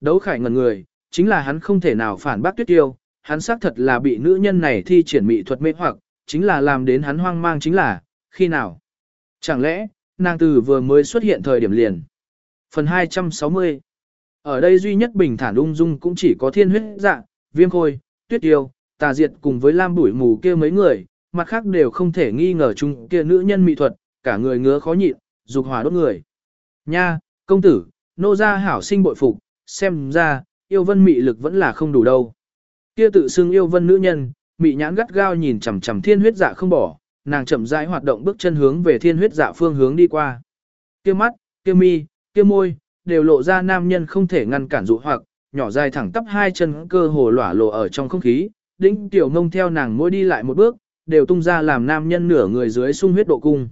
Đấu khải ngần người, chính là hắn không thể nào phản bác tuyết tiêu, hắn xác thật là bị nữ nhân này thi triển mỹ thuật mê hoặc, chính là làm đến hắn hoang mang chính là, khi nào? Chẳng lẽ, nàng từ vừa mới xuất hiện thời điểm liền. Phần 260 Ở đây duy nhất bình thản ung dung cũng chỉ có thiên huyết dạ, viêm khôi, tuyết tiêu, tà diệt cùng với lam bụi mù kia mấy người, mặt khác đều không thể nghi ngờ chung kia nữ nhân mỹ thuật, cả người ngứa khó nhịn, dục hỏa đốt người. Nha, công tử, nô gia hảo sinh bội phục, xem ra, yêu vân mị lực vẫn là không đủ đâu. Kia tự xưng yêu vân nữ nhân, mị nhãn gắt gao nhìn chằm chằm thiên huyết dạ không bỏ, nàng chậm rãi hoạt động bước chân hướng về thiên huyết dạ phương hướng đi qua. Kia mắt, kia mi, kia môi, đều lộ ra nam nhân không thể ngăn cản dụ hoặc, nhỏ dài thẳng tắp hai chân cơ hồ lỏa lộ ở trong không khí, đĩnh tiểu ngông theo nàng mỗi đi lại một bước, đều tung ra làm nam nhân nửa người dưới sung huyết độ cung.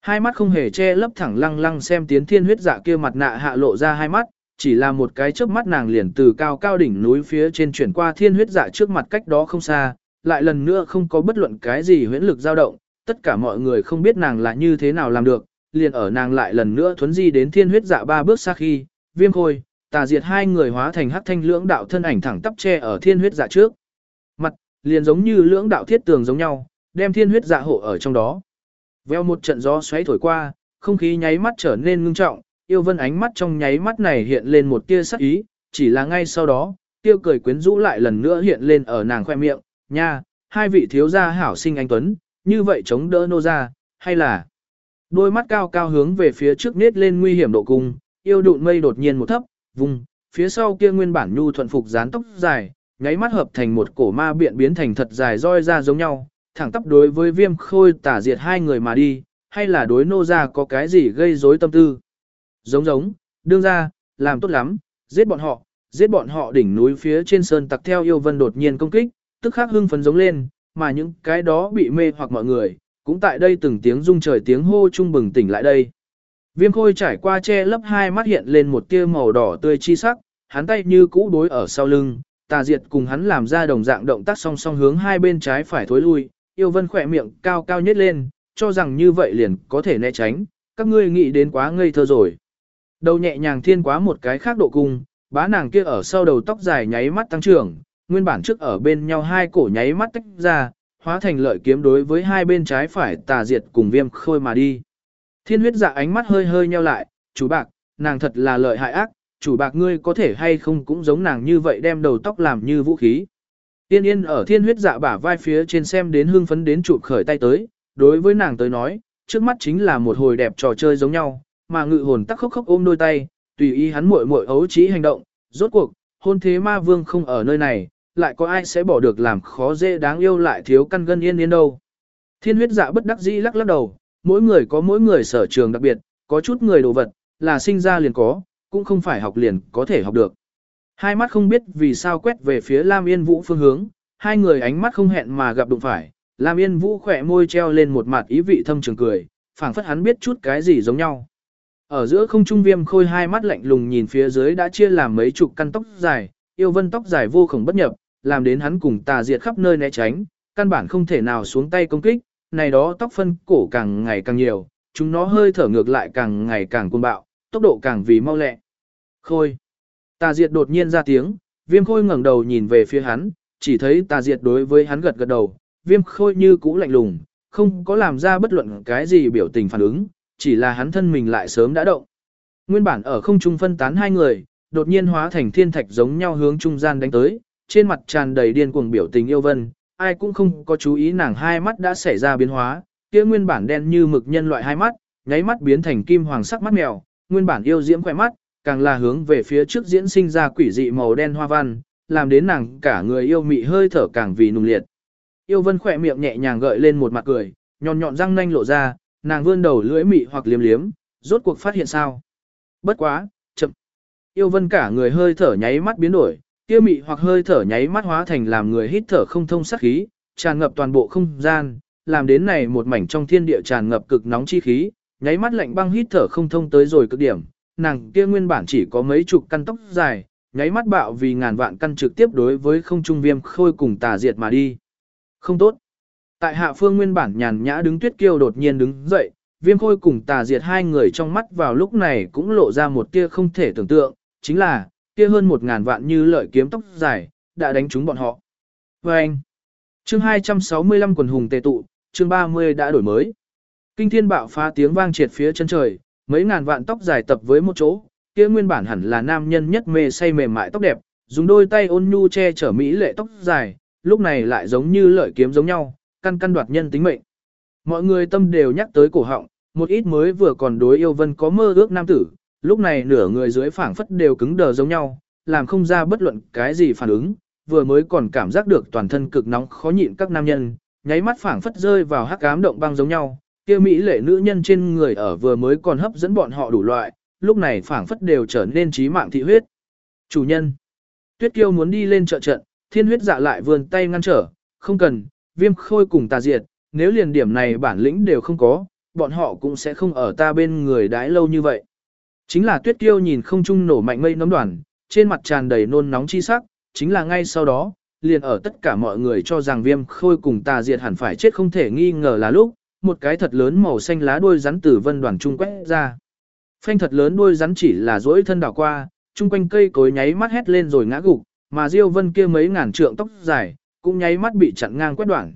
Hai mắt không hề che lấp thẳng lăng lăng xem tiến thiên huyết dạ kia mặt nạ hạ lộ ra hai mắt, chỉ là một cái chớp mắt nàng liền từ cao cao đỉnh núi phía trên chuyển qua thiên huyết dạ trước mặt cách đó không xa, lại lần nữa không có bất luận cái gì huyễn lực dao động, tất cả mọi người không biết nàng là như thế nào làm được, liền ở nàng lại lần nữa thuấn di đến thiên huyết dạ ba bước xa khi, viêm khôi, tà diệt hai người hóa thành hắc thanh lưỡng đạo thân ảnh thẳng tắp che ở thiên huyết dạ trước. Mặt, liền giống như lưỡng đạo thiết tường giống nhau, đem thiên huyết dạ hộ ở trong đó. Veo một trận gió xoáy thổi qua, không khí nháy mắt trở nên ngưng trọng, yêu vân ánh mắt trong nháy mắt này hiện lên một tia sắc ý, chỉ là ngay sau đó, tiêu cười quyến rũ lại lần nữa hiện lên ở nàng khoe miệng, nha, hai vị thiếu gia hảo sinh anh Tuấn, như vậy chống đỡ nô ra, hay là đôi mắt cao cao hướng về phía trước nết lên nguy hiểm độ cung, yêu đụn mây đột nhiên một thấp, vùng, phía sau kia nguyên bản nhu thuận phục dán tóc dài, nháy mắt hợp thành một cổ ma biện biến thành thật dài roi ra giống nhau, thẳng tắp đối với viêm khôi tả diệt hai người mà đi, hay là đối nô ra có cái gì gây rối tâm tư. Giống giống, đương ra, làm tốt lắm, giết bọn họ, giết bọn họ đỉnh núi phía trên sơn tặc theo yêu vân đột nhiên công kích, tức khắc hưng phấn giống lên, mà những cái đó bị mê hoặc mọi người, cũng tại đây từng tiếng rung trời tiếng hô trung bừng tỉnh lại đây. Viêm khôi trải qua che lấp hai mắt hiện lên một tia màu đỏ tươi chi sắc, hắn tay như cũ đối ở sau lưng, tà diệt cùng hắn làm ra đồng dạng động tác song song hướng hai bên trái phải thối lui, yêu vân khỏe miệng cao cao nhất lên, cho rằng như vậy liền có thể né tránh, các ngươi nghĩ đến quá ngây thơ rồi. Đầu nhẹ nhàng thiên quá một cái khác độ cung, bá nàng kia ở sau đầu tóc dài nháy mắt tăng trưởng, nguyên bản trước ở bên nhau hai cổ nháy mắt tách ra, hóa thành lợi kiếm đối với hai bên trái phải tà diệt cùng viêm khôi mà đi. Thiên huyết dạ ánh mắt hơi hơi nheo lại, chủ bạc, nàng thật là lợi hại ác, chủ bạc ngươi có thể hay không cũng giống nàng như vậy đem đầu tóc làm như vũ khí. Tiên yên ở thiên huyết dạ bả vai phía trên xem đến hương phấn đến chụp khởi tay tới, đối với nàng tới nói, trước mắt chính là một hồi đẹp trò chơi giống nhau, mà ngự hồn tắc khóc khóc ôm đôi tay, tùy ý hắn muội muội ấu trí hành động, rốt cuộc, hôn thế ma vương không ở nơi này, lại có ai sẽ bỏ được làm khó dễ đáng yêu lại thiếu căn gân yên yên đâu. Thiên huyết dạ bất đắc dĩ lắc lắc đầu, mỗi người có mỗi người sở trường đặc biệt, có chút người đồ vật, là sinh ra liền có, cũng không phải học liền có thể học được. Hai mắt không biết vì sao quét về phía Lam Yên Vũ phương hướng, hai người ánh mắt không hẹn mà gặp đụng phải, Lam Yên Vũ khỏe môi treo lên một mặt ý vị thâm trường cười, phảng phất hắn biết chút cái gì giống nhau. Ở giữa không trung viêm khôi hai mắt lạnh lùng nhìn phía dưới đã chia làm mấy chục căn tóc dài, yêu vân tóc dài vô khổng bất nhập, làm đến hắn cùng tà diệt khắp nơi né tránh, căn bản không thể nào xuống tay công kích, này đó tóc phân cổ càng ngày càng nhiều, chúng nó hơi thở ngược lại càng ngày càng cuồng bạo, tốc độ càng vì mau lẹ. Khôi. Tà diệt đột nhiên ra tiếng, viêm khôi ngẩng đầu nhìn về phía hắn, chỉ thấy tà diệt đối với hắn gật gật đầu, viêm khôi như cũ lạnh lùng, không có làm ra bất luận cái gì biểu tình phản ứng, chỉ là hắn thân mình lại sớm đã động. Nguyên bản ở không trung phân tán hai người, đột nhiên hóa thành thiên thạch giống nhau hướng trung gian đánh tới, trên mặt tràn đầy điên cuồng biểu tình yêu vân, ai cũng không có chú ý nàng hai mắt đã xảy ra biến hóa, kia nguyên bản đen như mực nhân loại hai mắt, nháy mắt biến thành kim hoàng sắc mắt mèo, nguyên bản yêu diễm khỏe mắt, càng là hướng về phía trước diễn sinh ra quỷ dị màu đen hoa văn, làm đến nàng cả người yêu mị hơi thở càng vì nùng liệt. Yêu vân khỏe miệng nhẹ nhàng gợi lên một mặt cười, nhọn nhọn răng nanh lộ ra, nàng vươn đầu lưỡi mị hoặc liếm liếm, rốt cuộc phát hiện sao. Bất quá, chậm. Yêu vân cả người hơi thở nháy mắt biến đổi, kia mị hoặc hơi thở nháy mắt hóa thành làm người hít thở không thông sát khí, tràn ngập toàn bộ không gian, làm đến này một mảnh trong thiên địa tràn ngập cực nóng chi khí, nháy mắt lạnh băng hít thở không thông tới rồi cực điểm, nàng kia nguyên bản chỉ có mấy chục căn tóc dài, nháy mắt bạo vì ngàn vạn căn trực tiếp đối với không trung viêm khôi cùng tà diệt mà đi. Không tốt. Tại hạ phương nguyên bản nhàn nhã đứng tuyết kiêu đột nhiên đứng dậy, viêm khôi cùng tà diệt hai người trong mắt vào lúc này cũng lộ ra một tia không thể tưởng tượng, chính là, kia hơn một ngàn vạn như lợi kiếm tóc dài, đã đánh trúng bọn họ. Và anh, chương 265 quần hùng tề tụ, chương 30 đã đổi mới. Kinh thiên bạo phá tiếng vang triệt phía chân trời, mấy ngàn vạn tóc dài tập với một chỗ, kia nguyên bản hẳn là nam nhân nhất mê say mềm mại tóc đẹp, dùng đôi tay ôn nhu che chở mỹ lệ tóc dài, lúc này lại giống như lợi kiếm giống nhau, căn căn đoạt nhân tính mệnh. Mọi người tâm đều nhắc tới cổ họng, một ít mới vừa còn đối yêu vân có mơ ước nam tử, lúc này nửa người dưới phảng phất đều cứng đờ giống nhau, làm không ra bất luận cái gì phản ứng, vừa mới còn cảm giác được toàn thân cực nóng khó nhịn các nam nhân, nháy mắt phảng phất rơi vào hắc ám động băng giống nhau, kia mỹ lệ nữ nhân trên người ở vừa mới còn hấp dẫn bọn họ đủ loại, lúc này phảng phất đều trở nên trí mạng thị huyết. Chủ nhân, Tuyết Kiêu muốn đi lên trợ trận, thiên huyết dạ lại vươn tay ngăn trở, không cần, viêm khôi cùng tà diệt, nếu liền điểm này bản lĩnh đều không có, bọn họ cũng sẽ không ở ta bên người đãi lâu như vậy. Chính là Tuyết Kiêu nhìn không trung nổ mạnh mây nấm đoàn, trên mặt tràn đầy nôn nóng chi sắc, chính là ngay sau đó, liền ở tất cả mọi người cho rằng viêm khôi cùng tà diệt hẳn phải chết không thể nghi ngờ là lúc, một cái thật lớn màu xanh lá đuôi rắn từ vân đoàn trung quét ra. Phanh thật lớn đuôi rắn chỉ là duỗi thân đảo qua, chung quanh cây cối nháy mắt hét lên rồi ngã gục, mà Diêu Vân kia mấy ngàn trượng tóc dài, cũng nháy mắt bị chặn ngang quét đoạn.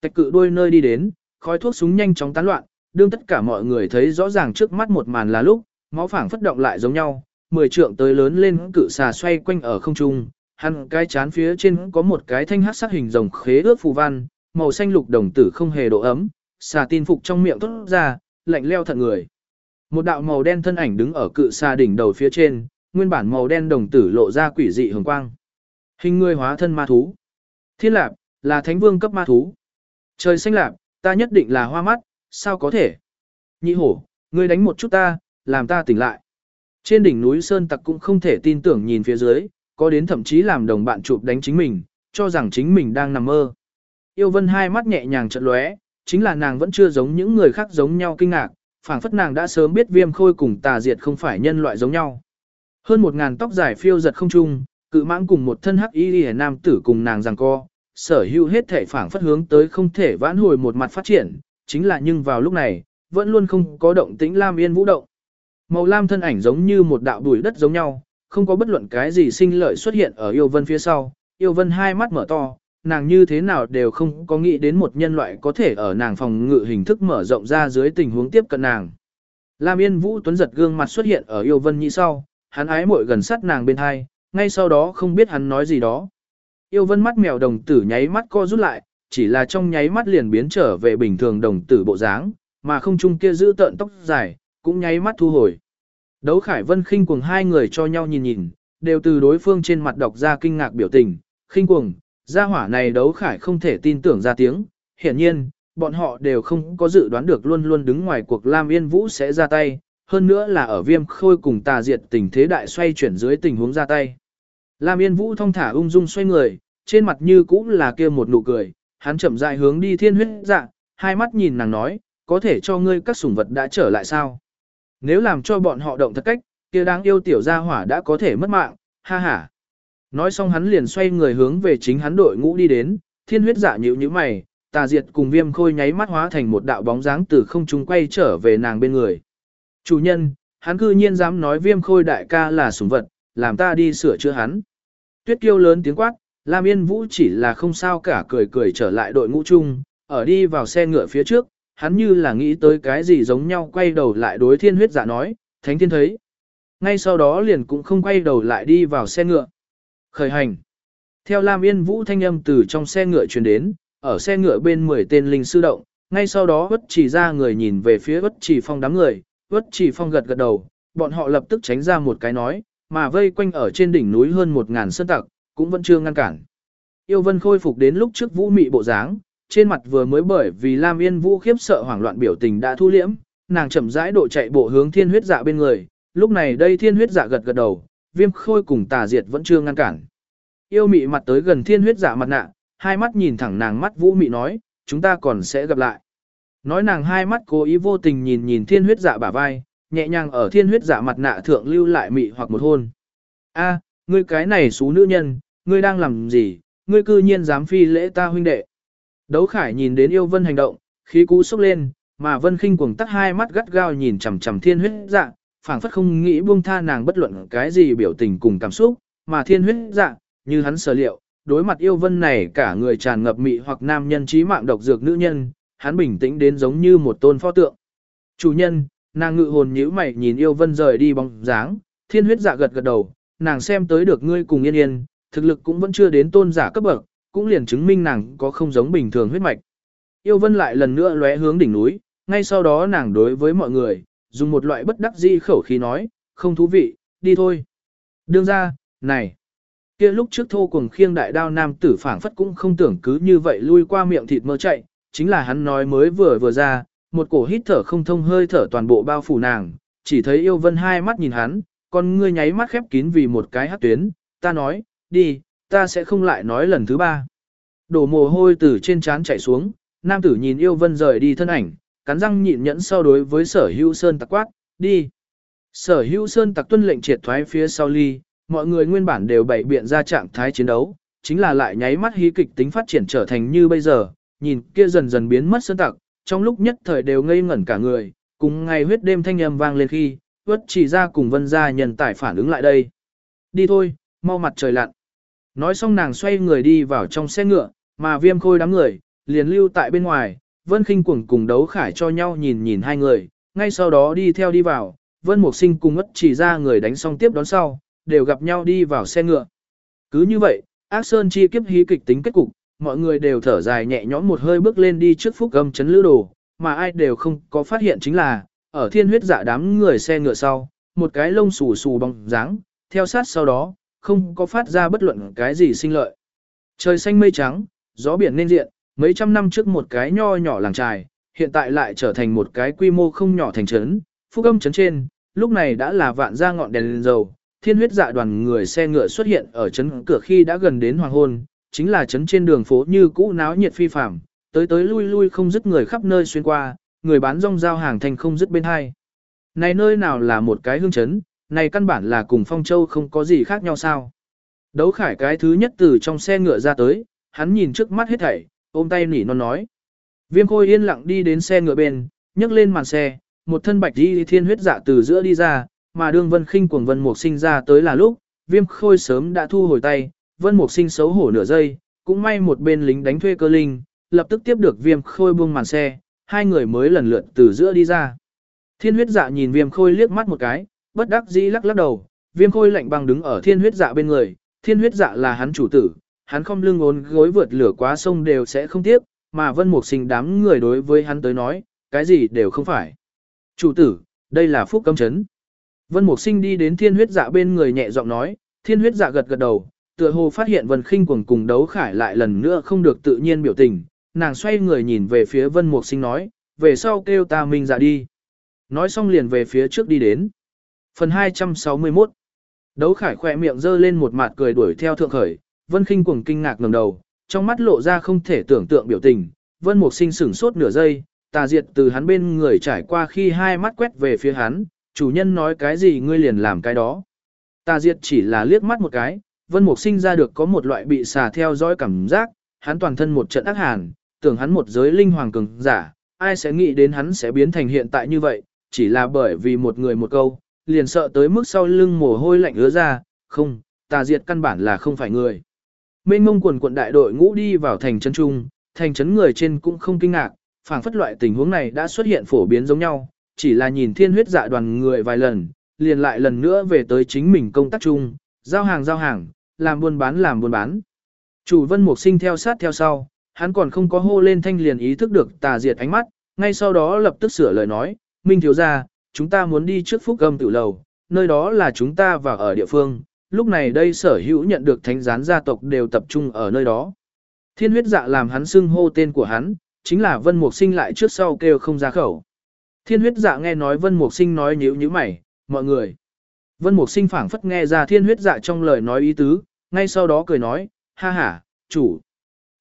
Tạch cự đuôi nơi đi đến, khói thuốc súng nhanh chóng tán loạn, đương tất cả mọi người thấy rõ ràng trước mắt một màn là lúc, máu phảng phất động lại giống nhau, mười trượng tới lớn lên cự xà xoay quanh ở không trung, hắn cái chán phía trên có một cái thanh hắc sắc hình rồng khế ước phù văn, màu xanh lục đồng tử không hề độ ấm, xà tin phục trong miệng tốt ra, lạnh leo thận người. Một đạo màu đen thân ảnh đứng ở cự xà đỉnh đầu phía trên, nguyên bản màu đen đồng tử lộ ra quỷ dị hồng quang. Hình người hóa thân ma thú. Thiên lạp, là thánh vương cấp ma thú. Trời xanh lạp, ta nhất định là hoa mắt, sao có thể? Nhị hổ, ngươi đánh một chút ta, làm ta tỉnh lại. Trên đỉnh núi Sơn Tặc cũng không thể tin tưởng nhìn phía dưới, có đến thậm chí làm đồng bạn chụp đánh chính mình, cho rằng chính mình đang nằm mơ. Yêu Vân hai mắt nhẹ nhàng chợt lóe, chính là nàng vẫn chưa giống những người khác giống nhau kinh ngạc, phảng phất nàng đã sớm biết viêm khôi cùng tà diệt không phải nhân loại giống nhau. Hơn một ngàn tóc dài phiêu giật không trung, cự mãng cùng một thân hắc y nam tử cùng nàng giằng co, sở hữu hết thể phảng phất hướng tới không thể vãn hồi một mặt phát triển, chính là nhưng vào lúc này, vẫn luôn không có động tĩnh Lam Yên vũ động. Màu lam thân ảnh giống như một đạo bụi đất giống nhau, không có bất luận cái gì sinh lợi xuất hiện ở yêu vân phía sau, yêu vân hai mắt mở to, nàng như thế nào đều không có nghĩ đến một nhân loại có thể ở nàng phòng ngự hình thức mở rộng ra dưới tình huống tiếp cận nàng. Lam Yên Vũ Tuấn giật gương mặt xuất hiện ở yêu vân nhị sau, hắn ái muội gần sát nàng bên hai, ngay sau đó không biết hắn nói gì đó. Yêu vân mắt mèo đồng tử nháy mắt co rút lại, chỉ là trong nháy mắt liền biến trở về bình thường đồng tử bộ dáng, mà không chung kia giữ tợn tóc dài, cũng nháy mắt thu hồi. Đấu Khải Vân khinh cuồng hai người cho nhau nhìn nhìn, đều từ đối phương trên mặt đọc ra kinh ngạc biểu tình, khinh cuồng, gia hỏa này đấu Khải không thể tin tưởng ra tiếng, hiển nhiên, bọn họ đều không có dự đoán được luôn luôn đứng ngoài cuộc Lam Yên Vũ sẽ ra tay, hơn nữa là ở viêm khôi cùng tà diệt tình thế đại xoay chuyển dưới tình huống ra tay. Lam Yên Vũ thong thả ung dung xoay người, trên mặt như cũng là kia một nụ cười, hắn chậm rãi hướng đi thiên huyết dạ, hai mắt nhìn nàng nói, có thể cho ngươi các sủng vật đã trở lại sao? Nếu làm cho bọn họ động thật cách, kia đáng yêu tiểu gia hỏa đã có thể mất mạng, ha ha. Nói xong hắn liền xoay người hướng về chính hắn đội ngũ đi đến, thiên huyết dạ nhíu nhíu mày, tà diệt cùng viêm khôi nháy mắt hóa thành một đạo bóng dáng từ không trung quay trở về nàng bên người. Chủ nhân, hắn cư nhiên dám nói viêm khôi đại ca là sủng vật, làm ta đi sửa chữa hắn. Tuyết kiêu lớn tiếng quát, Lam Yên Vũ chỉ là không sao cả cười cười trở lại đội ngũ chung, ở đi vào xe ngựa phía trước, hắn như là nghĩ tới cái gì giống nhau quay đầu lại đối thiên huyết giả nói, thánh thiên thấy. Ngay sau đó liền cũng không quay đầu lại đi vào xe ngựa. Khởi hành. Theo Lam Yên Vũ thanh âm từ trong xe ngựa truyền đến, ở xe ngựa bên 10 tên linh sư động, ngay sau đó bất chỉ ra người nhìn về phía bất chỉ phong đám người, bất chỉ phong gật gật đầu, bọn họ lập tức tránh ra một cái nói, mà vây quanh ở trên đỉnh núi hơn một ngàn sơn tặc, cũng vẫn chưa ngăn cản. Yêu Vân khôi phục đến lúc trước vũ mị bộ dáng, trên mặt vừa mới bởi vì Lam Yên Vũ khiếp sợ hoảng loạn biểu tình đã thu liễm, nàng chậm rãi độ chạy bộ hướng thiên huyết dạ bên người, lúc này đây thiên huyết dạ gật gật đầu, viêm khôi cùng tà diệt vẫn chưa ngăn cản. Yêu mị mặt tới gần thiên huyết dạ mặt nạ, hai mắt nhìn thẳng nàng mắt vũ mị nói, chúng ta còn sẽ gặp lại. Nói nàng hai mắt cố ý vô tình nhìn nhìn thiên huyết dạ bả vai, nhẹ nhàng ở thiên huyết dạ mặt nạ thượng lưu lại mị hoặc một hôn. A, ngươi cái này xú nữ nhân, ngươi đang làm gì, ngươi cư nhiên dám phi lễ ta huynh đệ. Đấu Khải nhìn đến yêu vân hành động, khí cú sốc lên, mà vân khinh cuồng tắt hai mắt gắt gao nhìn chằm chằm thiên huyết dạ, phảng phất không nghĩ buông tha nàng bất luận cái gì biểu tình cùng cảm xúc, mà thiên huyết dạ, như hắn sở liệu, đối mặt yêu vân này cả người tràn ngập mị hoặc nam nhân trí mạng độc dược nữ nhân, hắn bình tĩnh đến giống như một tôn pho tượng. Chủ nhân, nàng ngự hồn nhíu mày nhìn yêu vân rời đi bóng dáng, thiên huyết dạ gật gật đầu, nàng xem tới được ngươi cùng yên yên, thực lực cũng vẫn chưa đến tôn giả cấp bậc, cũng liền chứng minh nàng có không giống bình thường huyết mạch. Yêu vân lại lần nữa lóe hướng đỉnh núi, ngay sau đó nàng đối với mọi người, dùng một loại bất đắc dĩ khẩu khí nói, không thú vị, đi thôi. Đương ra, này, kia lúc trước thô cuồng khiêng đại đao nam tử phảng phất cũng không tưởng cứ như vậy lui qua miệng thịt mơ chạy, chính là hắn nói mới vừa vừa ra, một cổ hít thở không thông hơi thở toàn bộ bao phủ nàng, chỉ thấy yêu vân hai mắt nhìn hắn, con ngươi nháy mắt khép kín vì một cái hát tuyến, ta nói, đi, ta sẽ không lại nói lần thứ ba. Đổ mồ hôi từ trên trán chảy xuống, nam tử nhìn yêu vân rời đi thân ảnh, cắn răng nhịn nhẫn sau đối với sở hữu sơn tặc quát, đi. Sở hữu sơn tặc tuân lệnh triệt thoái phía sau ly, mọi người nguyên bản đều bày biện ra trạng thái chiến đấu, chính là lại nháy mắt hí kịch tính phát triển trở thành như bây giờ, nhìn kia dần dần biến mất sơn tặc, trong lúc nhất thời đều ngây ngẩn cả người, cùng ngày huyết đêm thanh âm vang lên khi, vất chỉ ra cùng vân gia nhân tải phản ứng lại đây. Đi thôi, mau mặt trời lặn. Nói xong nàng xoay người đi vào trong xe ngựa, mà viêm khôi đám người, liền lưu tại bên ngoài, vân khinh cuồng cùng đấu khải cho nhau nhìn nhìn hai người, ngay sau đó đi theo đi vào, vân mục sinh cùng ất chỉ ra người đánh xong tiếp đón sau, đều gặp nhau đi vào xe ngựa. Cứ như vậy, ác sơn chi kiếp hí kịch tính kết cục, mọi người đều thở dài nhẹ nhõm một hơi bước lên đi trước phúc âm chấn lữ đồ, mà ai đều không có phát hiện chính là, ở thiên huyết dạ đám người xe ngựa sau, một cái lông xù xù bóng dáng, theo sát sau đó, không có phát ra bất luận cái gì sinh lợi. Trời xanh mây trắng, gió biển nên diện, mấy trăm năm trước một cái nho nhỏ làng trài, hiện tại lại trở thành một cái quy mô không nhỏ thành trấn, phúc âm trấn trên, lúc này đã là vạn ra ngọn đèn lên dầu, thiên huyết dạ đoàn người xe ngựa xuất hiện ở trấn cửa khi đã gần đến hoàng hôn, chính là trấn trên đường phố như cũ náo nhiệt phi phàm, tới tới lui lui không dứt người khắp nơi xuyên qua, người bán rong giao hàng thành không dứt bên hai. Này nơi nào là một cái hương trấn, này căn bản là cùng Phong Châu không có gì khác nhau sao. Đấu khải cái thứ nhất từ trong xe ngựa ra tới, hắn nhìn trước mắt hết thảy, ôm tay nỉ non nói. Viêm khôi yên lặng đi đến xe ngựa bên, nhấc lên màn xe, một thân bạch đi thiên huyết dạ từ giữa đi ra, mà đương vân khinh cuồng vân mục sinh ra tới là lúc, viêm khôi sớm đã thu hồi tay, vân mục sinh xấu hổ nửa giây, cũng may một bên lính đánh thuê cơ linh, lập tức tiếp được viêm khôi buông màn xe, hai người mới lần lượt từ giữa đi ra. Thiên huyết dạ nhìn viêm khôi liếc mắt một cái, bất đắc dĩ lắc lắc đầu, viêm khôi lạnh băng đứng ở thiên huyết dạ bên người, thiên huyết dạ là hắn chủ tử, hắn không lưng ốn gối vượt lửa quá sông đều sẽ không tiếc, mà vân mục sinh đám người đối với hắn tới nói, cái gì đều không phải. Chủ tử, đây là phúc cấm chấn. Vân mục sinh đi đến thiên huyết dạ bên người nhẹ giọng nói, thiên huyết dạ gật gật đầu, tựa hồ phát hiện vân khinh cuồng cùng đấu khải lại lần nữa không được tự nhiên biểu tình, nàng xoay người nhìn về phía vân mục sinh nói, về sau kêu ta minh dạ đi. Nói xong liền về phía trước đi đến. Phần 261 Đấu khải khỏe miệng dơ lên một mặt cười đuổi theo thượng khởi, vân khinh cuồng kinh ngạc ngẩng đầu, trong mắt lộ ra không thể tưởng tượng biểu tình, vân mục sinh sửng sốt nửa giây, tà diệt từ hắn bên người trải qua khi hai mắt quét về phía hắn, chủ nhân nói cái gì ngươi liền làm cái đó. Tà diệt chỉ là liếc mắt một cái, vân mục sinh ra được có một loại bị xà theo dõi cảm giác, hắn toàn thân một trận ác hàn, tưởng hắn một giới linh hoàng cường giả, ai sẽ nghĩ đến hắn sẽ biến thành hiện tại như vậy, chỉ là bởi vì một người một câu, liền sợ tới mức sau lưng mồ hôi lạnh ứa ra, không, tà diệt căn bản là không phải người. Mênh mông quần quận đại đội ngũ đi vào thành trấn trung, thành trấn người trên cũng không kinh ngạc, phảng phất loại tình huống này đã xuất hiện phổ biến giống nhau, chỉ là nhìn thiên huyết dạ đoàn người vài lần, liền lại lần nữa về tới chính mình công tác chung, giao hàng giao hàng, làm buôn bán làm buôn bán. Chủ vân mục sinh theo sát theo sau, hắn còn không có hô lên thanh liền ý thức được tà diệt ánh mắt, ngay sau đó lập tức sửa lời nói, Minh thiếu gia, chúng ta muốn đi trước phúc âm tử lầu, nơi đó là chúng ta và ở địa phương, lúc này đây sở hữu nhận được thánh gián gia tộc đều tập trung ở nơi đó. Thiên huyết dạ làm hắn xưng hô tên của hắn, chính là Vân Mục Sinh lại trước sau kêu không ra khẩu. Thiên huyết dạ nghe nói Vân Mục Sinh nói nhíu nhíu mày, mọi người. Vân Mục Sinh phảng phất nghe ra thiên huyết dạ trong lời nói ý tứ, ngay sau đó cười nói, ha ha, chủ.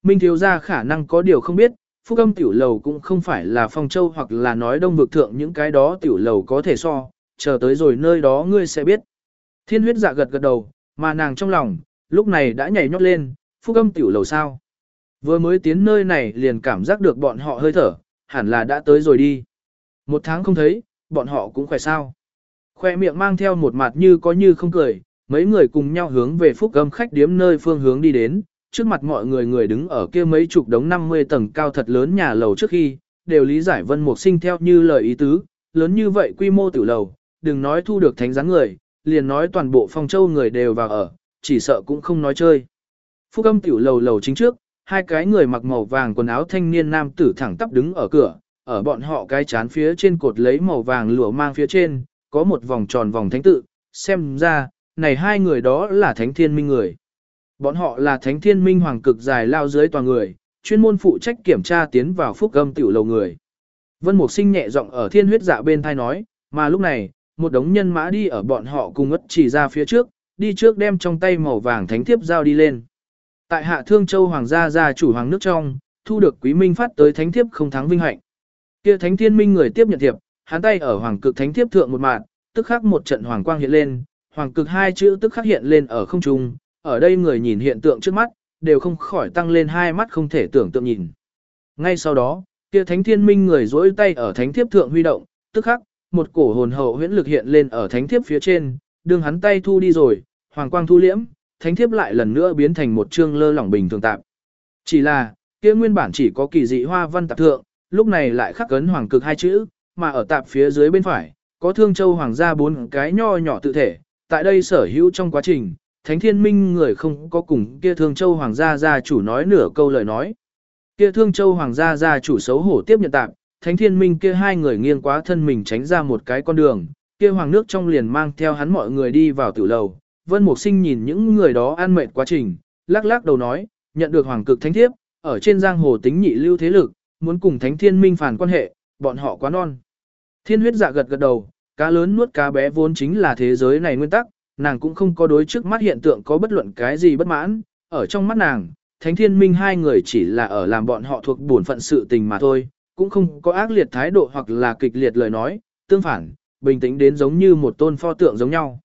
Minh thiếu gia khả năng có điều không biết, phúc âm tiểu lầu cũng không phải là phong châu hoặc là nói đông vực thượng những cái đó tiểu lầu có thể so, chờ tới rồi nơi đó ngươi sẽ biết. Thiên huyết dạ gật gật đầu, mà nàng trong lòng, lúc này đã nhảy nhót lên, phúc âm tiểu lầu sao. Vừa mới tiến nơi này liền cảm giác được bọn họ hơi thở, hẳn là đã tới rồi đi. Một tháng không thấy, bọn họ cũng khỏe sao. Khoe miệng mang theo một mặt như có như không cười, mấy người cùng nhau hướng về phúc âm khách điếm nơi phương hướng đi đến, trước mặt mọi người người đứng ở kia mấy chục đống 50 tầng cao thật lớn nhà lầu trước khi, đều lý giải vân mục sinh theo như lời ý tứ, lớn như vậy quy mô tiểu lầu, đừng nói thu được thánh dáng người, liền nói toàn bộ phong châu người đều vào ở, chỉ sợ cũng không nói chơi. Phúc âm tiểu lầu lầu chính trước, hai cái người mặc màu vàng quần áo thanh niên nam tử thẳng tắp đứng ở cửa, ở bọn họ cái chán phía trên cột lấy màu vàng lụa mang phía trên, có một vòng tròn vòng thánh tự, xem ra, này hai người đó là thánh thiên minh người. Bọn họ là thánh thiên minh hoàng cực dài lao dưới toàn người, chuyên môn phụ trách kiểm tra tiến vào phúc âm tiểu lầu người. Vân Mục Sinh nhẹ giọng ở thiên huyết dạ bên thai nói, mà lúc này, một đống nhân mã đi ở bọn họ cùng ất chỉ ra phía trước, đi trước đem trong tay màu vàng thánh thiếp giao đi lên. Tại hạ thương châu hoàng gia gia chủ hoàng nước trong, thu được quý minh phát tới thánh thiếp không thắng vinh hạnh. Kia thánh thiên minh người tiếp nhận thiệp, hắn tay ở hoàng cực thánh thiếp thượng một mạng, tức khắc một trận hoàng quang hiện lên, hoàng cực hai chữ tức khắc hiện lên ở không trung, ở đây người nhìn hiện tượng trước mắt, đều không khỏi tăng lên hai mắt không thể tưởng tượng nhìn. Ngay sau đó, kia thánh thiên minh người duỗi tay ở thánh thiếp thượng huy động, tức khắc, một cổ hồn hậu huyễn lực hiện lên ở thánh thiếp phía trên, đương hắn tay thu đi rồi, hoàng quang thu liễm, thánh thiếp lại lần nữa biến thành một chương lơ lỏng bình thường tạp. Chỉ là, kia nguyên bản chỉ có kỳ dị hoa văn tạp thượng, lúc này lại khắc cấn hoàng cực hai chữ, mà ở tạp phía dưới bên phải, có thương châu hoàng gia bốn cái nho nhỏ tự thể, tại đây sở hữu trong quá trình, thánh thiên minh người không có cùng kia thương châu hoàng gia gia chủ nói nửa câu lời nói. Kia thương châu hoàng gia gia chủ xấu hổ tiếp nhận tạp, thánh thiên minh kia hai người nghiêng quá thân mình tránh ra một cái con đường, kia hoàng nước trong liền mang theo hắn mọi người đi vào tử lầu. Vân Mục Sinh nhìn những người đó ăn mệt quá trình, lắc lắc đầu nói, nhận được hoàng cực thánh thiếp, ở trên giang hồ tính nhị lưu thế lực, muốn cùng thánh thiên minh phản quan hệ, bọn họ quá non. Thiên huyết dạ gật gật đầu, cá lớn nuốt cá bé vốn chính là thế giới này nguyên tắc, nàng cũng không có đối trước mắt hiện tượng có bất luận cái gì bất mãn, ở trong mắt nàng, thánh thiên minh hai người chỉ là ở làm bọn họ thuộc bổn phận sự tình mà thôi, cũng không có ác liệt thái độ hoặc là kịch liệt lời nói, tương phản, bình tĩnh đến giống như một tôn pho tượng giống nhau.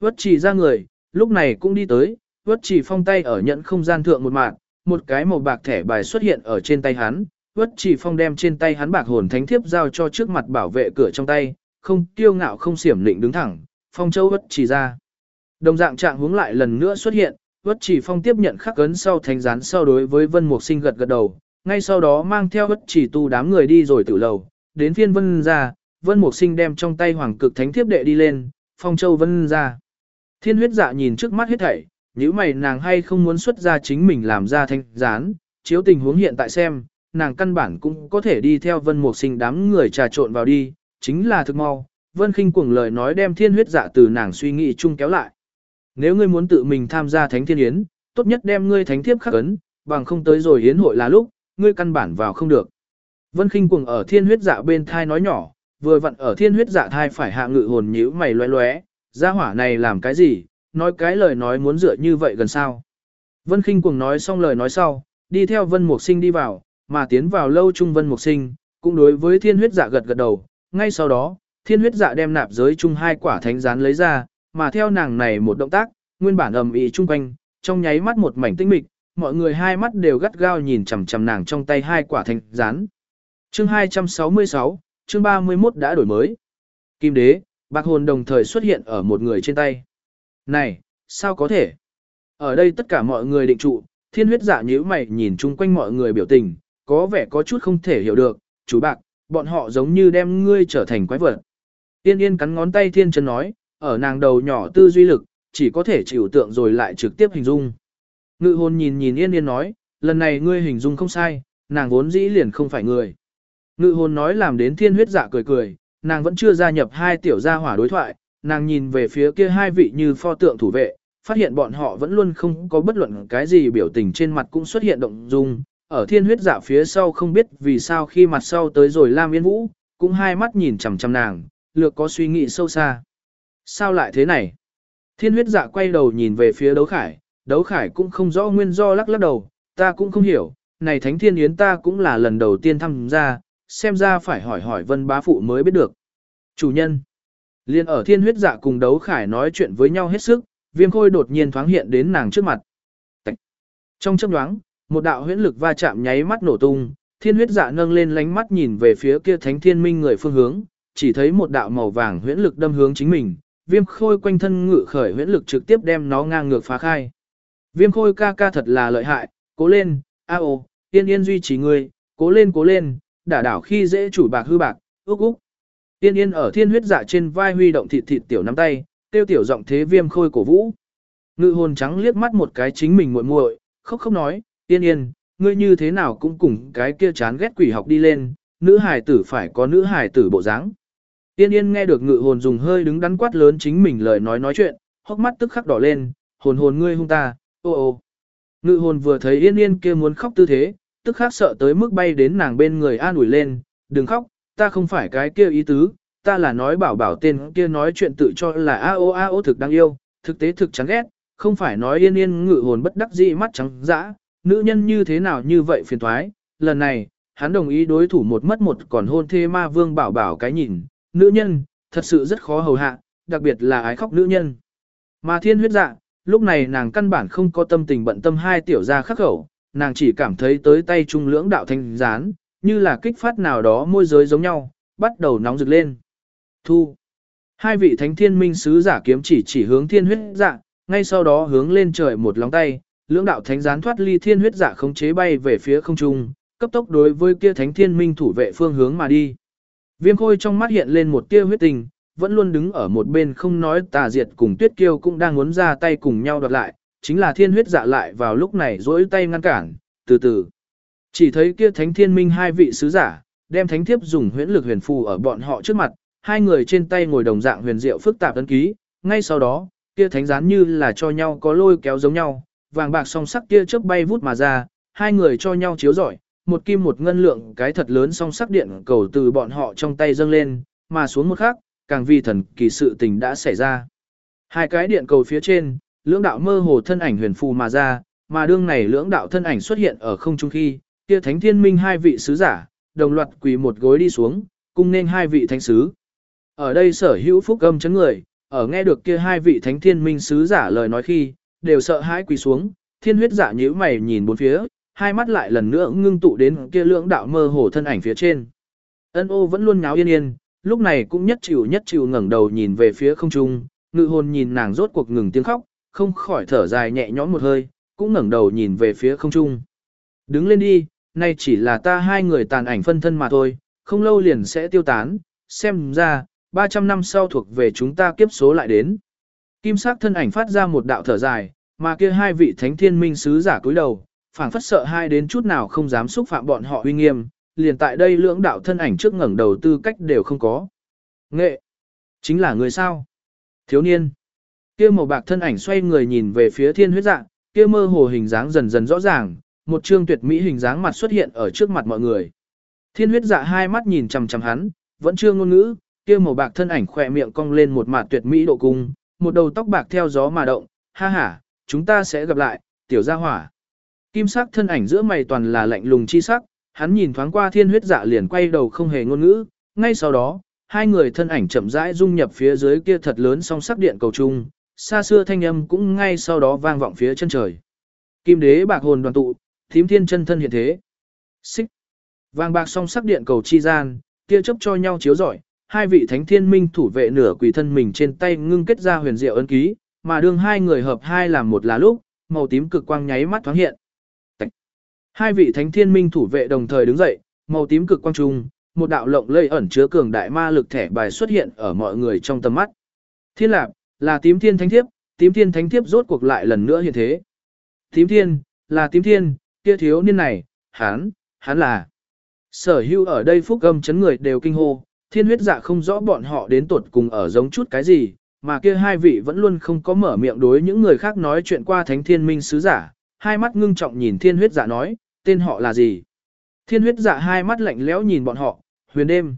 Vất chỉ ra người, lúc này cũng đi tới, vất chỉ phong tay ở nhận không gian thượng một mạng, một cái màu bạc thẻ bài xuất hiện ở trên tay hắn, vất chỉ phong đem trên tay hắn bạc hồn thánh thiếp giao cho trước mặt bảo vệ cửa trong tay, không kiêu ngạo không xiểm lịnh đứng thẳng, phong châu vất chỉ ra. Đồng dạng trạng hướng lại lần nữa xuất hiện, vất chỉ phong tiếp nhận khắc ấn sau thánh gián sau đối với vân mục sinh gật gật đầu, ngay sau đó mang theo vất chỉ tu đám người đi rồi tử lầu, đến phiên vân ra, vân mục sinh đem trong tay hoàng cực thánh thiếp đệ đi lên, phong châu vân ra. Thiên huyết dạ nhìn trước mắt hết thảy, nếu mày nàng hay không muốn xuất ra chính mình làm ra thanh gián, chiếu tình huống hiện tại xem, nàng căn bản cũng có thể đi theo vân mục sinh đám người trà trộn vào đi, chính là thực mau, vân khinh cuồng lời nói đem thiên huyết dạ từ nàng suy nghĩ chung kéo lại. Nếu ngươi muốn tự mình tham gia thánh thiên yến, tốt nhất đem ngươi thánh thiếp khắc ấn, bằng không tới rồi yến hội là lúc, ngươi căn bản vào không được. Vân khinh cuồng ở thiên huyết dạ bên thai nói nhỏ, vừa vặn ở thiên huyết dạ thai phải hạ ngự hồn nhíu mày loé loé, gia hỏa này làm cái gì, nói cái lời nói muốn dựa như vậy gần sao. Vân khinh cuồng nói xong lời nói sau, đi theo vân mục sinh đi vào, mà tiến vào lâu trung vân mục sinh, cũng đối với thiên huyết dạ gật gật đầu, ngay sau đó, thiên huyết dạ đem nạp giới chung hai quả thánh gián lấy ra, mà theo nàng này một động tác, nguyên bản ầm ĩ chung quanh, trong nháy mắt một mảnh tinh mịch, mọi người hai mắt đều gắt gao nhìn chằm chằm nàng trong tay hai quả thánh gián. Chương 266, chương 31 đã đổi mới. Kim đế, bạc hồn đồng thời xuất hiện ở một người trên tay. Này, sao có thể? Ở đây tất cả mọi người định trụ, thiên huyết dạ nhíu mày nhìn chung quanh mọi người biểu tình, có vẻ có chút không thể hiểu được, chú bạc, bọn họ giống như đem ngươi trở thành quái vật. Tiên yên cắn ngón tay thiên chân nói, ở nàng đầu nhỏ tư duy lực, chỉ có thể chịu tượng rồi lại trực tiếp hình dung. Ngự hồn nhìn nhìn yên yên nói, lần này ngươi hình dung không sai, nàng vốn dĩ liền không phải người. Ngự hồn nói làm đến thiên huyết dạ cười cười, nàng vẫn chưa gia nhập hai tiểu gia hỏa đối thoại, nàng nhìn về phía kia hai vị như pho tượng thủ vệ, phát hiện bọn họ vẫn luôn không có bất luận cái gì biểu tình trên mặt cũng xuất hiện động dung, ở thiên huyết dạ phía sau không biết vì sao khi mặt sau tới rồi Lam Yên Vũ, cũng hai mắt nhìn chằm chằm nàng, lược có suy nghĩ sâu xa. Sao lại thế này? Thiên huyết dạ quay đầu nhìn về phía đấu khải, đấu khải cũng không rõ nguyên do lắc lắc đầu, ta cũng không hiểu, này thánh thiên yến ta cũng là lần đầu tiên tham gia, xem ra phải hỏi hỏi vân bá phụ mới biết được. Chủ nhân, liên ở thiên huyết dạ cùng đấu khải nói chuyện với nhau hết sức, viêm khôi đột nhiên thoáng hiện đến nàng trước mặt. Trong chấp đoáng, một đạo huyễn lực va chạm nháy mắt nổ tung, thiên huyết dạ nâng lên lánh mắt nhìn về phía kia thánh thiên minh người phương hướng, chỉ thấy một đạo màu vàng huyễn lực đâm hướng chính mình, viêm khôi quanh thân ngự khởi huyễn lực trực tiếp đem nó ngang ngược phá khai. Viêm khôi ca ca thật là lợi hại, cố lên, a ô, tiên yên duy trì người cố lên cố lên, đả đảo khi dễ chủ bạc hư bạc, úc úc. tiên yên ở thiên huyết dạ trên vai huy động thịt thịt tiểu nắm tay, tiêu tiểu giọng thế viêm khôi cổ vũ. Ngự hồn trắng liếc mắt một cái chính mình muội muội, khóc khóc nói, yên yên, ngươi như thế nào cũng cùng cái kia chán ghét quỷ học đi lên, nữ hài tử phải có nữ hài tử bộ dáng. Yên yên nghe được ngự hồn dùng hơi đứng đắn quát lớn chính mình lời nói nói chuyện, hốc mắt tức khắc đỏ lên, hồn hồn ngươi hung ta, ô ô. Ngự hồn vừa thấy yên yên kia muốn khóc tư thế, tức khắc sợ tới mức bay đến nàng bên người an ủi lên, đừng khóc, ta không phải cái kia ý tứ, ta là nói bảo bảo tên kia nói chuyện tự cho là a ô a ô thực đang yêu, thực tế thực chán ghét, không phải nói yên yên ngự hồn bất đắc dĩ mắt trắng dã, nữ nhân như thế nào như vậy phiền thoái, lần này, hắn đồng ý đối thủ một mất một còn hôn thê ma vương bảo bảo cái nhìn, nữ nhân, thật sự rất khó hầu hạ, đặc biệt là ái khóc nữ nhân. Mà thiên huyết dạ, lúc này nàng căn bản không có tâm tình bận tâm hai tiểu gia khắc khẩu, nàng chỉ cảm thấy tới tay trung lưỡng đạo thanh gián, như là kích phát nào đó môi giới giống nhau, bắt đầu nóng rực lên. Thu. Hai vị thánh thiên minh sứ giả kiếm chỉ chỉ hướng thiên huyết dạ, ngay sau đó hướng lên trời một lóng tay, lưỡng đạo thánh gián thoát ly thiên huyết giả khống chế bay về phía không trung, cấp tốc đối với kia thánh thiên minh thủ vệ phương hướng mà đi. Viêm khôi trong mắt hiện lên một tia huyết tình, vẫn luôn đứng ở một bên không nói tà diệt cùng tuyết kiêu cũng đang muốn ra tay cùng nhau đoạt lại, chính là thiên huyết dạ lại vào lúc này dỗi tay ngăn cản, từ từ. Chỉ thấy kia thánh thiên minh hai vị sứ giả, đem thánh thiếp dùng huyễn lực huyền phù ở bọn họ trước mặt, hai người trên tay ngồi đồng dạng huyền diệu phức tạp ấn ký, ngay sau đó, kia thánh gián như là cho nhau có lôi kéo giống nhau, vàng bạc song sắc kia chớp bay vút mà ra, hai người cho nhau chiếu rọi, một kim một ngân lượng cái thật lớn song sắc điện cầu từ bọn họ trong tay dâng lên, mà xuống một khắc, càng vì thần kỳ sự tình đã xảy ra. Hai cái điện cầu phía trên, lưỡng đạo mơ hồ thân ảnh huyền phù mà ra, mà đương này lưỡng đạo thân ảnh xuất hiện ở không trung khi, kia thánh thiên minh hai vị sứ giả, đồng loạt quỳ một gối đi xuống, cung nên hai vị thánh sứ. Ở đây sở hữu phúc âm chấn người, ở nghe được kia hai vị thánh thiên minh sứ giả lời nói khi, đều sợ hãi quỳ xuống, thiên huyết giả nhíu mày nhìn bốn phía, hai mắt lại lần nữa ngưng tụ đến kia lưỡng đạo mơ hồ thân ảnh phía trên. Ân ô vẫn luôn nháo yên yên, lúc này cũng nhất chịu nhất chịu ngẩng đầu nhìn về phía không trung, ngự hồn nhìn nàng rốt cuộc ngừng tiếng khóc, không khỏi thở dài nhẹ nhõm một hơi, cũng ngẩng đầu nhìn về phía không trung. Đứng lên đi, nay chỉ là ta hai người tàn ảnh phân thân mà thôi, không lâu liền sẽ tiêu tán, xem ra, 300 năm sau thuộc về chúng ta kiếp số lại đến. Kim sắc thân ảnh phát ra một đạo thở dài, mà kia hai vị thánh thiên minh sứ giả cúi đầu, phảng phất sợ hai đến chút nào không dám xúc phạm bọn họ uy nghiêm, liền tại đây lưỡng đạo thân ảnh trước ngẩng đầu tư cách đều không có. Nghệ, chính là người sao? Thiếu niên. Kia màu bạc thân ảnh xoay người nhìn về phía thiên huyết dạ, kia mơ hồ hình dáng dần dần rõ ràng, một trương tuyệt mỹ hình dáng mặt xuất hiện ở trước mặt mọi người. Thiên huyết dạ hai mắt nhìn chằm chằm hắn, vẫn chưa ngôn ngữ, kia màu bạc thân ảnh khỏe miệng cong lên một mặt tuyệt mỹ độ cung, một đầu tóc bạc theo gió mà động, ha ha, chúng ta sẽ gặp lại, tiểu gia hỏa. Kim sắc thân ảnh giữa mày toàn là lạnh lùng chi sắc, hắn nhìn thoáng qua thiên huyết dạ liền quay đầu không hề ngôn ngữ, ngay sau đó, hai người thân ảnh chậm rãi dung nhập phía dưới kia thật lớn song sắc điện cầu trung, xa xưa thanh âm cũng ngay sau đó vang vọng phía chân trời. Kim đế bạc hồn đoàn tụ, thím thiên chân thân hiện thế. Xích. Vàng bạc song sắc điện cầu chi gian, kia chấp cho nhau chiếu rọi, hai vị thánh thiên minh thủ vệ nửa quỷ thân mình trên tay ngưng kết ra huyền diệu ấn ký, mà đương hai người hợp hai làm một là lúc, màu tím cực quang nháy mắt thoáng hiện. Tạch. Hai vị thánh thiên minh thủ vệ đồng thời đứng dậy, màu tím cực quang trung, một đạo lộng lây ẩn chứa cường đại ma lực thẻ bài xuất hiện ở mọi người trong tầm mắt. Thiên lạc, là tím thiên thánh thiếp, tím thiên thánh thiếp rốt cuộc lại lần nữa hiện thế. Tím thiên, là tím thiên, kia thiếu niên này, hắn, hắn là. Sở hưu ở đây phúc âm chấn người đều kinh hô, thiên huyết dạ không rõ bọn họ đến tuột cùng ở giống chút cái gì, mà kia hai vị vẫn luôn không có mở miệng đối những người khác nói chuyện qua thánh thiên minh sứ giả, hai mắt ngưng trọng nhìn thiên huyết dạ nói, tên họ là gì. Thiên huyết dạ hai mắt lạnh lẽo nhìn bọn họ, huyền đêm.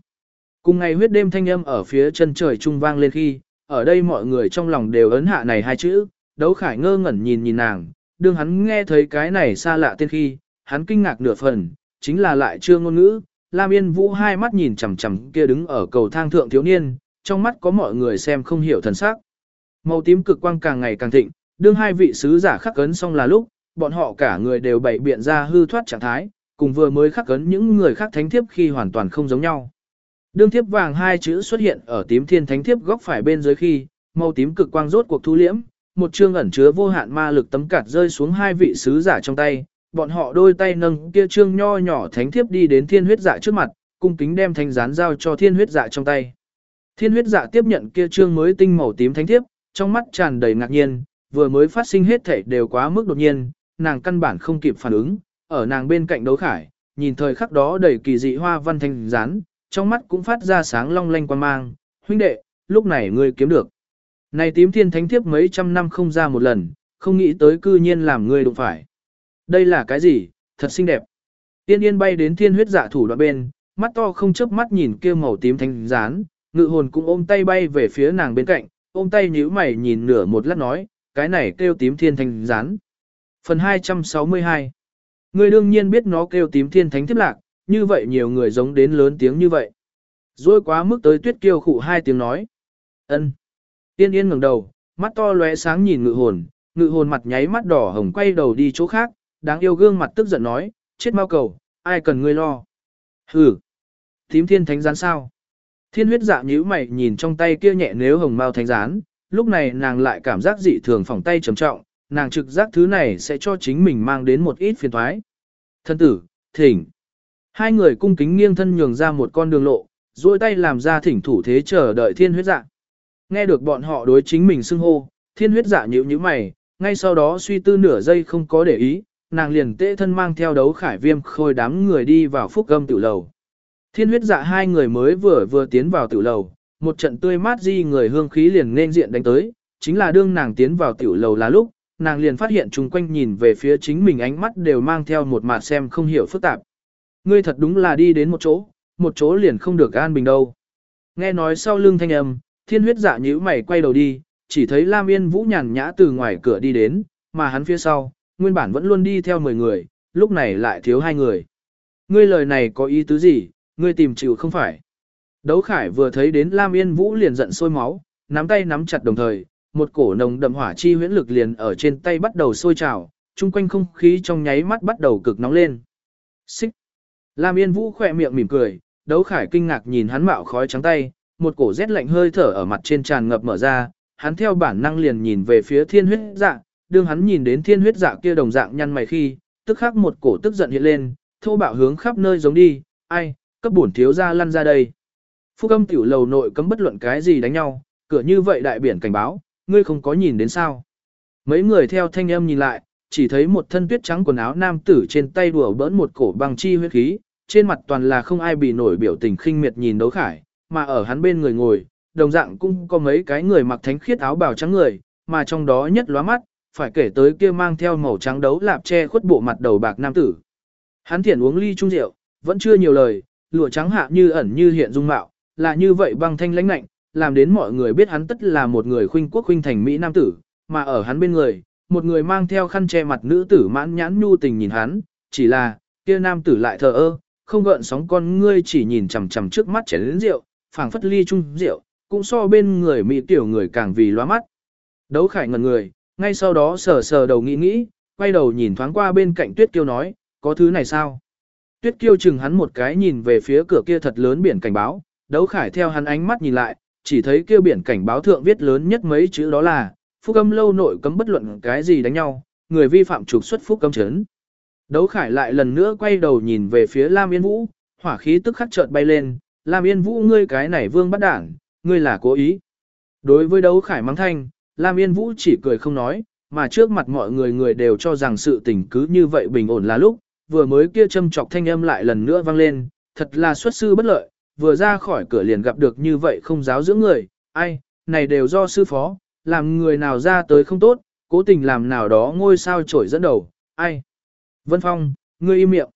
Cùng ngày huyết đêm thanh âm ở phía chân trời trung vang lên khi, ở đây mọi người trong lòng đều ấn hạ này hai chữ, đấu khải ngơ ngẩn nhìn nhìn nàng, đương hắn nghe thấy cái này xa lạ tên khi, hắn kinh ngạc nửa phần, chính là lại chưa ngôn ngữ, Lam Yên Vũ hai mắt nhìn chằm chằm kia đứng ở cầu thang thượng thiếu niên, trong mắt có mọi người xem không hiểu thần sắc. Màu tím cực quang càng ngày càng thịnh, đương hai vị sứ giả khắc cấn xong là lúc, bọn họ cả người đều bày biện ra hư thoát trạng thái, cùng vừa mới khắc cấn những người khác thánh thiếp khi hoàn toàn không giống nhau. Đương thiếp vàng hai chữ xuất hiện ở tím thiên thánh thiếp góc phải bên dưới khi, màu tím cực quang rốt cuộc thu liễm, một chương ẩn chứa vô hạn ma lực tấm cạt rơi xuống hai vị sứ giả trong tay, bọn họ đôi tay nâng kia trương nho nhỏ thánh thiếp đi đến thiên huyết dạ trước mặt, cung kính đem thánh gián giao cho thiên huyết dạ trong tay. Thiên huyết dạ tiếp nhận kia trương mới tinh màu tím thánh thiếp, trong mắt tràn đầy ngạc nhiên, vừa mới phát sinh hết thảy đều quá mức đột nhiên, nàng căn bản không kịp phản ứng, ở nàng bên cạnh đấu khải, nhìn thời khắc đó đầy kỳ dị hoa văn thanh gián, trong mắt cũng phát ra sáng long lanh quan mang, huynh đệ, lúc này ngươi kiếm được. Này tím thiên thánh thiếp mấy trăm năm không ra một lần, không nghĩ tới cư nhiên làm ngươi đụng phải. Đây là cái gì, thật xinh đẹp. Tiên yên bay đến thiên huyết dạ thủ đoạn bên, mắt to không chớp mắt nhìn kia màu tím thanh gián, ngự hồn cũng ôm tay bay về phía nàng bên cạnh, ôm tay nhíu mày nhìn nửa một lát nói, cái này kêu tím thiên thanh gián. Phần 262 người đương nhiên biết nó kêu tím thiên thánh thiếp lạc, như vậy nhiều người giống đến lớn tiếng như vậy. Rồi quá mức tới tuyết kiêu khụ hai tiếng nói. ân Tiên yên ngẩng đầu, mắt to lóe sáng nhìn ngự hồn, ngự hồn mặt nháy mắt đỏ hồng quay đầu đi chỗ khác, đáng yêu gương mặt tức giận nói, chết mau cầu, ai cần ngươi lo. Hừ, tím thiên thánh gián sao? Thiên huyết dạ nhíu mày nhìn trong tay kia nhẹ nếu hồng mau thánh gián, lúc này nàng lại cảm giác dị thường phòng tay trầm trọng, nàng trực giác thứ này sẽ cho chính mình mang đến một ít phiền thoái. Thân tử, thỉnh. Hai người cung kính nghiêng thân nhường ra một con đường lộ, duỗi tay làm ra thỉnh thủ thế chờ đợi thiên huyết dạ. Nghe được bọn họ đối chính mình xưng hô, thiên huyết dạ nhíu nhíu mày, ngay sau đó suy tư nửa giây không có để ý, nàng liền tệ thân mang theo đấu khải viêm khôi đám người đi vào phúc gâm tiểu lầu. Thiên huyết dạ hai người mới vừa vừa tiến vào tiểu lầu, một trận tươi mát di người hương khí liền nên diện đánh tới, chính là đương nàng tiến vào tiểu lầu là lúc, nàng liền phát hiện chung quanh nhìn về phía chính mình ánh mắt đều mang theo một mặt xem không hiểu phức tạp. Ngươi thật đúng là đi đến một chỗ, một chỗ liền không được an bình đâu. Nghe nói sau lưng thanh âm, thiên huyết dạ nhíu mày quay đầu đi, chỉ thấy Lam Yên Vũ nhàn nhã từ ngoài cửa đi đến, mà hắn phía sau, nguyên bản vẫn luôn đi theo 10 người, lúc này lại thiếu hai người. Ngươi lời này có ý tứ gì, ngươi tìm chịu không phải. Đấu Khải vừa thấy đến Lam Yên Vũ liền giận sôi máu, nắm tay nắm chặt đồng thời, một cổ nồng đậm hỏa chi huyễn lực liền ở trên tay bắt đầu sôi trào, chung quanh không khí trong nháy mắt bắt đầu cực nóng lên. Xích. Lam Yên Vũ khỏe miệng mỉm cười, Đấu Khải kinh ngạc nhìn hắn mạo khói trắng tay, một cổ rét lạnh hơi thở ở mặt trên tràn ngập mở ra, hắn theo bản năng liền nhìn về phía thiên huyết dạ, đương hắn nhìn đến thiên huyết dạ kia đồng dạng nhăn mày khi, tức khắc một cổ tức giận hiện lên, thô bạo hướng khắp nơi giống đi, ai, cấp bổn thiếu ra lăn ra đây. Phúc âm tiểu lầu nội cấm bất luận cái gì đánh nhau, cửa như vậy đại biển cảnh báo, ngươi không có nhìn đến sao. Mấy người theo thanh âm nhìn lại, chỉ thấy một thân tuyết trắng quần áo nam tử trên tay đùa bỡn một cổ băng chi huyết khí, trên mặt toàn là không ai bị nổi biểu tình khinh miệt nhìn đấu khải, mà ở hắn bên người ngồi, đồng dạng cũng có mấy cái người mặc thánh khiết áo bào trắng người, mà trong đó nhất lóa mắt, phải kể tới kia mang theo màu trắng đấu lạp che khuất bộ mặt đầu bạc nam tử. Hắn thiện uống ly trung rượu, vẫn chưa nhiều lời, lụa trắng hạ như ẩn như hiện dung mạo, là như vậy băng thanh lãnh lạnh, làm đến mọi người biết hắn tất là một người khuynh quốc khuynh thành Mỹ nam tử, mà ở hắn bên người, một người mang theo khăn che mặt nữ tử mãn nhãn nhu tình nhìn hắn, chỉ là, kia nam tử lại thờ ơ, không gợn sóng con ngươi chỉ nhìn chằm chằm trước mắt chén lớn rượu, phảng phất ly chung rượu, cũng so bên người Mỹ tiểu người càng vì loa mắt. Đấu khải ngần người, ngay sau đó sờ sờ đầu nghĩ nghĩ, quay đầu nhìn thoáng qua bên cạnh tuyết kiêu nói, có thứ này sao? Tuyết kiêu chừng hắn một cái nhìn về phía cửa kia thật lớn biển cảnh báo, đấu khải theo hắn ánh mắt nhìn lại, chỉ thấy kia biển cảnh báo thượng viết lớn nhất mấy chữ đó là, phúc âm lâu nội cấm bất luận cái gì đánh nhau, người vi phạm trục xuất phúc âm chấn. Đấu khải lại lần nữa quay đầu nhìn về phía Lam Yên Vũ, hỏa khí tức khắc chợt bay lên, Lam Yên Vũ ngươi cái này vương bắt đảng, ngươi là cố ý. Đối với đấu khải mắng thanh, Lam Yên Vũ chỉ cười không nói, mà trước mặt mọi người người đều cho rằng sự tình cứ như vậy bình ổn là lúc, vừa mới kia châm chọc thanh âm lại lần nữa vang lên, thật là xuất sư bất lợi, vừa ra khỏi cửa liền gặp được như vậy không giáo dưỡng người, ai, này đều do sư phó, làm người nào ra tới không tốt, cố tình làm nào đó ngôi sao trổi dẫn đầu, ai. Vân Phong, ngươi im miệng.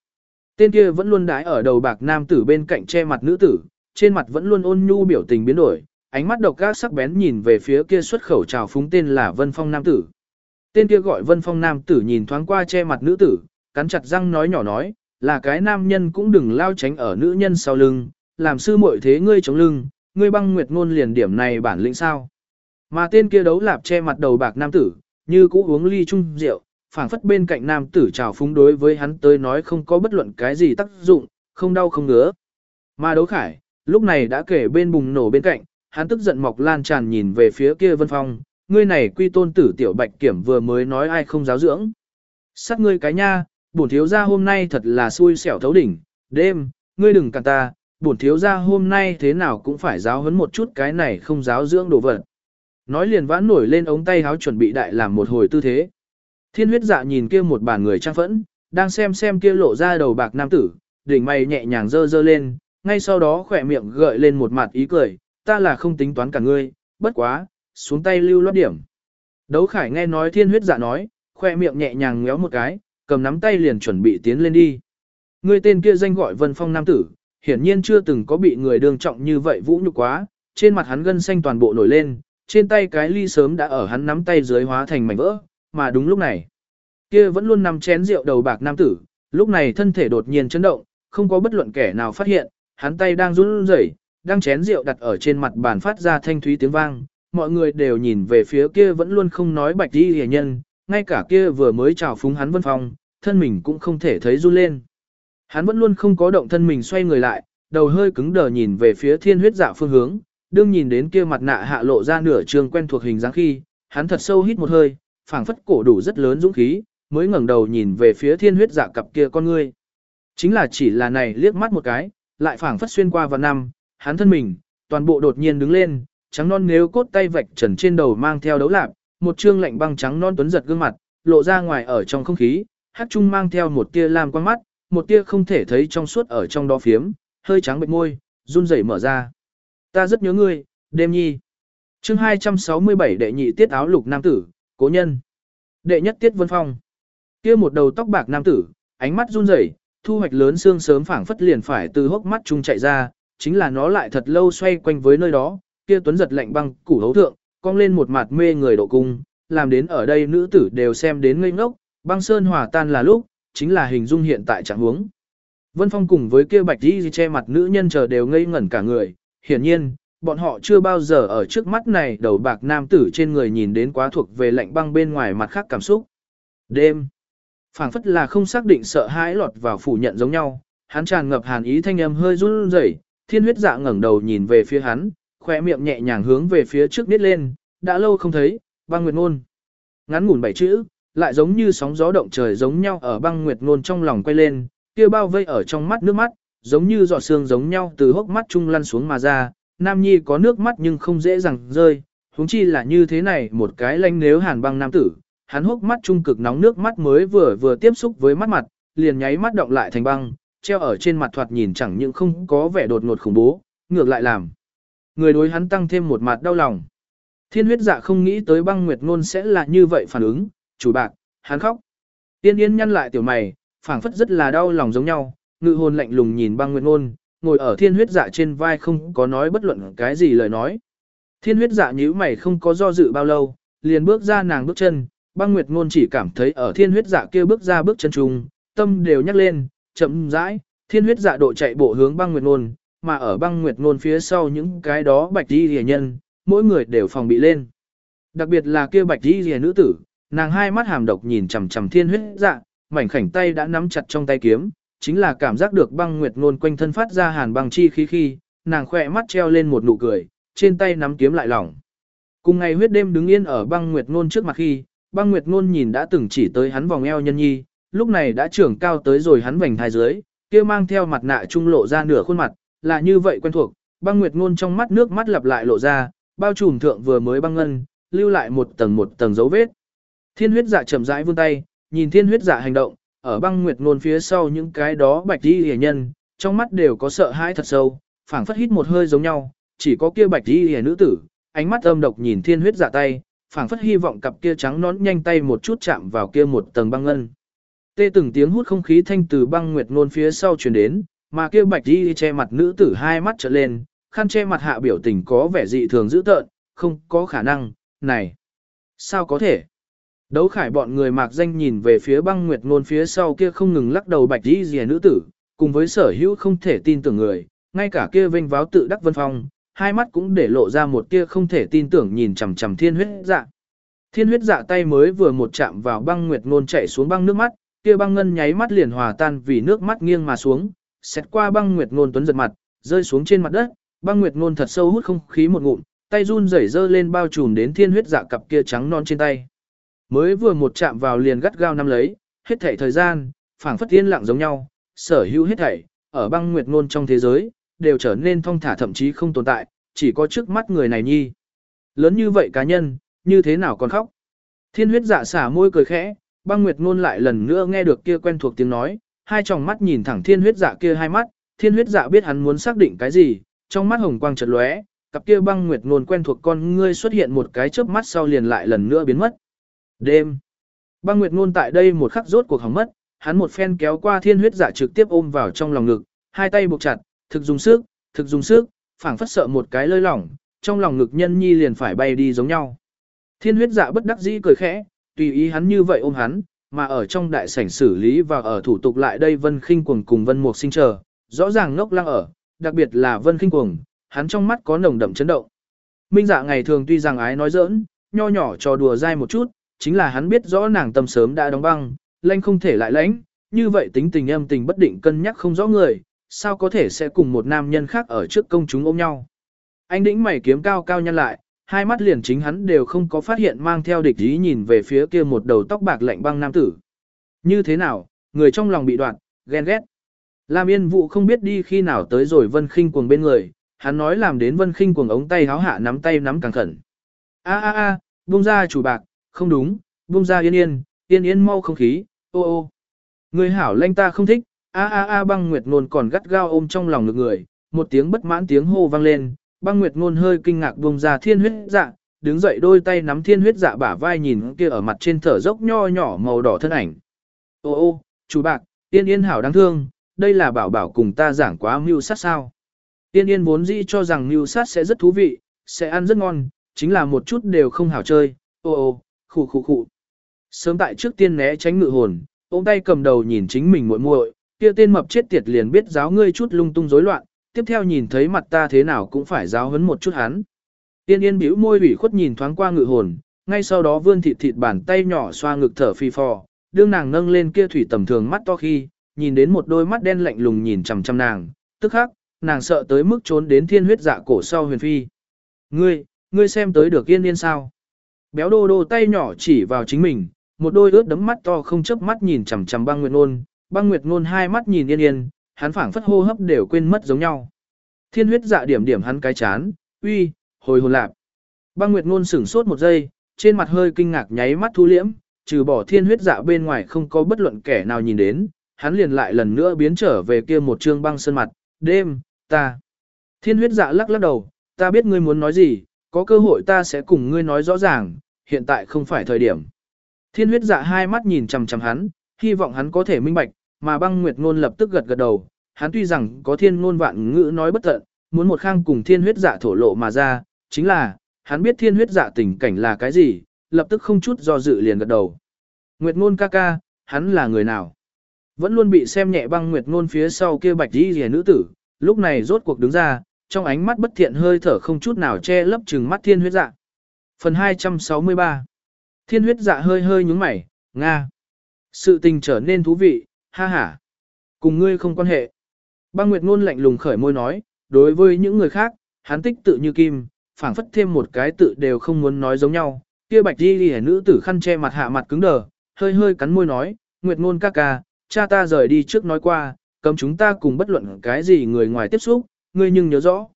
Tên kia vẫn luôn đái ở đầu bạc nam tử bên cạnh che mặt nữ tử, trên mặt vẫn luôn ôn nhu biểu tình biến đổi, ánh mắt độc gác sắc bén nhìn về phía kia xuất khẩu chào phúng tên là Vân Phong nam tử. Tên kia gọi Vân Phong nam tử nhìn thoáng qua che mặt nữ tử, cắn chặt răng nói nhỏ nói, là cái nam nhân cũng đừng lao tránh ở nữ nhân sau lưng, làm sư muội thế ngươi chống lưng, ngươi băng nguyệt ngôn liền điểm này bản lĩnh sao. Mà tên kia đấu lạp che mặt đầu bạc nam tử, như cũ uống ly chung rượu, phảng phất bên cạnh nam tử trào phúng đối với hắn tới nói không có bất luận cái gì tác dụng, không đau không ngứa. Mà đấu khải, lúc này đã kể bên bùng nổ bên cạnh, hắn tức giận mọc lan tràn nhìn về phía kia Vân Phong, ngươi này quy tôn tử tiểu bạch kiểm vừa mới nói ai không giáo dưỡng. Sát ngươi cái nha, bổn thiếu gia hôm nay thật là xui xẻo thấu đỉnh, đêm, ngươi đừng cản ta, bổn thiếu gia hôm nay thế nào cũng phải giáo huấn một chút cái này không giáo dưỡng đồ vật. Nói liền vãn nổi lên ống tay háo chuẩn bị đại làm một hồi tư thế. Thiên huyết dạ nhìn kia một bàn người trang phẫn, đang xem xem kia lộ ra đầu bạc nam tử, đỉnh mày nhẹ nhàng dơ dơ lên, ngay sau đó khỏe miệng gợi lên một mặt ý cười, ta là không tính toán cả ngươi, bất quá, xuống tay lưu loát điểm. Đấu khải nghe nói thiên huyết dạ nói, khoe miệng nhẹ nhàng ngéo một cái, cầm nắm tay liền chuẩn bị tiến lên đi. Người tên kia danh gọi Vân Phong Nam Tử, hiển nhiên chưa từng có bị người đương trọng như vậy vũ nhục quá, trên mặt hắn gân xanh toàn bộ nổi lên, trên tay cái ly sớm đã ở hắn nắm tay dưới hóa thành mảnh vỡ, mà đúng lúc này, kia vẫn luôn nằm chén rượu đầu bạc nam tử, lúc này thân thể đột nhiên chấn động, không có bất luận kẻ nào phát hiện, hắn tay đang run rẩy, đang chén rượu đặt ở trên mặt bàn phát ra thanh thúy tiếng vang, mọi người đều nhìn về phía kia vẫn luôn không nói bạch đi hề nhân, ngay cả kia vừa mới chào phúng hắn vân phong, thân mình cũng không thể thấy run lên. Hắn vẫn luôn không có động thân mình xoay người lại, đầu hơi cứng đờ nhìn về phía thiên huyết dạ phương hướng, đương nhìn đến kia mặt nạ hạ lộ ra nửa trường quen thuộc hình dáng khi, hắn thật sâu hít một hơi, phảng phất cổ đủ rất lớn dũng khí, mới ngẩng đầu nhìn về phía thiên huyết dạ cặp kia con ngươi. Chính là chỉ là này liếc mắt một cái, lại phảng phất xuyên qua vào năm, hắn thân mình, toàn bộ đột nhiên đứng lên, trắng non nếu cốt tay vạch trần trên đầu mang theo đấu lạp, một trương lạnh băng trắng non tuấn giật gương mặt, lộ ra ngoài ở trong không khí, hát trung mang theo một tia lam quang mắt, một tia không thể thấy trong suốt ở trong đó phiếm, hơi trắng bệnh môi, run rẩy mở ra. Ta rất nhớ ngươi, đêm nhi. chương 267 đệ nhị tiết áo lục nam tử, cố nhân. Đệ nhất tiết vân phong. kia một đầu tóc bạc nam tử, ánh mắt run rẩy, thu hoạch lớn xương sớm phảng phất liền phải từ hốc mắt trung chạy ra, chính là nó lại thật lâu xoay quanh với nơi đó, kia tuấn giật lạnh băng củ hấu thượng, cong lên một mặt mê người độ cung, làm đến ở đây nữ tử đều xem đến ngây ngốc, băng sơn hòa tan là lúc, chính là hình dung hiện tại trạng huống. Vân Phong cùng với kia bạch đi che mặt nữ nhân chờ đều ngây ngẩn cả người, hiển nhiên, bọn họ chưa bao giờ ở trước mắt này đầu bạc nam tử trên người nhìn đến quá thuộc về lạnh băng bên ngoài mặt khác cảm xúc. Đêm, phảng phất là không xác định sợ hãi lọt vào phủ nhận giống nhau, hắn tràn ngập hàn ý thanh âm hơi run rẩy, thiên huyết dạ ngẩng đầu nhìn về phía hắn, khoe miệng nhẹ nhàng hướng về phía trước nít lên, đã lâu không thấy, băng nguyệt ngôn. Ngắn ngủn bảy chữ, lại giống như sóng gió động trời giống nhau ở băng nguyệt ngôn trong lòng quay lên, kia bao vây ở trong mắt nước mắt, giống như giọt sương giống nhau từ hốc mắt trung lăn xuống mà ra, nam nhi có nước mắt nhưng không dễ dàng rơi, huống chi là như thế này một cái lanh nếu hàn băng nam tử, hắn hốc mắt trung cực nóng nước mắt mới vừa vừa tiếp xúc với mắt mặt, liền nháy mắt động lại thành băng, treo ở trên mặt thoạt nhìn chẳng những không có vẻ đột ngột khủng bố, ngược lại làm. Người đối hắn tăng thêm một mặt đau lòng. Thiên huyết dạ không nghĩ tới băng nguyệt ngôn sẽ là như vậy phản ứng, chủ bạc, hắn khóc. Tiên yên nhăn lại tiểu mày, phảng phất rất là đau lòng giống nhau, ngự hồn lạnh lùng nhìn băng nguyệt ngôn, ngồi ở thiên huyết dạ trên vai không có nói bất luận cái gì lời nói. Thiên huyết dạ nhíu mày không có do dự bao lâu, liền bước ra nàng bước chân, băng nguyệt ngôn chỉ cảm thấy ở thiên huyết dạ kia bước ra bước chân trùng, tâm đều nhắc lên, chậm rãi, thiên huyết dạ độ chạy bộ hướng băng nguyệt nôn, mà ở băng nguyệt nôn phía sau những cái đó bạch đi rìa nhân, mỗi người đều phòng bị lên. Đặc biệt là kia bạch đi rìa nữ tử, nàng hai mắt hàm độc nhìn chằm chằm thiên huyết dạ, mảnh khảnh tay đã nắm chặt trong tay kiếm, chính là cảm giác được băng nguyệt nôn quanh thân phát ra hàn băng chi khí khi, nàng khỏe mắt treo lên một nụ cười, trên tay nắm kiếm lại lỏng. Cùng ngày huyết đêm đứng yên ở băng nguyệt nôn trước mặt khi, băng nguyệt nôn nhìn đã từng chỉ tới hắn vòng eo nhân nhi, lúc này đã trưởng cao tới rồi hắn vành thai dưới, kia mang theo mặt nạ trung lộ ra nửa khuôn mặt, là như vậy quen thuộc, băng nguyệt ngôn trong mắt nước mắt lặp lại lộ ra, bao trùm thượng vừa mới băng ngân, lưu lại một tầng một tầng dấu vết. Thiên huyết dạ chậm rãi vươn tay, nhìn thiên huyết dạ hành động, ở băng nguyệt ngôn phía sau những cái đó bạch đi hề nhân, trong mắt đều có sợ hãi thật sâu, phảng phất hít một hơi giống nhau, chỉ có kia bạch đi hề nữ tử, ánh mắt âm độc nhìn thiên huyết dạ tay, phảng phất hy vọng cặp kia trắng nón nhanh tay một chút chạm vào kia một tầng băng ngân. Tê từng tiếng hút không khí thanh từ băng nguyệt ngôn phía sau truyền đến, mà kia bạch đi che mặt nữ tử hai mắt trở lên, khăn che mặt hạ biểu tình có vẻ dị thường dữ tợn, không có khả năng, này. Sao có thể? Đấu khải bọn người mạc danh nhìn về phía băng nguyệt ngôn phía sau kia không ngừng lắc đầu bạch đi rìa nữ tử, cùng với sở hữu không thể tin tưởng người, ngay cả kia vinh váo tự đắc vân phong, hai mắt cũng để lộ ra một tia không thể tin tưởng nhìn chằm chằm thiên huyết dạ. Thiên huyết dạ tay mới vừa một chạm vào băng nguyệt ngôn chạy xuống băng nước mắt, kia băng ngân nháy mắt liền hòa tan vì nước mắt nghiêng mà xuống, xét qua băng nguyệt ngôn tuấn giật mặt, rơi xuống trên mặt đất, băng nguyệt ngôn thật sâu hút không khí một ngụm, tay run rẩy dơ lên bao trùm đến thiên huyết dạ cặp kia trắng non trên tay. Mới vừa một chạm vào liền gắt gao nắm lấy, hết thảy thời gian, phảng phất yên lặng giống nhau, sở hữu hết thảy, ở băng nguyệt ngôn trong thế giới, đều trở nên thong thả thậm chí không tồn tại, chỉ có trước mắt người này nhi. Lớn như vậy cá nhân, như thế nào còn khóc? Thiên huyết dạ xả môi cười khẽ, băng nguyệt ngôn lại lần nữa nghe được kia quen thuộc tiếng nói, hai tròng mắt nhìn thẳng thiên huyết dạ kia hai mắt, thiên huyết dạ biết hắn muốn xác định cái gì, trong mắt hồng quang chợt lóe, cặp kia băng nguyệt ngôn quen thuộc con ngươi xuất hiện một cái chớp mắt sau liền lại lần nữa biến mất. Đêm. Băng nguyệt ngôn tại đây một khắc rốt cuộc hỏng mất, hắn một phen kéo qua thiên huyết dạ trực tiếp ôm vào trong lòng ngực, hai tay buộc chặt, thực dùng sức, thực dùng sức, phảng phất sợ một cái lơi lỏng, trong lòng ngực nhân nhi liền phải bay đi giống nhau. Thiên huyết dạ bất đắc dĩ cười khẽ, tùy ý hắn như vậy ôm hắn, mà ở trong đại sảnh xử lý và ở thủ tục lại đây Vân Khinh Cuồng cùng Vân Mục Sinh chờ, rõ ràng ngốc lăng ở, đặc biệt là Vân Khinh Cuồng, hắn trong mắt có nồng đậm chấn động. Minh Dạ ngày thường tuy rằng ái nói giỡn, nho nhỏ trò đùa dai một chút, chính là hắn biết rõ nàng tâm sớm đã đóng băng, lanh không thể lại lãnh, như vậy tính tình em tình bất định cân nhắc không rõ người, sao có thể sẽ cùng một nam nhân khác ở trước công chúng ôm nhau. Anh đĩnh mày kiếm cao cao nhăn lại, hai mắt liền chính hắn đều không có phát hiện mang theo địch ý nhìn về phía kia một đầu tóc bạc lạnh băng nam tử. Như thế nào, người trong lòng bị đoạn, ghen ghét. Lam Yên Vũ không biết đi khi nào tới rồi Vân Khinh cuồng bên người, hắn nói làm đến Vân Khinh cuồng ống tay háo hạ nắm tay nắm càng khẩn. A a a, buông ra chủ bạc, không đúng, buông ra Yên Yên, Yên Yên mau không khí, ô ô. Người hảo lanh ta không thích, a a a băng nguyệt nôn còn gắt gao ôm trong lòng ngực người, một tiếng bất mãn tiếng hô vang lên, băng nguyệt ngôn hơi kinh ngạc buông ra thiên huyết dạ, đứng dậy đôi tay nắm thiên huyết dạ bả vai nhìn kia ở mặt trên thở dốc nho nhỏ màu đỏ thân ảnh. Ô ô, chú bạc, tiên yên hảo đáng thương, đây là bảo bảo cùng ta giảng quá mưu sát sao. Tiên yên vốn dĩ cho rằng mưu sát sẽ rất thú vị, sẽ ăn rất ngon, chính là một chút đều không hảo chơi, ô ô, khụ khụ khụ. Sớm tại trước tiên né tránh ngự hồn, ôm tay cầm đầu nhìn chính mình muội muội, kia tên mập chết tiệt liền biết giáo ngươi chút lung tung rối loạn, tiếp theo nhìn thấy mặt ta thế nào cũng phải giáo hấn một chút hắn. Tiên yên bĩu môi ủy khuất nhìn thoáng qua ngự hồn, ngay sau đó vươn thịt thịt bàn tay nhỏ xoa ngực thở phi phò, đương nàng nâng lên kia thủy tầm thường mắt to khi, nhìn đến một đôi mắt đen lạnh lùng nhìn chằm chằm nàng, tức khắc, nàng sợ tới mức trốn đến thiên huyết dạ cổ sau huyền phi. Ngươi, ngươi xem tới được yên yên sao? Béo đô đô tay nhỏ chỉ vào chính mình, một đôi ướt đấm mắt to không chớp mắt nhìn chằm chằm băng nguyệt nôn, băng nguyệt nôn hai mắt nhìn yên yên, hắn phảng phất hô hấp đều quên mất giống nhau. Thiên huyết dạ điểm điểm hắn cái chán, uy, hồi hồn lạc. Băng Nguyệt Ngôn sửng sốt một giây, trên mặt hơi kinh ngạc nháy mắt thu liễm, trừ bỏ thiên huyết dạ bên ngoài không có bất luận kẻ nào nhìn đến, hắn liền lại lần nữa biến trở về kia một trương băng sơn mặt, đêm, ta. Thiên huyết dạ lắc lắc đầu, ta biết ngươi muốn nói gì, có cơ hội ta sẽ cùng ngươi nói rõ ràng, hiện tại không phải thời điểm. Thiên huyết dạ hai mắt nhìn chằm chằm hắn, hy vọng hắn có thể minh bạch, mà băng nguyệt ngôn lập tức gật gật đầu, hắn tuy rằng có thiên ngôn vạn ngữ nói bất tận, muốn một khang cùng thiên huyết dạ thổ lộ mà ra, chính là, hắn biết thiên huyết dạ tình cảnh là cái gì, lập tức không chút do dự liền gật đầu. Nguyệt ngôn ca ca, hắn là người nào? Vẫn luôn bị xem nhẹ băng nguyệt ngôn phía sau kia bạch đi rìa nữ tử, lúc này rốt cuộc đứng ra, trong ánh mắt bất thiện hơi thở không chút nào che lấp chừng mắt thiên huyết dạ. Phần 263 Thiên huyết dạ hơi hơi nhúng mày, Nga. Sự tình trở nên thú vị, ha ha. Cùng ngươi không quan hệ. Băng Nguyệt Ngôn lạnh lùng khởi môi nói, đối với những người khác, hắn tích tự như kim, phảng phất thêm một cái tự đều không muốn nói giống nhau. Kia bạch đi lìa nữ tử khăn che mặt hạ mặt cứng đờ, hơi hơi cắn môi nói, Nguyệt Ngôn ca ca, cha ta rời đi trước nói qua, cấm chúng ta cùng bất luận cái gì người ngoài tiếp xúc, ngươi nhưng nhớ rõ.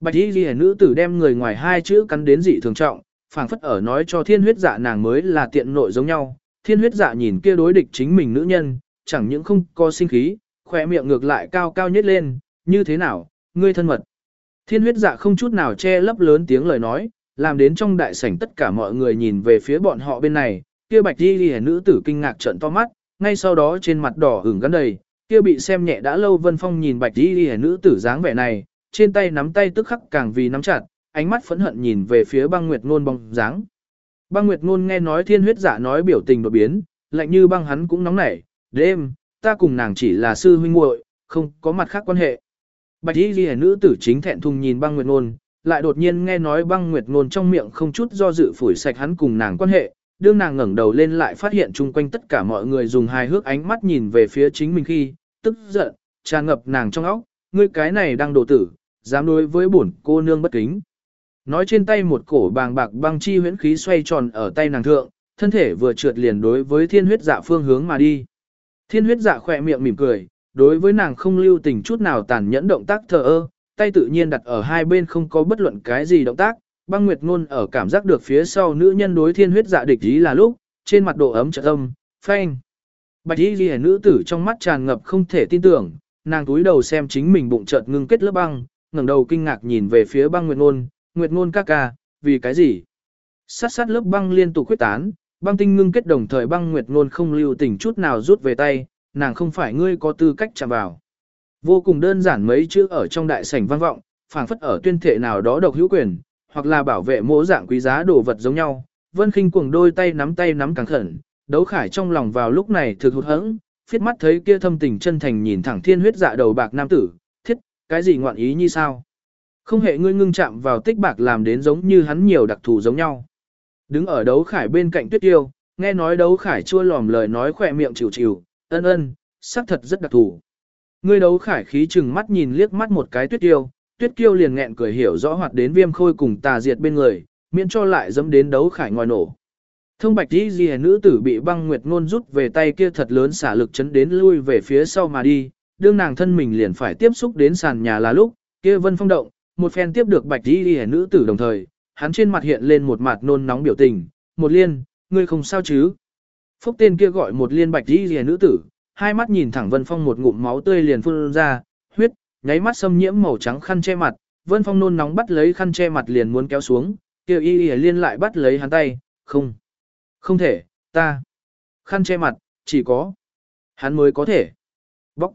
Bạch y ghi nữ tử đem người ngoài hai chữ cắn đến dị thường trọng, phảng phất ở nói cho thiên huyết dạ nàng mới là tiện nội giống nhau. Thiên huyết dạ nhìn kia đối địch chính mình nữ nhân, chẳng những không có sinh khí, khỏe miệng ngược lại cao cao nhất lên, như thế nào, ngươi thân mật. Thiên huyết dạ không chút nào che lấp lớn tiếng lời nói, làm đến trong đại sảnh tất cả mọi người nhìn về phía bọn họ bên này, kia bạch đi đi nữ tử kinh ngạc trợn to mắt, ngay sau đó trên mặt đỏ hửng gắn đầy, kia bị xem nhẹ đã lâu vân phong nhìn bạch đi đi nữ tử dáng vẻ này, trên tay nắm tay tức khắc càng vì nắm chặt, ánh mắt phẫn hận nhìn về phía băng nguyệt ngôn bóng dáng. Băng nguyệt ngôn nghe nói thiên huyết dạ nói biểu tình đột biến, lạnh như băng hắn cũng nóng nảy, đêm, ta cùng nàng chỉ là sư huynh muội, không có mặt khác quan hệ. Bạch y ghi nữ tử chính thẹn thùng nhìn băng nguyệt ngôn, lại đột nhiên nghe nói băng nguyệt ngôn trong miệng không chút do dự phủi sạch hắn cùng nàng quan hệ, đương nàng ngẩng đầu lên lại phát hiện chung quanh tất cả mọi người dùng hài hước ánh mắt nhìn về phía chính mình khi, tức giận, tràn ngập nàng trong óc, ngươi cái này đang đổ tử, dám đối với bổn cô nương bất kính. Nói trên tay một cổ bàng bạc băng chi huyễn khí xoay tròn ở tay nàng thượng, thân thể vừa trượt liền đối với thiên huyết dạ phương hướng mà đi. Thiên huyết dạ khỏe miệng mỉm cười, đối với nàng không lưu tình chút nào tàn nhẫn động tác thờ ơ, tay tự nhiên đặt ở hai bên không có bất luận cái gì động tác, băng nguyệt ngôn ở cảm giác được phía sau nữ nhân đối thiên huyết dạ địch ý là lúc, trên mặt độ ấm chợt âm, phanh. Bạch y ghi nữ tử trong mắt tràn ngập không thể tin tưởng, nàng túi đầu xem chính mình bụng chợt ngưng kết lớp băng, ngẩng đầu kinh ngạc nhìn về phía băng nguyệt ngôn, nguyệt ngôn ca ca, vì cái gì? Sát sát lớp băng liên tục quyết tán, băng tinh ngưng kết đồng thời băng nguyệt ngôn không lưu tình chút nào rút về tay, nàng không phải ngươi có tư cách chạm vào. Vô cùng đơn giản mấy chữ ở trong đại sảnh vang vọng, phảng phất ở tuyên thệ nào đó độc hữu quyền, hoặc là bảo vệ mỗ dạng quý giá đồ vật giống nhau. Vân Khinh cuồng đôi tay nắm tay nắm càng khẩn, đấu khải trong lòng vào lúc này thực hụt hẫng, phiết mắt thấy kia thâm tình chân thành nhìn thẳng thiên huyết dạ đầu bạc nam tử, thiết, cái gì ngoạn ý như sao? Không hề ngươi ngưng chạm vào tích bạc làm đến giống như hắn nhiều đặc thù giống nhau. Đứng ở đấu khải bên cạnh tuyết tiêu, nghe nói đấu khải chua lòm lời nói khỏe miệng chịu chịu, ân ân, xác thật rất đặc thù. Ngươi đấu khải khí chừng mắt nhìn liếc mắt một cái tuyết tiêu, tuyết tiêu liền nghẹn cười hiểu rõ hoạt đến viêm khôi cùng tà diệt bên người, miễn cho lại dẫm đến đấu khải ngoài nổ. Thông bạch đi gì nữ tử bị băng nguyệt ngôn rút về tay kia thật lớn xả lực chấn đến lui về phía sau mà đi, đương nàng thân mình liền phải tiếp xúc đến sàn nhà là lúc, kia vân phong động, một phen tiếp được bạch đi gì nữ tử đồng thời, hắn trên mặt hiện lên một mặt nôn nóng biểu tình, một liên, ngươi không sao chứ. Phúc tên kia gọi một liên bạch đi rìa nữ tử, hai mắt nhìn thẳng vân phong một ngụm máu tươi liền phun ra, huyết, nháy mắt xâm nhiễm màu trắng khăn che mặt, vân phong nôn nóng bắt lấy khăn che mặt liền muốn kéo xuống, kia y y liên lại bắt lấy hắn tay, không. Không thể, ta. Khăn che mặt, chỉ có. Hắn mới có thể. Bóc.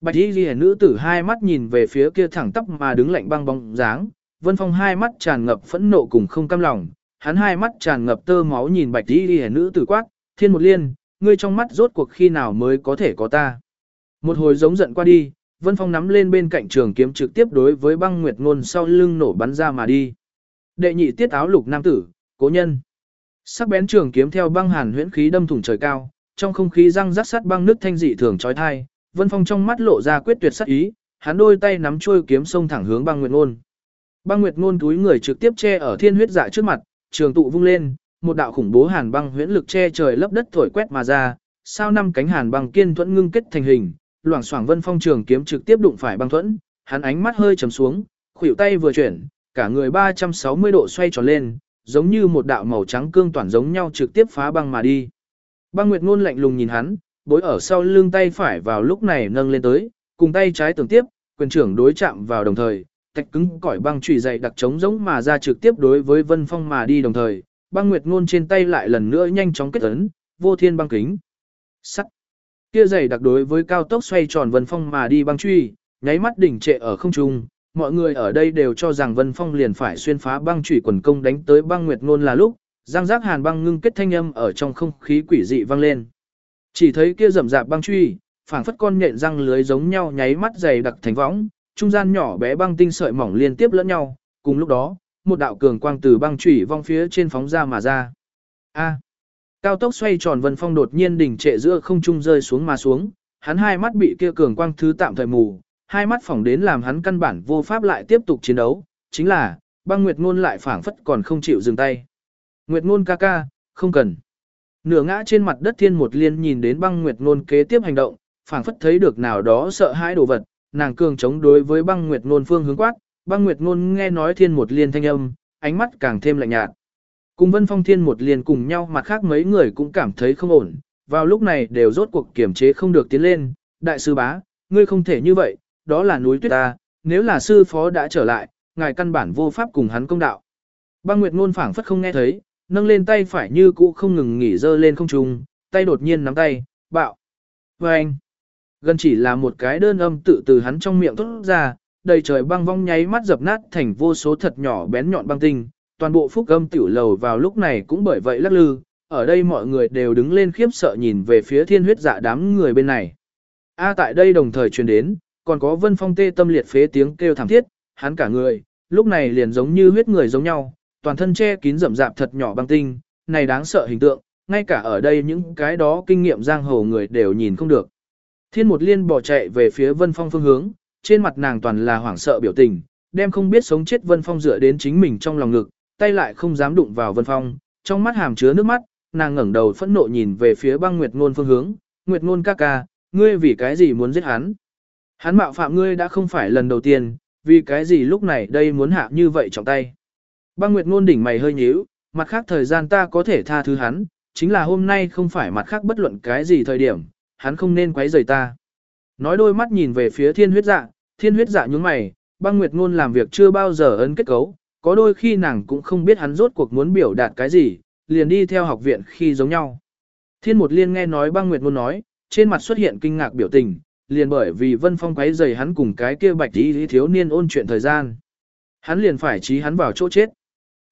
Bạch y ghi nữ tử hai mắt nhìn về phía kia thẳng tắp mà đứng lạnh băng bóng dáng. Vân Phong hai mắt tràn ngập phẫn nộ cùng không cam lòng. Hắn hai mắt tràn ngập tơ máu nhìn bạch y ghi nữ tử quát. Thiên một liên, ngươi trong mắt rốt cuộc khi nào mới có thể có ta. Một hồi giống giận qua đi, Vân Phong nắm lên bên cạnh trường kiếm trực tiếp đối với băng nguyệt ngôn sau lưng nổ bắn ra mà đi. Đệ nhị tiết áo lục nam tử, cố nhân. Sắc bén trường kiếm theo băng hàn huyễn khí đâm thủng trời cao, trong không khí răng rắc sắt băng nước thanh dị thường chói tai, Vân Phong trong mắt lộ ra quyết tuyệt sắc ý, hắn đôi tay nắm chuôi kiếm xông thẳng hướng băng nguyệt ngôn. Băng nguyệt ngôn túi người trực tiếp che ở thiên huyết dạ trước mặt, trường tụ vung lên, một đạo khủng bố hàn băng huyễn lực che trời lấp đất thổi quét mà ra, sao năm cánh hàn băng kiên thuẫn ngưng kết thành hình, loảng xoảng Vân Phong trường kiếm trực tiếp đụng phải băng thuẫn, hắn ánh mắt hơi trầm xuống, khuỷu tay vừa chuyển, cả người 360 độ xoay tròn lên, giống như một đạo màu trắng cương toàn giống nhau trực tiếp phá băng mà đi. Băng Nguyệt Ngôn lạnh lùng nhìn hắn, bối ở sau lưng tay phải vào lúc này nâng lên tới, cùng tay trái tưởng tiếp, quyền trưởng đối chạm vào đồng thời, thạch cứng cỏi băng chủy dày đặc trống giống mà ra trực tiếp đối với Vân Phong mà đi đồng thời, băng Nguyệt Ngôn trên tay lại lần nữa nhanh chóng kết ấn, vô thiên băng kính. Sắt. Kia dày đặc đối với cao tốc xoay tròn Vân Phong mà đi băng truy, nháy mắt đỉnh trệ ở không trung, mọi người ở đây đều cho rằng Vân Phong liền phải xuyên phá băng chủy quần công đánh tới băng nguyệt ngôn là lúc, giang giác hàn băng ngưng kết thanh âm ở trong không khí quỷ dị vang lên. Chỉ thấy kia rầm rạp băng truy, phảng phất con nhện răng lưới giống nhau nháy mắt dày đặc thành võng, trung gian nhỏ bé băng tinh sợi mỏng liên tiếp lẫn nhau, cùng lúc đó, một đạo cường quang từ băng chủy vong phía trên phóng ra mà ra. A. cao tốc xoay tròn Vân Phong đột nhiên đỉnh trệ giữa không trung rơi xuống mà xuống, hắn hai mắt bị kia cường quang thứ tạm thời mù, hai mắt phỏng đến làm hắn căn bản vô pháp lại tiếp tục chiến đấu, chính là, băng Nguyệt Ngôn lại phảng phất còn không chịu dừng tay. Nguyệt Ngôn ca ca, không cần. Nửa ngã trên mặt đất thiên một liên nhìn đến băng Nguyệt Ngôn kế tiếp hành động, phảng phất thấy được nào đó sợ hãi đồ vật, nàng cường chống đối với băng Nguyệt Ngôn phương hướng quát, băng Nguyệt Ngôn nghe nói thiên một liên thanh âm, ánh mắt càng thêm lạnh nhạt. Cùng Vân Phong Thiên một liên cùng nhau mặt khác mấy người cũng cảm thấy không ổn, vào lúc này đều rốt cuộc kiểm chế không được tiến lên, đại sư bá, ngươi không thể như vậy, đó là núi tuyết ta, nếu là sư phó đã trở lại, ngài căn bản vô pháp cùng hắn công đạo. Băng Nguyệt ngôn phảng phất không nghe thấy, nâng lên tay phải như cũ không ngừng nghỉ dơ lên không trung, tay đột nhiên nắm tay, bạo. Và anh, gần chỉ là một cái đơn âm tự từ hắn trong miệng thốt ra, đầy trời băng vong nháy mắt dập nát thành vô số thật nhỏ bén nhọn băng tinh, toàn bộ phúc âm tiểu lầu vào lúc này cũng bởi vậy lắc lư, ở đây mọi người đều đứng lên khiếp sợ nhìn về phía thiên huyết dạ đám người bên này. A tại đây đồng thời truyền đến, còn có vân phong tê tâm liệt phế tiếng kêu thảm thiết, hắn cả người, lúc này liền giống như huyết người giống nhau, toàn thân che kín rậm rạp thật nhỏ băng tinh, này đáng sợ hình tượng, ngay cả ở đây những cái đó kinh nghiệm giang hồ người đều nhìn không được. Thiên một liên bỏ chạy về phía vân phong phương hướng, trên mặt nàng toàn là hoảng sợ biểu tình, đem không biết sống chết Vân Phong dựa đến chính mình trong lòng ngực, tay lại không dám đụng vào Vân Phong, trong mắt hàm chứa nước mắt, nàng ngẩng đầu phẫn nộ nhìn về phía băng Nguyệt Ngôn phương hướng, Nguyệt Ngôn ca ca, ngươi vì cái gì muốn giết hắn? Hắn mạo phạm ngươi đã không phải lần đầu tiên, vì cái gì lúc này đây muốn hạ như vậy trọng tay? Băng Nguyệt Ngôn đỉnh mày hơi nhíu, mặt khác thời gian ta có thể tha thứ hắn, chính là hôm nay không phải mặt khác bất luận cái gì thời điểm, hắn không nên quấy rầy ta. Nói đôi mắt nhìn về phía thiên huyết dạ, thiên huyết dạ nhướng mày, băng nguyệt ngôn làm việc chưa bao giờ ấn kết cấu, có đôi khi nàng cũng không biết hắn rốt cuộc muốn biểu đạt cái gì, liền đi theo học viện khi giống nhau. Thiên một liên nghe nói băng nguyệt ngôn nói, trên mặt xuất hiện kinh ngạc biểu tình, liền bởi vì vân phong quấy rầy hắn cùng cái kia bạch tí thiếu niên ôn chuyện thời gian. Hắn liền phải trí hắn vào chỗ chết.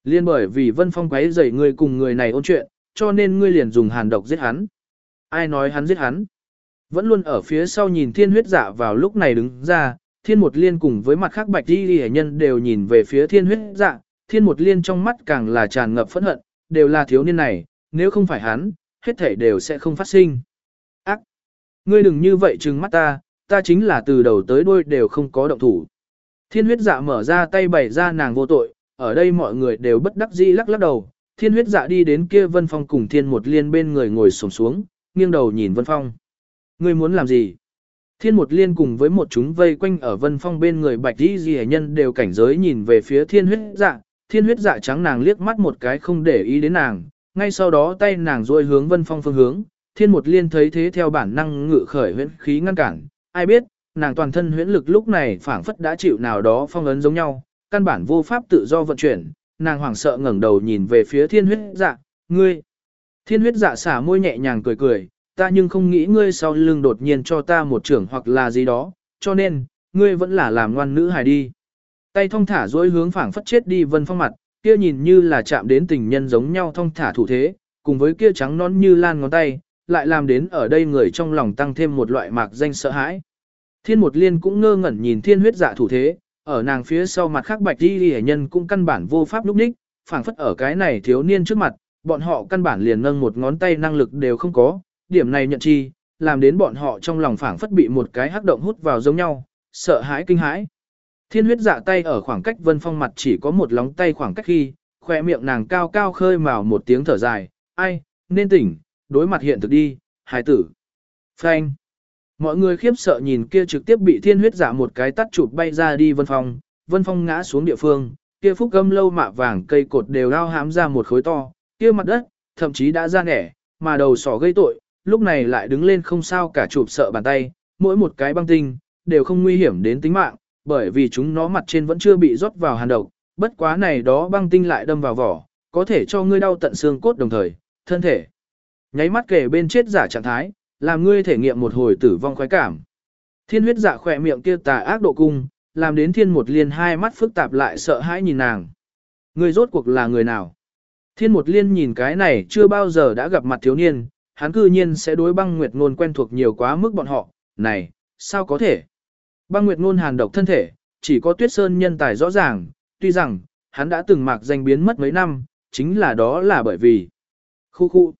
Liên bởi vì Vân Phong quấy rầy người cùng người này ôn chuyện, cho nên ngươi liền dùng hàn độc giết hắn. Ai nói hắn giết hắn? Vẫn luôn ở phía sau nhìn thiên huyết dạ vào lúc này đứng ra, thiên một liên cùng với mặt khác bạch đi hệ nhân đều nhìn về phía thiên huyết dạ, thiên một liên trong mắt càng là tràn ngập phẫn hận, đều là thiếu niên này, nếu không phải hắn, hết thảy đều sẽ không phát sinh. Ác! Ngươi đừng như vậy trừng mắt ta, ta chính là từ đầu tới đuôi đều không có động thủ. Thiên huyết dạ mở ra tay bày ra nàng vô tội, ở đây mọi người đều bất đắc dĩ lắc lắc đầu, thiên huyết dạ đi đến kia Vân Phong cùng thiên một liên bên người ngồi sổng xuống, nghiêng đầu nhìn Vân Phong. Ngươi muốn làm gì? Thiên một liên cùng với một chúng vây quanh ở Vân Phong bên người bạch đi gì nhân đều cảnh giới nhìn về phía thiên huyết dạ, thiên huyết dạ trắng nàng liếc mắt một cái không để ý đến nàng, ngay sau đó tay nàng duỗi hướng Vân Phong phương hướng, thiên một liên thấy thế theo bản năng ngự khởi huyễn khí ngăn cản, ai biết, nàng toàn thân huyễn lực lúc này phảng phất đã chịu nào đó phong ấn giống nhau, căn bản vô pháp tự do vận chuyển, nàng hoảng sợ ngẩng đầu nhìn về phía thiên huyết dạ, ngươi. Thiên huyết dạ xả môi nhẹ nhàng cười cười, ta nhưng không nghĩ ngươi sau lưng đột nhiên cho ta một trưởng hoặc là gì đó, cho nên, ngươi vẫn là làm ngoan nữ hài đi. Tay thong thả dối hướng phảng phất chết đi vân phong mặt, kia nhìn như là chạm đến tình nhân giống nhau thong thả thủ thế, cùng với kia trắng non như lan ngón tay, lại làm đến ở đây người trong lòng tăng thêm một loại mạc danh sợ hãi. Thiên một liên cũng ngơ ngẩn nhìn thiên huyết dạ thủ thế, ở nàng phía sau mặt khác bạch đi hệ nhân cũng căn bản vô pháp lúc ních, phảng phất ở cái này thiếu niên trước mặt, bọn họ căn bản liền nâng một ngón tay năng lực đều không có, điểm này nhận chi, làm đến bọn họ trong lòng phảng phất bị một cái hắc động hút vào giống nhau, sợ hãi kinh hãi. Thiên huyết dạ tay ở khoảng cách vân phong mặt chỉ có một lóng tay khoảng cách khi, khỏe miệng nàng cao cao khơi mào một tiếng thở dài, ai, nên tỉnh, đối mặt hiện thực đi, hài tử. Phanh. Mọi người khiếp sợ nhìn kia trực tiếp bị thiên huyết dạ một cái tắt chụp bay ra đi vân phong, vân phong ngã xuống địa phương, kia phúc gâm lâu mạ vàng cây cột đều lao hám ra một khối to, kia mặt đất, thậm chí đã ra nẻ, mà đầu sỏ gây tội, lúc này lại đứng lên không sao cả chụp sợ bàn tay, mỗi một cái băng tinh, đều không nguy hiểm đến tính mạng, bởi vì chúng nó mặt trên vẫn chưa bị rót vào hàn độc, bất quá này đó băng tinh lại đâm vào vỏ, có thể cho ngươi đau tận xương cốt đồng thời, thân thể. Nháy mắt kể bên chết giả trạng thái, làm ngươi thể nghiệm một hồi tử vong khoái cảm. Thiên huyết dạ khỏe miệng kia tà ác độ cung, làm đến thiên một liên hai mắt phức tạp lại sợ hãi nhìn nàng. Ngươi rốt cuộc là người nào? Thiên một liên nhìn cái này chưa bao giờ đã gặp mặt thiếu niên, hắn cư nhiên sẽ đối băng nguyệt ngôn quen thuộc nhiều quá mức bọn họ, này, sao có thể? Băng nguyệt ngôn hàn độc thân thể, chỉ có tuyết sơn nhân tài rõ ràng, tuy rằng, hắn đã từng mạc danh biến mất mấy năm, chính là đó là bởi vì khu khu.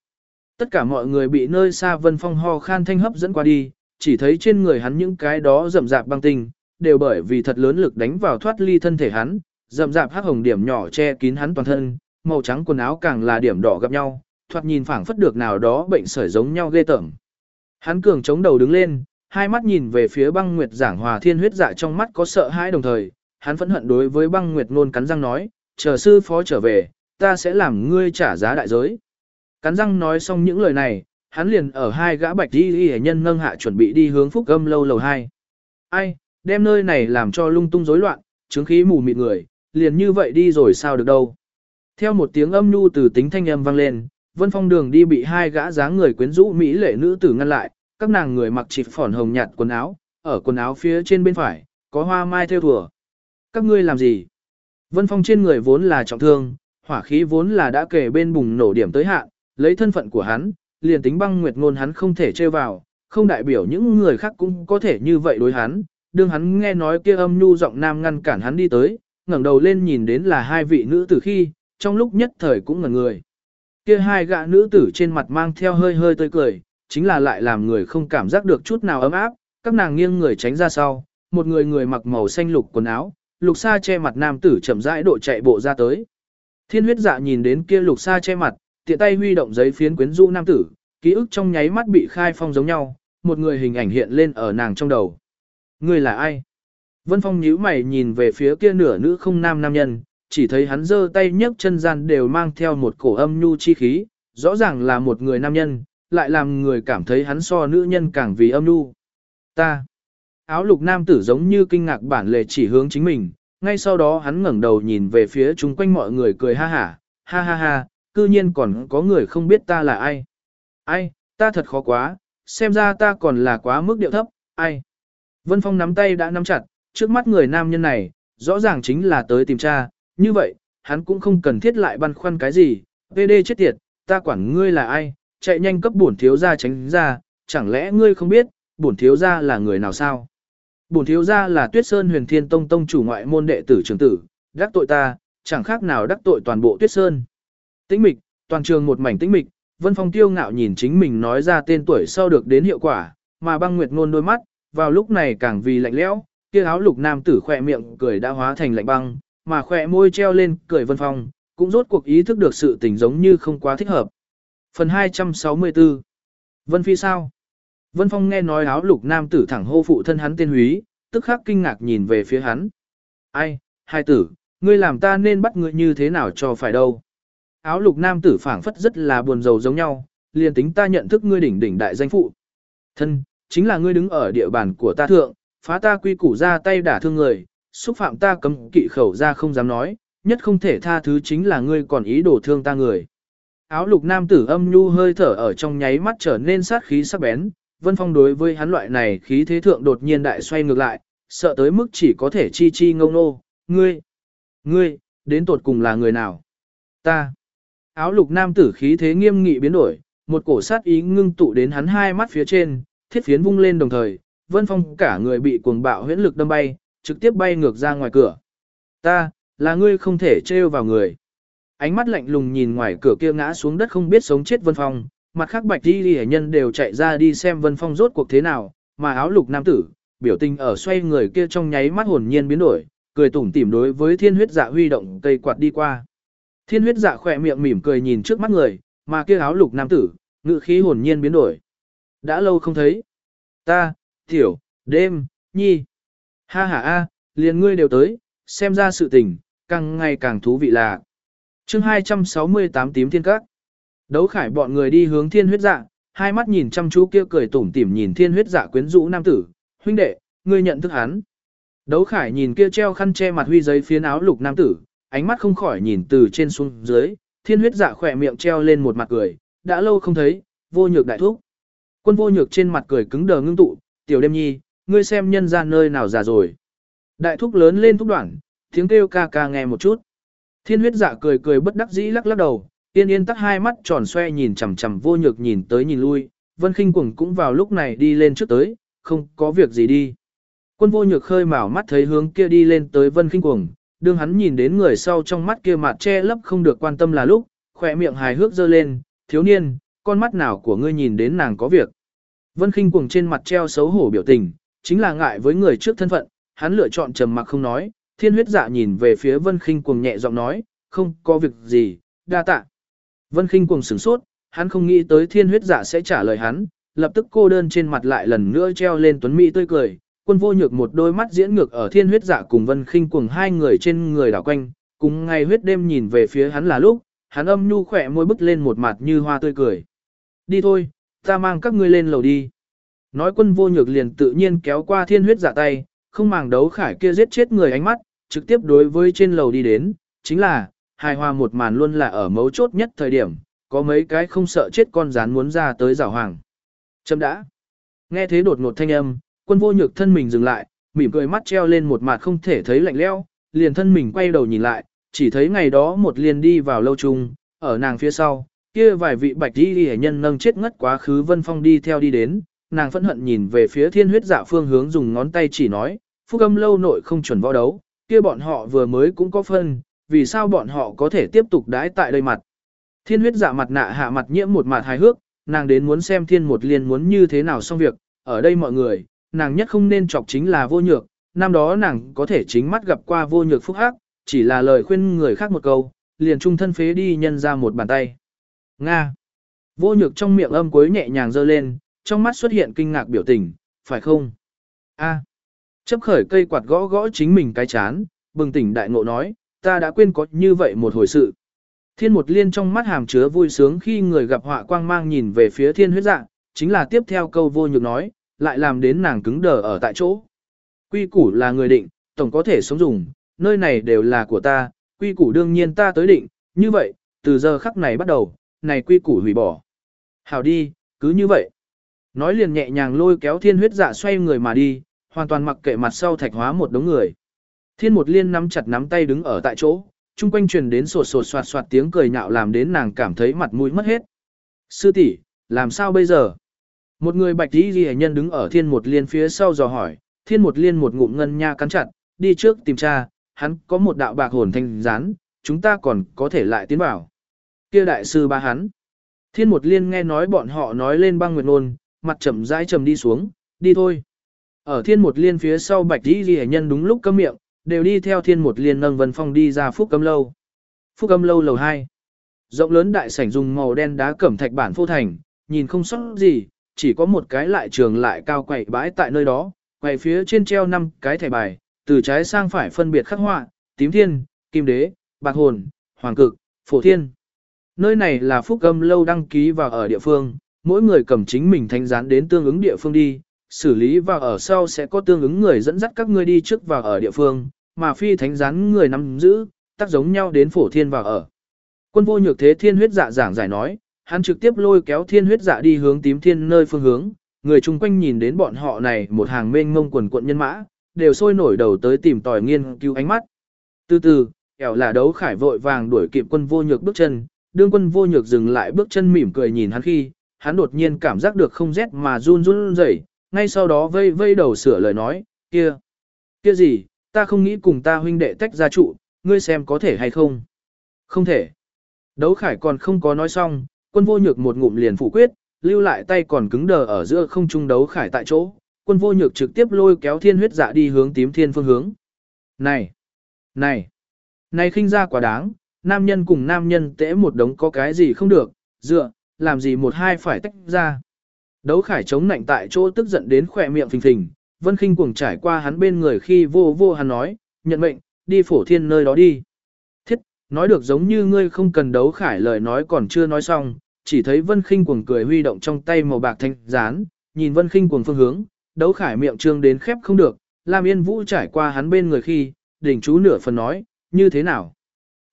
Tất cả mọi người bị nơi xa vân phong ho khan thanh hấp dẫn qua đi, chỉ thấy trên người hắn những cái đó rậm rạp băng tinh, đều bởi vì thật lớn lực đánh vào thoát ly thân thể hắn, rậm rạp hắc hồng điểm nhỏ che kín hắn toàn thân, màu trắng quần áo càng là điểm đỏ gặp nhau, thoạt nhìn phảng phất được nào đó bệnh sởi giống nhau ghê tởm. Hắn cường chống đầu đứng lên, hai mắt nhìn về phía băng nguyệt giảng hòa thiên huyết dạ trong mắt có sợ hãi đồng thời, hắn phẫn hận đối với băng nguyệt nôn cắn răng nói, chờ sư phó trở về, ta sẽ làm ngươi trả giá đại giới. Cắn răng nói xong những lời này, hắn liền ở hai gã bạch đi hệ nhân nâng hạ chuẩn bị đi hướng phúc âm lâu lầu hai. Ai, đem nơi này làm cho lung tung rối loạn, chứng khí mù mịt người, liền như vậy đi rồi sao được đâu. Theo một tiếng âm nhu từ tính thanh âm vang lên, vân phong đường đi bị hai gã dáng người quyến rũ mỹ lệ nữ tử ngăn lại, các nàng người mặc chịp phỏn hồng nhạt quần áo, ở quần áo phía trên bên phải, có hoa mai theo thùa. Các ngươi làm gì? Vân phong trên người vốn là trọng thương, hỏa khí vốn là đã kể bên bùng nổ điểm tới hạn, lấy thân phận của hắn, liền tính băng nguyệt ngôn hắn không thể chơi vào, không đại biểu những người khác cũng có thể như vậy đối hắn. Đương hắn nghe nói kia âm nhu giọng nam ngăn cản hắn đi tới, ngẩng đầu lên nhìn đến là hai vị nữ tử khi, trong lúc nhất thời cũng ngẩn người. Kia hai gã nữ tử trên mặt mang theo hơi hơi tươi cười, chính là lại làm người không cảm giác được chút nào ấm áp, các nàng nghiêng người tránh ra sau, một người người mặc màu xanh lục quần áo, lục sa che mặt nam tử chậm rãi độ chạy bộ ra tới. Thiên huyết dạ nhìn đến kia lục sa che mặt, tiện tay huy động giấy phiến quyến rũ nam tử, ký ức trong nháy mắt bị khai phong giống nhau, một người hình ảnh hiện lên ở nàng trong đầu. Người là ai? Vân Phong nhíu mày nhìn về phía kia nửa nữ không nam nam nhân, chỉ thấy hắn giơ tay nhấc chân gian đều mang theo một cổ âm nhu chi khí, rõ ràng là một người nam nhân, lại làm người cảm thấy hắn so nữ nhân càng vì âm nhu. Ta. Áo lục nam tử giống như kinh ngạc bản lề chỉ hướng chính mình, ngay sau đó hắn ngẩng đầu nhìn về phía chung quanh mọi người cười ha hả, ha ha ha, cư nhiên còn có người không biết ta là ai. Ai, ta thật khó quá, xem ra ta còn là quá mức điệu thấp, ai. Vân Phong nắm tay đã nắm chặt, trước mắt người nam nhân này, rõ ràng chính là tới tìm cha, như vậy, hắn cũng không cần thiết lại băn khoăn cái gì, Vd chết tiệt, ta quản ngươi là ai, chạy nhanh cấp bổn thiếu gia tránh ra, chẳng lẽ ngươi không biết, bổn thiếu gia là người nào sao? Bổn thiếu gia là Tuyết Sơn Huyền Thiên Tông tông chủ ngoại môn đệ tử trưởng tử, đắc tội ta, chẳng khác nào đắc tội toàn bộ Tuyết Sơn. Tĩnh mịch, toàn trường một mảnh tĩnh mịch, Vân Phong tiêu ngạo nhìn chính mình nói ra tên tuổi sau được đến hiệu quả, mà băng nguyệt ngôn đôi mắt, vào lúc này càng vì lạnh lẽo, kia áo lục nam tử khỏe miệng cười đã hóa thành lạnh băng, mà khỏe môi treo lên cười Vân Phong, cũng rốt cuộc ý thức được sự tình giống như không quá thích hợp. Phần 264 Vân Phi sao? Vân Phong nghe nói áo lục nam tử thẳng hô phụ thân hắn tên húy, tức khắc kinh ngạc nhìn về phía hắn. Ai, hai tử, ngươi làm ta nên bắt ngươi như thế nào cho phải đâu? Áo lục nam tử phảng phất rất là buồn rầu giống nhau, liền tính ta nhận thức ngươi đỉnh đỉnh đại danh phụ. Thân, chính là ngươi đứng ở địa bàn của ta thượng, phá ta quy củ ra tay đả thương người, xúc phạm ta cấm kỵ khẩu ra không dám nói, nhất không thể tha thứ chính là ngươi còn ý đồ thương ta người. Áo lục nam tử âm nhu hơi thở ở trong nháy mắt trở nên sát khí sắc bén, Vân Phong đối với hắn loại này khí thế thượng đột nhiên đại xoay ngược lại, sợ tới mức chỉ có thể chi chi ngông nô, ngươi, ngươi, đến tột cùng là người nào? Ta. Áo lục nam tử khí thế nghiêm nghị biến đổi, một cổ sát ý ngưng tụ đến hắn hai mắt phía trên, thiết phiến vung lên đồng thời, Vân Phong cả người bị cuồng bạo huyễn lực đâm bay, trực tiếp bay ngược ra ngoài cửa. Ta, là ngươi không thể trêu vào người. Ánh mắt lạnh lùng nhìn ngoài cửa kia ngã xuống đất không biết sống chết Vân Phong, mặt khác bạch đi đi nhân đều chạy ra đi xem Vân Phong rốt cuộc thế nào, mà áo lục nam tử, biểu tình ở xoay người kia trong nháy mắt hồn nhiên biến đổi, cười tủm tỉm đối với thiên huyết dạ huy động cây quạt đi qua. Thiên huyết dạ khỏe miệng mỉm cười nhìn trước mắt người, mà kia áo lục nam tử, ngự khí hồn nhiên biến đổi. Đã lâu không thấy. Ta, tiểu, đêm, nhi. Ha ha a, liền ngươi đều tới, xem ra sự tình, càng ngày càng thú vị là. chương 268 tím thiên các. Đấu khải bọn người đi hướng thiên huyết dạ, hai mắt nhìn chăm chú kia cười tủm tỉm nhìn thiên huyết dạ quyến rũ nam tử, huynh đệ, ngươi nhận thức hắn. Đấu khải nhìn kia treo khăn che mặt huy giấy phiến áo lục nam tử, ánh mắt không khỏi nhìn từ trên xuống dưới, thiên huyết dạ khỏe miệng treo lên một mặt cười, đã lâu không thấy, vô nhược đại thúc. Quân vô nhược trên mặt cười cứng đờ ngưng tụ, tiểu đêm nhi, ngươi xem nhân ra nơi nào già rồi. Đại thúc lớn lên thúc đoạn, tiếng kêu ca ca nghe một chút. Thiên huyết dạ cười cười bất đắc dĩ lắc lắc đầu, yên yên tắt hai mắt tròn xoe nhìn chằm chằm vô nhược nhìn tới nhìn lui, vân khinh quẩn cũng vào lúc này đi lên trước tới, không có việc gì đi. Quân vô nhược khơi mào mắt thấy hướng kia đi lên tới vân khinh quẩn, đương hắn nhìn đến người sau trong mắt kia mặt che lấp không được quan tâm là lúc, khỏe miệng hài hước dơ lên, thiếu niên, con mắt nào của ngươi nhìn đến nàng có việc. Vân khinh quẩn trên mặt treo xấu hổ biểu tình, chính là ngại với người trước thân phận, hắn lựa chọn trầm mặc không nói, thiên huyết dạ nhìn về phía vân khinh cuồng nhẹ giọng nói, không có việc gì, đa tạ. Vân khinh cuồng sửng sốt, hắn không nghĩ tới thiên huyết dạ sẽ trả lời hắn, lập tức cô đơn trên mặt lại lần nữa treo lên tuấn mỹ tươi cười, quân vô nhược một đôi mắt diễn ngược ở thiên huyết dạ cùng vân khinh cuồng hai người trên người đảo quanh, cùng ngày huyết đêm nhìn về phía hắn là lúc, hắn âm nhu khỏe môi bứt lên một mặt như hoa tươi cười. Đi thôi, ta mang các ngươi lên lầu đi. Nói quân vô nhược liền tự nhiên kéo qua thiên huyết giả tay, không màng đấu khải kia giết chết người ánh mắt, trực tiếp đối với trên lầu đi đến, chính là, hài hòa một màn luôn là ở mấu chốt nhất thời điểm, có mấy cái không sợ chết con rán muốn ra tới rào hoàng. Chấm đã. Nghe thế đột ngột thanh âm, quân vô nhược thân mình dừng lại, mỉm cười mắt treo lên một mặt không thể thấy lạnh leo, liền thân mình quay đầu nhìn lại, chỉ thấy ngày đó một liền đi vào lâu trung, ở nàng phía sau, kia vài vị bạch đi hề nhân nâng chết ngất quá khứ vân phong đi theo đi đến, nàng phẫn hận nhìn về phía thiên huyết dạ phương hướng dùng ngón tay chỉ nói, phúc âm lâu nội không chuẩn võ đấu, kia bọn họ vừa mới cũng có phân, vì sao bọn họ có thể tiếp tục đái tại đây mặt. Thiên huyết dạ mặt nạ hạ mặt nhiễm một mặt hài hước, nàng đến muốn xem thiên một liền muốn như thế nào xong việc, ở đây mọi người, nàng nhất không nên chọc chính là vô nhược, năm đó nàng có thể chính mắt gặp qua vô nhược phúc hắc, chỉ là lời khuyên người khác một câu, liền trung thân phế đi nhân ra một bàn tay. Nga. Vô nhược trong miệng âm cuối nhẹ nhàng dơ lên, trong mắt xuất hiện kinh ngạc biểu tình, phải không? A. Chấp khởi cây quạt gõ gõ chính mình cái chán, bừng tỉnh đại ngộ nói, ta đã quên có như vậy một hồi sự. Thiên một liên trong mắt hàm chứa vui sướng khi người gặp họa quang mang nhìn về phía thiên huyết dạng, chính là tiếp theo câu vô nhược nói, lại làm đến nàng cứng đờ ở tại chỗ. Quy củ là người định, tổng có thể sống dùng, nơi này đều là của ta, quy củ đương nhiên ta tới định, như vậy, từ giờ khắc này bắt đầu, này quy củ hủy bỏ. Hảo đi, cứ như vậy. Nói liền nhẹ nhàng lôi kéo thiên huyết dạ xoay người mà đi, hoàn toàn mặc kệ mặt sau thạch hóa một đống người. Thiên một liên nắm chặt nắm tay đứng ở tại chỗ, chung quanh truyền đến sột sột soạt soạt tiếng cười nhạo làm đến nàng cảm thấy mặt mũi mất hết. Sư tỷ, làm sao bây giờ? Một người bạch tí ghi nhân đứng ở thiên một liên phía sau dò hỏi, thiên một liên một ngụm ngân nha cắn chặt, đi trước tìm cha, hắn có một đạo bạc hồn thanh rán, chúng ta còn có thể lại tiến vào. Kia đại sư ba hắn. Thiên một liên nghe nói bọn họ nói lên băng nguyệt nôn, mặt chậm rãi trầm đi xuống, đi thôi. Ở thiên một liên phía sau bạch đi ghi nhân đúng lúc cấm miệng, đều đi theo thiên một liên nâng vân phong đi ra phúc cấm lâu. Phúc cấm lâu lầu 2. Rộng lớn đại sảnh dùng màu đen đá cẩm thạch bản phô thành, nhìn không sót gì, chỉ có một cái lại trường lại cao quậy bãi tại nơi đó, quầy phía trên treo năm cái thẻ bài, từ trái sang phải phân biệt khắc họa, tím thiên, kim đế, bạc hồn, hoàng cực, phổ thiên. Nơi này là phúc âm lâu đăng ký vào ở địa phương, mỗi người cầm chính mình thánh gián đến tương ứng địa phương đi, xử lý và ở sau sẽ có tương ứng người dẫn dắt các ngươi đi trước và ở địa phương, mà phi thánh gián người nắm giữ, tác giống nhau đến phổ thiên và ở. Quân vô nhược thế thiên huyết dạ giảng giải nói, hắn trực tiếp lôi kéo thiên huyết dạ đi hướng tím thiên nơi phương hướng, người chung quanh nhìn đến bọn họ này một hàng mênh mông quần quận nhân mã, đều sôi nổi đầu tới tìm tòi nghiên cứu ánh mắt. Từ từ, kẻo là đấu khải vội vàng đuổi kịp quân vô nhược bước chân, đương quân vô nhược dừng lại bước chân mỉm cười nhìn hắn khi, hắn đột nhiên cảm giác được không rét mà run run rẩy, ngay sau đó vây vây đầu sửa lời nói, kia, kia gì, ta không nghĩ cùng ta huynh đệ tách ra trụ, ngươi xem có thể hay không. Không thể. Đấu khải còn không có nói xong, quân vô nhược một ngụm liền phủ quyết, lưu lại tay còn cứng đờ ở giữa không trung đấu khải tại chỗ, quân vô nhược trực tiếp lôi kéo thiên huyết dạ đi hướng tím thiên phương hướng. Này! Này! Này khinh ra quá đáng, nam nhân cùng nam nhân tễ một đống có cái gì không được, dựa, làm gì một hai phải tách ra. Đấu khải chống nạnh tại chỗ tức giận đến khỏe miệng phình phình, vân khinh cuồng trải qua hắn bên người khi vô vô hắn nói, nhận mệnh, đi phổ thiên nơi đó đi. Thiết, nói được giống như ngươi không cần đấu khải lời nói còn chưa nói xong, chỉ thấy vân khinh cuồng cười huy động trong tay màu bạc thanh rán, nhìn vân khinh cuồng phương hướng, đấu khải miệng trương đến khép không được, Lam Yên Vũ trải qua hắn bên người khi, đỉnh chú nửa phần nói, như thế nào?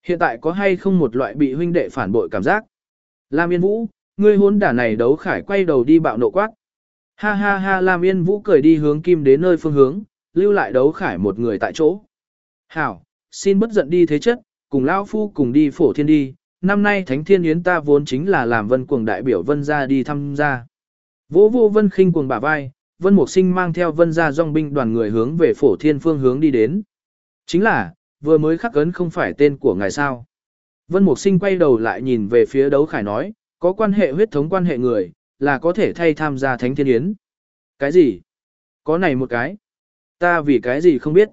Hiện tại có hay không một loại bị huynh đệ phản bội cảm giác? Lam Yên Vũ, ngươi hôn đả này đấu khải quay đầu đi bạo nộ quát. Ha ha ha Lam Yên Vũ cười đi hướng kim đến nơi phương hướng, lưu lại đấu khải một người tại chỗ. Hảo, xin bất giận đi thế chất, cùng Lao Phu cùng đi phổ thiên đi, năm nay Thánh Thiên Yến ta vốn chính là làm vân cuồng đại biểu vân ra đi thăm gia. Vỗ vô vân khinh cuồng bả vai, vân mục sinh mang theo vân ra dòng binh đoàn người hướng về phổ thiên phương hướng đi đến. Chính là, vừa mới khắc ấn không phải tên của ngài sao. Vân mục sinh quay đầu lại nhìn về phía đấu khải nói, có quan hệ huyết thống quan hệ người, là có thể thay tham gia Thánh Thiên Yến. Cái gì? Có này một cái. Ta vì cái gì không biết.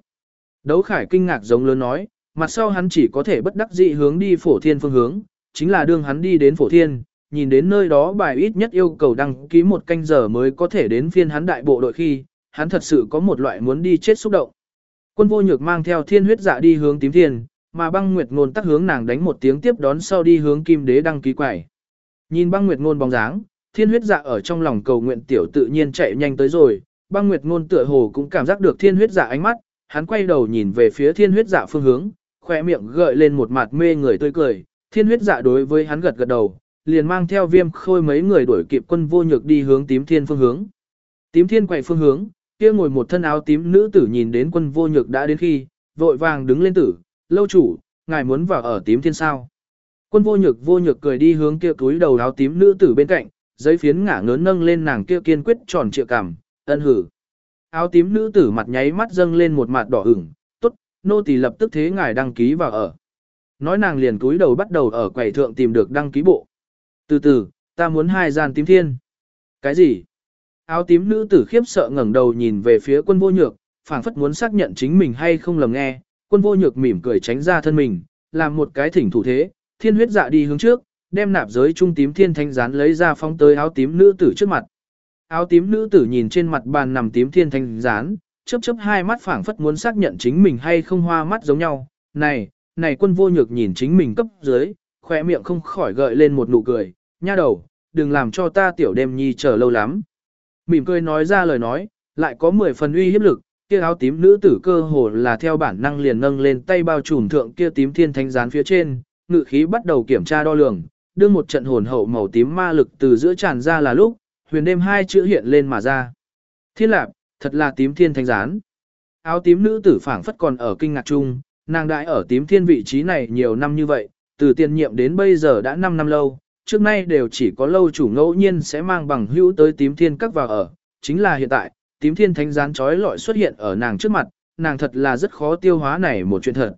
Đấu khải kinh ngạc giống lớn nói, mặt sau hắn chỉ có thể bất đắc dĩ hướng đi phổ thiên phương hướng, chính là đương hắn đi đến phổ thiên, nhìn đến nơi đó bài ít nhất yêu cầu đăng ký một canh giờ mới có thể đến phiên hắn đại bộ đội khi, hắn thật sự có một loại muốn đi chết xúc động. Quân vô nhược mang theo thiên huyết dạ đi hướng tím thiên, mà băng nguyệt ngôn tắc hướng nàng đánh một tiếng tiếp đón sau đi hướng kim đế đăng ký quải. Nhìn băng nguyệt ngôn bóng dáng, thiên huyết dạ ở trong lòng cầu nguyện tiểu tự nhiên chạy nhanh tới rồi, băng nguyệt ngôn tựa hồ cũng cảm giác được thiên huyết dạ ánh mắt, hắn quay đầu nhìn về phía thiên huyết dạ phương hướng, khoe miệng gợi lên một mặt mê người tươi cười, thiên huyết dạ đối với hắn gật gật đầu, liền mang theo viêm khôi mấy người đuổi kịp quân vô nhược đi hướng tím thiên phương hướng. Tím thiên quay phương hướng, kia ngồi một thân áo tím nữ tử nhìn đến quân vô nhược đã đến khi, vội vàng đứng lên tử, lâu chủ, ngài muốn vào ở tím thiên sao. Quân vô nhược vô nhược cười đi hướng kia túi đầu áo tím nữ tử bên cạnh, giấy phiến ngả ngớn nâng lên nàng kia kiên quyết tròn trịa cảm, ân hử. Áo tím nữ tử mặt nháy mắt dâng lên một mặt đỏ ửng, tốt, nô tỳ lập tức thế ngài đăng ký vào ở. Nói nàng liền túi đầu bắt đầu ở quầy thượng tìm được đăng ký bộ. Từ từ, ta muốn hai gian tím thiên. Cái gì? Áo tím nữ tử khiếp sợ ngẩng đầu nhìn về phía quân vô nhược, phảng phất muốn xác nhận chính mình hay không lầm nghe, quân vô nhược mỉm cười tránh ra thân mình, làm một cái thỉnh thủ thế, thiên huyết dạ đi hướng trước, đem nạp giới trung tím thiên thanh rán lấy ra phóng tới áo tím nữ tử trước mặt. Áo tím nữ tử nhìn trên mặt bàn nằm tím thiên thanh rán, chớp chớp hai mắt phảng phất muốn xác nhận chính mình hay không hoa mắt giống nhau. Này, này quân vô nhược nhìn chính mình cấp dưới, khỏe miệng không khỏi gợi lên một nụ cười, nha đầu, đừng làm cho ta tiểu đêm nhi chờ lâu lắm. Mỉm cười nói ra lời nói, lại có 10 phần uy hiếp lực, kia áo tím nữ tử cơ hồ là theo bản năng liền nâng lên tay bao trùm thượng kia tím thiên thánh gián phía trên, ngự khí bắt đầu kiểm tra đo lường, đưa một trận hồn hậu màu tím ma lực từ giữa tràn ra là lúc, huyền đêm hai chữ hiện lên mà ra. Thiên lạp, thật là tím thiên thánh gián. Áo tím nữ tử phảng phất còn ở kinh ngạc chung, nàng đại ở tím thiên vị trí này nhiều năm như vậy, từ tiền nhiệm đến bây giờ đã 5 năm lâu, trước nay đều chỉ có lâu chủ ngẫu nhiên sẽ mang bằng hữu tới tím thiên các vào ở, chính là hiện tại, tím thiên thánh gián trói lọi xuất hiện ở nàng trước mặt, nàng thật là rất khó tiêu hóa này một chuyện thật.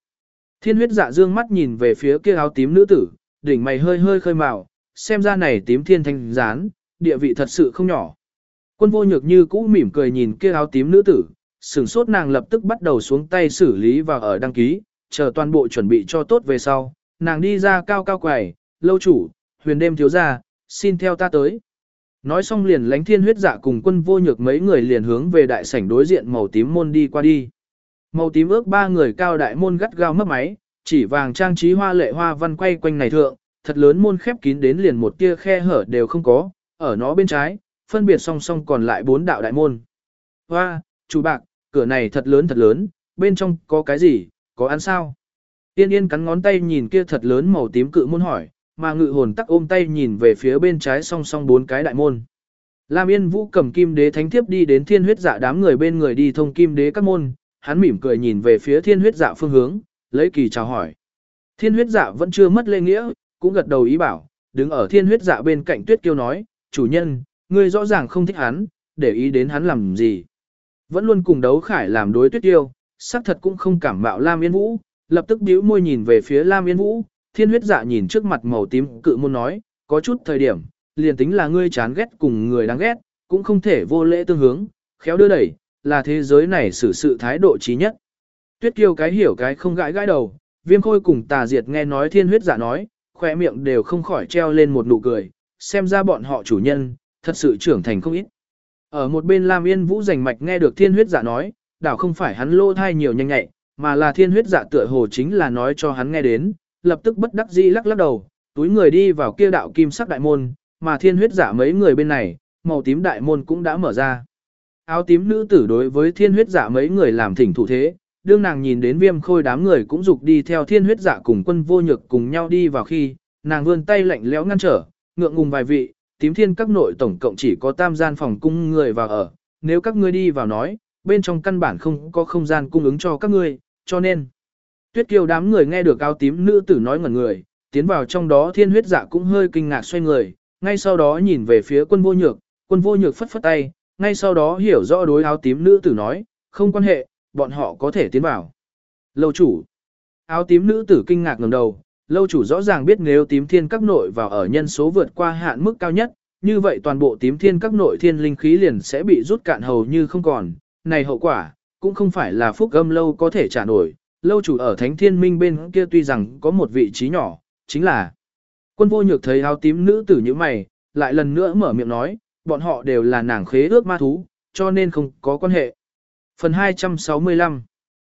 Thiên huyết dạ dương mắt nhìn về phía kia áo tím nữ tử, đỉnh mày hơi hơi khơi màu, xem ra này tím thiên thánh gián, địa vị thật sự không nhỏ. Quân vô nhược như cũ mỉm cười nhìn kia áo tím nữ tử, sửng sốt nàng lập tức bắt đầu xuống tay xử lý và ở đăng ký, chờ toàn bộ chuẩn bị cho tốt về sau, nàng đi ra cao cao quầy, lâu chủ, huyền đêm thiếu gia, xin theo ta tới. Nói xong liền lánh thiên huyết dạ cùng quân vô nhược mấy người liền hướng về đại sảnh đối diện màu tím môn đi qua đi. Màu tím ước ba người cao đại môn gắt gao mất máy, chỉ vàng trang trí hoa lệ hoa văn quay quanh này thượng, thật lớn môn khép kín đến liền một tia khe hở đều không có, ở nó bên trái, phân biệt song song còn lại bốn đạo đại môn. Hoa, chủ bạc, cửa này thật lớn thật lớn, bên trong có cái gì, có ăn sao? Tiên yên cắn ngón tay nhìn kia thật lớn màu tím cự môn hỏi, mà ngự hồn tắc ôm tay nhìn về phía bên trái song song bốn cái đại môn. Lam Yên Vũ cầm kim đế thánh thiếp đi đến thiên huyết dạ đám người bên người đi thông kim đế các môn, hắn mỉm cười nhìn về phía thiên huyết dạ phương hướng, lấy kỳ chào hỏi. Thiên huyết dạ vẫn chưa mất lễ nghĩa, cũng gật đầu ý bảo, đứng ở thiên huyết dạ bên cạnh tuyết kiêu nói, chủ nhân, ngươi rõ ràng không thích hắn, để ý đến hắn làm gì. Vẫn luôn cùng đấu khải làm đối tuyết kiêu, xác thật cũng không cảm mạo Lam Yên Vũ, lập tức bĩu môi nhìn về phía Lam Yên Vũ, thiên huyết dạ nhìn trước mặt màu tím cự môn nói, có chút thời điểm, liền tính là ngươi chán ghét cùng người đáng ghét, cũng không thể vô lễ tương hướng, khéo đưa đẩy, là thế giới này xử sự thái độ trí nhất. Tuyết kiêu cái hiểu cái không gãi gãi đầu, viêm khôi cùng tà diệt nghe nói thiên huyết dạ nói, khỏe miệng đều không khỏi treo lên một nụ cười, xem ra bọn họ chủ nhân, thật sự trưởng thành không ít. Ở một bên Lam Yên Vũ rành mạch nghe được thiên huyết dạ nói, đảo không phải hắn lô thai nhiều nhanh nhạy, mà là thiên huyết dạ tựa hồ chính là nói cho hắn nghe đến, lập tức bất đắc dĩ lắc lắc đầu, túi người đi vào kia đạo kim sắc đại môn, mà thiên huyết giả mấy người bên này, màu tím đại môn cũng đã mở ra. Áo tím nữ tử đối với thiên huyết giả mấy người làm thỉnh thủ thế, đương nàng nhìn đến viêm khôi đám người cũng dục đi theo thiên huyết giả cùng quân vô nhược cùng nhau đi vào khi, nàng vươn tay lạnh lẽo ngăn trở, ngượng ngùng vài vị, tím thiên các nội tổng cộng chỉ có tam gian phòng cung người vào ở, nếu các ngươi đi vào nói, bên trong căn bản không có không gian cung ứng cho các ngươi, cho nên Tuyết kiều đám người nghe được áo tím nữ tử nói ngẩn người, tiến vào trong đó thiên huyết dạ cũng hơi kinh ngạc xoay người, ngay sau đó nhìn về phía quân vô nhược, quân vô nhược phất phất tay, ngay sau đó hiểu rõ đối áo tím nữ tử nói, không quan hệ, bọn họ có thể tiến vào. Lâu chủ. Áo tím nữ tử kinh ngạc ngẩng đầu, lâu chủ rõ ràng biết nếu tím thiên các nội vào ở nhân số vượt qua hạn mức cao nhất, như vậy toàn bộ tím thiên các nội thiên linh khí liền sẽ bị rút cạn hầu như không còn, này hậu quả, cũng không phải là phúc âm lâu có thể trả nổi, lâu chủ ở thánh thiên minh bên kia tuy rằng có một vị trí nhỏ, chính là quân vô nhược thấy áo tím nữ tử như mày, lại lần nữa mở miệng nói, bọn họ đều là nàng khế ước ma thú, cho nên không có quan hệ. Phần 265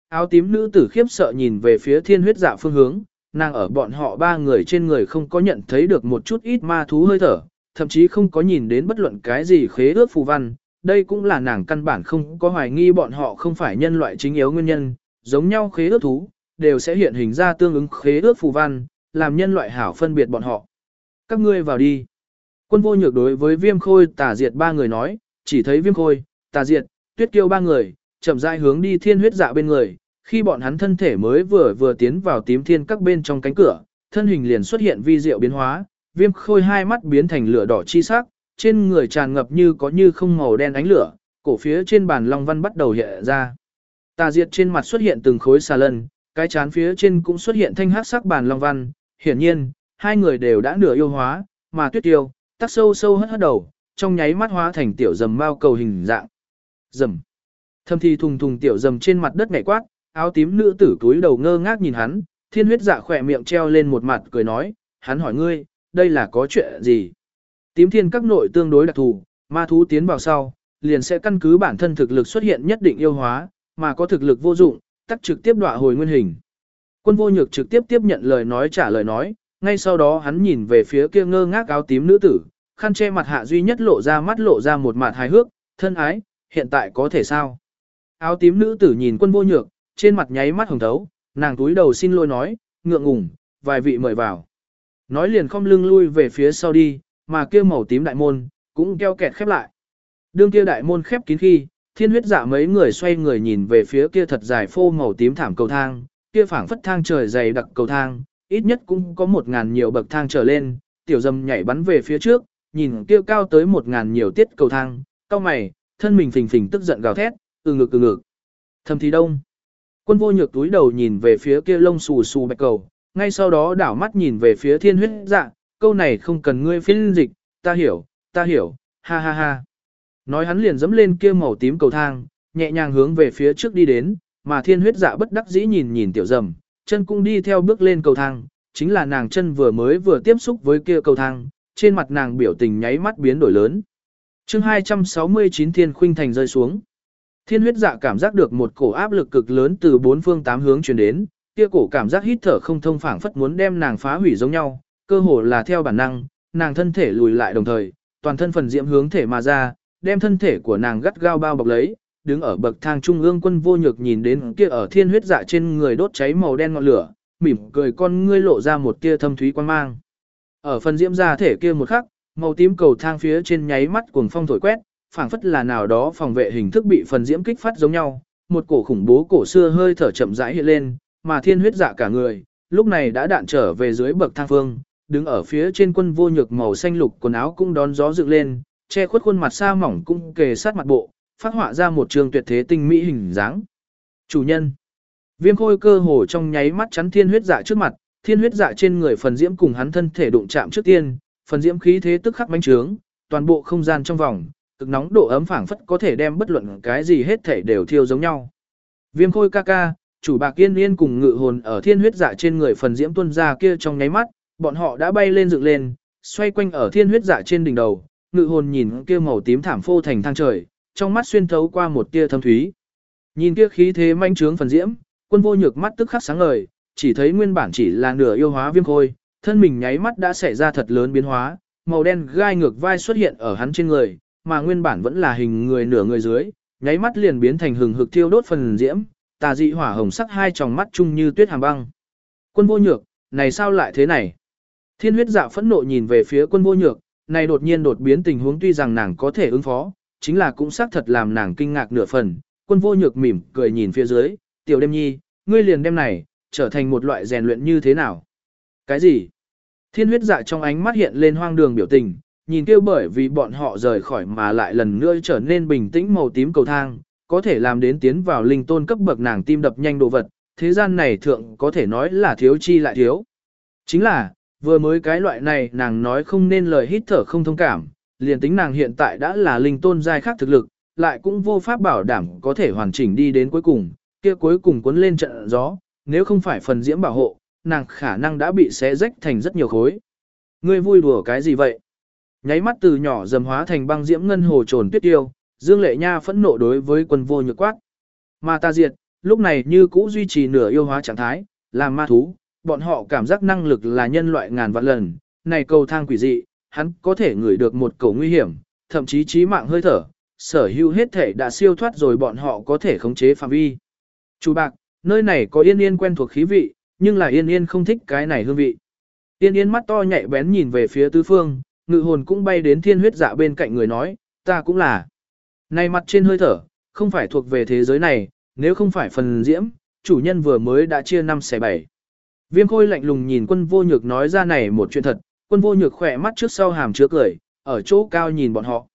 Áo tím nữ tử khiếp sợ nhìn về phía thiên huyết dạ phương hướng, nàng ở bọn họ ba người trên người không có nhận thấy được một chút ít ma thú hơi thở, thậm chí không có nhìn đến bất luận cái gì khế ước phù văn, đây cũng là nàng căn bản không có hoài nghi bọn họ không phải nhân loại chính yếu nguyên nhân, giống nhau khế ước thú, đều sẽ hiện hình ra tương ứng khế ước phù văn, làm nhân loại hảo phân biệt bọn họ. Các ngươi vào đi. Quân vô nhược đối với viêm khôi tà diệt ba người nói, chỉ thấy viêm khôi, tà diệt, tuyết kiêu ba người, chậm rãi hướng đi thiên huyết dạ bên người, khi bọn hắn thân thể mới vừa vừa tiến vào tím thiên các bên trong cánh cửa, thân hình liền xuất hiện vi diệu biến hóa, viêm khôi hai mắt biến thành lửa đỏ chi sắc, trên người tràn ngập như có như không màu đen ánh lửa, cổ phía trên bàn long văn bắt đầu hiện ra. Tà diệt trên mặt xuất hiện từng khối xà lân, cái chán phía trên cũng xuất hiện thanh hát sắc bàn long văn, hiển nhiên, hai người đều đã nửa yêu hóa, mà tuyết tiêu, tắc sâu sâu hất hất đầu, trong nháy mắt hóa thành tiểu dầm mao cầu hình dạng. Dầm. thâm thi thùng thùng tiểu dầm trên mặt đất nhảy quát, áo tím nữ tử túi đầu ngơ ngác nhìn hắn, thiên huyết dạ khỏe miệng treo lên một mặt cười nói, hắn hỏi ngươi, đây là có chuyện gì? Tím thiên các nội tương đối đặc thù, ma thú tiến vào sau, liền sẽ căn cứ bản thân thực lực xuất hiện nhất định yêu hóa, mà có thực lực vô dụng, tắc trực tiếp đọa hồi nguyên hình. Quân vô nhược trực tiếp tiếp nhận lời nói trả lời nói, ngay sau đó hắn nhìn về phía kia ngơ ngác áo tím nữ tử, khăn che mặt hạ duy nhất lộ ra mắt lộ ra một mặt hài hước, thân ái, hiện tại có thể sao? Áo tím nữ tử nhìn quân vô nhược, trên mặt nháy mắt hồng thấu, nàng túi đầu xin lỗi nói, ngượng ngùng, vài vị mời vào. Nói liền không lưng lui về phía sau đi, mà kia màu tím đại môn, cũng keo kẹt khép lại. Đương kia đại môn khép kín khi, thiên huyết dạ mấy người xoay người nhìn về phía kia thật dài phô màu tím thảm cầu thang, kia phảng phất thang trời dày đặc cầu thang, ít nhất cũng có một ngàn nhiều bậc thang trở lên, tiểu dâm nhảy bắn về phía trước, nhìn kia cao tới một ngàn nhiều tiết cầu thang, cao mày, thân mình phình phình tức giận gào thét, ừ ngực ừ ngực. Thầm thì đông. Quân vô nhược túi đầu nhìn về phía kia lông xù xù bạch cầu, ngay sau đó đảo mắt nhìn về phía thiên huyết dạ, câu này không cần ngươi phiên dịch, ta hiểu, ta hiểu, ha ha ha. Nói hắn liền dẫm lên kia màu tím cầu thang, nhẹ nhàng hướng về phía trước đi đến, mà thiên huyết dạ bất đắc dĩ nhìn nhìn tiểu dầm, chân cũng đi theo bước lên cầu thang, chính là nàng chân vừa mới vừa tiếp xúc với kia cầu thang, trên mặt nàng biểu tình nháy mắt biến đổi lớn. chương 269 thiên khuynh thành rơi xuống. Thiên huyết dạ cảm giác được một cổ áp lực cực lớn từ bốn phương tám hướng truyền đến, kia cổ cảm giác hít thở không thông phảng phất muốn đem nàng phá hủy giống nhau, cơ hồ là theo bản năng, nàng thân thể lùi lại đồng thời, toàn thân phần diễm hướng thể mà ra, đem thân thể của nàng gắt gao bao bọc lấy, đứng ở bậc thang trung ương quân vô nhược nhìn đến kia ở thiên huyết dạ trên người đốt cháy màu đen ngọn lửa, mỉm cười con ngươi lộ ra một tia thâm thúy quan mang. Ở phần diễm ra thể kia một khắc, màu tím cầu thang phía trên nháy mắt cuồng phong thổi quét, phảng phất là nào đó phòng vệ hình thức bị phần diễm kích phát giống nhau, một cổ khủng bố cổ xưa hơi thở chậm rãi hiện lên, mà thiên huyết dạ cả người, lúc này đã đạn trở về dưới bậc thang phương, đứng ở phía trên quân vô nhược màu xanh lục quần áo cũng đón gió dựng lên, che khuất khuôn mặt xa mỏng cũng kề sát mặt bộ, phát họa ra một trường tuyệt thế tinh mỹ hình dáng. Chủ nhân. Viêm khôi cơ hồ trong nháy mắt chắn thiên huyết dạ trước mặt, thiên huyết dạ trên người phần diễm cùng hắn thân thể đụng chạm trước tiên, phần diễm khí thế tức khắc bánh trướng, toàn bộ không gian trong vòng, cực nóng độ ấm phảng phất có thể đem bất luận cái gì hết thể đều thiêu giống nhau. Viêm khôi ca ca, chủ bạc yên yên cùng ngự hồn ở thiên huyết dạ trên người phần diễm tuân ra kia trong nháy mắt, bọn họ đã bay lên dựng lên, xoay quanh ở thiên huyết dạ trên đỉnh đầu, ngự hồn nhìn kia màu tím thảm phô thành thang trời, trong mắt xuyên thấu qua một tia thâm thúy. Nhìn kia khí thế manh trướng phần diễm, quân vô nhược mắt tức khắc sáng ngời, chỉ thấy nguyên bản chỉ là nửa yêu hóa viêm khôi, thân mình nháy mắt đã xảy ra thật lớn biến hóa, màu đen gai ngược vai xuất hiện ở hắn trên người, mà nguyên bản vẫn là hình người nửa người dưới, nháy mắt liền biến thành hừng hực thiêu đốt phần diễm, tà dị hỏa hồng sắc hai tròng mắt chung như tuyết hàm băng. Quân vô nhược, này sao lại thế này? Thiên huyết dạ phẫn nộ nhìn về phía quân vô nhược, này đột nhiên đột biến tình huống tuy rằng nàng có thể ứng phó, chính là cũng xác thật làm nàng kinh ngạc nửa phần. Quân vô nhược mỉm cười nhìn phía dưới, tiểu đêm nhi, ngươi liền đem này, trở thành một loại rèn luyện như thế nào? Cái gì? Thiên huyết dạ trong ánh mắt hiện lên hoang đường biểu tình, nhìn kêu bởi vì bọn họ rời khỏi mà lại lần nữa trở nên bình tĩnh màu tím cầu thang, có thể làm đến tiến vào linh tôn cấp bậc nàng tim đập nhanh đồ vật, thế gian này thượng có thể nói là thiếu chi lại thiếu. Chính là, vừa mới cái loại này nàng nói không nên lời hít thở không thông cảm, liền tính nàng hiện tại đã là linh tôn giai khác thực lực, lại cũng vô pháp bảo đảm có thể hoàn chỉnh đi đến cuối cùng, kia cuối cùng cuốn lên trận gió, nếu không phải phần diễm bảo hộ, nàng khả năng đã bị xé rách thành rất nhiều khối. Ngươi vui đùa cái gì vậy? Nháy mắt từ nhỏ dầm hóa thành băng diễm ngân hồ trồn tuyết tiêu, Dương Lệ Nha phẫn nộ đối với quân vô nhược quát. Mà ta diệt, lúc này như cũ duy trì nửa yêu hóa trạng thái, làm ma thú, bọn họ cảm giác năng lực là nhân loại ngàn vạn lần, này cầu thang quỷ dị, hắn có thể ngửi được một cầu nguy hiểm, thậm chí chí mạng hơi thở, sở hữu hết thể đã siêu thoát rồi bọn họ có thể khống chế phạm vi. Chú bạc, nơi này có yên yên quen thuộc khí vị, nhưng là yên yên không thích cái này hương vị. Yên yên mắt to nhạy bén nhìn về phía tứ phương, ngự hồn cũng bay đến thiên huyết dạ bên cạnh người nói, ta cũng là. Này mặt trên hơi thở, không phải thuộc về thế giới này, nếu không phải phần diễm, chủ nhân vừa mới đã chia năm xẻ bảy. Viêm khôi lạnh lùng nhìn quân vô nhược nói ra này một chuyện thật, quân vô nhược khỏe mắt trước sau hàm chứa cười, ở chỗ cao nhìn bọn họ.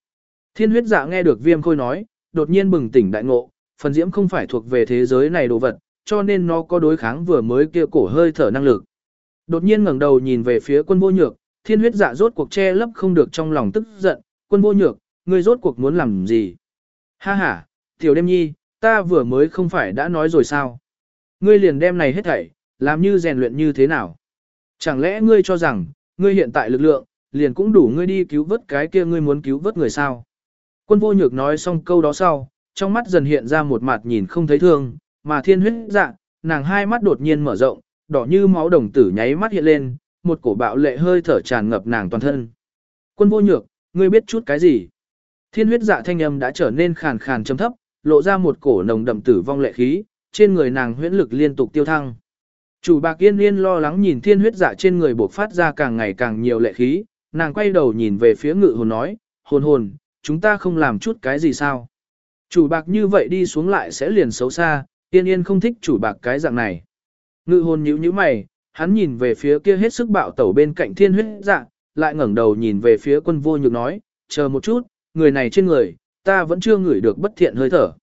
Thiên huyết dạ nghe được viêm khôi nói, đột nhiên bừng tỉnh đại ngộ, phần diễm không phải thuộc về thế giới này đồ vật, cho nên nó có đối kháng vừa mới kia cổ hơi thở năng lực. Đột nhiên ngẩng đầu nhìn về phía quân vô nhược, thiên huyết dạ rốt cuộc che lấp không được trong lòng tức giận, quân vô nhược, ngươi rốt cuộc muốn làm gì? Ha ha, tiểu đêm nhi, ta vừa mới không phải đã nói rồi sao? Ngươi liền đem này hết thảy, làm như rèn luyện như thế nào? Chẳng lẽ ngươi cho rằng, ngươi hiện tại lực lượng, liền cũng đủ ngươi đi cứu vớt cái kia ngươi muốn cứu vớt người sao? Quân vô nhược nói xong câu đó sau, trong mắt dần hiện ra một mặt nhìn không thấy thương, mà thiên huyết dạ, nàng hai mắt đột nhiên mở rộng, đỏ như máu đồng tử nháy mắt hiện lên, một cổ bạo lệ hơi thở tràn ngập nàng toàn thân. Quân vô nhược, ngươi biết chút cái gì? Thiên huyết dạ thanh âm đã trở nên khàn khàn trầm thấp, lộ ra một cổ nồng đậm tử vong lệ khí, trên người nàng huyễn lực liên tục tiêu thăng. Chủ bạc yên yên lo lắng nhìn thiên huyết dạ trên người bộc phát ra càng ngày càng nhiều lệ khí, nàng quay đầu nhìn về phía ngự hồn nói, hồn hồn, chúng ta không làm chút cái gì sao? Chủ bạc như vậy đi xuống lại sẽ liền xấu xa, yên yên không thích chủ bạc cái dạng này. Ngự hồn nhíu nhíu mày, hắn nhìn về phía kia hết sức bạo tẩu bên cạnh thiên huyết dạ, lại ngẩng đầu nhìn về phía quân vô nhược nói, chờ một chút, người này trên người, ta vẫn chưa ngửi được bất thiện hơi thở.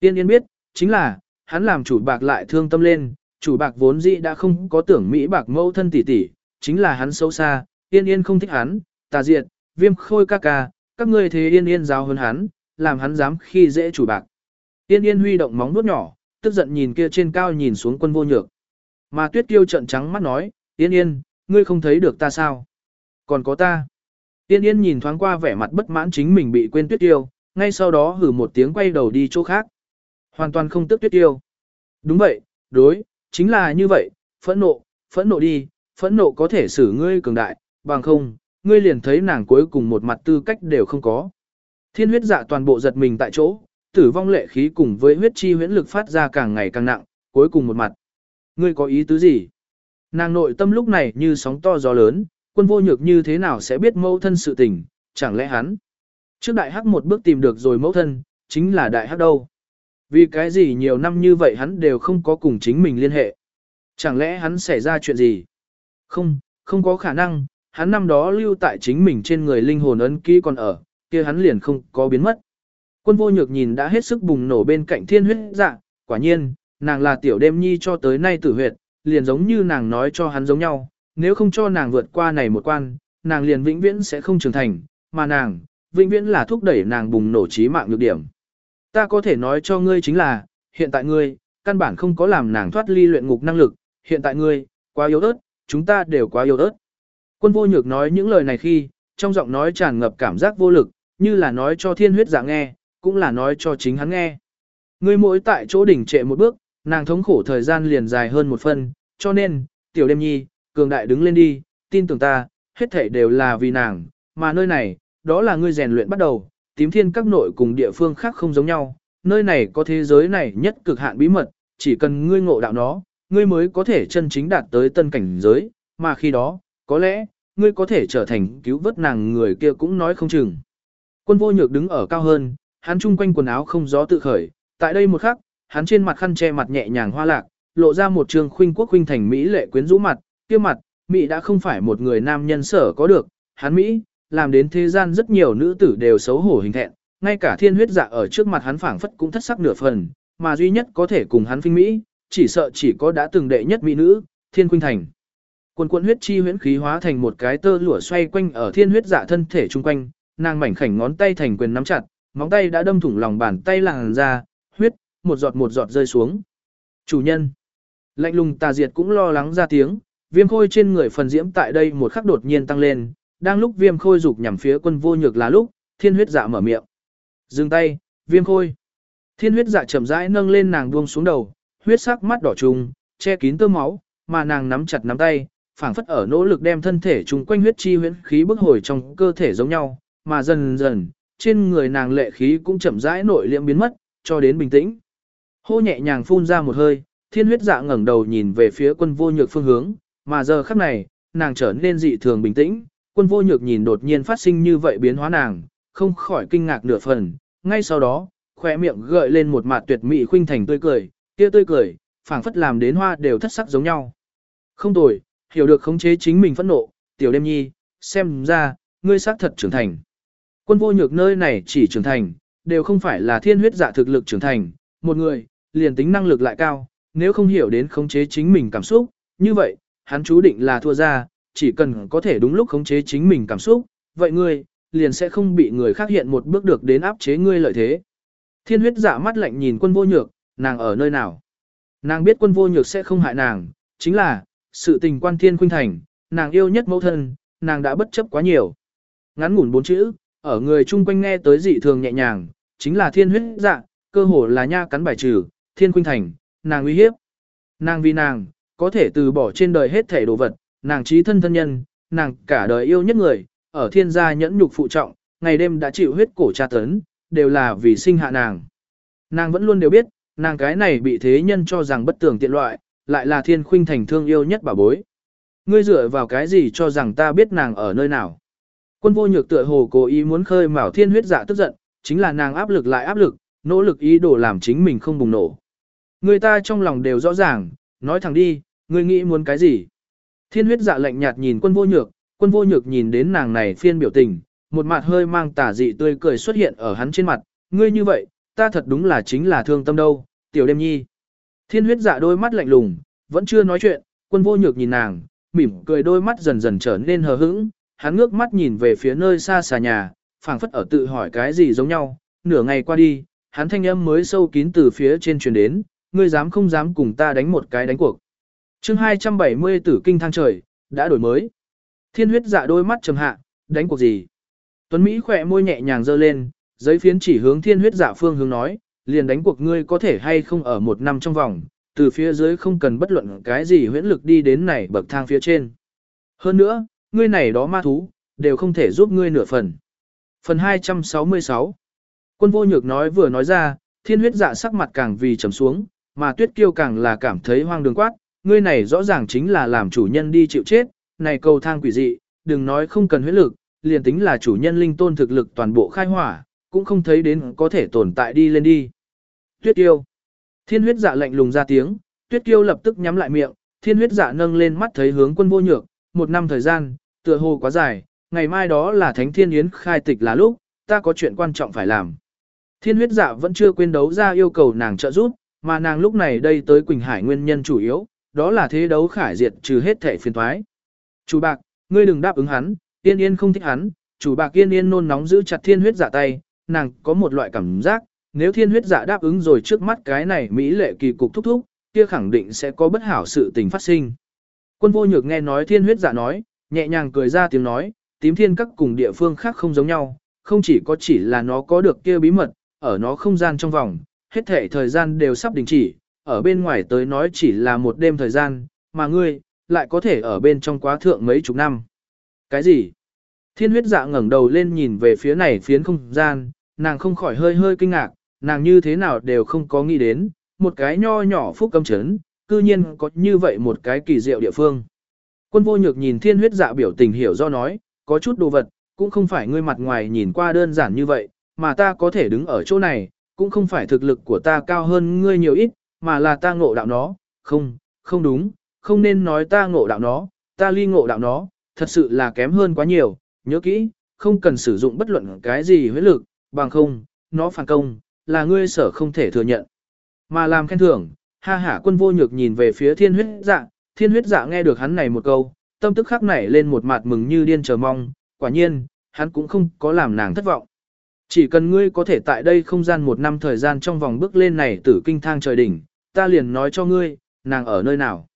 Tiên yên biết, chính là, hắn làm chủ bạc lại thương tâm lên, chủ bạc vốn dĩ đã không có tưởng Mỹ bạc mẫu thân tỷ tỷ, chính là hắn xấu xa, yên yên không thích hắn, tà diệt, viêm khôi ca ca, các ngươi thế yên yên giáo hơn hắn, làm hắn dám khi dễ chủ bạc. Yên yên huy động móng vuốt nhỏ, tức giận nhìn kia trên cao nhìn xuống quân vô nhược. Mà tuyết tiêu trận trắng mắt nói, yên yên, ngươi không thấy được ta sao? Còn có ta. Yên yên nhìn thoáng qua vẻ mặt bất mãn chính mình bị quên tuyết tiêu, ngay sau đó hử một tiếng quay đầu đi chỗ khác. Hoàn toàn không tức tuyết tiêu. Đúng vậy, đối, chính là như vậy, phẫn nộ, phẫn nộ đi, phẫn nộ có thể xử ngươi cường đại, bằng không, ngươi liền thấy nàng cuối cùng một mặt tư cách đều không có. Thiên huyết dạ toàn bộ giật mình tại chỗ, tử vong lệ khí cùng với huyết chi huyễn lực phát ra càng ngày càng nặng, cuối cùng một mặt. Ngươi có ý tứ gì? Nàng nội tâm lúc này như sóng to gió lớn, quân vô nhược như thế nào sẽ biết mẫu thân sự tình, chẳng lẽ hắn? Trước đại hắc một bước tìm được rồi mẫu thân, chính là đại hắc đâu? Vì cái gì nhiều năm như vậy hắn đều không có cùng chính mình liên hệ? Chẳng lẽ hắn xảy ra chuyện gì? Không, không có khả năng, hắn năm đó lưu tại chính mình trên người linh hồn ấn ký còn ở, kia hắn liền không có biến mất. Quân vô nhược nhìn đã hết sức bùng nổ bên cạnh thiên huyết dạ, quả nhiên, nàng là tiểu đêm nhi cho tới nay tử huyệt, liền giống như nàng nói cho hắn giống nhau, nếu không cho nàng vượt qua này một quan, nàng liền vĩnh viễn sẽ không trưởng thành, mà nàng, vĩnh viễn là thúc đẩy nàng bùng nổ trí mạng nhược điểm. Ta có thể nói cho ngươi chính là, hiện tại ngươi, căn bản không có làm nàng thoát ly luyện ngục năng lực, hiện tại ngươi, quá yếu ớt, chúng ta đều quá yếu ớt. Quân vô nhược nói những lời này khi, trong giọng nói tràn ngập cảm giác vô lực, như là nói cho thiên huyết giả nghe, cũng là nói cho chính hắn nghe. Ngươi mỗi tại chỗ đỉnh trệ một bước, nàng thống khổ thời gian liền dài hơn một phân, cho nên, tiểu đêm nhi, cường đại đứng lên đi, tin tưởng ta, hết thảy đều là vì nàng, mà nơi này, đó là ngươi rèn luyện bắt đầu, tím thiên các nội cùng địa phương khác không giống nhau, nơi này có thế giới này nhất cực hạn bí mật, chỉ cần ngươi ngộ đạo nó, ngươi mới có thể chân chính đạt tới tân cảnh giới, mà khi đó, có lẽ, ngươi có thể trở thành cứu vớt nàng người kia cũng nói không chừng. Quân vô nhược đứng ở cao hơn, hắn chung quanh quần áo không gió tự khởi, tại đây một khắc, hắn trên mặt khăn che mặt nhẹ nhàng hoa lạc, lộ ra một trường khuynh quốc khuynh thành mỹ lệ quyến rũ mặt, kia mặt, mỹ đã không phải một người nam nhân sở có được, hắn mỹ, làm đến thế gian rất nhiều nữ tử đều xấu hổ hình thẹn, ngay cả thiên huyết dạ ở trước mặt hắn phảng phất cũng thất sắc nửa phần, mà duy nhất có thể cùng hắn phinh mỹ, chỉ sợ chỉ có đã từng đệ nhất mỹ nữ, thiên khuynh thành. Quần quần huyết chi huyễn khí hóa thành một cái tơ lụa xoay quanh ở thiên huyết dạ thân thể trung quanh, nàng mảnh khảnh ngón tay thành quyền nắm chặt, móng tay đã đâm thủng lòng bàn tay làn ra, huyết, một giọt một giọt rơi xuống. Chủ nhân. Lạnh lùng tà diệt cũng lo lắng ra tiếng, viêm khôi trên người phần diễm tại đây một khắc đột nhiên tăng lên, đang lúc viêm khôi dục nhằm phía quân vô nhược là lúc, thiên huyết dạ mở miệng. Dừng tay, viêm khôi. Thiên huyết dạ chậm rãi nâng lên nàng buông xuống đầu, huyết sắc mắt đỏ trùng, che kín tơ máu, mà nàng nắm chặt nắm tay, phảng phất ở nỗ lực đem thân thể trùng quanh huyết chi huyễn khí bức hồi trong cơ thể giống nhau, mà dần dần, trên người nàng lệ khí cũng chậm rãi nội liễm biến mất, cho đến bình tĩnh. Hô nhẹ nhàng phun ra một hơi, thiên huyết dạ ngẩng đầu nhìn về phía quân vô nhược phương hướng, mà giờ khắc này, nàng trở nên dị thường bình tĩnh, quân vô nhược nhìn đột nhiên phát sinh như vậy biến hóa nàng, không khỏi kinh ngạc nửa phần, ngay sau đó, khỏe miệng gợi lên một mặt tuyệt mỹ khuynh thành tươi cười, kia tươi cười, phảng phất làm đến hoa đều thất sắc giống nhau. Không tồi, hiểu được khống chế chính mình phẫn nộ, tiểu đêm nhi, xem ra, ngươi xác thật trưởng thành. Quân vô nhược nơi này chỉ trưởng thành, đều không phải là thiên huyết dạ thực lực trưởng thành, một người, liền tính năng lực lại cao, nếu không hiểu đến khống chế chính mình cảm xúc, như vậy, hắn chú định là thua ra, chỉ cần có thể đúng lúc khống chế chính mình cảm xúc, vậy ngươi, liền sẽ không bị người khác hiện một bước được đến áp chế ngươi lợi thế. Thiên huyết dạ mắt lạnh nhìn quân vô nhược, nàng ở nơi nào? Nàng biết quân vô nhược sẽ không hại nàng, chính là, sự tình quan thiên khuynh thành, nàng yêu nhất mẫu thân, nàng đã bất chấp quá nhiều. Ngắn ngủn bốn chữ, ở người chung quanh nghe tới dị thường nhẹ nhàng, chính là thiên huyết dạ, cơ hồ là nha cắn bài trừ, thiên khuynh thành, nàng uy hiếp. Nàng vì nàng, có thể từ bỏ trên đời hết thể đồ vật, nàng trí thân thân nhân, nàng cả đời yêu nhất người, ở thiên gia nhẫn nhục phụ trọng, ngày đêm đã chịu huyết cổ tra tấn, đều là vì sinh hạ nàng. Nàng vẫn luôn đều biết, nàng cái này bị thế nhân cho rằng bất tường tiện loại, lại là thiên khuynh thành thương yêu nhất bà bối. Ngươi dựa vào cái gì cho rằng ta biết nàng ở nơi nào? Quân vô nhược tựa hồ cố ý muốn khơi mào thiên huyết dạ tức giận, chính là nàng áp lực lại áp lực, nỗ lực ý đồ làm chính mình không bùng nổ. Người ta trong lòng đều rõ ràng, nói thẳng đi, ngươi nghĩ muốn cái gì? Thiên huyết dạ lạnh nhạt nhìn quân vô nhược, quân vô nhược nhìn đến nàng này phiên biểu tình, một mặt hơi mang tà dị tươi cười xuất hiện ở hắn trên mặt, ngươi như vậy, ta thật đúng là chính là thương tâm đâu, tiểu đêm nhi. Thiên huyết dạ đôi mắt lạnh lùng, vẫn chưa nói chuyện, quân vô nhược nhìn nàng, mỉm cười đôi mắt dần dần trở nên hờ hững, hắn ngước mắt nhìn về phía nơi xa xà nhà, phảng phất ở tự hỏi cái gì giống nhau, nửa ngày qua đi, hắn thanh âm mới sâu kín từ phía trên truyền đến, ngươi dám không dám cùng ta đánh một cái đánh cuộc chương 270 tử kinh thang trời, đã đổi mới. Thiên huyết dạ đôi mắt trầm hạ, đánh cuộc gì? Tuấn Mỹ khỏe môi nhẹ nhàng giơ lên, giấy phiến chỉ hướng thiên huyết dạ phương hướng nói, liền đánh cuộc ngươi có thể hay không ở một năm trong vòng, từ phía dưới không cần bất luận cái gì huyễn lực đi đến này bậc thang phía trên. Hơn nữa, ngươi này đó ma thú, đều không thể giúp ngươi nửa phần. Phần 266 Quân vô nhược nói vừa nói ra, thiên huyết dạ sắc mặt càng vì trầm xuống, mà tuyết kiêu càng là cảm thấy hoang đường quát, ngươi này rõ ràng chính là làm chủ nhân đi chịu chết, này cầu thang quỷ dị, đừng nói không cần huyết lực, liền tính là chủ nhân linh tôn thực lực toàn bộ khai hỏa, cũng không thấy đến có thể tồn tại đi lên đi. Tuyết yêu, Thiên huyết dạ lạnh lùng ra tiếng, tuyết yêu lập tức nhắm lại miệng, thiên huyết dạ nâng lên mắt thấy hướng quân vô nhược, một năm thời gian, tựa hồ quá dài, ngày mai đó là thánh thiên yến khai tịch là lúc, ta có chuyện quan trọng phải làm. Thiên huyết dạ vẫn chưa quên đấu ra yêu cầu nàng trợ giúp, mà nàng lúc này đây tới Quỳnh Hải nguyên nhân chủ yếu, đó là thế đấu khải diệt trừ hết thể phiền thoái. Chủ bạc, ngươi đừng đáp ứng hắn, yên yên không thích hắn, chủ bạc yên yên nôn nóng giữ chặt thiên huyết dạ tay, nàng có một loại cảm giác, nếu thiên huyết dạ đáp ứng rồi trước mắt cái này Mỹ lệ kỳ cục thúc thúc, kia khẳng định sẽ có bất hảo sự tình phát sinh. Quân vô nhược nghe nói thiên huyết dạ nói, nhẹ nhàng cười ra tiếng nói, tím thiên các cùng địa phương khác không giống nhau, không chỉ có chỉ là nó có được kia bí mật, ở nó không gian trong vòng, hết thể thời gian đều sắp đình chỉ, ở bên ngoài tới nói chỉ là một đêm thời gian, mà ngươi, lại có thể ở bên trong quá thượng mấy chục năm. Cái gì? Thiên huyết dạ ngẩng đầu lên nhìn về phía này phiến không gian, nàng không khỏi hơi hơi kinh ngạc, nàng như thế nào đều không có nghĩ đến, một cái nho nhỏ phúc cầm chấn, cư nhiên có như vậy một cái kỳ diệu địa phương. Quân vô nhược nhìn thiên huyết dạ biểu tình hiểu do nói, có chút đồ vật, cũng không phải ngươi mặt ngoài nhìn qua đơn giản như vậy, mà ta có thể đứng ở chỗ này, cũng không phải thực lực của ta cao hơn ngươi nhiều ít, mà là ta ngộ đạo nó, không, không đúng, không nên nói ta ngộ đạo nó, ta ly ngộ đạo nó, thật sự là kém hơn quá nhiều, nhớ kỹ, không cần sử dụng bất luận cái gì huyết lực, bằng không, nó phản công, là ngươi sở không thể thừa nhận. Mà làm khen thưởng, ha hả quân vô nhược nhìn về phía thiên huyết dạ, thiên huyết dạ nghe được hắn này một câu, tâm tức khắc nảy lên một mặt mừng như điên chờ mong, quả nhiên, hắn cũng không có làm nàng thất vọng. Chỉ cần ngươi có thể tại đây không gian một năm thời gian trong vòng bước lên này tử kinh thang trời đỉnh, ta liền nói cho ngươi, nàng ở nơi nào.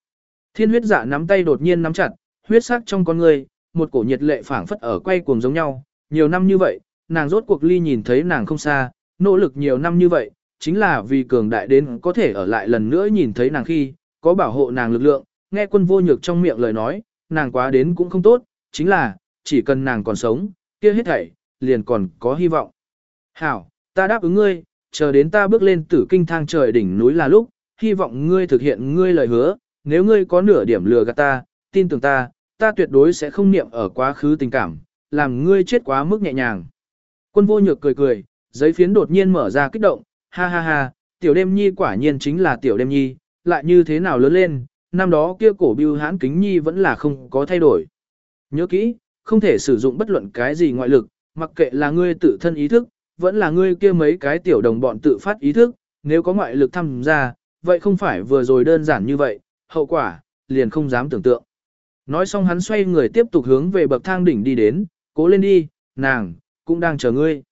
Thiên huyết dạ nắm tay đột nhiên nắm chặt, huyết sắc trong con ngươi, một cổ nhiệt lệ phảng phất ở quay cuồng giống nhau, nhiều năm như vậy, nàng rốt cuộc ly nhìn thấy nàng không xa, nỗ lực nhiều năm như vậy, chính là vì cường đại đến có thể ở lại lần nữa nhìn thấy nàng khi, có bảo hộ nàng lực lượng, nghe quân vô nhược trong miệng lời nói, nàng quá đến cũng không tốt, chính là, chỉ cần nàng còn sống, kia hết thảy, liền còn có hy vọng. Hảo, ta đáp ứng ngươi, chờ đến ta bước lên tử kinh thang trời đỉnh núi là lúc, hy vọng ngươi thực hiện ngươi lời hứa, nếu ngươi có nửa điểm lừa gạt ta, tin tưởng ta, ta tuyệt đối sẽ không niệm ở quá khứ tình cảm, làm ngươi chết quá mức nhẹ nhàng. Quân vô nhược cười cười, giấy phiến đột nhiên mở ra kích động, ha ha ha, tiểu đêm nhi quả nhiên chính là tiểu đêm nhi, lại như thế nào lớn lên, năm đó kia cổ bưu hãn kính nhi vẫn là không có thay đổi. Nhớ kỹ, không thể sử dụng bất luận cái gì ngoại lực, mặc kệ là ngươi tự thân ý thức, vẫn là ngươi kia mấy cái tiểu đồng bọn tự phát ý thức, nếu có ngoại lực tham gia, vậy không phải vừa rồi đơn giản như vậy, hậu quả, liền không dám tưởng tượng. Nói xong hắn xoay người tiếp tục hướng về bậc thang đỉnh đi đến, cố lên đi, nàng, cũng đang chờ ngươi.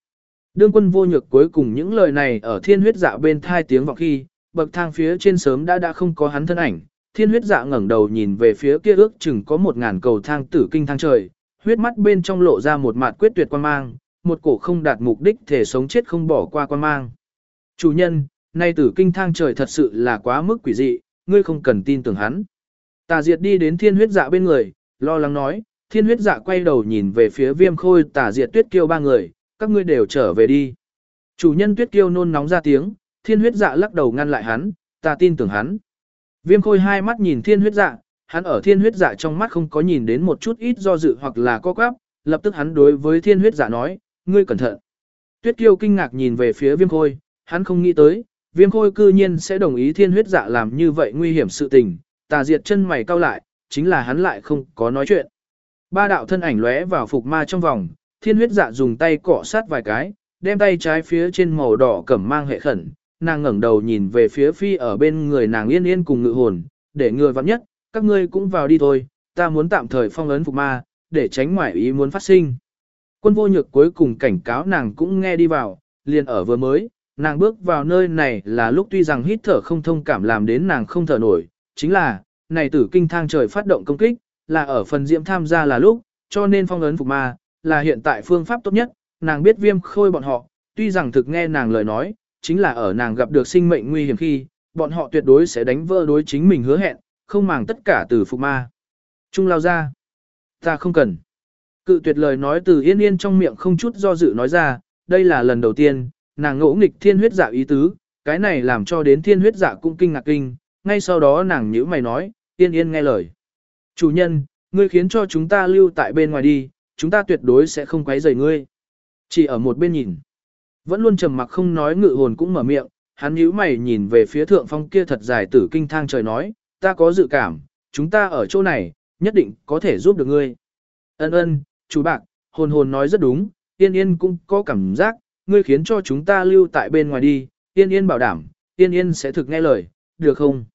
Đương quân vô nhược cuối cùng những lời này ở thiên huyết dạ bên thai tiếng vọng khi, bậc thang phía trên sớm đã đã không có hắn thân ảnh, thiên huyết dạ ngẩng đầu nhìn về phía kia ước chừng có một ngàn cầu thang tử kinh thang trời, huyết mắt bên trong lộ ra một mặt quyết tuyệt quan mang, một cổ không đạt mục đích thể sống chết không bỏ qua quan mang. Chủ nhân, nay tử kinh thang trời thật sự là quá mức quỷ dị, ngươi không cần tin tưởng hắn. Tà diệt đi đến thiên huyết dạ bên người, lo lắng nói, thiên huyết dạ quay đầu nhìn về phía viêm khôi tà diệt tuyết kiêu ba người, các ngươi đều trở về đi. Chủ nhân tuyết kiêu nôn nóng ra tiếng, thiên huyết dạ lắc đầu ngăn lại hắn, ta tin tưởng hắn. Viêm khôi hai mắt nhìn thiên huyết dạ, hắn ở thiên huyết dạ trong mắt không có nhìn đến một chút ít do dự hoặc là co quắp, lập tức hắn đối với thiên huyết dạ nói, ngươi cẩn thận. Tuyết kiêu kinh ngạc nhìn về phía viêm khôi, hắn không nghĩ tới, viêm khôi cư nhiên sẽ đồng ý thiên huyết dạ làm như vậy nguy hiểm sự tình, tà diệt chân mày cau lại, chính là hắn lại không có nói chuyện. Ba đạo thân ảnh lóe vào phục ma trong vòng, thiên huyết dạ dùng tay cọ sát vài cái, đem tay trái phía trên màu đỏ cẩm mang hệ khẩn, nàng ngẩng đầu nhìn về phía phi ở bên người nàng yên yên cùng ngự hồn, để người vắng nhất, các ngươi cũng vào đi thôi, ta muốn tạm thời phong ấn phục ma, để tránh ngoại ý muốn phát sinh. Quân vô nhược cuối cùng cảnh cáo nàng cũng nghe đi vào, liền ở vừa mới, nàng bước vào nơi này là lúc tuy rằng hít thở không thông cảm làm đến nàng không thở nổi, chính là, này tử kinh thang trời phát động công kích, là ở phần diễm tham gia là lúc, cho nên phong ấn phục ma, là hiện tại phương pháp tốt nhất, nàng biết viêm khôi bọn họ, tuy rằng thực nghe nàng lời nói, chính là ở nàng gặp được sinh mệnh nguy hiểm khi, bọn họ tuyệt đối sẽ đánh vỡ đối chính mình hứa hẹn, không màng tất cả từ phục ma. Trung lao ra. Ta không cần. Cự tuyệt lời nói từ yên yên trong miệng không chút do dự nói ra, đây là lần đầu tiên, nàng ngỗ nghịch thiên huyết dạ ý tứ, cái này làm cho đến thiên huyết dạ cũng kinh ngạc kinh, ngay sau đó nàng nhíu mày nói, yên yên nghe lời. Chủ nhân, ngươi khiến cho chúng ta lưu tại bên ngoài đi, chúng ta tuyệt đối sẽ không quấy rầy ngươi. Chỉ ở một bên nhìn. Vẫn luôn trầm mặc không nói ngự hồn cũng mở miệng, hắn nhíu mày nhìn về phía thượng phong kia thật dài tử kinh thang trời nói, ta có dự cảm, chúng ta ở chỗ này, nhất định có thể giúp được ngươi. Ân ân, chú bạc, hồn hồn nói rất đúng, yên yên cũng có cảm giác, ngươi khiến cho chúng ta lưu tại bên ngoài đi, yên yên bảo đảm, yên yên sẽ thực nghe lời, được không?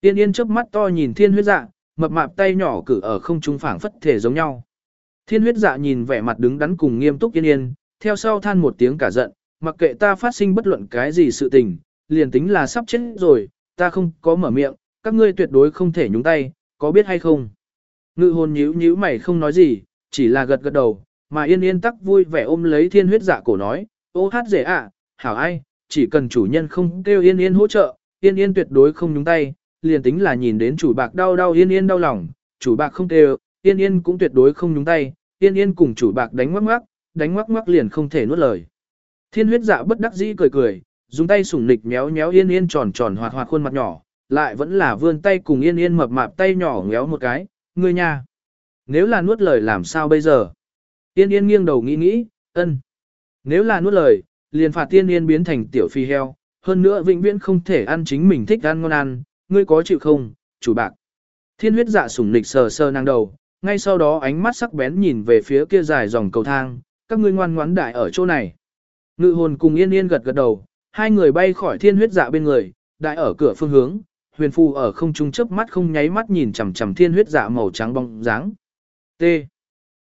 Yên yên chớp mắt to nhìn thiên huyết dạ, mập mạp tay nhỏ cử ở không trung phảng phất thể giống nhau. Thiên huyết dạ nhìn vẻ mặt đứng đắn cùng nghiêm túc yên yên, theo sau than một tiếng cả giận, mặc kệ ta phát sinh bất luận cái gì sự tình, liền tính là sắp chết rồi, ta không có mở miệng, các ngươi tuyệt đối không thể nhúng tay, có biết hay không? Ngự hồn nhíu nhíu mày không nói gì, chỉ là gật gật đầu, mà yên yên tắc vui vẻ ôm lấy thiên huyết dạ cổ nói, ô hát dễ ạ, hảo ai, chỉ cần chủ nhân không kêu yên yên hỗ trợ, yên yên tuyệt đối không nhúng tay, liền tính là nhìn đến chủ bạc đau đau yên yên đau lòng, chủ bạc không kêu, yên yên cũng tuyệt đối không nhúng tay, yên yên cùng chủ bạc đánh ngoắc ngoắc, đánh ngoắc ngoắc liền không thể nuốt lời. Thiên huyết dạ bất đắc dĩ cười cười, dùng tay sủng nịch méo méo yên yên tròn tròn hoạt hoạt khuôn mặt nhỏ, lại vẫn là vươn tay cùng yên yên mập mạp tay nhỏ ngéo một cái, ngươi nha. Nếu là nuốt lời làm sao bây giờ? Yên yên nghiêng đầu nghĩ nghĩ, ân. Nếu là nuốt lời, liền phạt tiên yên biến thành tiểu phi heo, hơn nữa vĩnh viễn không thể ăn chính mình thích ăn ngon ăn, ngươi có chịu không, chủ bạc. Thiên huyết dạ sủng nịch sờ sờ nàng đầu, ngay sau đó ánh mắt sắc bén nhìn về phía kia dài dòng cầu thang, các ngươi ngoan ngoãn đại ở chỗ này. Ngự hồn cùng yên yên gật gật đầu, hai người bay khỏi thiên huyết dạ bên người, đại ở cửa phương hướng, huyền phù ở không trung chớp mắt không nháy mắt nhìn chằm chằm thiên huyết dạ màu trắng bóng dáng. T.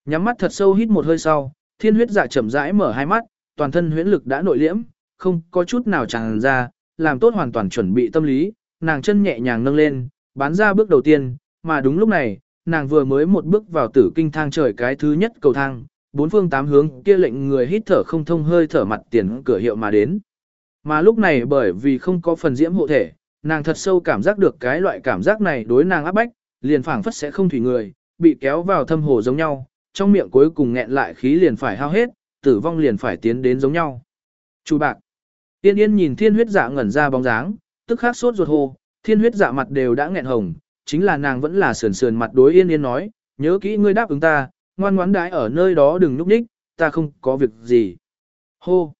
Nhắm mắt thật sâu hít một hơi sau, thiên huyết dạ chậm rãi mở hai mắt, toàn thân huyễn lực đã nội liễm, không có chút nào tràn ra, làm tốt hoàn toàn chuẩn bị tâm lý, nàng chân nhẹ nhàng nâng lên, bán ra bước đầu tiên, mà đúng lúc này, nàng vừa mới một bước vào tử kinh thang trời cái thứ nhất cầu thang, bốn phương tám hướng kia lệnh người hít thở không thông hơi thở mặt tiền cửa hiệu mà đến. Mà lúc này bởi vì không có phần diễm hộ thể, nàng thật sâu cảm giác được cái loại cảm giác này đối nàng áp bách, liền phảng phất sẽ không thủy người, bị kéo vào thâm hồ giống nhau, trong miệng cuối cùng nghẹn lại khí liền phải hao hết, tử vong liền phải tiến đến giống nhau. Chủ bạc. Tiên yên nhìn thiên huyết dạ ngẩn ra bóng dáng, tức khắc sốt ruột hô thiên huyết dạ mặt đều đã nghẹn hồng, chính là nàng vẫn là sườn sườn mặt đối yên yên nói, nhớ kỹ ngươi đáp ứng ta, ngoan ngoãn đái ở nơi đó đừng núp ních, ta không có việc gì. Hô.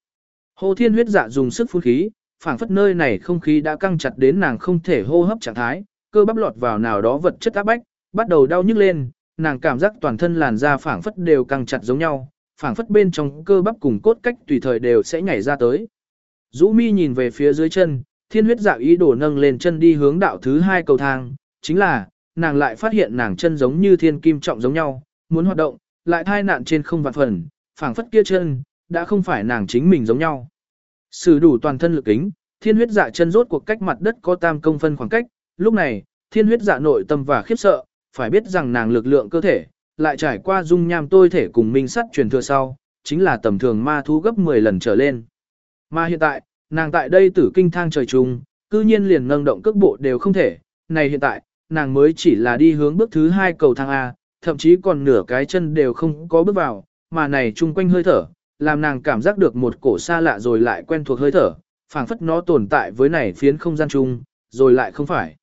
Hô thiên huyết dạ dùng sức phun khí, phảng phất nơi này không khí đã căng chặt đến nàng không thể hô hấp trạng thái, cơ bắp lọt vào nào đó vật chất áp bách, bắt đầu đau nhức lên, nàng cảm giác toàn thân làn da phảng phất đều căng chặt giống nhau, phảng phất bên trong cơ bắp cùng cốt cách tùy thời đều sẽ nhảy ra tới. Dũ mi nhìn về phía dưới chân, thiên huyết dạ ý đồ nâng lên chân đi hướng đạo thứ hai cầu thang, chính là, nàng lại phát hiện nàng chân giống như thiên kim trọng giống nhau, muốn hoạt động, lại thai nạn trên không vạn phần, phảng phất kia chân, đã không phải nàng chính mình giống nhau. Sử đủ toàn thân lực kính, thiên huyết dạ chân rốt cuộc cách mặt đất có tam công phân khoảng cách, lúc này, thiên huyết dạ nội tâm và khiếp sợ, phải biết rằng nàng lực lượng cơ thể, lại trải qua dung nham tôi thể cùng minh sắt truyền thừa sau, chính là tầm thường ma thú gấp 10 lần trở lên. Mà hiện tại, nàng tại đây tử kinh thang trời trùng, cư nhiên liền nâng động cước bộ đều không thể, này hiện tại, nàng mới chỉ là đi hướng bước thứ hai cầu thang A, thậm chí còn nửa cái chân đều không có bước vào, mà này chung quanh hơi thở, làm nàng cảm giác được một cổ xa lạ rồi lại quen thuộc hơi thở, phảng phất nó tồn tại với này phiến không gian chung, rồi lại không phải.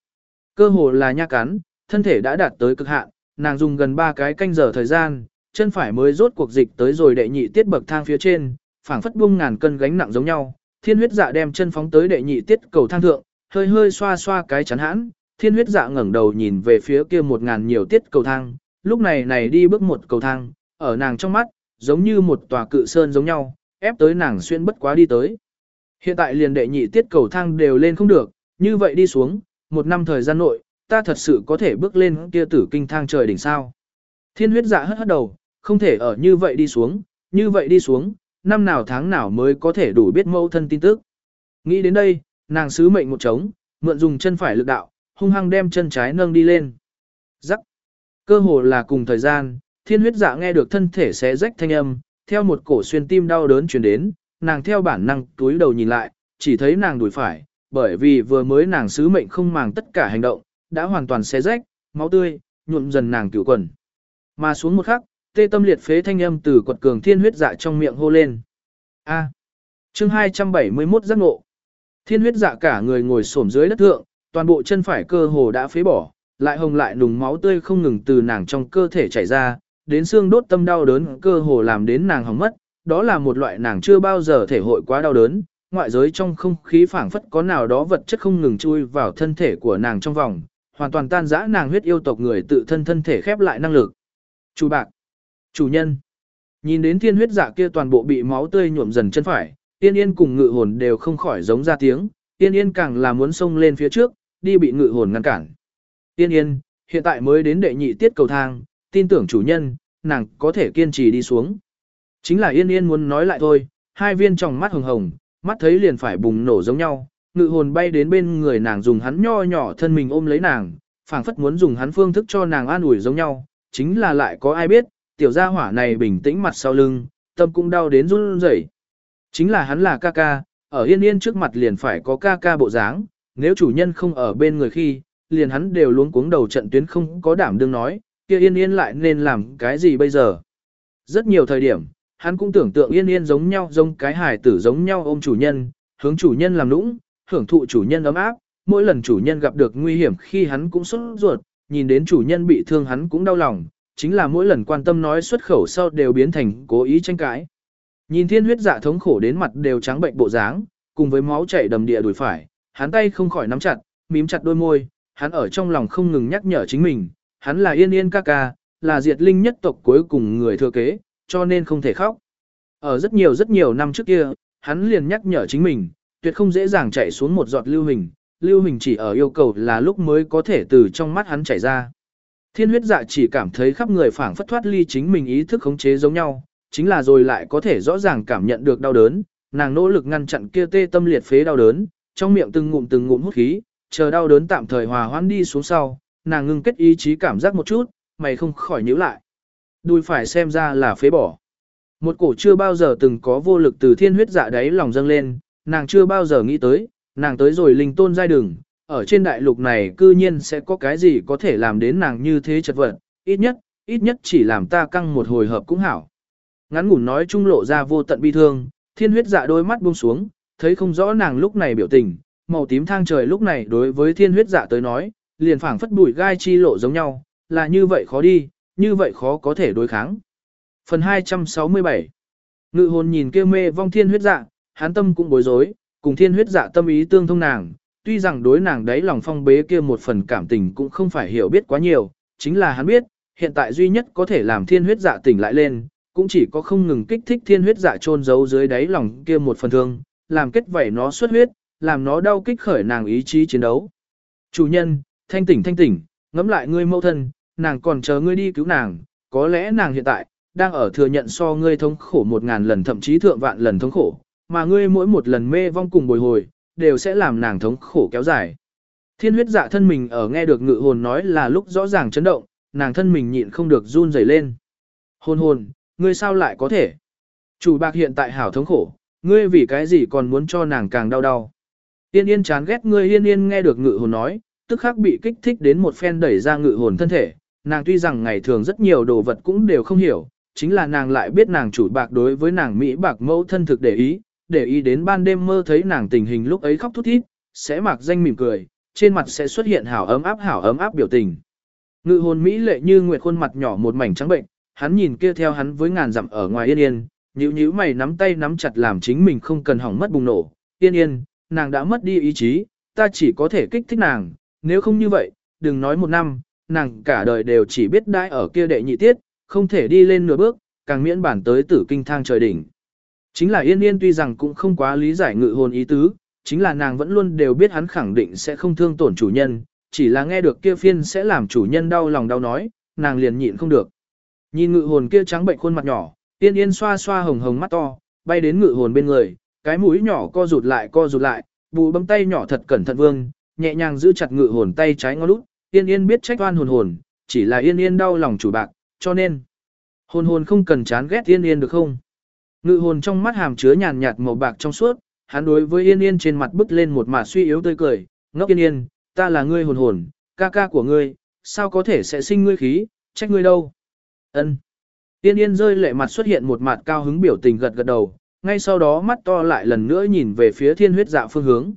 Cơ hồ là nha cắn, thân thể đã đạt tới cực hạn, nàng dùng gần 3 cái canh giờ thời gian, chân phải mới rốt cuộc dịch tới rồi đệ nhị tiết bậc thang phía trên, phảng phất buông ngàn cân gánh nặng giống nhau. Thiên huyết dạ đem chân phóng tới đệ nhị tiết cầu thang thượng, hơi hơi xoa xoa cái chắn hãn, thiên huyết dạ ngẩng đầu nhìn về phía kia một ngàn nhiều tiết cầu thang, lúc này này đi bước một cầu thang, ở nàng trong mắt, giống như một tòa cự sơn giống nhau, ép tới nàng xuyên bất quá đi tới. Hiện tại liền đệ nhị tiết cầu thang đều lên không được, như vậy đi xuống, một năm thời gian nội, ta thật sự có thể bước lên kia tử kinh thang trời đỉnh sao. Thiên huyết dạ hất hất đầu, không thể ở như vậy đi xuống, như vậy đi xuống, năm nào tháng nào mới có thể đủ biết mẫu thân tin tức. Nghĩ đến đây, nàng sứ mệnh một trống, mượn dùng chân phải lực đạo, hung hăng đem chân trái nâng đi lên. Rắc. Cơ hồ là cùng thời gian, thiên huyết dạ nghe được thân thể xé rách thanh âm, theo một cổ xuyên tim đau đớn truyền đến, nàng theo bản năng túi đầu nhìn lại, chỉ thấy nàng đuổi phải, bởi vì vừa mới nàng sứ mệnh không màng tất cả hành động, đã hoàn toàn xé rách, máu tươi, nhuộm dần nàng cửu quần. Mà xuống một khắc, tê tâm liệt phế thanh âm từ quật cường thiên huyết dạ trong miệng hô lên. A. À. Chương 271 giác ngộ. Thiên huyết dạ cả người ngồi xổm dưới đất thượng, toàn bộ chân phải cơ hồ đã phế bỏ, lại hồng lại nùng máu tươi không ngừng từ nàng trong cơ thể chảy ra, đến xương đốt tâm đau đớn cơ hồ làm đến nàng hỏng mất, đó là một loại nàng chưa bao giờ thể hội quá đau đớn, ngoại giới trong không khí phảng phất có nào đó vật chất không ngừng chui vào thân thể của nàng trong vòng, hoàn toàn tan rã nàng huyết yêu tộc người tự thân thân thể khép lại năng lực. Chủ bạc, chủ nhân, nhìn đến thiên huyết dạ kia toàn bộ bị máu tươi nhuộm dần chân phải, tiên yên cùng ngự hồn đều không khỏi giống ra tiếng, tiên yên càng là muốn xông lên phía trước, đi bị ngự hồn ngăn cản. Tiên yên, hiện tại mới đến đệ nhị tiết cầu thang, tin tưởng chủ nhân, nàng có thể kiên trì đi xuống. Chính là yên yên muốn nói lại thôi, hai viên trong mắt hồng hồng, mắt thấy liền phải bùng nổ giống nhau, ngự hồn bay đến bên người nàng dùng hắn nho nhỏ thân mình ôm lấy nàng, phảng phất muốn dùng hắn phương thức cho nàng an ủi giống nhau, chính là lại có ai biết, tiểu gia hỏa này bình tĩnh mặt sau lưng, tâm cũng đau đến run rẩy. Chính là hắn là ca ca, ở yên yên trước mặt liền phải có ca ca bộ dáng, nếu chủ nhân không ở bên người khi, liền hắn đều luống cuống đầu trận tuyến không có đảm đương nói, kia yên yên lại nên làm cái gì bây giờ. Rất nhiều thời điểm, hắn cũng tưởng tượng yên yên giống nhau giống cái hài tử giống nhau ôm chủ nhân, hướng chủ nhân làm nũng, hưởng thụ chủ nhân ấm áp, mỗi lần chủ nhân gặp được nguy hiểm khi hắn cũng sốt ruột, nhìn đến chủ nhân bị thương hắn cũng đau lòng, chính là mỗi lần quan tâm nói xuất khẩu sau đều biến thành cố ý tranh cãi. Nhìn thiên huyết dạ thống khổ đến mặt đều trắng bệnh bộ dáng, cùng với máu chảy đầm địa đùi phải, hắn tay không khỏi nắm chặt, mím chặt đôi môi, hắn ở trong lòng không ngừng nhắc nhở chính mình, hắn là yên yên ca ca, là diệt linh nhất tộc cuối cùng người thừa kế, cho nên không thể khóc. Ở rất nhiều rất nhiều năm trước kia, hắn liền nhắc nhở chính mình, tuyệt không dễ dàng chạy xuống một giọt lưu hình, lưu hình chỉ ở yêu cầu là lúc mới có thể từ trong mắt hắn chảy ra. Thiên huyết dạ chỉ cảm thấy khắp người phảng phất thoát ly chính mình ý thức khống chế giống nhau, chính là rồi lại có thể rõ ràng cảm nhận được đau đớn, nàng nỗ lực ngăn chặn kia tê tâm liệt phế đau đớn, trong miệng từng ngụm từng ngụm hút khí, chờ đau đớn tạm thời hòa hoãn đi xuống sau, nàng ngưng kết ý chí cảm giác một chút, mày không khỏi nhíu lại. Đùi phải xem ra là phế bỏ. Một cổ chưa bao giờ từng có vô lực từ thiên huyết dạ đáy lòng dâng lên, nàng chưa bao giờ nghĩ tới, nàng tới rồi linh tôn giai đường, ở trên đại lục này cư nhiên sẽ có cái gì có thể làm đến nàng như thế chật vật, ít nhất, ít nhất chỉ làm ta căng một hồi hợp cũng hảo. Ngắn ngủn nói trung lộ ra vô tận bi thương, thiên huyết dạ đôi mắt buông xuống, thấy không rõ nàng lúc này biểu tình, màu tím thang trời lúc này đối với thiên huyết dạ tới nói, liền phảng phất bụi gai chi lộ giống nhau, là như vậy khó đi, như vậy khó có thể đối kháng. Phần 267 Ngự hồn nhìn kêu mê vong thiên huyết dạ, hán tâm cũng bối rối, cùng thiên huyết dạ tâm ý tương thông nàng, tuy rằng đối nàng đấy lòng phong bế kia một phần cảm tình cũng không phải hiểu biết quá nhiều, chính là hắn biết, hiện tại duy nhất có thể làm thiên huyết dạ tỉnh lại lên, cũng chỉ có không ngừng kích thích thiên huyết dạ chôn giấu dưới đáy lòng kia một phần thương, làm kết vảy nó xuất huyết, làm nó đau kích khởi nàng ý chí chiến đấu. Chủ nhân, thanh tỉnh thanh tỉnh, ngẫm lại ngươi mẫu thân, nàng còn chờ ngươi đi cứu nàng, có lẽ nàng hiện tại, đang ở thừa nhận so ngươi thống khổ một ngàn lần thậm chí thượng vạn lần thống khổ, mà ngươi mỗi một lần mê vong cùng bồi hồi, đều sẽ làm nàng thống khổ kéo dài. Thiên huyết dạ thân mình ở nghe được ngự hồn nói là lúc rõ ràng chấn động, nàng thân mình nhịn không được run rẩy lên. Hồn hồn, ngươi sao lại có thể? Chủ bạc hiện tại hảo thống khổ, ngươi vì cái gì còn muốn cho nàng càng đau đau? Yên yên chán ghét ngươi yên yên nghe được ngự hồn nói, tức khắc bị kích thích đến một phen đẩy ra ngự hồn thân thể. Nàng tuy rằng ngày thường rất nhiều đồ vật cũng đều không hiểu, chính là nàng lại biết nàng chủ bạc đối với nàng Mỹ bạc mẫu thân thực để ý, để ý đến ban đêm mơ thấy nàng tình hình lúc ấy khóc thút thít, sẽ mặc danh mỉm cười, trên mặt sẽ xuất hiện hảo ấm áp hảo ấm áp biểu tình. Ngự hồn Mỹ lệ như nguyệt khuôn mặt nhỏ một mảnh trắng bệnh, hắn nhìn kia theo hắn với ngàn dặm ở ngoài yên yên, nhíu nhíu mày nắm tay nắm chặt làm chính mình không cần hỏng mất bùng nổ, yên yên, nàng đã mất đi ý chí, ta chỉ có thể kích thích nàng, nếu không như vậy, đừng nói một năm, nàng cả đời đều chỉ biết đãi ở kia đệ nhị tiết, không thể đi lên nửa bước, càng miễn bản tới tử kinh thang trời đỉnh. Chính là yên yên tuy rằng cũng không quá lý giải ngự hồn ý tứ, chính là nàng vẫn luôn đều biết hắn khẳng định sẽ không thương tổn chủ nhân, chỉ là nghe được kia phiên sẽ làm chủ nhân đau lòng đau nói, nàng liền nhịn không được. Nhìn ngự hồn kia trắng bệnh khuôn mặt nhỏ, yên yên xoa xoa hồng hồng mắt to, bay đến ngự hồn bên người, cái mũi nhỏ co rụt lại co rụt lại, bù bấm tay nhỏ thật cẩn thận vương, nhẹ nhàng giữ chặt ngự hồn tay trái ngó lút, yên yên biết trách oan hồn hồn, chỉ là yên yên đau lòng chủ bạc, cho nên hồn hồn không cần chán ghét yên yên được không? Ngự hồn trong mắt hàm chứa nhàn nhạt màu bạc trong suốt, hắn đối với yên yên trên mặt bứt lên một mặt suy yếu tươi cười, ngốc yên yên, ta là ngươi hồn hồn, ca ca của ngươi, sao có thể sẽ sinh ngươi khí, trách ngươi đâu? Ân. Yên yên rơi lệ mặt xuất hiện một mặt cao hứng biểu tình gật gật đầu, ngay sau đó mắt to lại lần nữa nhìn về phía thiên huyết dạ phương hướng.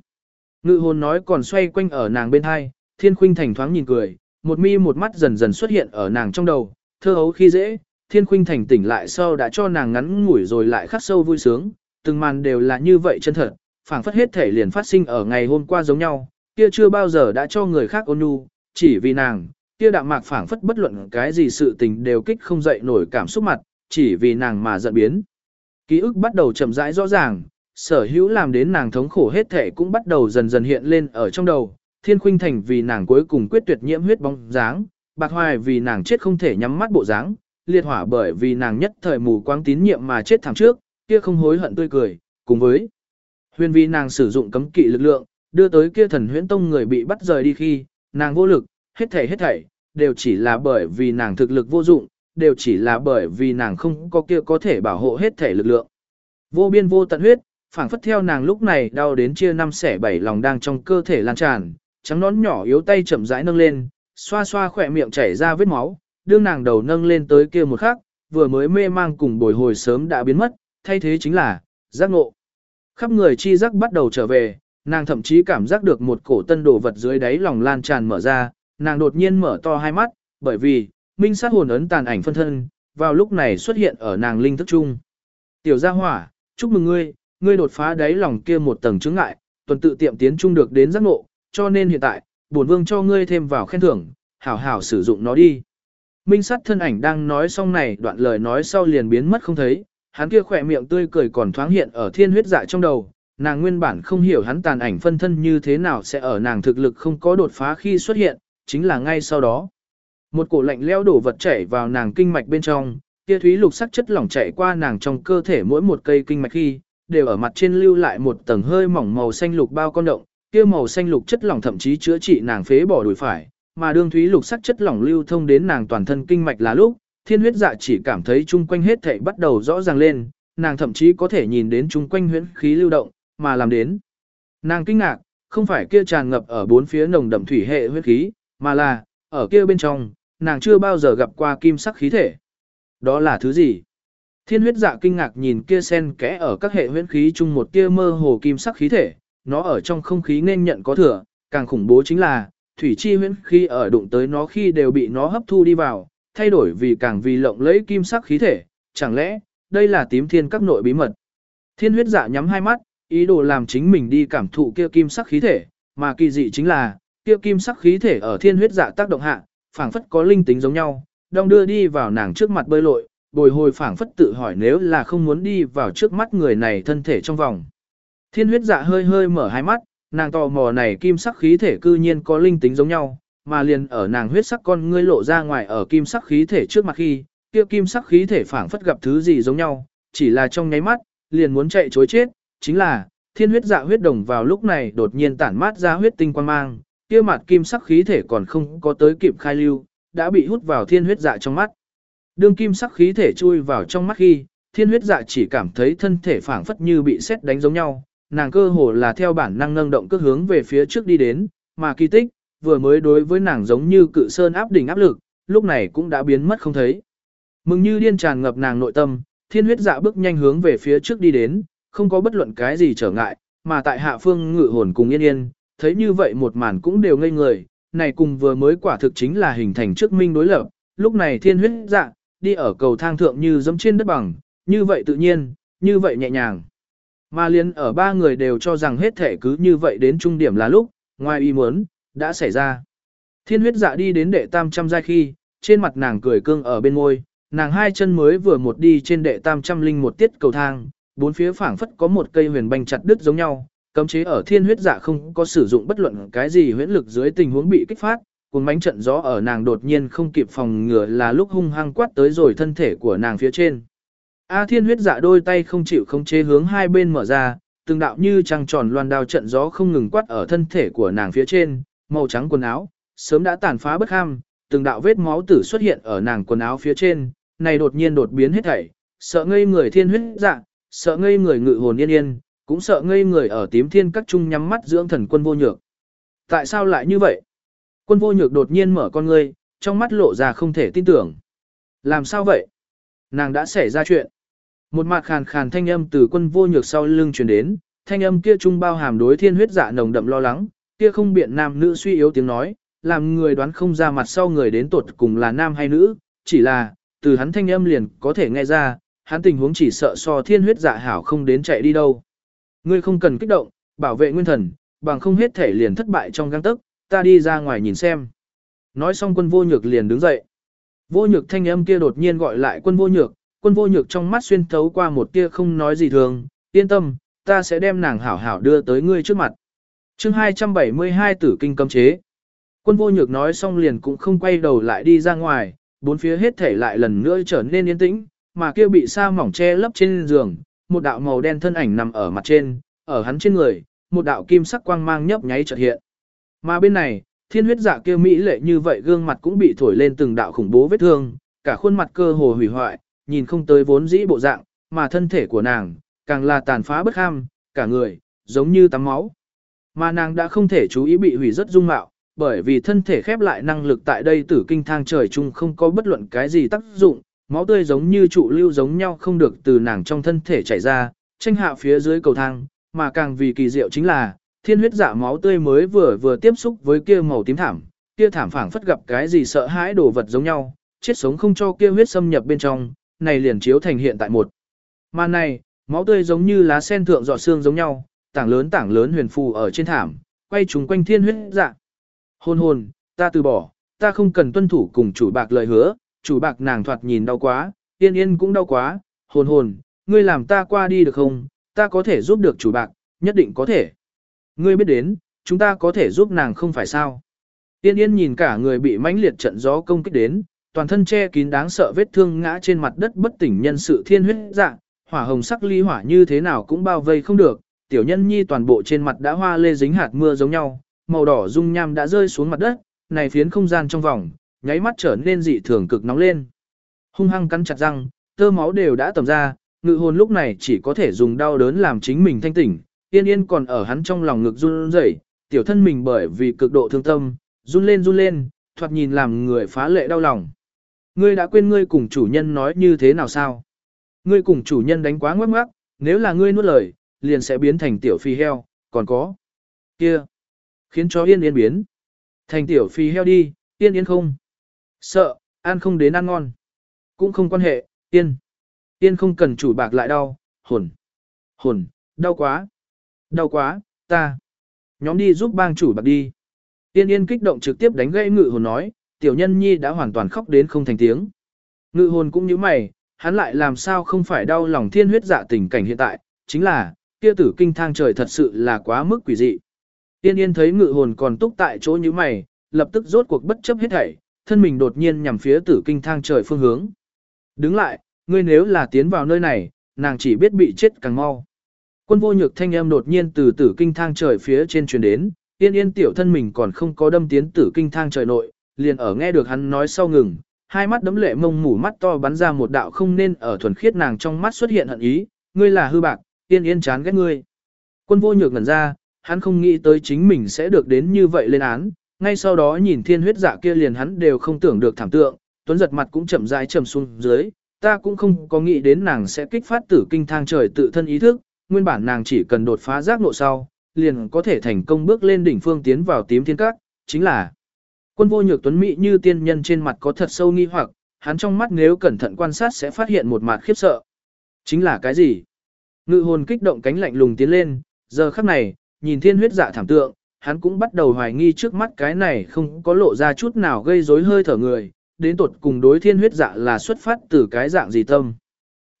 Ngự hồn nói còn xoay quanh ở nàng bên hai, thiên khuynh thành thoáng nhìn cười, một mi một mắt dần dần xuất hiện ở nàng trong đầu, thơ hấu khi dễ, thiên khuynh thành tỉnh lại sau đã cho nàng ngắn ngủi rồi lại khắc sâu vui sướng, từng màn đều là như vậy chân thật, phảng phất hết thể liền phát sinh ở ngày hôm qua giống nhau, kia chưa bao giờ đã cho người khác ôn nhu, chỉ vì nàng, kia đạm mạc phảng phất bất luận cái gì sự tình đều kích không dậy nổi cảm xúc mặt, chỉ vì nàng mà giận biến. Ký ức bắt đầu chậm rãi rõ ràng, sở hữu làm đến nàng thống khổ hết thể cũng bắt đầu dần dần hiện lên ở trong đầu, thiên khuynh thành vì nàng cuối cùng quyết tuyệt nhiễm huyết bóng dáng, bạc hoài vì nàng chết không thể nhắm mắt bộ dáng, liệt hỏa bởi vì nàng nhất thời mù quáng tín nhiệm mà chết thẳng trước, kia không hối hận tươi cười, cùng với huyền vì nàng sử dụng cấm kỵ lực lượng, đưa tới kia thần huyễn tông người bị bắt rời đi khi, nàng vô lực, hết thảy hết thảy, đều chỉ là bởi vì nàng thực lực vô dụng, đều chỉ là bởi vì nàng không có kia có thể bảo hộ hết thể lực lượng. Vô biên vô tận huyết, phảng phất theo nàng lúc này đau đến chia năm xẻ bảy lòng đang trong cơ thể lan tràn, trắng nón nhỏ yếu tay chậm rãi nâng lên, xoa xoa khỏe miệng chảy ra vết máu, đương nàng đầu nâng lên tới kia một khắc, vừa mới mê mang cùng bồi hồi sớm đã biến mất, thay thế chính là giác ngộ. Khắp người chi giác bắt đầu trở về, nàng thậm chí cảm giác được một cổ tân đồ vật dưới đáy lòng lan tràn mở ra, nàng đột nhiên mở to hai mắt, bởi vì, minh sát hồn ấn tàn ảnh phân thân, vào lúc này xuất hiện ở nàng linh thức chung. Tiểu gia hỏa, chúc mừng ngươi, ngươi đột phá đáy lòng kia một tầng chứng ngại, tuần tự tiệm tiến trung được đến giác ngộ, cho nên hiện tại, bổn vương cho ngươi thêm vào khen thưởng, hảo hảo sử dụng nó đi. Minh sát thân ảnh đang nói xong này đoạn lời nói sau liền biến mất không thấy, hắn kia khỏe miệng tươi cười còn thoáng hiện ở thiên huyết dạ trong đầu, nàng nguyên bản không hiểu hắn tàn ảnh phân thân như thế nào sẽ ở nàng thực lực không có đột phá khi xuất hiện, chính là ngay sau đó. Một cổ lạnh leo đổ vật chảy vào nàng kinh mạch bên trong, kia thúy lục sắc chất lỏng chảy qua nàng trong cơ thể mỗi một cây kinh mạch khi, đều ở mặt trên lưu lại một tầng hơi mỏng màu xanh lục bao con động, kia màu xanh lục chất lỏng thậm chí chữa trị nàng phế bỏ đùi phải, mà đương thúy lục sắc chất lỏng lưu thông đến nàng toàn thân kinh mạch là lúc, thiên huyết dạ chỉ cảm thấy chung quanh hết thảy bắt đầu rõ ràng lên, nàng thậm chí có thể nhìn đến chung quanh huyễn khí lưu động, mà làm đến. Nàng kinh ngạc, không phải kia tràn ngập ở bốn phía nồng đậm thủy hệ huyết khí, mà là, ở kia bên trong, nàng chưa bao giờ gặp qua kim sắc khí thể. Đó là thứ gì? Thiên huyết dạ kinh ngạc nhìn kia sen kẽ ở các hệ huyễn khí chung một tia mơ hồ kim sắc khí thể, nó ở trong không khí nên nhận có thừa, càng khủng bố chính là, thủy chi huyễn khi ở đụng tới nó khi đều bị nó hấp thu đi vào, thay đổi vì càng vì lộng lẫy kim sắc khí thể, chẳng lẽ, đây là tím thiên các nội bí mật. Thiên huyết dạ nhắm hai mắt, ý đồ làm chính mình đi cảm thụ kia kim sắc khí thể, mà kỳ dị chính là, kia kim sắc khí thể ở thiên huyết dạ tác động hạ, phảng phất có linh tính giống nhau, đong đưa đi vào nàng trước mặt bơi lội, bồi hồi phảng phất tự hỏi nếu là không muốn đi vào trước mắt người này thân thể trong vòng. Thiên huyết dạ hơi hơi mở hai mắt, nàng tò mò này kim sắc khí thể cư nhiên có linh tính giống nhau, mà liền ở nàng huyết sắc con ngươi lộ ra ngoài ở kim sắc khí thể trước mặt khi, kia kim sắc khí thể phảng phất gặp thứ gì giống nhau, chỉ là trong nháy mắt, liền muốn chạy chối chết, chính là, thiên huyết dạ huyết đồng vào lúc này đột nhiên tản mát ra huyết tinh quan mang, kia mặt kim sắc khí thể còn không có tới kịp khai lưu, đã bị hút vào thiên huyết dạ trong mắt. Đương kim sắc khí thể chui vào trong mắt khi, thiên huyết dạ chỉ cảm thấy thân thể phảng phất như bị sét đánh giống nhau, nàng cơ hồ là theo bản năng nâng động cước hướng về phía trước đi đến, mà kỳ tích, vừa mới đối với nàng giống như cự sơn áp đỉnh áp lực, lúc này cũng đã biến mất không thấy. Mừng như điên tràn ngập nàng nội tâm, thiên huyết dạ bước nhanh hướng về phía trước đi đến, không có bất luận cái gì trở ngại, mà tại hạ phương ngự hồn cùng yên yên, thấy như vậy một màn cũng đều ngây người, này cùng vừa mới quả thực chính là hình thành trước minh đối lập, lúc này thiên huyết dạ, đi ở cầu thang thượng như giống trên đất bằng, như vậy tự nhiên, như vậy nhẹ nhàng. Mà liên ở ba người đều cho rằng hết thể cứ như vậy đến trung điểm là lúc, ngoài ý muốn, đã xảy ra. Thiên huyết dạ đi đến đệ tam trăm giai khi, trên mặt nàng cười cương ở bên môi, nàng hai chân mới vừa một đi trên đệ tam trăm linh một tiết cầu thang, bốn phía phảng phất có một cây huyền banh chặt đứt giống nhau, cấm chế ở thiên huyết dạ không có sử dụng bất luận cái gì huyễn lực dưới tình huống bị kích phát, cuồng bánh trận gió ở nàng đột nhiên không kịp phòng ngừa là lúc hung hăng quát tới rồi thân thể của nàng phía trên. A thiên huyết dạ đôi tay không chịu không chế hướng hai bên mở ra, từng đạo như trăng tròn loan đao trận gió không ngừng quát ở thân thể của nàng phía trên, màu trắng quần áo, sớm đã tàn phá bất ham, từng đạo vết máu tử xuất hiện ở nàng quần áo phía trên, này đột nhiên đột biến hết thảy, sợ ngây người thiên huyết dạ, sợ ngây người ngự hồn yên yên, cũng sợ ngây người ở tím thiên các trung nhắm mắt dưỡng thần quân vô nhược. Tại sao lại như vậy? Quân vô nhược đột nhiên mở con ngươi, trong mắt lộ ra không thể tin tưởng. Làm sao vậy? Nàng đã xảy ra chuyện. Một mặt khàn khàn thanh âm từ quân vô nhược sau lưng truyền đến, thanh âm kia trung bao hàm đối thiên huyết dạ nồng đậm lo lắng, kia không biện nam nữ suy yếu tiếng nói, làm người đoán không ra mặt sau người đến tột cùng là nam hay nữ, chỉ là, từ hắn thanh âm liền có thể nghe ra, hắn tình huống chỉ sợ so thiên huyết dạ hảo không đến chạy đi đâu. Ngươi không cần kích động, bảo vệ nguyên thần, bằng không hết thể liền thất bại trong găng tức, ta đi ra ngoài nhìn xem. Nói xong quân vô nhược liền đứng dậy. Vô nhược thanh âm kia đột nhiên gọi lại quân vô nhược, quân vô nhược trong mắt xuyên thấu qua một tia không nói gì thường, yên tâm, ta sẽ đem nàng hảo hảo đưa tới ngươi trước mặt. chương 272 tử kinh cấm chế. Quân vô nhược nói xong liền cũng không quay đầu lại đi ra ngoài, bốn phía hết thể lại lần nữa trở nên yên tĩnh, mà kia bị sa mỏng che lấp trên giường, một đạo màu đen thân ảnh nằm ở mặt trên, ở hắn trên người, một đạo kim sắc quang mang nhấp nháy chợt hiện. Mà bên này, thiên huyết dạ kia mỹ lệ như vậy gương mặt cũng bị thổi lên từng đạo khủng bố vết thương, cả khuôn mặt cơ hồ hủy hoại, nhìn không tới vốn dĩ bộ dạng, mà thân thể của nàng, càng là tàn phá bất ham, cả người, giống như tắm máu. Mà nàng đã không thể chú ý bị hủy rất dung mạo, bởi vì thân thể khép lại năng lực tại đây tử kinh thang trời chung không có bất luận cái gì tác dụng, máu tươi giống như trụ lưu giống nhau không được từ nàng trong thân thể chảy ra, tranh hạ phía dưới cầu thang, mà càng vì kỳ diệu chính là, thiên huyết dạ máu tươi mới vừa vừa tiếp xúc với kia màu tím thảm, kia thảm phảng phất gặp cái gì sợ hãi đồ vật giống nhau, chết sống không cho kia huyết xâm nhập bên trong, này liền chiếu thành hiện tại một. Mà này, máu tươi giống như lá sen thượng giọt xương giống nhau, tảng lớn tảng lớn huyền phù ở trên thảm, quay trúng quanh thiên huyết dạ. Hôn hồn, ta từ bỏ, ta không cần tuân thủ cùng chủ bạc lời hứa, chủ bạc nàng thoạt nhìn đau quá, yên yên cũng đau quá, hồn hồn, ngươi làm ta qua đi được không, ta có thể giúp được chủ bạc, nhất định có thể. Ngươi biết đến, chúng ta có thể giúp nàng không phải sao. Yên yên nhìn cả người bị mãnh liệt trận gió công kích đến, toàn thân che kín đáng sợ vết thương ngã trên mặt đất bất tỉnh nhân sự thiên huyết dạng, hỏa hồng sắc ly hỏa như thế nào cũng bao vây không được, tiểu nhân nhi toàn bộ trên mặt đã hoa lê dính hạt mưa giống nhau, màu đỏ dung nham đã rơi xuống mặt đất, này phiến không gian trong vòng, nháy mắt trở nên dị thường cực nóng lên. Hung hăng cắn chặt răng, tơ máu đều đã tầm ra, ngự hồn lúc này chỉ có thể dùng đau đớn làm chính mình thanh tỉnh, yên yên còn ở hắn trong lòng ngực run rẩy, tiểu thân mình bởi vì cực độ thương tâm, run lên run lên, thoạt nhìn làm người phá lệ đau lòng. Ngươi đã quên ngươi cùng chủ nhân nói như thế nào sao? Ngươi cùng chủ nhân đánh quá ngoắc ngoắc, nếu là ngươi nuốt lời, liền sẽ biến thành tiểu phi heo, còn có. kia Khiến cho yên yên biến. Thành tiểu phi heo đi, yên yên không. Sợ, ăn không đến ăn ngon. Cũng không quan hệ, yên. Yên không cần chủ bạc lại đau, hồn. Hồn, đau quá. Đau quá, ta. Nhóm đi giúp bang chủ bạc đi. Yên yên kích động trực tiếp đánh gãy ngự hồn nói, tiểu nhân nhi đã hoàn toàn khóc đến không thành tiếng. Ngự hồn cũng như mày, hắn lại làm sao không phải đau lòng thiên huyết dạ tình cảnh hiện tại, chính là, kia tử kinh thang trời thật sự là quá mức quỷ dị. Tiên yên thấy ngự hồn còn túc tại chỗ như mày, lập tức rốt cuộc bất chấp hết thảy, thân mình đột nhiên nhằm phía tử kinh thang trời phương hướng. Đứng lại, ngươi nếu là tiến vào nơi này, nàng chỉ biết bị chết càng mau. Quân vô nhược thanh âm đột nhiên từ tử kinh thang trời phía trên truyền đến, yên yên tiểu thân mình còn không có đâm tiến tử kinh thang trời nội, liền ở nghe được hắn nói sau ngừng, hai mắt đấm lệ mông mủ mắt to bắn ra một đạo không nên ở thuần khiết nàng trong mắt xuất hiện hận ý, ngươi là hư bạc, yên yên chán ghét ngươi. Quân vô nhược ngẩn ra, hắn không nghĩ tới chính mình sẽ được đến như vậy lên án, ngay sau đó nhìn thiên huyết dạ kia liền hắn đều không tưởng được thảm tượng, tuấn giật mặt cũng chậm rãi trầm xuống dưới, ta cũng không có nghĩ đến nàng sẽ kích phát tử kinh thang trời tự thân ý thức, nguyên bản nàng chỉ cần đột phá giác nộ sau, liền có thể thành công bước lên đỉnh phương tiến vào tím thiên các, chính là quân vô nhược tuấn mỹ như tiên nhân trên mặt có thật sâu nghi hoặc, hắn trong mắt nếu cẩn thận quan sát sẽ phát hiện một mặt khiếp sợ. Chính là cái gì? Ngự hồn kích động cánh lạnh lùng tiến lên, giờ khắc này, nhìn thiên huyết dạ thảm tượng, hắn cũng bắt đầu hoài nghi trước mắt cái này không có lộ ra chút nào gây rối hơi thở người, đến tột cùng đối thiên huyết dạ là xuất phát từ cái dạng gì tâm.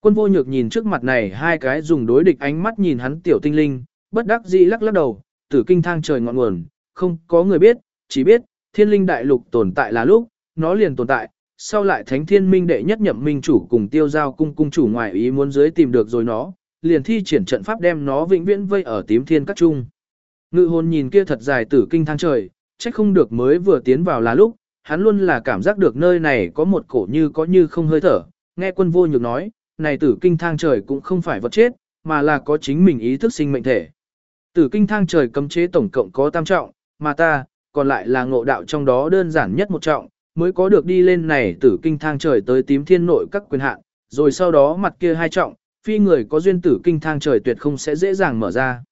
Quân vô nhược nhìn trước mặt này hai cái dùng đối địch ánh mắt nhìn hắn tiểu tinh linh, bất đắc dĩ lắc lắc đầu, tử kinh thang trời ngọn nguồn, không có người biết, chỉ biết, thiên linh đại lục tồn tại là lúc, nó liền tồn tại, sau lại thánh thiên minh đệ nhất nhậm minh chủ cùng tiêu giao cung cung chủ ngoại ý muốn dưới tìm được rồi nó, liền thi triển trận pháp đem nó vĩnh viễn vây ở tím thiên các trung. Ngự hồn nhìn kia thật dài tử kinh thang trời, trách không được mới vừa tiến vào là lúc, hắn luôn là cảm giác được nơi này có một cổ như có như không hơi thở, nghe quân vô nhược nói, này tử kinh thang trời cũng không phải vật chết, mà là có chính mình ý thức sinh mệnh thể. Tử kinh thang trời cấm chế tổng cộng có tam trọng, mà ta, còn lại là ngộ đạo trong đó đơn giản nhất một trọng, mới có được đi lên này tử kinh thang trời tới tím thiên nội các quyền hạn, rồi sau đó mặt kia hai trọng, phi người có duyên tử kinh thang trời tuyệt không sẽ dễ dàng mở ra.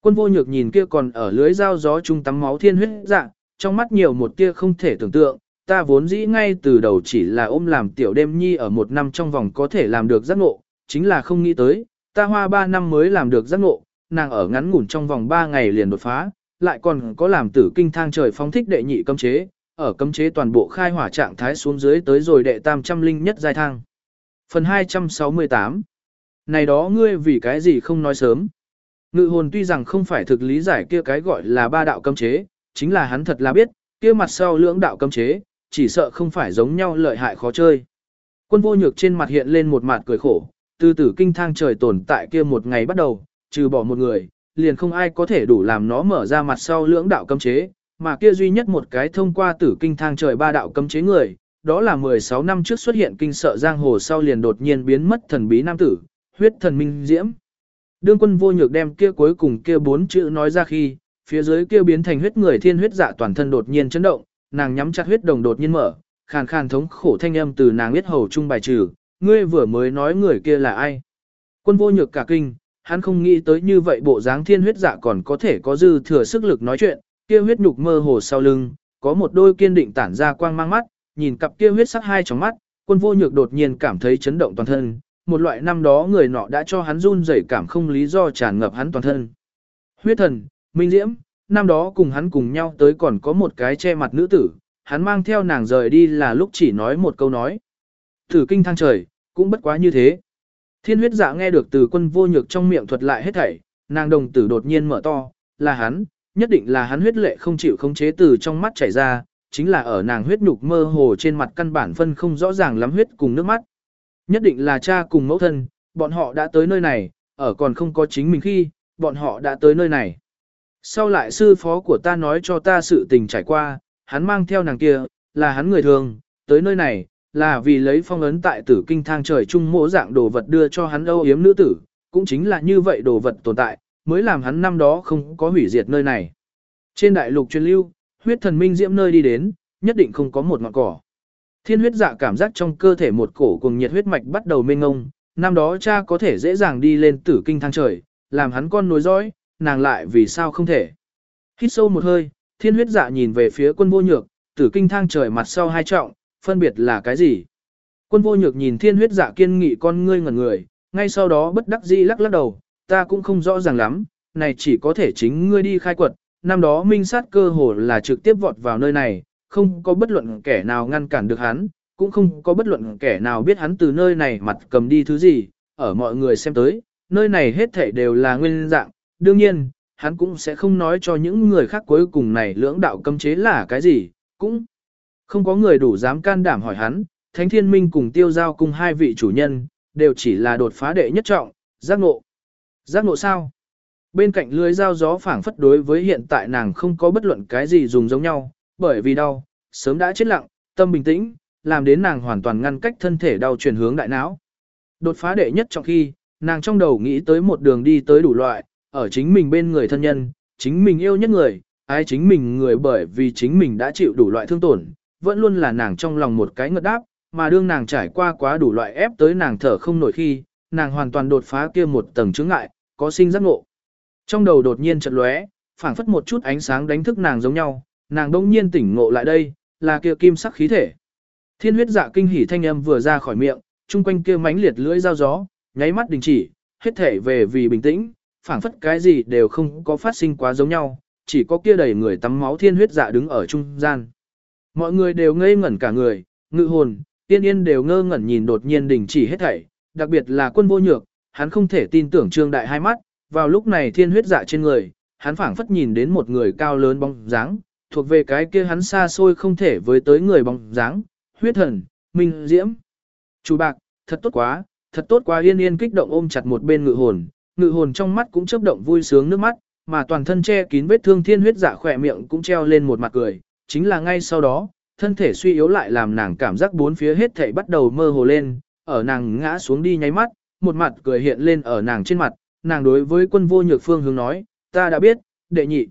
Quân vô nhược nhìn kia còn ở lưới dao gió trung tắm máu thiên huyết dạng, trong mắt nhiều một tia không thể tưởng tượng, ta vốn dĩ ngay từ đầu chỉ là ôm làm tiểu đêm nhi ở một năm trong vòng có thể làm được giác ngộ, chính là không nghĩ tới, ta hoa ba năm mới làm được giác ngộ, nàng ở ngắn ngủn trong vòng ba ngày liền đột phá, lại còn có làm tử kinh thang trời phóng thích đệ nhị cấm chế, ở cấm chế toàn bộ khai hỏa trạng thái xuống dưới tới rồi đệ tam trăm linh nhất giai thang. Phần 268 Này đó ngươi vì cái gì không nói sớm. Ngự hồn tuy rằng không phải thực lý giải kia cái gọi là ba đạo cấm chế, chính là hắn thật là biết, kia mặt sau lưỡng đạo cấm chế, chỉ sợ không phải giống nhau lợi hại khó chơi. Quân vô nhược trên mặt hiện lên một mặt cười khổ, từ tử kinh thang trời tồn tại kia một ngày bắt đầu, trừ bỏ một người, liền không ai có thể đủ làm nó mở ra mặt sau lưỡng đạo cấm chế, mà kia duy nhất một cái thông qua tử kinh thang trời ba đạo cấm chế người, đó là 16 năm trước xuất hiện kinh sợ giang hồ sau liền đột nhiên biến mất thần bí nam tử, huyết thần minh diễm. Đương quân vô nhược đem kia cuối cùng kia bốn chữ nói ra khi, phía dưới kia biến thành huyết người thiên huyết dạ toàn thân đột nhiên chấn động, nàng nhắm chặt huyết đồng đột nhiên mở, khàn khàn thống khổ thanh âm từ nàng biết hầu trung bài trừ, ngươi vừa mới nói người kia là ai. Quân vô nhược cả kinh, hắn không nghĩ tới như vậy bộ dáng thiên huyết dạ còn có thể có dư thừa sức lực nói chuyện, kia huyết nhục mơ hồ sau lưng, có một đôi kiên định tản ra quang mang mắt, nhìn cặp kia huyết sắc hai trong mắt, quân vô nhược đột nhiên cảm thấy chấn động toàn thân, một loại năm đó người nọ đã cho hắn run rẩy cảm không lý do tràn ngập hắn toàn thân. Huyết thần, Minh Diễm, năm đó cùng hắn cùng nhau tới còn có một cái che mặt nữ tử, hắn mang theo nàng rời đi là lúc chỉ nói một câu nói. Thử kinh thang trời, cũng bất quá như thế. Thiên huyết dạ nghe được từ quân vô nhược trong miệng thuật lại hết thảy, nàng đồng tử đột nhiên mở to, là hắn, nhất định là hắn huyết lệ không chịu khống chế từ trong mắt chảy ra, chính là ở nàng huyết nhục mơ hồ trên mặt căn bản phân không rõ ràng lắm huyết cùng nước mắt. Nhất định là cha cùng mẫu thân, bọn họ đã tới nơi này, ở còn không có chính mình khi, bọn họ đã tới nơi này. Sau lại sư phó của ta nói cho ta sự tình trải qua, hắn mang theo nàng kia, là hắn người thường, tới nơi này, là vì lấy phong ấn tại tử kinh thang trời chung mỗ dạng đồ vật đưa cho hắn âu yếm nữ tử, cũng chính là như vậy đồ vật tồn tại, mới làm hắn năm đó không có hủy diệt nơi này. Trên đại lục truyền lưu, huyết thần minh diễm nơi đi đến, nhất định không có một ngọn cỏ. Thiên huyết dạ cảm giác trong cơ thể một cổ cùng nhiệt huyết mạch bắt đầu mênh ngông, năm đó cha có thể dễ dàng đi lên tử kinh thang trời, làm hắn con nối dõi, nàng lại vì sao không thể. Hít sâu một hơi, thiên huyết dạ nhìn về phía quân vô nhược, tử kinh thang trời mặt sau hai trọng, phân biệt là cái gì? Quân vô nhược nhìn thiên huyết dạ kiên nghị con ngươi ngẩn người, ngay sau đó bất đắc dĩ lắc lắc đầu, ta cũng không rõ ràng lắm, này chỉ có thể chính ngươi đi khai quật, năm đó minh sát cơ hồ là trực tiếp vọt vào nơi này, không có bất luận kẻ nào ngăn cản được hắn, cũng không có bất luận kẻ nào biết hắn từ nơi này mặt cầm đi thứ gì, ở mọi người xem tới, nơi này hết thảy đều là nguyên dạng, đương nhiên, hắn cũng sẽ không nói cho những người khác cuối cùng này lưỡng đạo cấm chế là cái gì, cũng không có người đủ dám can đảm hỏi hắn, Thánh Thiên Minh cùng Tiêu Giao cùng hai vị chủ nhân, đều chỉ là đột phá đệ nhất trọng, giác ngộ. Giác ngộ sao? Bên cạnh lưới dao gió phảng phất đối với hiện tại nàng không có bất luận cái gì dùng giống nhau, bởi vì đau, sớm đã chết lặng, tâm bình tĩnh, làm đến nàng hoàn toàn ngăn cách thân thể đau chuyển hướng đại não. Đột phá đệ nhất trong khi, nàng trong đầu nghĩ tới một đường đi tới đủ loại, ở chính mình bên người thân nhân, chính mình yêu nhất người, ai chính mình người bởi vì chính mình đã chịu đủ loại thương tổn, vẫn luôn là nàng trong lòng một cái ngợt đáp, mà đương nàng trải qua quá đủ loại ép tới nàng thở không nổi khi, nàng hoàn toàn đột phá kia một tầng chướng ngại, có sinh giác ngộ. Trong đầu đột nhiên chợt lóe, phảng phất một chút ánh sáng đánh thức nàng giống nhau, nàng đông nhiên tỉnh ngộ lại đây, là kia kim sắc khí thể. Thiên huyết dạ kinh hỉ thanh âm vừa ra khỏi miệng, chung quanh kia mãnh liệt lưỡi dao gió, nháy mắt đình chỉ, hết thể về vì bình tĩnh, phảng phất cái gì đều không có phát sinh quá giống nhau, chỉ có kia đầy người tắm máu thiên huyết dạ đứng ở trung gian. Mọi người đều ngây ngẩn cả người, ngự hồn, tiên yên đều ngơ ngẩn nhìn đột nhiên đình chỉ hết thảy, đặc biệt là quân vô nhược, hắn không thể tin tưởng trương đại hai mắt, vào lúc này thiên huyết dạ trên người, hắn phảng phất nhìn đến một người cao lớn bóng dáng, thuộc về cái kia hắn xa xôi không thể với tới người bóng dáng, huyết thần, minh diễm. Chủ bạc, thật tốt quá, thật tốt quá yên yên kích động ôm chặt một bên ngự hồn, ngự hồn trong mắt cũng chớp động vui sướng nước mắt, mà toàn thân che kín vết thương thiên huyết dạ khỏe miệng cũng treo lên một mặt cười, chính là ngay sau đó, thân thể suy yếu lại làm nàng cảm giác bốn phía hết thảy bắt đầu mơ hồ lên, ở nàng ngã xuống đi nháy mắt, một mặt cười hiện lên ở nàng trên mặt, nàng đối với quân vô nhược phương hướng nói, ta đã biết, đệ nhị.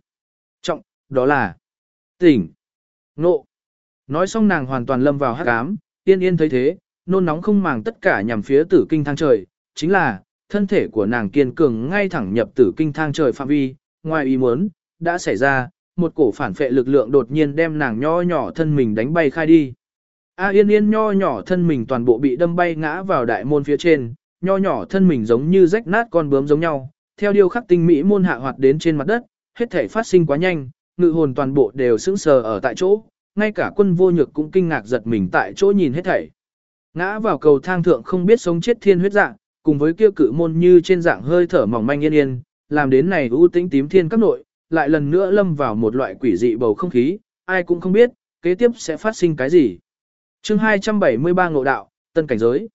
Trọng, đó là tỉnh, nộ. Nói xong nàng hoàn toàn lâm vào hắc ám, yên yên thấy thế, nôn nóng không màng tất cả nhằm phía tử kinh thang trời, chính là, thân thể của nàng kiên cường ngay thẳng nhập tử kinh thang trời phạm vi, ngoài ý muốn, đã xảy ra, một cổ phản phệ lực lượng đột nhiên đem nàng nho nhỏ thân mình đánh bay khai đi. A yên yên nho nhỏ thân mình toàn bộ bị đâm bay ngã vào đại môn phía trên, nho nhỏ thân mình giống như rách nát con bướm giống nhau, theo điều khắc tinh mỹ môn hạ hoạt đến trên mặt đất, hết thể phát sinh quá nhanh, ngự hồn toàn bộ đều sững sờ ở tại chỗ, ngay cả quân vô nhược cũng kinh ngạc giật mình tại chỗ nhìn hết thảy. Ngã vào cầu thang thượng không biết sống chết thiên huyết dạng, cùng với kia cự môn như trên dạng hơi thở mỏng manh yên yên, làm đến này ưu tĩnh tím thiên các nội, lại lần nữa lâm vào một loại quỷ dị bầu không khí, ai cũng không biết, kế tiếp sẽ phát sinh cái gì. chương 273 ngộ đạo, tân cảnh giới.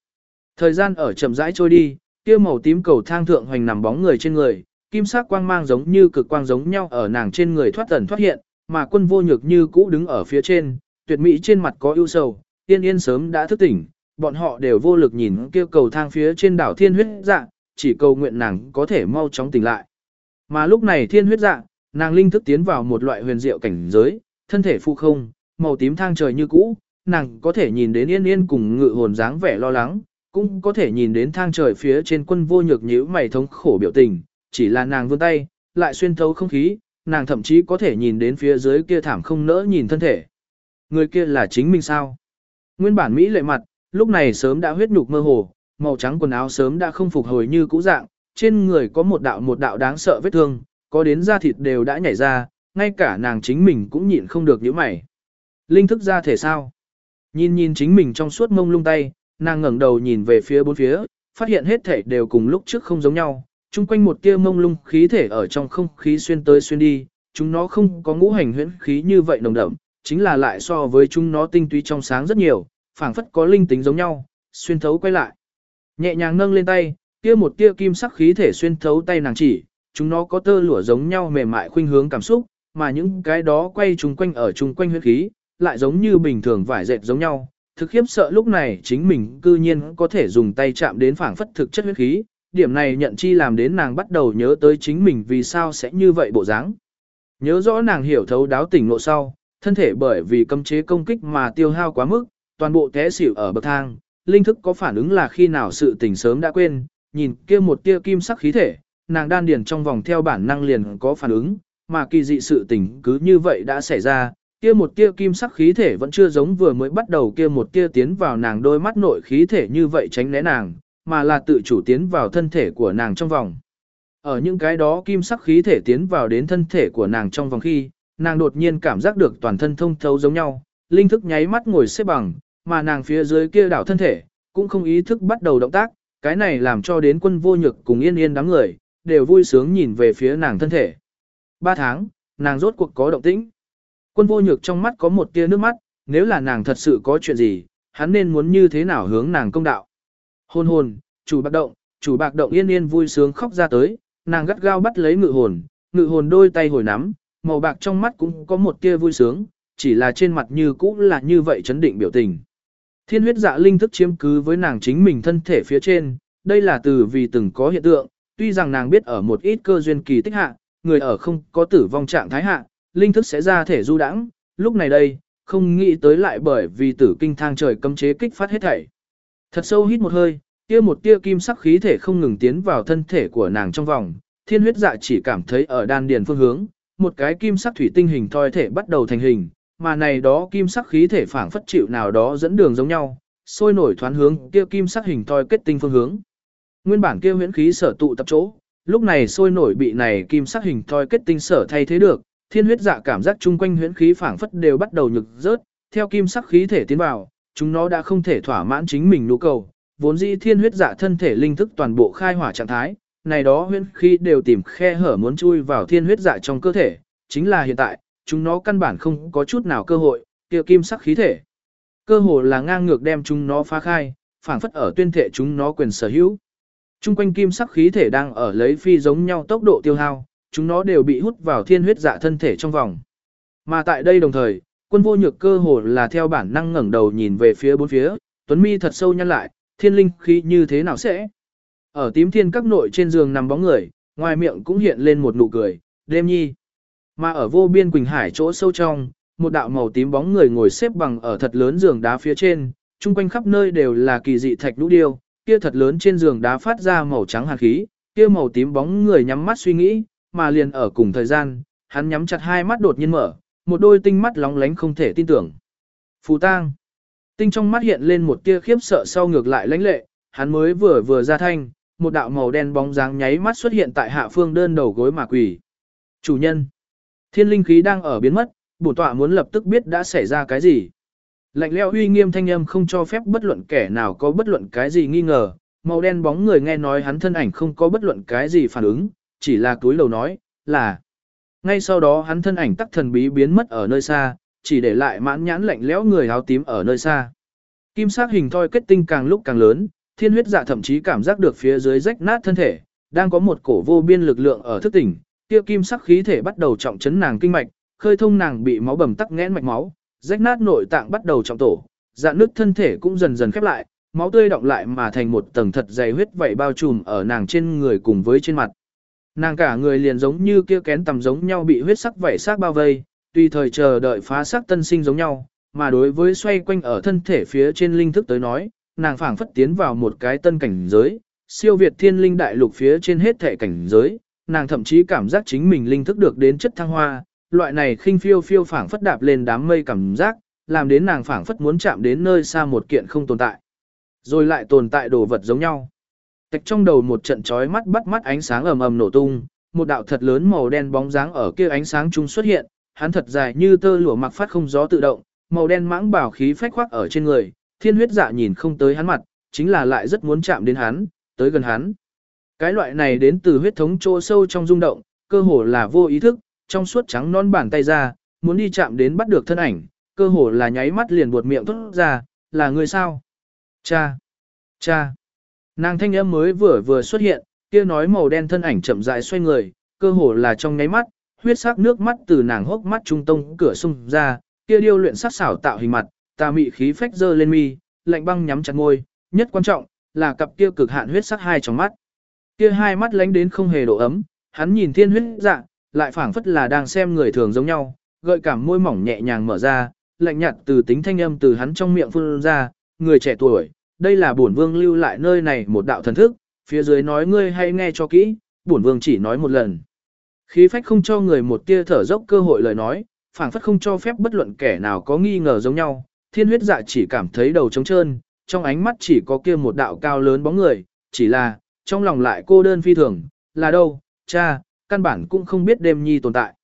Thời gian ở chậm rãi trôi đi, kia màu tím cầu thang thượng hoành nằm bóng người trên người, kim sắc quang mang giống như cực quang giống nhau ở nàng trên người thoát ẩn thoát hiện, mà quân vô nhược như cũ đứng ở phía trên, tuyệt mỹ trên mặt có ưu sầu, tiên yên sớm đã thức tỉnh, bọn họ đều vô lực nhìn kia cầu thang phía trên đảo thiên huyết dạ, chỉ cầu nguyện nàng có thể mau chóng tỉnh lại. Mà lúc này thiên huyết dạ, nàng linh thức tiến vào một loại huyền diệu cảnh giới, thân thể phụ không, màu tím thang trời như cũ, nàng có thể nhìn đến yên yên cùng ngự hồn dáng vẻ lo lắng, cũng có thể nhìn đến thang trời phía trên quân vô nhược nhíu mày thống khổ biểu tình, chỉ là nàng vươn tay, lại xuyên thấu không khí, nàng thậm chí có thể nhìn đến phía dưới kia thảm không nỡ nhìn thân thể. Người kia là chính mình sao? Nguyên bản Mỹ lệ mặt, lúc này sớm đã huyết nhục mơ hồ, màu trắng quần áo sớm đã không phục hồi như cũ dạng, trên người có một đạo một đạo đáng sợ vết thương, có đến da thịt đều đã nhảy ra, ngay cả nàng chính mình cũng nhịn không được những mày. Linh thức ra thể sao? Nhìn nhìn chính mình trong suốt mông lung tay, nàng ngẩng đầu nhìn về phía bốn phía, phát hiện hết thể đều cùng lúc trước không giống nhau, chung quanh một tia mông lung khí thể ở trong không khí xuyên tới xuyên đi, chúng nó không có ngũ hành huyễn khí như vậy nồng đậm, chính là lại so với chúng nó tinh túy trong sáng rất nhiều, phảng phất có linh tính giống nhau, xuyên thấu quay lại. Nhẹ nhàng nâng lên tay, kia một tia kim sắc khí thể xuyên thấu tay nàng chỉ, chúng nó có tơ lụa giống nhau mềm mại khuynh hướng cảm xúc, mà những cái đó quay chung quanh ở chung quanh huyết khí, lại giống như bình thường vải dệt giống nhau. Thực khiếp sợ lúc này chính mình cư nhiên có thể dùng tay chạm đến phảng phất thực chất huyết khí, điểm này nhận chi làm đến nàng bắt đầu nhớ tới chính mình vì sao sẽ như vậy bộ dáng. Nhớ rõ nàng hiểu thấu đáo tỉnh ngộ sau, thân thể bởi vì cấm chế công kích mà tiêu hao quá mức, toàn bộ té xỉu ở bậc thang, linh thức có phản ứng là khi nào sự tỉnh sớm đã quên, nhìn kia một tia kim sắc khí thể, nàng đan điền trong vòng theo bản năng liền có phản ứng, mà kỳ dị sự tình cứ như vậy đã xảy ra, kia một tia kim sắc khí thể vẫn chưa giống vừa mới bắt đầu kia một tia tiến vào nàng đôi mắt nội khí thể như vậy tránh né nàng, mà là tự chủ tiến vào thân thể của nàng trong vòng. Ở những cái đó kim sắc khí thể tiến vào đến thân thể của nàng trong vòng khi, nàng đột nhiên cảm giác được toàn thân thông thấu giống nhau, linh thức nháy mắt ngồi xếp bằng, mà nàng phía dưới kia đảo thân thể, cũng không ý thức bắt đầu động tác, cái này làm cho đến quân vô nhược cùng yên yên đám người, đều vui sướng nhìn về phía nàng thân thể. Ba tháng, nàng rốt cuộc có động tĩnh. Quân vô nhược trong mắt có một tia nước mắt, nếu là nàng thật sự có chuyện gì, hắn nên muốn như thế nào hướng nàng công đạo. Hôn hồn, chủ bạc động, chủ bạc động yên yên vui sướng khóc ra tới, nàng gắt gao bắt lấy ngự hồn, ngự hồn đôi tay hồi nắm, màu bạc trong mắt cũng có một tia vui sướng, chỉ là trên mặt như cũ là như vậy chấn định biểu tình. Thiên huyết dạ linh thức chiếm cứ với nàng chính mình thân thể phía trên, đây là từ vì từng có hiện tượng, tuy rằng nàng biết ở một ít cơ duyên kỳ tích hạ, người ở không có tử vong trạng thái hạ, linh thức sẽ ra thể du đãng, lúc này đây, không nghĩ tới lại bởi vì tử kinh thang trời cấm chế kích phát hết thảy. Thật sâu hít một hơi, kia một tia kim sắc khí thể không ngừng tiến vào thân thể của nàng trong vòng, thiên huyết dạ chỉ cảm thấy ở đan điền phương hướng, một cái kim sắc thủy tinh hình thoi thể bắt đầu thành hình, mà này đó kim sắc khí thể phảng phất chịu nào đó dẫn đường giống nhau, sôi nổi thoán hướng kia kim sắc hình thoi kết tinh phương hướng. Nguyên bản kia huyễn khí sở tụ tập chỗ, lúc này sôi nổi bị này kim sắc hình thoi kết tinh sở thay thế được, thiên huyết dạ cảm giác chung quanh huyễn khí phảng phất đều bắt đầu nhực rớt, theo kim sắc khí thể tiến vào, chúng nó đã không thể thỏa mãn chính mình nhu cầu, vốn dĩ thiên huyết dạ thân thể linh thức toàn bộ khai hỏa trạng thái, này đó huyễn khí đều tìm khe hở muốn chui vào thiên huyết dạ trong cơ thể, chính là hiện tại, chúng nó căn bản không có chút nào cơ hội, kia kim sắc khí thể. Cơ hồ là ngang ngược đem chúng nó phá khai, phảng phất ở tuyên thể chúng nó quyền sở hữu. Trung quanh kim sắc khí thể đang ở lấy phi giống nhau tốc độ tiêu hao, chúng nó đều bị hút vào thiên huyết dạ thân thể trong vòng. Mà tại đây đồng thời, quân vô nhược cơ hồ là theo bản năng ngẩng đầu nhìn về phía bốn phía, tuấn mi thật sâu nhăn lại, thiên linh khí như thế nào sẽ? Ở tím thiên các nội trên giường nằm bóng người, ngoài miệng cũng hiện lên một nụ cười, đêm nhi. Mà ở vô biên quỳnh hải chỗ sâu trong, một đạo màu tím bóng người ngồi xếp bằng ở thật lớn giường đá phía trên, chung quanh khắp nơi đều là kỳ dị thạch lũ điêu, kia thật lớn trên giường đá phát ra màu trắng hàn khí, kia màu tím bóng người nhắm mắt suy nghĩ, mà liền ở cùng thời gian, hắn nhắm chặt hai mắt đột nhiên mở, một đôi tinh mắt lóng lánh không thể tin tưởng. Phù tang. Tinh trong mắt hiện lên một tia khiếp sợ sau ngược lại lãnh lệ, hắn mới vừa vừa ra thanh, một đạo màu đen bóng dáng nháy mắt xuất hiện tại hạ phương đơn đầu gối mà quỳ. Chủ nhân. Thiên linh khí đang ở biến mất, bổ tọa muốn lập tức biết đã xảy ra cái gì. Lạnh leo uy nghiêm thanh âm không cho phép bất luận kẻ nào có bất luận cái gì nghi ngờ, màu đen bóng người nghe nói hắn thân ảnh không có bất luận cái gì phản ứng, chỉ là túi lầu nói, là. Ngay sau đó hắn thân ảnh tắc thần bí biến mất ở nơi xa, chỉ để lại mãn nhãn lạnh lẽo người áo tím ở nơi xa. Kim sắc hình thoi kết tinh càng lúc càng lớn, thiên huyết dạ thậm chí cảm giác được phía dưới rách nát thân thể, đang có một cổ vô biên lực lượng ở thức tỉnh, kia kim sắc khí thể bắt đầu trọng chấn nàng kinh mạch, khơi thông nàng bị máu bầm tắc nghẽn mạch máu, rách nát nội tạng bắt đầu trọng tổ, dạn nước thân thể cũng dần dần khép lại, máu tươi động lại mà thành một tầng thật dày huyết vảy bao trùm ở nàng trên người cùng với trên mặt. Nàng cả người liền giống như kia kén tầm giống nhau bị huyết sắc vảy sắc bao vây, tùy thời chờ đợi phá sắc tân sinh giống nhau, mà đối với xoay quanh ở thân thể phía trên linh thức tới nói, nàng phảng phất tiến vào một cái tân cảnh giới, siêu việt thiên linh đại lục phía trên hết thể cảnh giới, nàng thậm chí cảm giác chính mình linh thức được đến chất thăng hoa, loại này khinh phiêu phiêu phảng phất đạp lên đám mây cảm giác, làm đến nàng phảng phất muốn chạm đến nơi xa một kiện không tồn tại. Rồi lại tồn tại đồ vật giống nhau. Tạch trong đầu một trận chói mắt bắt mắt ánh sáng ầm ầm nổ tung, một đạo thật lớn màu đen bóng dáng ở kia ánh sáng trung xuất hiện, hắn thật dài như tơ lụa mặc phát không gió tự động, màu đen mãng bảo khí phách khoác ở trên người, thiên huyết dạ nhìn không tới hắn mặt, chính là lại rất muốn chạm đến hắn, tới gần hắn. Cái loại này đến từ huyết thống chỗ sâu trong rung động, cơ hồ là vô ý thức, trong suốt trắng non bàn tay ra, muốn đi chạm đến bắt được thân ảnh, cơ hồ là nháy mắt liền buột miệng thốt ra, là người sao? Cha! Cha! Nàng thanh âm mới vừa vừa xuất hiện, kia nói màu đen thân ảnh chậm rãi xoay người, cơ hồ là trong nháy mắt, huyết sắc nước mắt từ nàng hốc mắt trung tông cửa sung ra, kia điêu luyện sắc xảo tạo hình mặt, tà mị khí phách dơ lên mi, lạnh băng nhắm chặt môi, nhất quan trọng là cặp kia cực hạn huyết sắc hai trong mắt. Kia hai mắt lánh đến không hề độ ấm, hắn nhìn thiên huyết dạ, lại phảng phất là đang xem người thường giống nhau, gợi cảm môi mỏng nhẹ nhàng mở ra, lạnh nhạt từ tính thanh âm từ hắn trong miệng phun ra, người trẻ tuổi, đây là bổn vương lưu lại nơi này một đạo thần thức, phía dưới nói ngươi hay nghe cho kỹ, bổn vương chỉ nói một lần. Khí phách không cho người một tia thở dốc cơ hội lời nói, phảng phất không cho phép bất luận kẻ nào có nghi ngờ giống nhau, thiên huyết dạ chỉ cảm thấy đầu trống trơn, trong ánh mắt chỉ có kia một đạo cao lớn bóng người, chỉ là, trong lòng lại cô đơn phi thường, là đâu, cha, căn bản cũng không biết đêm nhi tồn tại.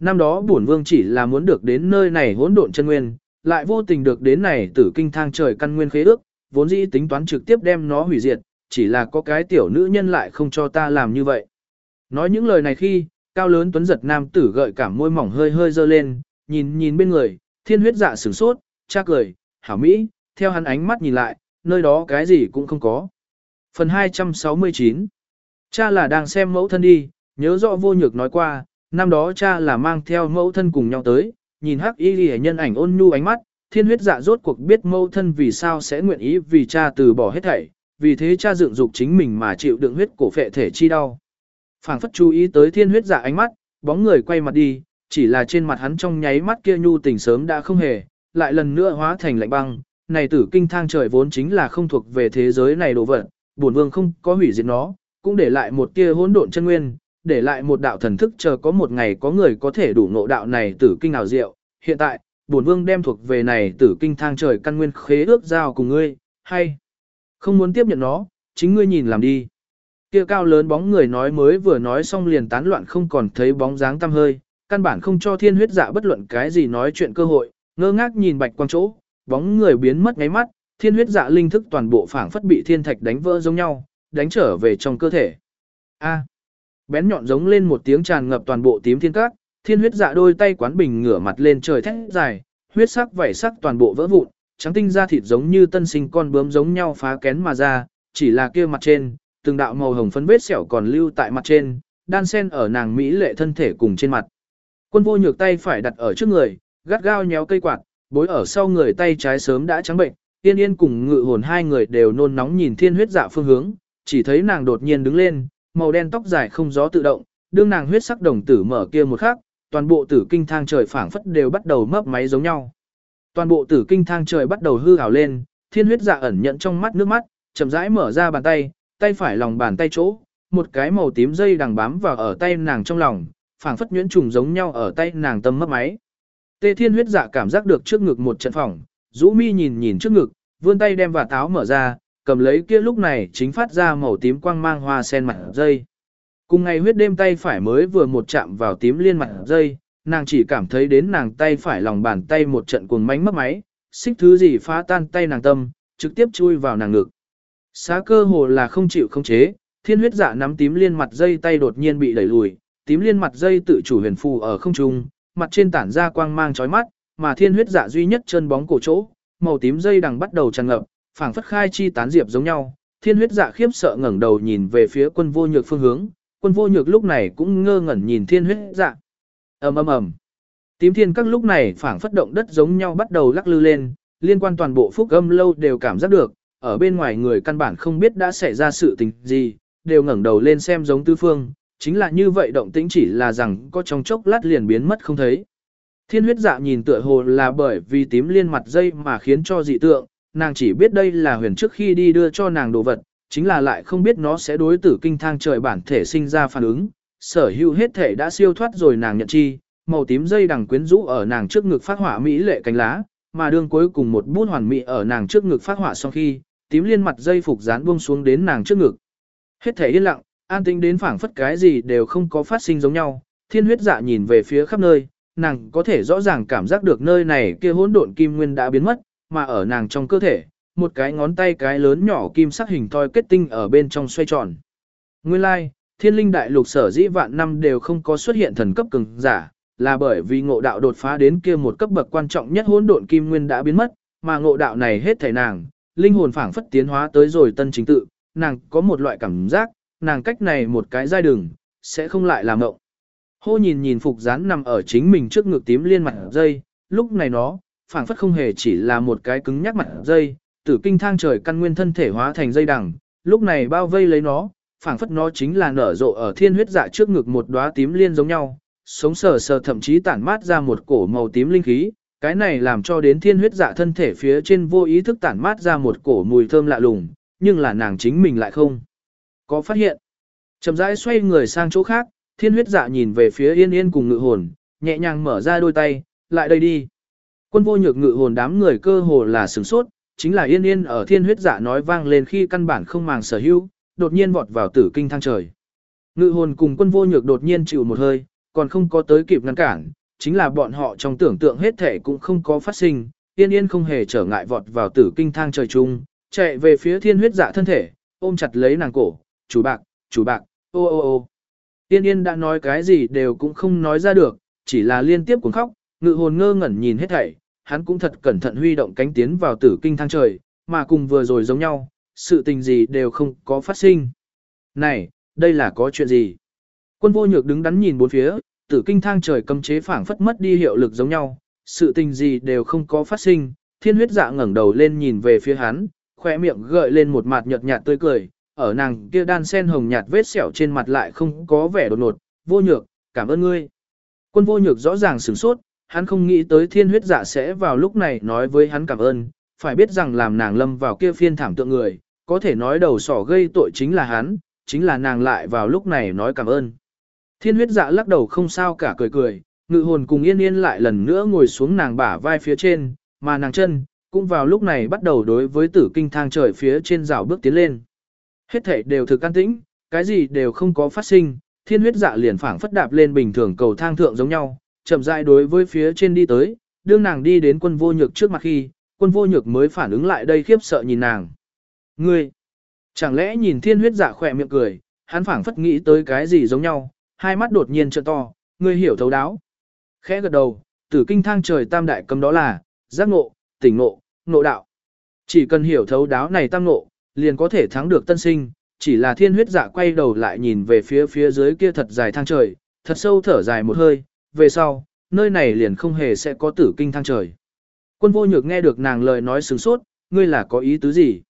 Năm đó bổn vương chỉ là muốn được đến nơi này hỗn độn chân nguyên, lại vô tình được đến này tử kinh thang trời căn nguyên khế ước, vốn dĩ tính toán trực tiếp đem nó hủy diệt, chỉ là có cái tiểu nữ nhân lại không cho ta làm như vậy. Nói những lời này khi, cao lớn tuấn giật nam tử gợi cảm môi mỏng hơi hơi dơ lên, nhìn nhìn bên người, thiên huyết dạ sửng sốt, cha cười, hảo Mỹ, theo hắn ánh mắt nhìn lại, nơi đó cái gì cũng không có. Phần 269 Cha là đang xem mẫu thân đi, nhớ rõ vô nhược nói qua, năm đó cha là mang theo mẫu thân cùng nhau tới, nhìn hắc y ghi nhân ảnh ôn nhu ánh mắt, thiên huyết dạ rốt cuộc biết mẫu thân vì sao sẽ nguyện ý vì cha từ bỏ hết thảy, vì thế cha dựng dục chính mình mà chịu đựng huyết cổ phệ thể chi đau. Phảng phất chú ý tới thiên huyết dạ ánh mắt, bóng người quay mặt đi, chỉ là trên mặt hắn trong nháy mắt kia nhu tình sớm đã không hề, lại lần nữa hóa thành lạnh băng, này tử kinh thang trời vốn chính là không thuộc về thế giới này đồ vật, bổn vương không có hủy diệt nó, cũng để lại một tia hỗn độn chân nguyên, để lại một đạo thần thức chờ có một ngày có người có thể đủ ngộ đạo này tử kinh nào diệu. Hiện tại, bổn vương đem thuộc về này tử kinh thang trời căn nguyên khế ước giao cùng ngươi, hay không muốn tiếp nhận nó, chính ngươi nhìn làm đi. Kia cao lớn bóng người nói mới vừa nói xong liền tán loạn không còn thấy bóng dáng tăm hơi, căn bản không cho thiên huyết dạ bất luận cái gì nói chuyện cơ hội, ngơ ngác nhìn bạch quang chỗ, bóng người biến mất ngáy mắt, thiên huyết dạ linh thức toàn bộ phảng phất bị thiên thạch đánh vỡ giống nhau, đánh trở về trong cơ thể. A bén nhọn giống lên một tiếng tràn ngập toàn bộ tím thiên cát, thiên huyết dạ đôi tay quán bình ngửa mặt lên trời thét dài, huyết sắc vảy sắc toàn bộ vỡ vụn, trắng tinh da thịt giống như tân sinh con bướm giống nhau phá kén mà ra, chỉ là kia mặt trên, từng đạo màu hồng phấn vết sẹo còn lưu tại mặt trên, đan sen ở nàng mỹ lệ thân thể cùng trên mặt. Quân vô nhược tay phải đặt ở trước người, gắt gao nhéo cây quạt, bối ở sau người tay trái sớm đã trắng bệnh, tiên yên cùng ngự hồn hai người đều nôn nóng nhìn thiên huyết dạ phương hướng, chỉ thấy nàng đột nhiên đứng lên, màu đen tóc dài không gió tự động, đương nàng huyết sắc đồng tử mở kia một khắc, toàn bộ tử kinh thang trời phảng phất đều bắt đầu mấp máy giống nhau. Toàn bộ tử kinh thang trời bắt đầu hư ảo lên, thiên huyết dạ ẩn nhận trong mắt nước mắt, chậm rãi mở ra bàn tay, tay phải lòng bàn tay chỗ, một cái màu tím dây đằng bám vào ở tay nàng trong lòng, phảng phất nhuyễn trùng giống nhau ở tay nàng tâm mấp máy. Tê thiên huyết dạ cảm giác được trước ngực một trận phỏng, rũ mi nhìn nhìn trước ngực, vươn tay đem và táo mở ra, cầm lấy kia lúc này chính phát ra màu tím quang mang hoa sen mặt dây. Cùng ngày huyết đêm tay phải mới vừa một chạm vào tím liên mặt dây, nàng chỉ cảm thấy đến nàng tay phải lòng bàn tay một trận cuồng mánh mất máy, xích thứ gì phá tan tay nàng tâm, trực tiếp chui vào nàng ngực. Xá cơ hồ là không chịu không chế, thiên huyết dạ nắm tím liên mặt dây tay đột nhiên bị đẩy lùi, tím liên mặt dây tự chủ huyền phù ở không trung, mặt trên tản ra quang mang chói mắt, mà thiên huyết dạ duy nhất chân bóng cổ chỗ, màu tím dây đằng bắt đầu tràn ngập, phảng phất khai chi tán diệp giống nhau. Thiên huyết dạ khiếp sợ ngẩng đầu nhìn về phía quân vô nhược phương hướng, quân vô nhược lúc này cũng ngơ ngẩn nhìn thiên huyết dạ. ầm ầm ầm, tím thiên các lúc này phảng phất động đất giống nhau bắt đầu lắc lư lên, liên quan toàn bộ phúc âm lâu đều cảm giác được, ở bên ngoài người căn bản không biết đã xảy ra sự tình gì, đều ngẩng đầu lên xem giống tư phương, chính là như vậy động tĩnh chỉ là rằng có trong chốc lát liền biến mất không thấy. Thiên huyết dạ nhìn tựa hồ là bởi vì tím liên mặt dây mà khiến cho dị tượng, nàng chỉ biết đây là huyền trước khi đi đưa cho nàng đồ vật, chính là lại không biết nó sẽ đối tử kinh thang trời bản thể sinh ra phản ứng. Sở hữu hết thể đã siêu thoát rồi nàng nhận chi, màu tím dây đằng quyến rũ ở nàng trước ngực phát hỏa mỹ lệ cánh lá, mà đương cuối cùng một bút hoàn mỹ ở nàng trước ngực phát hỏa sau khi, tím liên mặt dây phục dán buông xuống đến nàng trước ngực. Hết thể yên lặng, an tĩnh đến phảng phất cái gì đều không có phát sinh giống nhau, thiên huyết dạ nhìn về phía khắp nơi, nàng có thể rõ ràng cảm giác được nơi này kia hỗn độn kim nguyên đã biến mất, mà ở nàng trong cơ thể, một cái ngón tay cái lớn nhỏ kim sắc hình thoi kết tinh ở bên trong xoay tròn. Nguyên lai, like, thiên linh đại lục sở dĩ vạn năm đều không có xuất hiện thần cấp cường giả, là bởi vì ngộ đạo đột phá đến kia một cấp bậc quan trọng nhất hỗn độn kim nguyên đã biến mất, mà ngộ đạo này hết thảy nàng, linh hồn phảng phất tiến hóa tới rồi tân chính tự, nàng có một loại cảm giác, nàng cách này một cái giai đường, sẽ không lại làm ngộng. Hô nhìn nhìn phục dán nằm ở chính mình trước ngực tím liên mặt dây, lúc này nó, phảng phất không hề chỉ là một cái cứng nhắc mặt dây, tử kinh thang trời căn nguyên thân thể hóa thành dây đằng, lúc này bao vây lấy nó, phảng phất nó chính là nở rộ ở thiên huyết dạ trước ngực một đóa tím liên giống nhau, sống sờ sờ thậm chí tản mát ra một cổ màu tím linh khí, cái này làm cho đến thiên huyết dạ thân thể phía trên vô ý thức tản mát ra một cổ mùi thơm lạ lùng, nhưng là nàng chính mình lại không có phát hiện. Chậm rãi xoay người sang chỗ khác, thiên huyết dạ nhìn về phía yên yên cùng ngự hồn, nhẹ nhàng mở ra đôi tay, lại đây đi. Quân vô nhược ngự hồn đám người cơ hồ là sửng sốt, chính là yên yên ở thiên huyết dạ nói vang lên khi căn bản không màng sở hữu, đột nhiên vọt vào tử kinh thang trời. Ngự hồn cùng quân vô nhược đột nhiên chịu một hơi, còn không có tới kịp ngăn cản, chính là bọn họ trong tưởng tượng hết thể cũng không có phát sinh, yên yên không hề trở ngại vọt vào tử kinh thang trời chung, chạy về phía thiên huyết dạ thân thể, ôm chặt lấy nàng cổ, chủ bạc, chủ bạc, ô ô ô. Yên yên đã nói cái gì đều cũng không nói ra được, chỉ là liên tiếp cuốn khóc, ngự hồn ngơ ngẩn nhìn hết thảy, hắn cũng thật cẩn thận huy động cánh tiến vào tử kinh thang trời, mà cùng vừa rồi giống nhau, sự tình gì đều không có phát sinh. Này, đây là có chuyện gì? Quân vô nhược đứng đắn nhìn bốn phía, tử kinh thang trời cấm chế phảng phất mất đi hiệu lực giống nhau, sự tình gì đều không có phát sinh, thiên huyết dạ ngẩng đầu lên nhìn về phía hắn, khỏe miệng gợi lên một mặt nhợt nhạt tươi cười, ở nàng kia đan sen hồng nhạt vết sẹo trên mặt lại không có vẻ đột ngột, vô nhược, cảm ơn ngươi. Quân vô nhược rõ ràng sửng sốt, hắn không nghĩ tới thiên huyết dạ sẽ vào lúc này nói với hắn cảm ơn, phải biết rằng làm nàng lâm vào kia phiên thảm tượng người, có thể nói đầu sỏ gây tội chính là hắn, chính là nàng lại vào lúc này nói cảm ơn. Thiên huyết dạ lắc đầu không sao cả cười cười, ngự hồn cùng yên yên lại lần nữa ngồi xuống nàng bả vai phía trên, mà nàng chân, cũng vào lúc này bắt đầu đối với tử kinh thang trời phía trên rào bước tiến lên. Hết thể đều thực an tĩnh, cái gì đều không có phát sinh, thiên huyết dạ liền phảng phất đạp lên bình thường cầu thang thượng giống nhau, chậm rãi đối với phía trên đi tới, đương nàng đi đến quân vô nhược trước mặt khi, quân vô nhược mới phản ứng lại đây khiếp sợ nhìn nàng. Ngươi, chẳng lẽ nhìn thiên huyết dạ khỏe miệng cười, hắn phảng phất nghĩ tới cái gì giống nhau, hai mắt đột nhiên trợn to, ngươi hiểu thấu đáo. Khẽ gật đầu, tử kinh thang trời tam đại cấm đó là, giác ngộ, tỉnh ngộ, ngộ đạo. Chỉ cần hiểu thấu đáo này tam ngộ, liền có thể thắng được tân sinh, chỉ là thiên huyết dạ quay đầu lại nhìn về phía phía dưới kia thật dài thang trời, thật sâu thở dài một hơi, về sau, nơi này liền không hề sẽ có tử kinh thang trời. Quân vô nhược nghe được nàng lời nói sướng sốt, ngươi là có ý tứ gì?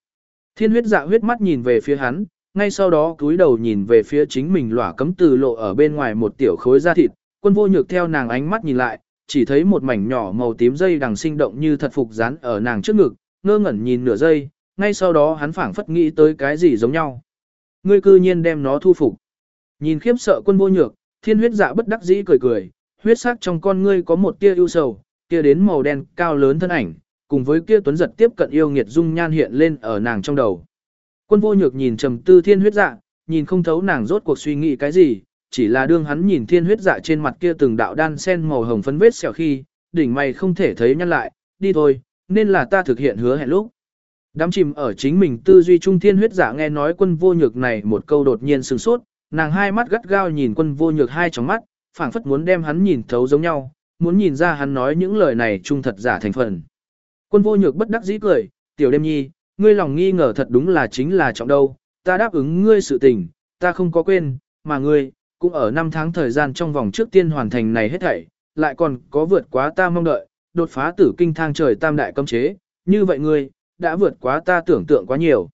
Thiên huyết dạ huyết mắt nhìn về phía hắn, ngay sau đó cúi đầu nhìn về phía chính mình lỏa cấm từ lộ ở bên ngoài một tiểu khối da thịt, quân vô nhược theo nàng ánh mắt nhìn lại, chỉ thấy một mảnh nhỏ màu tím dây đằng sinh động như thật phục dán ở nàng trước ngực, ngơ ngẩn nhìn nửa giây, ngay sau đó hắn phảng phất nghĩ tới cái gì giống nhau. Ngươi cư nhiên đem nó thu phục. Nhìn khiếp sợ quân vô nhược, thiên huyết dạ bất đắc dĩ cười cười, huyết sắc trong con ngươi có một tia ưu sầu, kia đến màu đen cao lớn thân ảnh, cùng với kia tuấn giật tiếp cận yêu nghiệt dung nhan hiện lên ở nàng trong đầu. Quân vô nhược nhìn trầm tư thiên huyết dạ, nhìn không thấu nàng rốt cuộc suy nghĩ cái gì, chỉ là đương hắn nhìn thiên huyết dạ trên mặt kia từng đạo đan sen màu hồng phấn vết xẻo khi, đỉnh mày không thể thấy nhăn lại, đi thôi, nên là ta thực hiện hứa hẹn lúc. Đám chìm ở chính mình tư duy trung thiên huyết giả nghe nói quân vô nhược này một câu đột nhiên sừng sốt, nàng hai mắt gắt gao nhìn quân vô nhược hai tròng mắt, phảng phất muốn đem hắn nhìn thấu giống nhau, muốn nhìn ra hắn nói những lời này trung thật giả thành phần. Quân vô nhược bất đắc dĩ cười, tiểu đêm nhi, ngươi lòng nghi ngờ thật đúng là chính là trọng đâu, ta đáp ứng ngươi sự tình, ta không có quên, mà ngươi, cũng ở năm tháng thời gian trong vòng trước tiên hoàn thành này hết thảy, lại còn có vượt quá ta mong đợi, đột phá tử kinh thang trời tam đại cấm chế, như vậy ngươi, đã vượt quá ta tưởng tượng quá nhiều.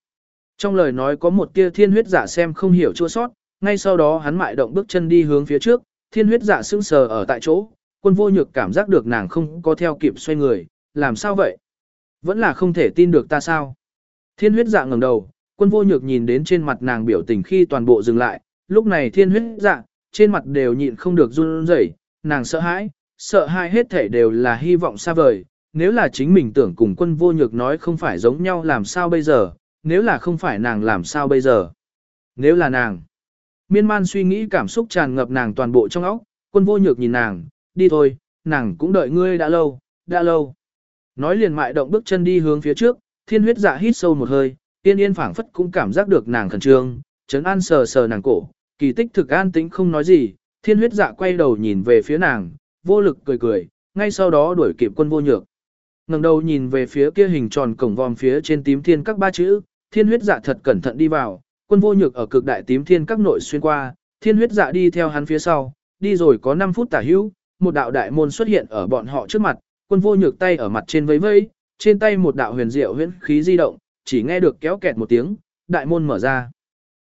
Trong lời nói có một tia thiên huyết giả xem không hiểu chua sót, ngay sau đó hắn mại động bước chân đi hướng phía trước, thiên huyết dạ sững sờ ở tại chỗ, quân vô nhược cảm giác được nàng không có theo kịp xoay người, làm sao vậy? Vẫn là không thể tin được ta sao? Thiên huyết dạ ngẩng đầu, quân vô nhược nhìn đến trên mặt nàng biểu tình khi toàn bộ dừng lại, lúc này thiên huyết dạ, trên mặt đều nhịn không được run rẩy, nàng sợ hãi, sợ hãi hết thể đều là hy vọng xa vời, nếu là chính mình tưởng cùng quân vô nhược nói không phải giống nhau làm sao bây giờ, nếu là không phải nàng làm sao bây giờ, nếu là nàng. Miên man suy nghĩ cảm xúc tràn ngập nàng toàn bộ trong óc, quân vô nhược nhìn nàng, đi thôi, nàng cũng đợi ngươi đã lâu, đã lâu. Nói liền mại động bước chân đi hướng phía trước, thiên huyết dạ hít sâu một hơi, tiên yên phảng phất cũng cảm giác được nàng khẩn trương, chấn an sờ sờ nàng cổ, kỳ tích thực an tĩnh không nói gì, thiên huyết dạ quay đầu nhìn về phía nàng, vô lực cười cười, ngay sau đó đuổi kịp quân vô nhược. ngẩng đầu nhìn về phía kia hình tròn cổng vòm phía trên tím thiên các ba chữ, thiên huyết dạ thật cẩn thận đi vào, quân vô nhược ở cực đại tím thiên các nội xuyên qua, thiên huyết dạ đi theo hắn phía sau, đi rồi có 5 phút tả hữu, một đạo đại môn xuất hiện ở bọn họ trước mặt, quân vô nhược tay ở mặt trên vẫy vẫy, trên tay một đạo huyền diệu huyễn khí di động, chỉ nghe được kéo kẹt một tiếng, đại môn mở ra.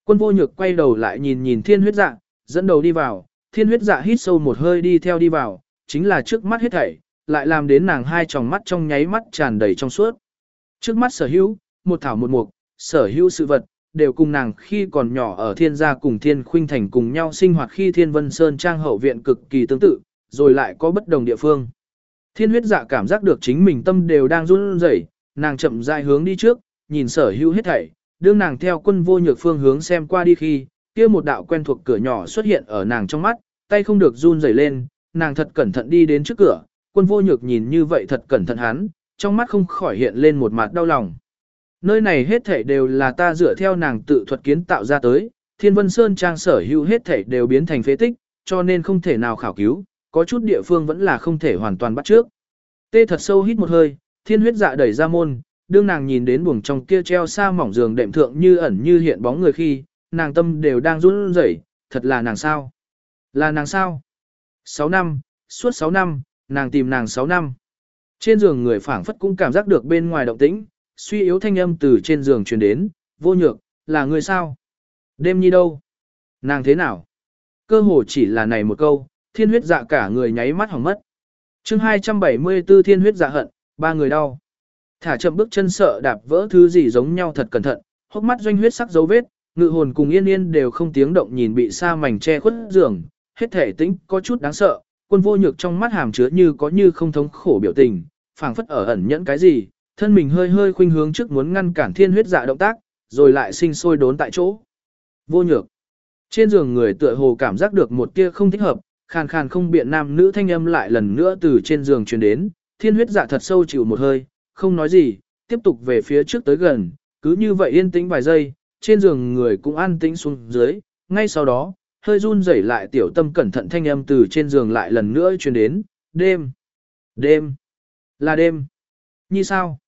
Quân vô nhược quay đầu lại nhìn nhìn thiên huyết dạ, dẫn đầu đi vào, thiên huyết dạ hít sâu một hơi đi theo đi vào, chính là trước mắt hết thảy, lại làm đến nàng hai tròng mắt trong nháy mắt tràn đầy trong suốt. Trước mắt sở hữu, một thảo một mục, sở hữu sự vật, đều cùng nàng khi còn nhỏ ở thiên gia cùng thiên khuynh thành cùng nhau sinh hoạt khi thiên vân sơn trang hậu viện cực kỳ tương tự, rồi lại có bất đồng địa phương. Thiên huyết dạ cảm giác được chính mình tâm đều đang run rẩy, nàng chậm rãi hướng đi trước, nhìn sở hữu hết thảy, đương nàng theo quân vô nhược phương hướng xem qua đi khi, kia một đạo quen thuộc cửa nhỏ xuất hiện ở nàng trong mắt, tay không được run rẩy lên, nàng thật cẩn thận đi đến trước cửa, quân vô nhược nhìn như vậy thật cẩn thận hắn, trong mắt không khỏi hiện lên một mặt đau lòng. Nơi này hết thảy đều là ta dựa theo nàng tự thuật kiến tạo ra tới, thiên vân sơn trang sở hữu hết thảy đều biến thành phế tích, cho nên không thể nào khảo cứu, có chút địa phương vẫn là không thể hoàn toàn bắt trước. Tê thật sâu hít một hơi, thiên huyết dạ đẩy ra môn, đương nàng nhìn đến buồng trong kia treo xa mỏng giường đệm thượng như ẩn như hiện bóng người khi, nàng tâm đều đang run rẩy, thật là nàng sao? Là nàng sao? 6 năm, suốt 6 năm, nàng tìm nàng 6 năm. Trên giường người phảng phất cũng cảm giác được bên ngoài động tĩnh, suy yếu thanh âm từ trên giường truyền đến, vô nhược, là người sao? Đêm nhi đâu? Nàng thế nào? Cơ hồ chỉ là này một câu, thiên huyết dạ cả người nháy mắt hỏng mất. chương 274 thiên huyết dạ hận, ba người đau. Thả chậm bước chân sợ đạp vỡ thứ gì giống nhau thật cẩn thận, hốc mắt doanh huyết sắc dấu vết, ngự hồn cùng yên yên đều không tiếng động nhìn bị sa mảnh che khuất giường, hết thể tĩnh có chút đáng sợ, quân vô nhược trong mắt hàm chứa như có như không thống khổ biểu tình, phảng phất ở ẩn nhẫn cái gì, thân mình hơi hơi khuynh hướng trước muốn ngăn cản thiên huyết dạ động tác, rồi lại sinh sôi đốn tại chỗ. Vô nhược. Trên giường người tựa hồ cảm giác được một tia không thích hợp, khàn khàn không biện nam nữ thanh âm lại lần nữa từ trên giường truyền đến, thiên huyết dạ thật sâu chịu một hơi, không nói gì, tiếp tục về phía trước tới gần, cứ như vậy yên tĩnh vài giây, trên giường người cũng an tĩnh xuống dưới, ngay sau đó, hơi run rẩy lại tiểu tâm cẩn thận thanh âm từ trên giường lại lần nữa truyền đến, đêm, đêm, là đêm, như sao?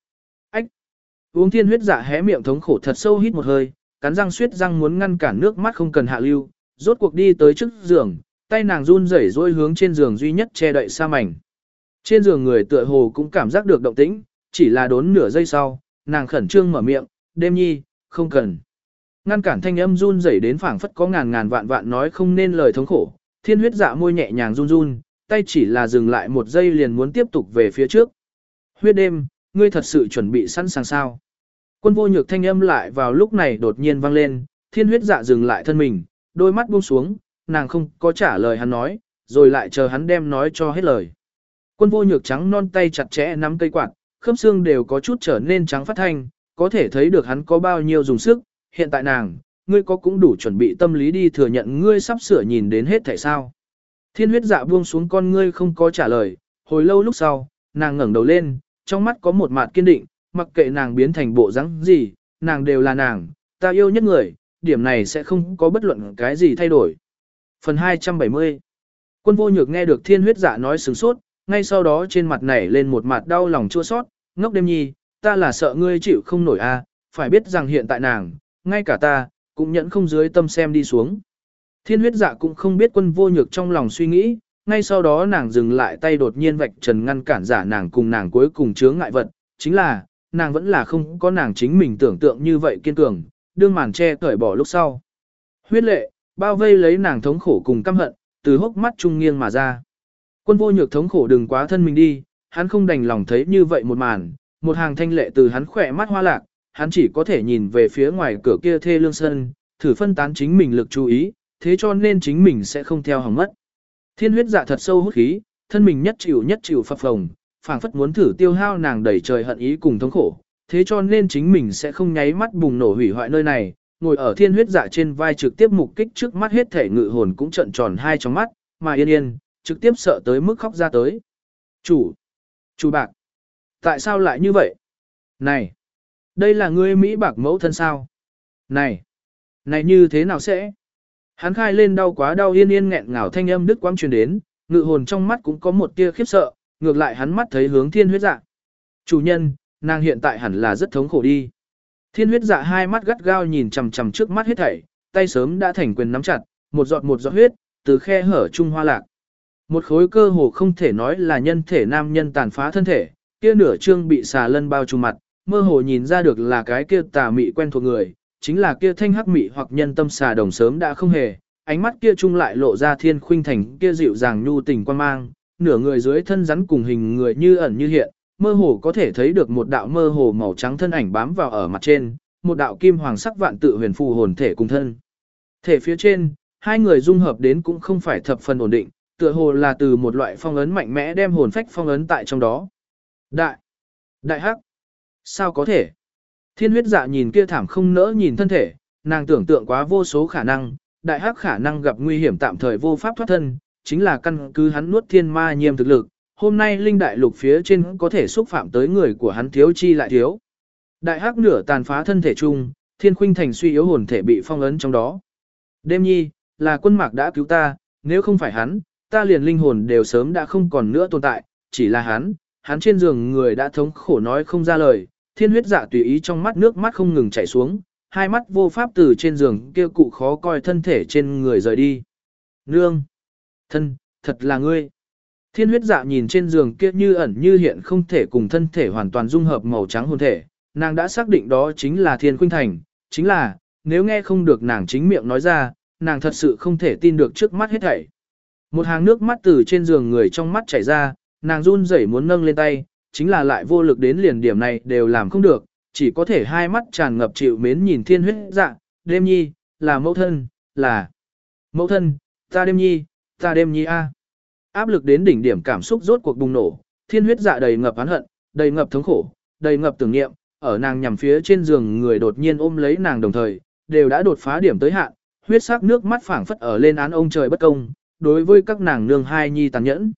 Uống thiên huyết dạ hé miệng thống khổ thật sâu hít một hơi, cắn răng suýt răng muốn ngăn cản nước mắt không cần hạ lưu, rốt cuộc đi tới trước giường, tay nàng run rẩy rôi hướng trên giường duy nhất che đậy sa mảnh. Trên giường người tựa hồ cũng cảm giác được động tĩnh, chỉ là đốn nửa giây sau, nàng khẩn trương mở miệng, đêm nhi, không cần. Ngăn cản thanh âm run rẩy đến phảng phất có ngàn ngàn vạn vạn nói không nên lời thống khổ, thiên huyết dạ môi nhẹ nhàng run run, tay chỉ là dừng lại một giây liền muốn tiếp tục về phía trước. Huyết đêm, ngươi thật sự chuẩn bị sẵn sàng sao? Quân vô nhược thanh âm lại vào lúc này đột nhiên vang lên, thiên huyết dạ dừng lại thân mình, đôi mắt buông xuống, nàng không có trả lời hắn nói, rồi lại chờ hắn đem nói cho hết lời. Quân vô nhược trắng non tay chặt chẽ nắm cây quạt, khớp xương đều có chút trở nên trắng phát thanh, có thể thấy được hắn có bao nhiêu dùng sức, hiện tại nàng, ngươi có cũng đủ chuẩn bị tâm lý đi thừa nhận ngươi sắp sửa nhìn đến hết thể sao. Thiên huyết dạ buông xuống con ngươi không có trả lời, hồi lâu lúc sau, nàng ngẩng đầu lên, trong mắt có một mặt kiên định, mặc kệ nàng biến thành bộ dáng gì, nàng đều là nàng, ta yêu nhất người, điểm này sẽ không có bất luận cái gì thay đổi. Phần 270 Quân vô nhược nghe được thiên huyết giả nói sừng sốt, ngay sau đó trên mặt nảy lên một mặt đau lòng chua sót, ngốc đêm nhi, ta là sợ ngươi chịu không nổi a, phải biết rằng hiện tại nàng, ngay cả ta, cũng nhẫn không dưới tâm xem đi xuống. Thiên huyết dạ cũng không biết quân vô nhược trong lòng suy nghĩ, ngay sau đó nàng dừng lại tay đột nhiên vạch trần ngăn cản giả nàng cùng nàng cuối cùng chướng ngại vật, chính là, nàng vẫn là không có nàng chính mình tưởng tượng như vậy kiên cường, đương màn che cởi bỏ lúc sau. Huyết lệ, bao vây lấy nàng thống khổ cùng căm hận, từ hốc mắt trung nghiêng mà ra. Quân vô nhược thống khổ đừng quá thân mình đi, hắn không đành lòng thấy như vậy một màn, một hàng thanh lệ từ hắn khỏe mắt hoa lạc, hắn chỉ có thể nhìn về phía ngoài cửa kia thê lương sân, thử phân tán chính mình lực chú ý, thế cho nên chính mình sẽ không theo hỏng mất. Thiên huyết dạ thật sâu hút khí, thân mình nhất chịu nhất chịu phập phồng, phảng phất muốn thử tiêu hao nàng đầy trời hận ý cùng thống khổ, thế cho nên chính mình sẽ không nháy mắt bùng nổ hủy hoại nơi này, ngồi ở thiên huyết dạ trên vai trực tiếp mục kích trước mắt hết thể ngự hồn cũng trận tròn hai trong mắt, mà yên yên, trực tiếp sợ tới mức khóc ra tới. Chủ! Chủ bạc! Tại sao lại như vậy? Này! Đây là ngươi Mỹ bạc mẫu thân sao? Này! Này như thế nào sẽ? Hắn khai lên đau quá đau yên yên nghẹn ngào thanh âm đứt quang truyền đến, ngự hồn trong mắt cũng có một tia khiếp sợ, ngược lại hắn mắt thấy hướng thiên huyết dạ. Chủ nhân, nàng hiện tại hẳn là rất thống khổ đi. Thiên huyết dạ hai mắt gắt gao nhìn chằm chằm trước mắt hết thảy, tay sớm đã thành quyền nắm chặt, một giọt một giọt huyết, từ khe hở trung hoa lạc. Một khối cơ hồ không thể nói là nhân thể nam nhân tàn phá thân thể, kia nửa trương bị xà lân bao trùm mặt, mơ hồ nhìn ra được là cái kia tà mị quen thuộc người, chính là kia thanh hắc mị hoặc nhân tâm xà đồng sớm đã không hề, ánh mắt kia trung lại lộ ra thiên khuynh thành kia dịu dàng nhu tình quan mang, nửa người dưới thân rắn cùng hình người như ẩn như hiện, mơ hồ có thể thấy được một đạo mơ hồ màu trắng thân ảnh bám vào ở mặt trên, một đạo kim hoàng sắc vạn tự huyền phù hồn thể cùng thân. Thể phía trên, hai người dung hợp đến cũng không phải thập phần ổn định, tựa hồ là từ một loại phong ấn mạnh mẽ đem hồn phách phong ấn tại trong đó. Đại! Đại hắc! Sao có thể? Thiên huyết dạ nhìn kia thảm không nỡ nhìn thân thể, nàng tưởng tượng quá vô số khả năng, đại hắc khả năng gặp nguy hiểm tạm thời vô pháp thoát thân, chính là căn cứ hắn nuốt thiên ma nhiêm thực lực, hôm nay linh đại lục phía trên có thể xúc phạm tới người của hắn thiếu chi lại thiếu. Đại hắc nửa tàn phá thân thể chung, thiên khuynh thành suy yếu hồn thể bị phong ấn trong đó. Đêm nhi, là quân mạc đã cứu ta, nếu không phải hắn, ta liền linh hồn đều sớm đã không còn nữa tồn tại, chỉ là hắn, hắn trên giường người đã thống khổ nói không ra lời, thiên huyết dạ tùy ý trong mắt nước mắt không ngừng chảy xuống, hai mắt vô pháp từ trên giường kia cụ khó coi thân thể trên người rời đi. Nương! Thân, thật là ngươi! Thiên huyết dạ nhìn trên giường kia như ẩn như hiện không thể cùng thân thể hoàn toàn dung hợp màu trắng hồn thể, nàng đã xác định đó chính là thiên khuynh thành, chính là, nếu nghe không được nàng chính miệng nói ra, nàng thật sự không thể tin được trước mắt hết thảy. Một hàng nước mắt từ trên giường người trong mắt chảy ra, nàng run rẩy muốn nâng lên tay, chính là lại vô lực đến liền điểm này đều làm không được, chỉ có thể hai mắt tràn ngập chịu mến nhìn thiên huyết dạ, đêm nhi, là mẫu thân, là mẫu thân, ta đêm nhi, ta đêm nhi a. Áp lực đến đỉnh điểm cảm xúc rốt cuộc bùng nổ, thiên huyết dạ đầy ngập oán hận, đầy ngập thống khổ, đầy ngập tưởng niệm, ở nàng nhằm phía trên giường người đột nhiên ôm lấy nàng đồng thời, đều đã đột phá điểm tới hạn, huyết sắc nước mắt phảng phất ở lên án ông trời bất công, đối với các nàng nương hai nhi tàn nhẫn.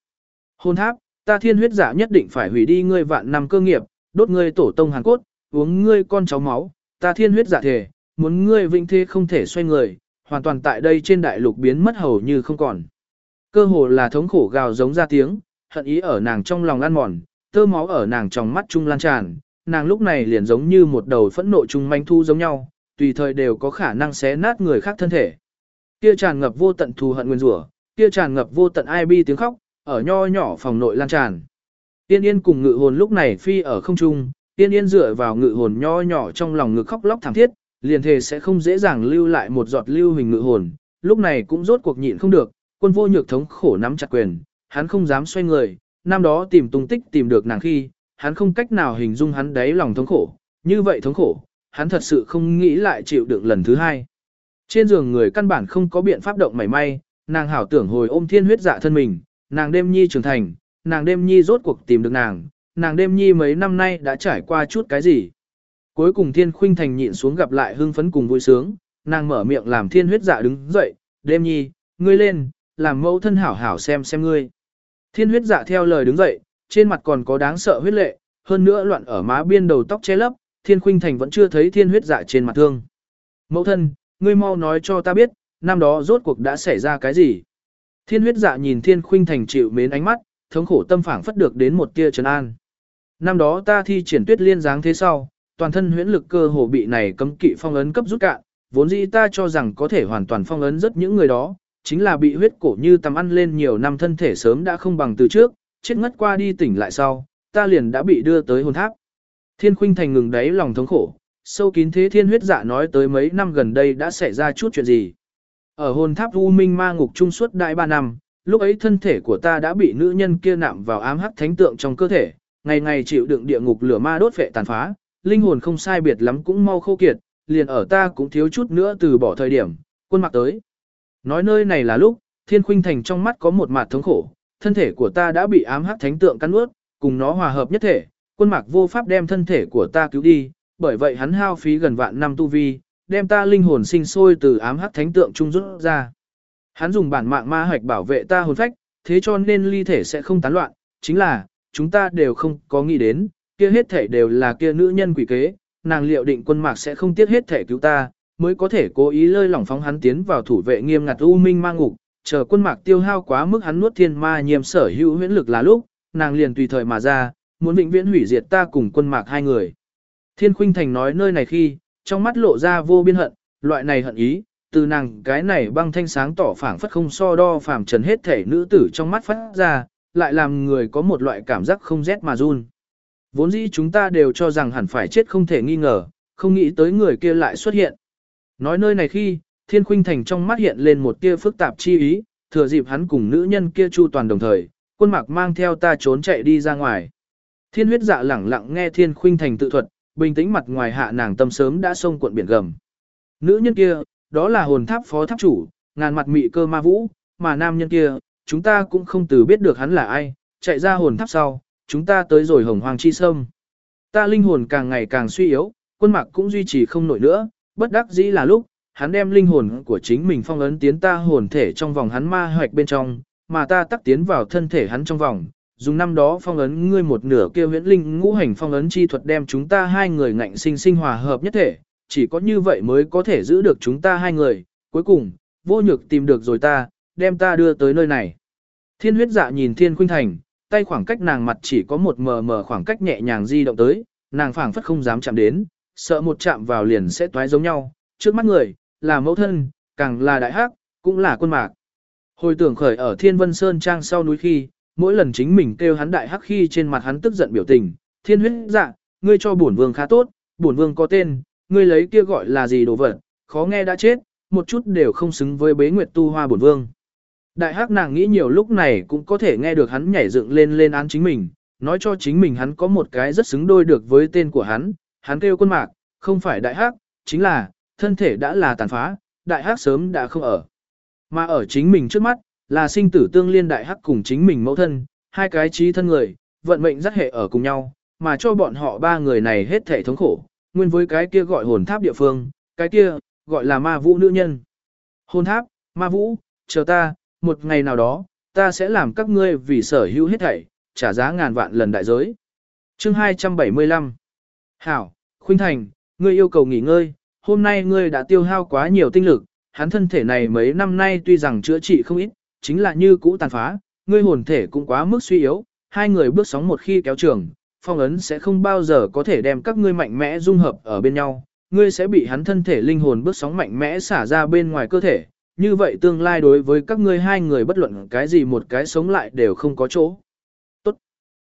Hôn tháp, ta thiên huyết giả nhất định phải hủy đi ngươi vạn năm cơ nghiệp, đốt ngươi tổ tông hàn cốt, uống ngươi con cháu máu, ta thiên huyết giả thể, muốn ngươi vĩnh thế không thể xoay người, hoàn toàn tại đây trên đại lục biến mất hầu như không còn. Cơ hồ là thống khổ gào giống ra tiếng, hận ý ở nàng trong lòng ăn mòn, tơ máu ở nàng trong mắt trung lan tràn, nàng lúc này liền giống như một đầu phẫn nộ trung manh thu giống nhau, tùy thời đều có khả năng xé nát người khác thân thể. Kia tràn ngập vô tận thù hận nguyên rủa, kia tràn ngập vô tận ai bi tiếng khóc, ở nho nhỏ phòng nội lan tràn. Tiên yên cùng ngự hồn lúc này phi ở không trung, tiên yên dựa vào ngự hồn nho nhỏ trong lòng ngực khóc lóc thảm thiết, liền thề sẽ không dễ dàng lưu lại một giọt lưu hình ngự hồn, lúc này cũng rốt cuộc nhịn không được, quân vô nhược thống khổ nắm chặt quyền, hắn không dám xoay người, năm đó tìm tung tích tìm được nàng khi, hắn không cách nào hình dung hắn đáy lòng thống khổ, như vậy thống khổ, hắn thật sự không nghĩ lại chịu đựng lần thứ hai. Trên giường người căn bản không có biện pháp động mảy may, nàng hảo tưởng hồi ôm thiên huyết dạ thân mình, nàng đêm nhi trưởng thành, nàng đêm nhi rốt cuộc tìm được nàng, nàng đêm nhi mấy năm nay đã trải qua chút cái gì. Cuối cùng thiên khuynh thành nhịn xuống gặp lại hưng phấn cùng vui sướng, nàng mở miệng làm thiên huyết dạ đứng dậy, đêm nhi, ngươi lên, làm mẫu thân hảo hảo xem xem ngươi. Thiên huyết dạ theo lời đứng dậy, trên mặt còn có đáng sợ huyết lệ, hơn nữa loạn ở má biên đầu tóc che lấp, thiên khuynh thành vẫn chưa thấy thiên huyết dạ trên mặt thương. Mẫu thân, ngươi mau nói cho ta biết, năm đó rốt cuộc đã xảy ra cái gì. Thiên huyết dạ nhìn thiên khuynh thành chịu mến ánh mắt, thống khổ tâm phảng phất được đến một tia trấn an. Năm đó ta thi triển tuyết liên dáng thế sau, toàn thân huyễn lực cơ hồ bị này cấm kỵ phong ấn cấp rút cạn, vốn dĩ ta cho rằng có thể hoàn toàn phong ấn rất những người đó, chính là bị huyết cổ như tầm ăn lên nhiều năm thân thể sớm đã không bằng từ trước, chết ngất qua đi tỉnh lại sau, ta liền đã bị đưa tới hồn tháp. Thiên khuynh thành ngừng đáy lòng thống khổ, sâu kín thế thiên huyết dạ nói tới mấy năm gần đây đã xảy ra chút chuyện gì. Ở hồn tháp U Minh ma ngục trung suốt đại ba năm, lúc ấy thân thể của ta đã bị nữ nhân kia nạm vào ám hắc thánh tượng trong cơ thể, ngày ngày chịu đựng địa ngục lửa ma đốt phệ tàn phá, linh hồn không sai biệt lắm cũng mau khô kiệt, liền ở ta cũng thiếu chút nữa từ bỏ thời điểm, quân mặc tới. Nói nơi này là lúc, thiên khuynh thành trong mắt có một mặt thống khổ, thân thể của ta đã bị ám hắc thánh tượng cắn nuốt, cùng nó hòa hợp nhất thể, quân mạc vô pháp đem thân thể của ta cứu đi, bởi vậy hắn hao phí gần vạn năm tu vi, đem ta linh hồn sinh sôi từ ám hắc thánh tượng trung rút ra. Hắn dùng bản mạng ma hạch bảo vệ ta hồn phách, thế cho nên ly thể sẽ không tán loạn, chính là, chúng ta đều không có nghĩ đến, kia hết thể đều là kia nữ nhân quỷ kế, nàng liệu định quân mạc sẽ không tiếc hết thể cứu ta, mới có thể cố ý lơi lỏng phóng hắn tiến vào thủ vệ nghiêm ngặt u minh ma ngục, chờ quân mạc tiêu hao quá mức hắn nuốt thiên ma nhiễm sở hữu huyễn lực là lúc, nàng liền tùy thời mà ra, muốn vĩnh viễn hủy diệt ta cùng quân mạc hai người. Thiên khuynh thành nói nơi này khi, trong mắt lộ ra vô biên hận, loại này hận ý, từ nàng cái này băng thanh sáng tỏ phảng phất không so đo phàm trần hết thể nữ tử trong mắt phát ra, lại làm người có một loại cảm giác không rét mà run. Vốn dĩ chúng ta đều cho rằng hẳn phải chết không thể nghi ngờ, không nghĩ tới người kia lại xuất hiện. Nói nơi này khi, thiên khuynh thành trong mắt hiện lên một tia phức tạp chi ý, thừa dịp hắn cùng nữ nhân kia chu toàn đồng thời, quân mạc mang theo ta trốn chạy đi ra ngoài. Thiên huyết dạ lẳng lặng nghe thiên khuynh thành tự thuật, bình tĩnh mặt ngoài hạ nàng tâm sớm đã sông cuộn biển gầm. Nữ nhân kia, đó là hồn tháp phó tháp chủ, ngàn mặt mị cơ ma vũ, mà nam nhân kia, chúng ta cũng không từ biết được hắn là ai, chạy ra hồn tháp sau, chúng ta tới rồi hồng hoàng chi sâm. Ta linh hồn càng ngày càng suy yếu, quân mạc cũng duy trì không nổi nữa, bất đắc dĩ là lúc, hắn đem linh hồn của chính mình phong ấn tiến ta hồn thể trong vòng hắn ma hoạch bên trong, mà ta tắc tiến vào thân thể hắn trong vòng, dùng năm đó phong ấn ngươi một nửa kia huyễn linh ngũ hành phong ấn chi thuật đem chúng ta hai người ngạnh sinh sinh hòa hợp nhất thể, chỉ có như vậy mới có thể giữ được chúng ta hai người, cuối cùng, vô nhược tìm được rồi ta, đem ta đưa tới nơi này. Thiên huyết dạ nhìn thiên khuynh thành, tay khoảng cách nàng mặt chỉ có một mờ mờ khoảng cách nhẹ nhàng di động tới, nàng phảng phất không dám chạm đến, sợ một chạm vào liền sẽ toái giống nhau, trước mắt người, là mẫu thân, càng là đại hắc, cũng là quân mạc. Hồi tưởng khởi ở Thiên Vân Sơn Trang sau núi khi, mỗi lần chính mình kêu hắn đại hắc khi trên mặt hắn tức giận biểu tình, thiên huyết dạ, ngươi cho bổn vương khá tốt, bổn vương có tên, ngươi lấy kia gọi là gì đồ vật, khó nghe đã chết, một chút đều không xứng với bế nguyệt tu hoa bổn vương. Đại hắc nàng nghĩ nhiều lúc này cũng có thể nghe được hắn nhảy dựng lên lên án chính mình, nói cho chính mình hắn có một cái rất xứng đôi được với tên của hắn, hắn kêu quân mạc, không phải đại hắc, chính là, thân thể đã là tàn phá, đại hắc sớm đã không ở. Mà ở chính mình trước mắt, là sinh tử tương liên đại hắc cùng chính mình mẫu thân, hai cái trí thân người, vận mệnh rất hệ ở cùng nhau, mà cho bọn họ ba người này hết thể thống khổ, nguyên với cái kia gọi hồn tháp địa phương, cái kia, gọi là ma vũ nữ nhân. Hồn tháp, ma vũ, chờ ta, một ngày nào đó, ta sẽ làm các ngươi vì sở hữu hết thảy, trả giá ngàn vạn lần đại giới. Chương 275 Hảo, Khuynh Thành, ngươi yêu cầu nghỉ ngơi, hôm nay ngươi đã tiêu hao quá nhiều tinh lực, hắn thân thể này mấy năm nay tuy rằng chữa trị không ít, chính là như cũ tàn phá, ngươi hồn thể cũng quá mức suy yếu, hai người bước sóng một khi kéo trường, phong ấn sẽ không bao giờ có thể đem các ngươi mạnh mẽ dung hợp ở bên nhau, ngươi sẽ bị hắn thân thể linh hồn bước sóng mạnh mẽ xả ra bên ngoài cơ thể, như vậy tương lai đối với các ngươi hai người bất luận cái gì một cái sống lại đều không có chỗ. Tốt.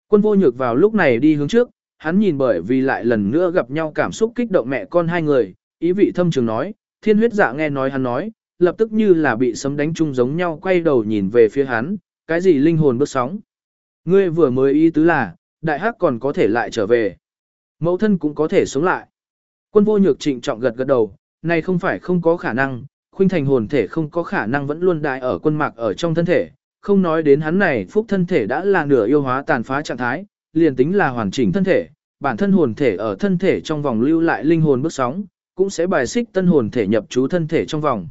Quân vô nhược vào lúc này đi hướng trước, hắn nhìn bởi vì lại lần nữa gặp nhau cảm xúc kích động mẹ con hai người, ý vị thâm trường nói, thiên huyết dạ nghe nói hắn nói, lập tức như là bị sấm đánh chung giống nhau quay đầu nhìn về phía hắn, cái gì linh hồn bước sóng. Ngươi vừa mới ý tứ là, đại hắc còn có thể lại trở về. Mẫu thân cũng có thể sống lại. Quân vô nhược trịnh trọng gật gật đầu, này không phải không có khả năng, khuynh thành hồn thể không có khả năng vẫn luôn đại ở quân mạc ở trong thân thể, không nói đến hắn này phúc thân thể đã là nửa yêu hóa tàn phá trạng thái, liền tính là hoàn chỉnh thân thể, bản thân hồn thể ở thân thể trong vòng lưu lại linh hồn bước sóng, cũng sẽ bài xích tân hồn thể nhập trú thân thể trong vòng.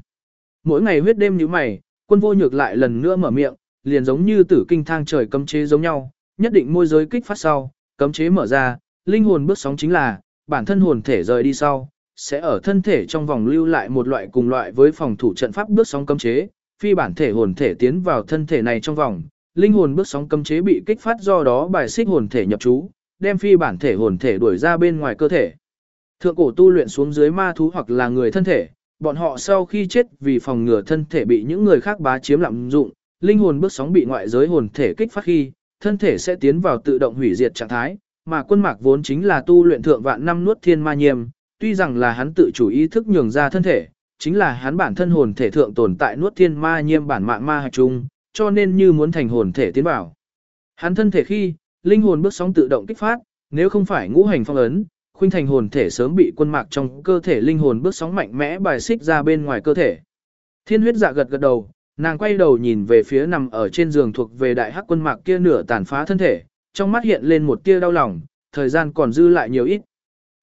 Mỗi ngày huyết đêm như mày, quân vô nhược lại lần nữa mở miệng, liền giống như tử kinh thang trời cấm chế giống nhau, nhất định môi giới kích phát sau, cấm chế mở ra, linh hồn bước sóng chính là, bản thân hồn thể rời đi sau, sẽ ở thân thể trong vòng lưu lại một loại cùng loại với phòng thủ trận pháp bước sóng cấm chế, phi bản thể hồn thể tiến vào thân thể này trong vòng, linh hồn bước sóng cấm chế bị kích phát do đó bài xích hồn thể nhập trú, đem phi bản thể hồn thể đuổi ra bên ngoài cơ thể. Thượng cổ tu luyện xuống dưới ma thú hoặc là người thân thể, bọn họ sau khi chết vì phòng ngừa thân thể bị những người khác bá chiếm lạm dụng, linh hồn bước sóng bị ngoại giới hồn thể kích phát khi, thân thể sẽ tiến vào tự động hủy diệt trạng thái, mà quân mạc vốn chính là tu luyện thượng vạn năm nuốt thiên ma nhiêm, tuy rằng là hắn tự chủ ý thức nhường ra thân thể, chính là hắn bản thân hồn thể thượng tồn tại nuốt thiên ma nhiêm bản mạng ma hạch chung, cho nên như muốn thành hồn thể tiến vào. Hắn thân thể khi, linh hồn bước sóng tự động kích phát, nếu không phải ngũ hành phong ấn, khuynh thành hồn thể sớm bị quân mạc trong cơ thể linh hồn bước sóng mạnh mẽ bài xích ra bên ngoài cơ thể. Thiên huyết dạ gật gật đầu, nàng quay đầu nhìn về phía nằm ở trên giường thuộc về đại hắc quân mạc kia nửa tàn phá thân thể, trong mắt hiện lên một tia đau lòng, thời gian còn dư lại nhiều ít.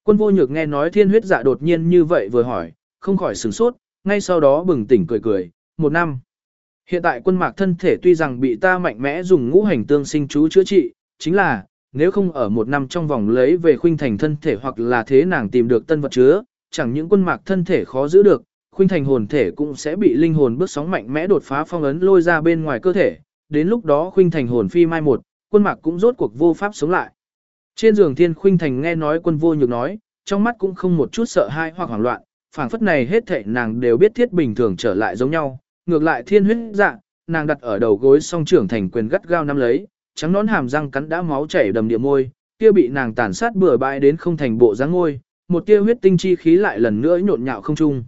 Quân vô nhược nghe nói thiên huyết dạ đột nhiên như vậy vừa hỏi, không khỏi sửng sốt, ngay sau đó bừng tỉnh cười cười, một năm. Hiện tại quân mạc thân thể tuy rằng bị ta mạnh mẽ dùng ngũ hành tương sinh chú chữa trị, chính là, nếu không ở một năm trong vòng lấy về khuynh thành thân thể hoặc là thế nàng tìm được tân vật chứa, chẳng những quân mạc thân thể khó giữ được, khuynh thành hồn thể cũng sẽ bị linh hồn bước sóng mạnh mẽ đột phá phong ấn lôi ra bên ngoài cơ thể, đến lúc đó khuynh thành hồn phi mai một, quân mạc cũng rốt cuộc vô pháp sống lại. Trên giường thiên khuynh thành nghe nói quân vô nhược nói, trong mắt cũng không một chút sợ hãi hoặc hoảng loạn, phảng phất này hết thảy nàng đều biết thiết bình thường trở lại giống nhau, ngược lại thiên huyết dạ, nàng đặt ở đầu gối song trưởng thành quyền gắt gao nắm lấy, trắng nón hàm răng cắn đã máu chảy đầm địa môi, kia bị nàng tàn sát bừa bãi đến không thành bộ dáng ngôi, một tia huyết tinh chi khí lại lần nữa nhộn nhạo không trung.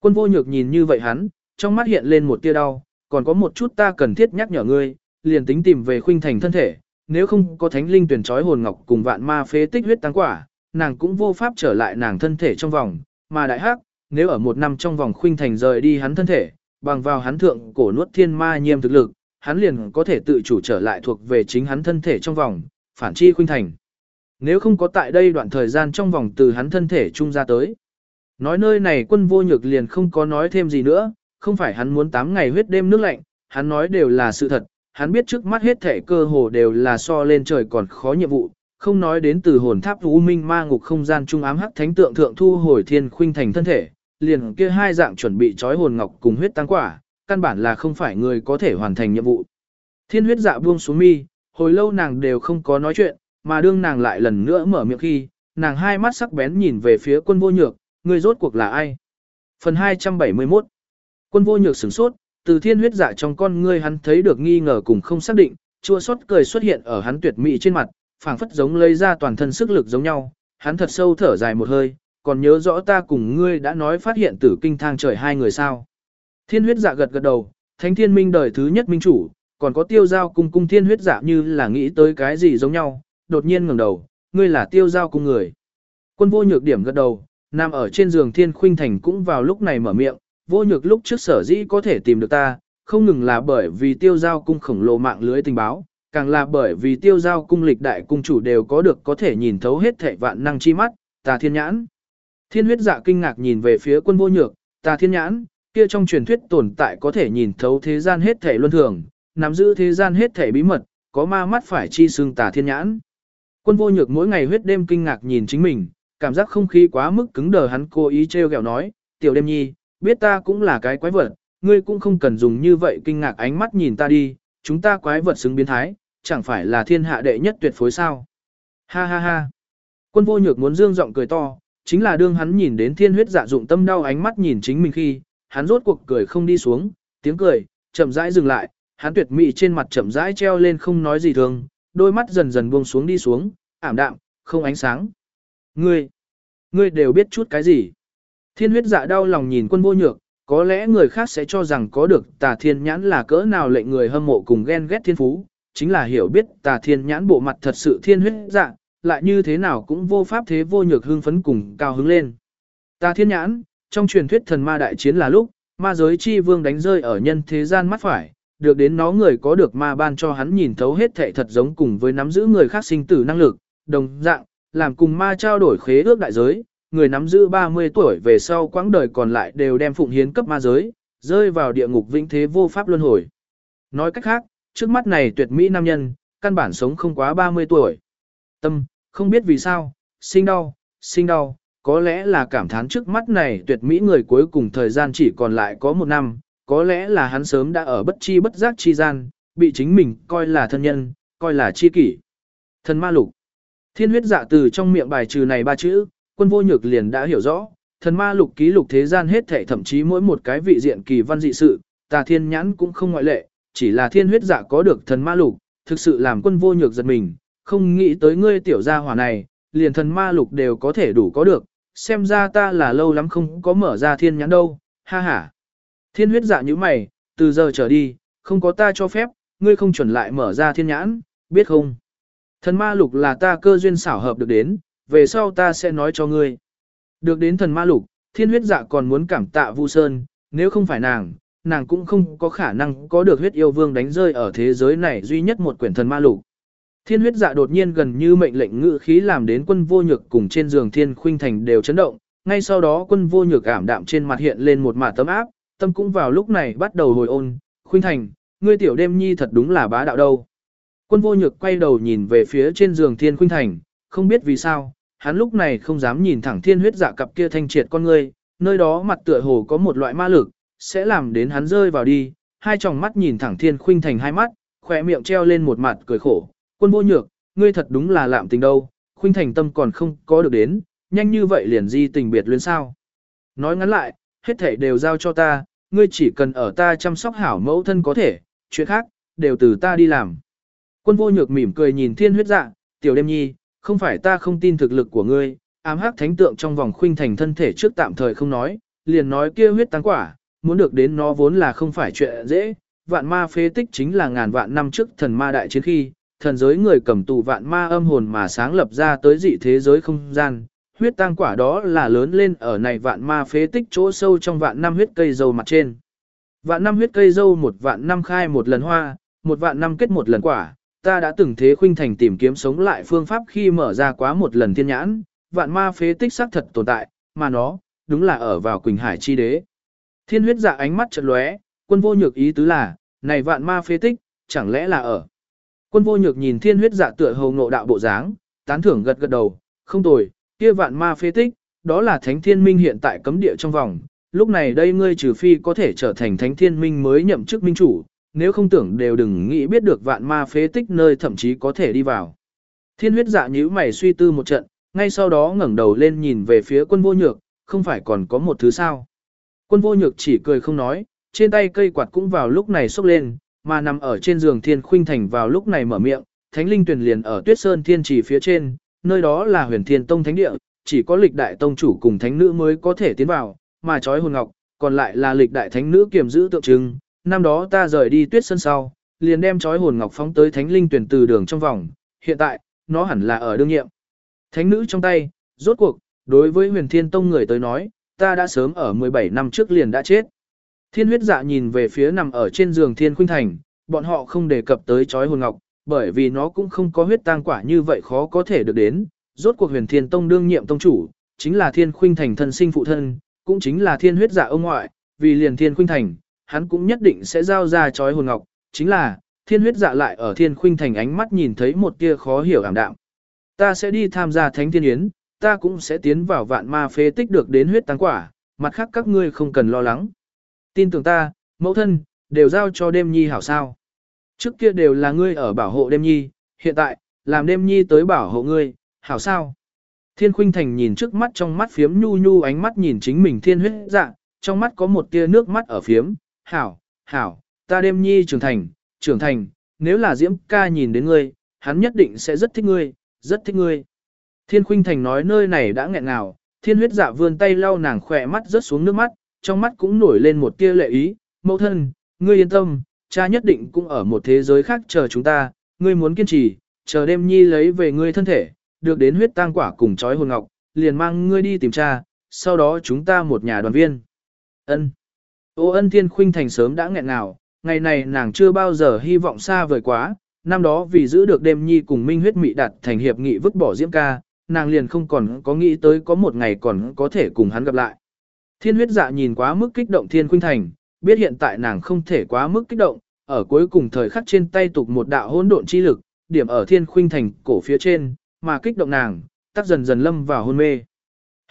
Quân vô nhược nhìn như vậy hắn, trong mắt hiện lên một tia đau, còn có một chút ta cần thiết nhắc nhở ngươi, liền tính tìm về khuynh thành thân thể, nếu không có thánh linh tuyển trói hồn ngọc cùng vạn ma phế tích huyết tăng quả, nàng cũng vô pháp trở lại nàng thân thể trong vòng, mà đại hắc, nếu ở một năm trong vòng khuynh thành rời đi hắn thân thể, bằng vào hắn thượng cổ nuốt thiên ma nhiêm thực lực, hắn liền có thể tự chủ trở lại thuộc về chính hắn thân thể trong vòng, phản chi khuynh thành. Nếu không có tại đây đoạn thời gian trong vòng từ hắn thân thể trung ra tới. Nói nơi này quân vô nhược liền không có nói thêm gì nữa, không phải hắn muốn 8 ngày huyết đêm nước lạnh, hắn nói đều là sự thật, hắn biết trước mắt hết thể cơ hồ đều là so lên trời còn khó nhiệm vụ, không nói đến từ hồn tháp u minh ma ngục không gian trung ám hắc thánh tượng thượng thu hồi thiên khuynh thành thân thể, liền kia hai dạng chuẩn bị trói hồn ngọc cùng huyết tăng quả, căn bản là không phải người có thể hoàn thành nhiệm vụ. Thiên huyết dạ buông xuống mi, hồi lâu nàng đều không có nói chuyện, mà đương nàng lại lần nữa mở miệng khi, nàng hai mắt sắc bén nhìn về phía quân vô nhược, người rốt cuộc là ai? Phần 271 Quân vô nhược sửng sốt, từ thiên huyết dạ trong con ngươi hắn thấy được nghi ngờ cùng không xác định, chua xót cười xuất hiện ở hắn tuyệt mỹ trên mặt, phảng phất giống lấy ra toàn thân sức lực giống nhau, hắn thật sâu thở dài một hơi, còn nhớ rõ ta cùng ngươi đã nói phát hiện tử kinh thang trời hai người sao. Thiên huyết dạ gật gật đầu, thánh thiên minh đời thứ nhất minh chủ, còn có tiêu giao cung cung thiên huyết dạ như là nghĩ tới cái gì giống nhau, đột nhiên ngẩng đầu, ngươi là tiêu giao cung người. Quân vô nhược điểm gật đầu, nằm ở trên giường thiên khuynh thành cũng vào lúc này mở miệng, vô nhược lúc trước sở dĩ có thể tìm được ta, không ngừng là bởi vì tiêu giao cung khổng lồ mạng lưới tình báo, càng là bởi vì tiêu giao cung lịch đại cung chủ đều có được có thể nhìn thấu hết thảy vạn năng chi mắt, ta thiên nhãn. Thiên huyết dạ kinh ngạc nhìn về phía quân vô nhược, ta thiên nhãn, kia trong truyền thuyết tồn tại có thể nhìn thấu thế gian hết thể luân thường, nắm giữ thế gian hết thể bí mật, có ma mắt phải chi xương tà thiên nhãn. Quân vô nhược mỗi ngày huyết đêm kinh ngạc nhìn chính mình, cảm giác không khí quá mức cứng đờ hắn cố ý treo gẹo nói, tiểu đêm nhi, biết ta cũng là cái quái vật, ngươi cũng không cần dùng như vậy kinh ngạc ánh mắt nhìn ta đi, chúng ta quái vật xứng biến thái, chẳng phải là thiên hạ đệ nhất tuyệt phối sao. Ha ha ha. Quân vô nhược muốn dương giọng cười to, chính là đương hắn nhìn đến thiên huyết dạ dụng tâm đau ánh mắt nhìn chính mình khi, hắn rốt cuộc cười không đi xuống, tiếng cười, chậm rãi dừng lại, hắn tuyệt mỹ trên mặt chậm rãi treo lên không nói gì thường, đôi mắt dần dần buông xuống đi xuống, ảm đạm, không ánh sáng. Ngươi, ngươi đều biết chút cái gì? Thiên huyết dạ đau lòng nhìn quân vô nhược, có lẽ người khác sẽ cho rằng có được tà thiên nhãn là cỡ nào lệnh người hâm mộ cùng ghen ghét thiên phú, chính là hiểu biết tà thiên nhãn bộ mặt thật sự thiên huyết dạ, lại như thế nào cũng vô pháp thế vô nhược hưng phấn cùng cao hứng lên. Tà thiên nhãn, trong truyền thuyết thần ma đại chiến là lúc, ma giới chi vương đánh rơi ở nhân thế gian mắt phải, được đến nó người có được ma ban cho hắn nhìn thấu hết thệ thật giống cùng với nắm giữ người khác sinh tử năng lực, đồng dạng, làm cùng ma trao đổi khế ước đại giới, người nắm giữ 30 tuổi về sau quãng đời còn lại đều đem phụng hiến cấp ma giới, rơi vào địa ngục vĩnh thế vô pháp luân hồi. Nói cách khác, trước mắt này tuyệt mỹ nam nhân, căn bản sống không quá 30 tuổi. Tâm, không biết vì sao, sinh đau, sinh đau, có lẽ là cảm thán trước mắt này tuyệt mỹ người cuối cùng thời gian chỉ còn lại có một năm, có lẽ là hắn sớm đã ở bất chi bất giác chi gian, bị chính mình coi là thân nhân, coi là chi kỷ. Thần ma lục. Thiên huyết dạ từ trong miệng bài trừ này ba chữ, quân vô nhược liền đã hiểu rõ, thần ma lục ký lục thế gian hết thể thậm chí mỗi một cái vị diện kỳ văn dị sự, tà thiên nhãn cũng không ngoại lệ, chỉ là thiên huyết dạ có được thần ma lục, thực sự làm quân vô nhược giật mình, không nghĩ tới ngươi tiểu gia hỏa này, liền thần ma lục đều có thể đủ có được, xem ra ta là lâu lắm không có mở ra thiên nhãn đâu, ha ha. Thiên huyết dạ như mày, từ giờ trở đi, không có ta cho phép, ngươi không chuẩn lại mở ra thiên nhãn, biết không? Thần ma lục là ta cơ duyên xảo hợp được đến, về sau ta sẽ nói cho ngươi. Được đến thần ma lục, thiên huyết dạ còn muốn cảm tạ Vu Sơn, nếu không phải nàng, nàng cũng không có khả năng có được huyết yêu vương đánh rơi ở thế giới này duy nhất một quyển thần ma lục. Thiên huyết dạ đột nhiên gần như mệnh lệnh ngự khí làm đến quân vô nhược cùng trên giường thiên khuynh thành đều chấn động, ngay sau đó quân vô nhược ảm đạm trên mặt hiện lên một mả tấm áp, tâm cũng vào lúc này bắt đầu hồi ôn, khuynh thành, ngươi tiểu đêm nhi thật đúng là bá đạo đâu. Quân vô nhược quay đầu nhìn về phía trên giường thiên khuynh thành, không biết vì sao, hắn lúc này không dám nhìn thẳng thiên huyết dạ cặp kia thanh triệt con ngươi, nơi đó mặt tựa hồ có một loại ma lực, sẽ làm đến hắn rơi vào đi, hai tròng mắt nhìn thẳng thiên khuynh thành hai mắt, khỏe miệng treo lên một mặt cười khổ, quân vô nhược, ngươi thật đúng là lạm tình đâu, khuynh thành tâm còn không có được đến, nhanh như vậy liền di tình biệt luyến sao. Nói ngắn lại, hết thảy đều giao cho ta, ngươi chỉ cần ở ta chăm sóc hảo mẫu thân có thể, chuyện khác, đều từ ta đi làm. Quân vô nhược mỉm cười nhìn thiên huyết dạ, tiểu đêm nhi, không phải ta không tin thực lực của ngươi, ám hắc thánh tượng trong vòng khuynh thành thân thể trước tạm thời không nói, liền nói kia huyết tăng quả, muốn được đến nó vốn là không phải chuyện dễ, vạn ma phế tích chính là ngàn vạn năm trước thần ma đại chiến khi, thần giới người cầm tù vạn ma âm hồn mà sáng lập ra tới dị thế giới không gian, huyết tang quả đó là lớn lên ở này vạn ma phế tích chỗ sâu trong vạn năm huyết cây dâu mặt trên. Vạn năm huyết cây dâu một vạn năm khai một lần hoa, một vạn năm kết một lần quả, ta đã từng thế khuynh thành tìm kiếm sống lại phương pháp khi mở ra quá một lần thiên nhãn, vạn ma phế tích xác thật tồn tại, mà nó, đúng là ở vào Quỳnh Hải chi đế. Thiên huyết dạ ánh mắt chợt lóe, quân vô nhược ý tứ là, này vạn ma phế tích, chẳng lẽ là ở. Quân vô nhược nhìn thiên huyết dạ tựa hầu ngộ đạo bộ dáng, tán thưởng gật gật đầu, không tồi, kia vạn ma phế tích, đó là thánh thiên minh hiện tại cấm địa trong vòng, lúc này đây ngươi trừ phi có thể trở thành thánh thiên minh mới nhậm chức minh chủ, nếu không tưởng đều đừng nghĩ biết được vạn ma phế tích nơi thậm chí có thể đi vào. Thiên huyết dạ nhíu mày suy tư một trận, ngay sau đó ngẩng đầu lên nhìn về phía quân vô nhược, không phải còn có một thứ sao. Quân vô nhược chỉ cười không nói, trên tay cây quạt cũng vào lúc này xúc lên, mà nằm ở trên giường thiên khuynh thành vào lúc này mở miệng, thánh linh tuyển liền ở tuyết sơn thiên trì phía trên, nơi đó là huyền thiên tông thánh địa, chỉ có lịch đại tông chủ cùng thánh nữ mới có thể tiến vào, mà trói hồn ngọc, còn lại là lịch đại thánh nữ kiềm giữ tượng trưng, năm đó ta rời đi tuyết sơn sau, liền đem trói hồn ngọc phóng tới thánh linh tuyển từ đường trong vòng, hiện tại, nó hẳn là ở đương nhiệm. Thánh nữ trong tay, rốt cuộc, đối với huyền thiên tông người tới nói, ta đã sớm ở 17 năm trước liền đã chết. Thiên huyết dạ nhìn về phía nằm ở trên giường thiên khuynh thành, bọn họ không đề cập tới chói hồn ngọc, bởi vì nó cũng không có huyết tang quả như vậy khó có thể được đến. Rốt cuộc huyền thiên tông đương nhiệm tông chủ, chính là thiên khuynh thành thân sinh phụ thân, cũng chính là thiên huyết dạ ông ngoại, vì liền thiên khuynh thành, hắn cũng nhất định sẽ giao ra chói hồn ngọc, chính là, thiên huyết dạ lại ở thiên khuynh thành ánh mắt nhìn thấy một tia khó hiểu ảm đạm. Ta sẽ đi tham gia thánh thiên yến, ta cũng sẽ tiến vào vạn ma phế tích được đến huyết tang quả, mặt khác các ngươi không cần lo lắng. Tin tưởng ta, mẫu thân, đều giao cho đêm nhi hảo sao. Trước kia đều là ngươi ở bảo hộ đêm nhi, hiện tại, làm đêm nhi tới bảo hộ ngươi, hảo sao. Thiên khuynh thành nhìn trước mắt trong mắt phiếm nhu nhu ánh mắt nhìn chính mình thiên huyết dạ, trong mắt có một tia nước mắt ở phiếm, hảo, hảo, ta đêm nhi trưởng thành, trưởng thành, nếu là diễm ca nhìn đến ngươi, hắn nhất định sẽ rất thích ngươi, rất thích ngươi. Thiên khuynh thành nói nơi này đã nghẹn ngào, thiên huyết dạ vươn tay lau nàng khỏe mắt rớt xuống nước mắt, trong mắt cũng nổi lên một tia lệ ý, mẫu thân, ngươi yên tâm, cha nhất định cũng ở một thế giới khác chờ chúng ta, ngươi muốn kiên trì, chờ đêm nhi lấy về ngươi thân thể, được đến huyết tang quả cùng chói hồn ngọc, liền mang ngươi đi tìm cha, sau đó chúng ta một nhà đoàn viên. Ân. Ô ân thiên khuynh thành sớm đã nghẹn ngào, ngày này nàng chưa bao giờ hy vọng xa vời quá, năm đó vì giữ được đêm nhi cùng minh huyết mị đặt thành hiệp nghị vứt bỏ diễm ca, nàng liền không còn có nghĩ tới có một ngày còn có thể cùng hắn gặp lại. Thiên huyết dạ nhìn quá mức kích động thiên khuynh thành, biết hiện tại nàng không thể quá mức kích động, ở cuối cùng thời khắc trên tay tục một đạo hỗn độn chi lực, điểm ở thiên khuynh thành cổ phía trên, mà kích động nàng, tắt dần dần lâm vào hôn mê.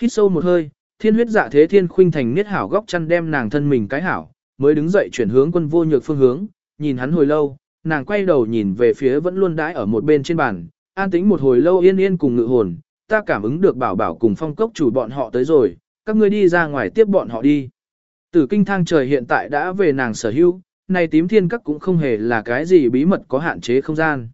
Hít sâu một hơi, thiên huyết dạ thế thiên khuynh thành niết hảo góc chăn đem nàng thân mình cái hảo, mới đứng dậy chuyển hướng quân vô nhược phương hướng, nhìn hắn hồi lâu, nàng quay đầu nhìn về phía vẫn luôn đãi ở một bên trên bàn, an tĩnh một hồi lâu yên yên cùng ngự hồn, ta cảm ứng được bảo bảo cùng phong cốc chủ bọn họ tới rồi, các ngươi đi ra ngoài tiếp bọn họ đi. Tử kinh thang trời hiện tại đã về nàng sở hữu, này tím thiên các cũng không hề là cái gì bí mật có hạn chế không gian.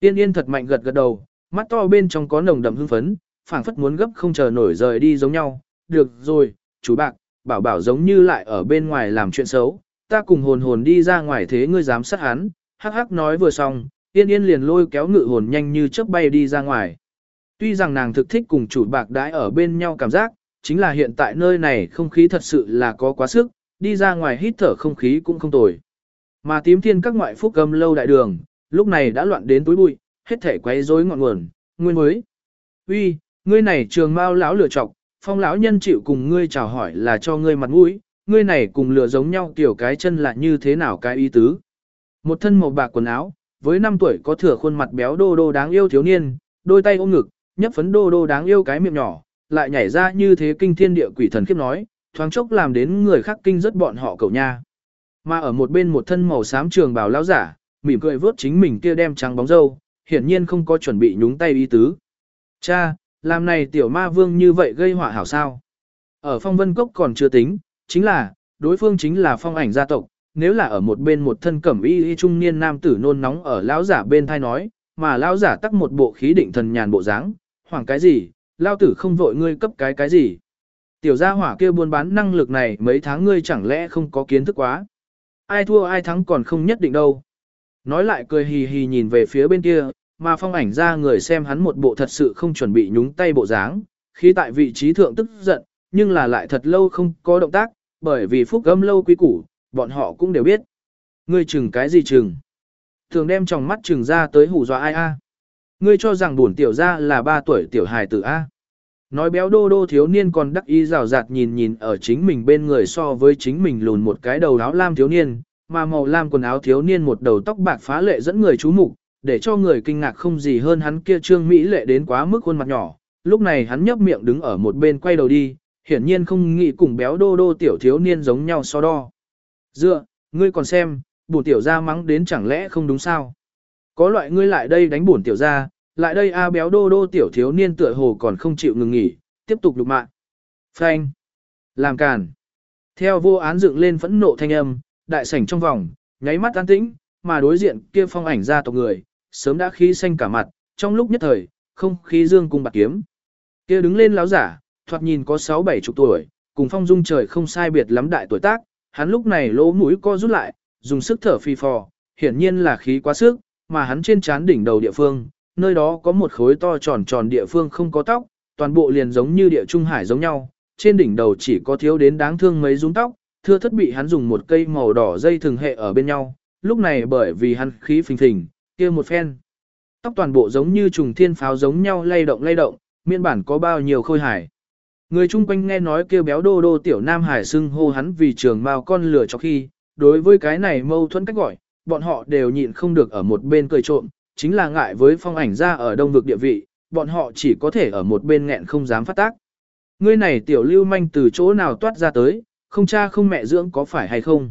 Yên yên thật mạnh gật gật đầu, mắt to bên trong có nồng đậm hưng phấn, phảng phất muốn gấp không chờ nổi rời đi giống nhau. Được rồi, chú bạc, bảo bảo giống như lại ở bên ngoài làm chuyện xấu, ta cùng hồn hồn đi ra ngoài thế ngươi dám sát hắn, hắc hắc nói vừa xong, yên yên liền lôi kéo ngự hồn nhanh như chớp bay đi ra ngoài. Tuy rằng nàng thực thích cùng chủ bạc đãi ở bên nhau cảm giác, chính là hiện tại nơi này không khí thật sự là có quá sức, đi ra ngoài hít thở không khí cũng không tồi. Mà tím thiên các ngoại phúc gầm lâu đại đường, lúc này đã loạn đến túi bụi, hết thể quấy rối ngọn nguồn, nguyên mới. Uy, ngươi này trường mao lão lửa trọc, phong lão nhân chịu cùng ngươi chào hỏi là cho ngươi mặt mũi, ngươi này cùng lửa giống nhau kiểu cái chân là như thế nào cái ý tứ. Một thân màu bạc quần áo, với năm tuổi có thừa khuôn mặt béo đô đô đáng yêu thiếu niên, đôi tay ôm ngực, nhấp phấn đô đô đáng yêu cái miệng nhỏ, lại nhảy ra như thế kinh thiên địa quỷ thần khiếp nói, thoáng chốc làm đến người khác kinh rất bọn họ cậu nha. Mà ở một bên một thân màu xám trường bào lão giả, mỉm cười vớt chính mình kia đem trắng bóng dâu, hiển nhiên không có chuẩn bị nhúng tay ý tứ. Cha, làm này tiểu ma vương như vậy gây họa hảo sao? Ở phong vân cốc còn chưa tính, chính là, đối phương chính là phong ảnh gia tộc, nếu là ở một bên một thân cẩm y, y trung niên nam tử nôn nóng ở lão giả bên thai nói, mà lão giả tắc một bộ khí định thần nhàn bộ dáng, hoảng cái gì, lao tử không vội ngươi cấp cái cái gì. Tiểu gia hỏa kia buôn bán năng lực này mấy tháng ngươi chẳng lẽ không có kiến thức quá. Ai thua ai thắng còn không nhất định đâu. Nói lại cười hì hì nhìn về phía bên kia, mà phong ảnh ra người xem hắn một bộ thật sự không chuẩn bị nhúng tay bộ dáng, khi tại vị trí thượng tức giận, nhưng là lại thật lâu không có động tác, bởi vì phúc gâm lâu quý củ, bọn họ cũng đều biết. Ngươi chừng cái gì chừng? Thường đem trong mắt chừng ra tới hù dọa ai a? Ngươi cho rằng bổn tiểu ra là ba tuổi tiểu hài tử A. Nói béo đô đô thiếu niên còn đắc ý rào rạt nhìn nhìn ở chính mình bên người so với chính mình lùn một cái đầu áo lam thiếu niên, mà màu lam quần áo thiếu niên một đầu tóc bạc phá lệ dẫn người chú mục để cho người kinh ngạc không gì hơn hắn kia trương Mỹ lệ đến quá mức khuôn mặt nhỏ. Lúc này hắn nhấp miệng đứng ở một bên quay đầu đi, hiển nhiên không nghĩ cùng béo đô đô tiểu thiếu niên giống nhau so đo. Dựa, ngươi còn xem, bổn tiểu gia mắng đến chẳng lẽ không đúng sao? Có loại ngươi lại đây đánh bổn tiểu gia, lại đây a béo đô đô tiểu thiếu niên tựa hồ còn không chịu ngừng nghỉ, tiếp tục lục mạng. Phanh. Làm càn. Theo vô án dựng lên phẫn nộ thanh âm, đại sảnh trong vòng, nháy mắt an tĩnh, mà đối diện kia phong ảnh ra tộc người, sớm đã khí xanh cả mặt, trong lúc nhất thời, không khí dương cung bạc kiếm. Kia đứng lên láo giả, thoạt nhìn có 6-7 chục tuổi, cùng phong dung trời không sai biệt lắm đại tuổi tác, hắn lúc này lỗ mũi co rút lại, dùng sức thở phi phò, hiển nhiên là khí quá sức, mà hắn trên trán đỉnh đầu địa phương, nơi đó có một khối to tròn tròn địa phương không có tóc, toàn bộ liền giống như địa trung hải giống nhau, trên đỉnh đầu chỉ có thiếu đến đáng thương mấy rúng tóc, thưa thất bị hắn dùng một cây màu đỏ dây thường hệ ở bên nhau, lúc này bởi vì hắn khí phình phình, kia một phen. Tóc toàn bộ giống như trùng thiên pháo giống nhau lay động lay động, miên bản có bao nhiêu khôi hải. Người chung quanh nghe nói kêu béo đô đô tiểu nam hải xưng hô hắn vì trường mao con lửa cho khi, đối với cái này mâu thuẫn cách gọi, bọn họ đều nhịn không được ở một bên cười trộm, chính là ngại với phong ảnh ra ở đông vực địa vị, bọn họ chỉ có thể ở một bên nghẹn không dám phát tác. Ngươi này tiểu lưu manh từ chỗ nào toát ra tới, không cha không mẹ dưỡng có phải hay không?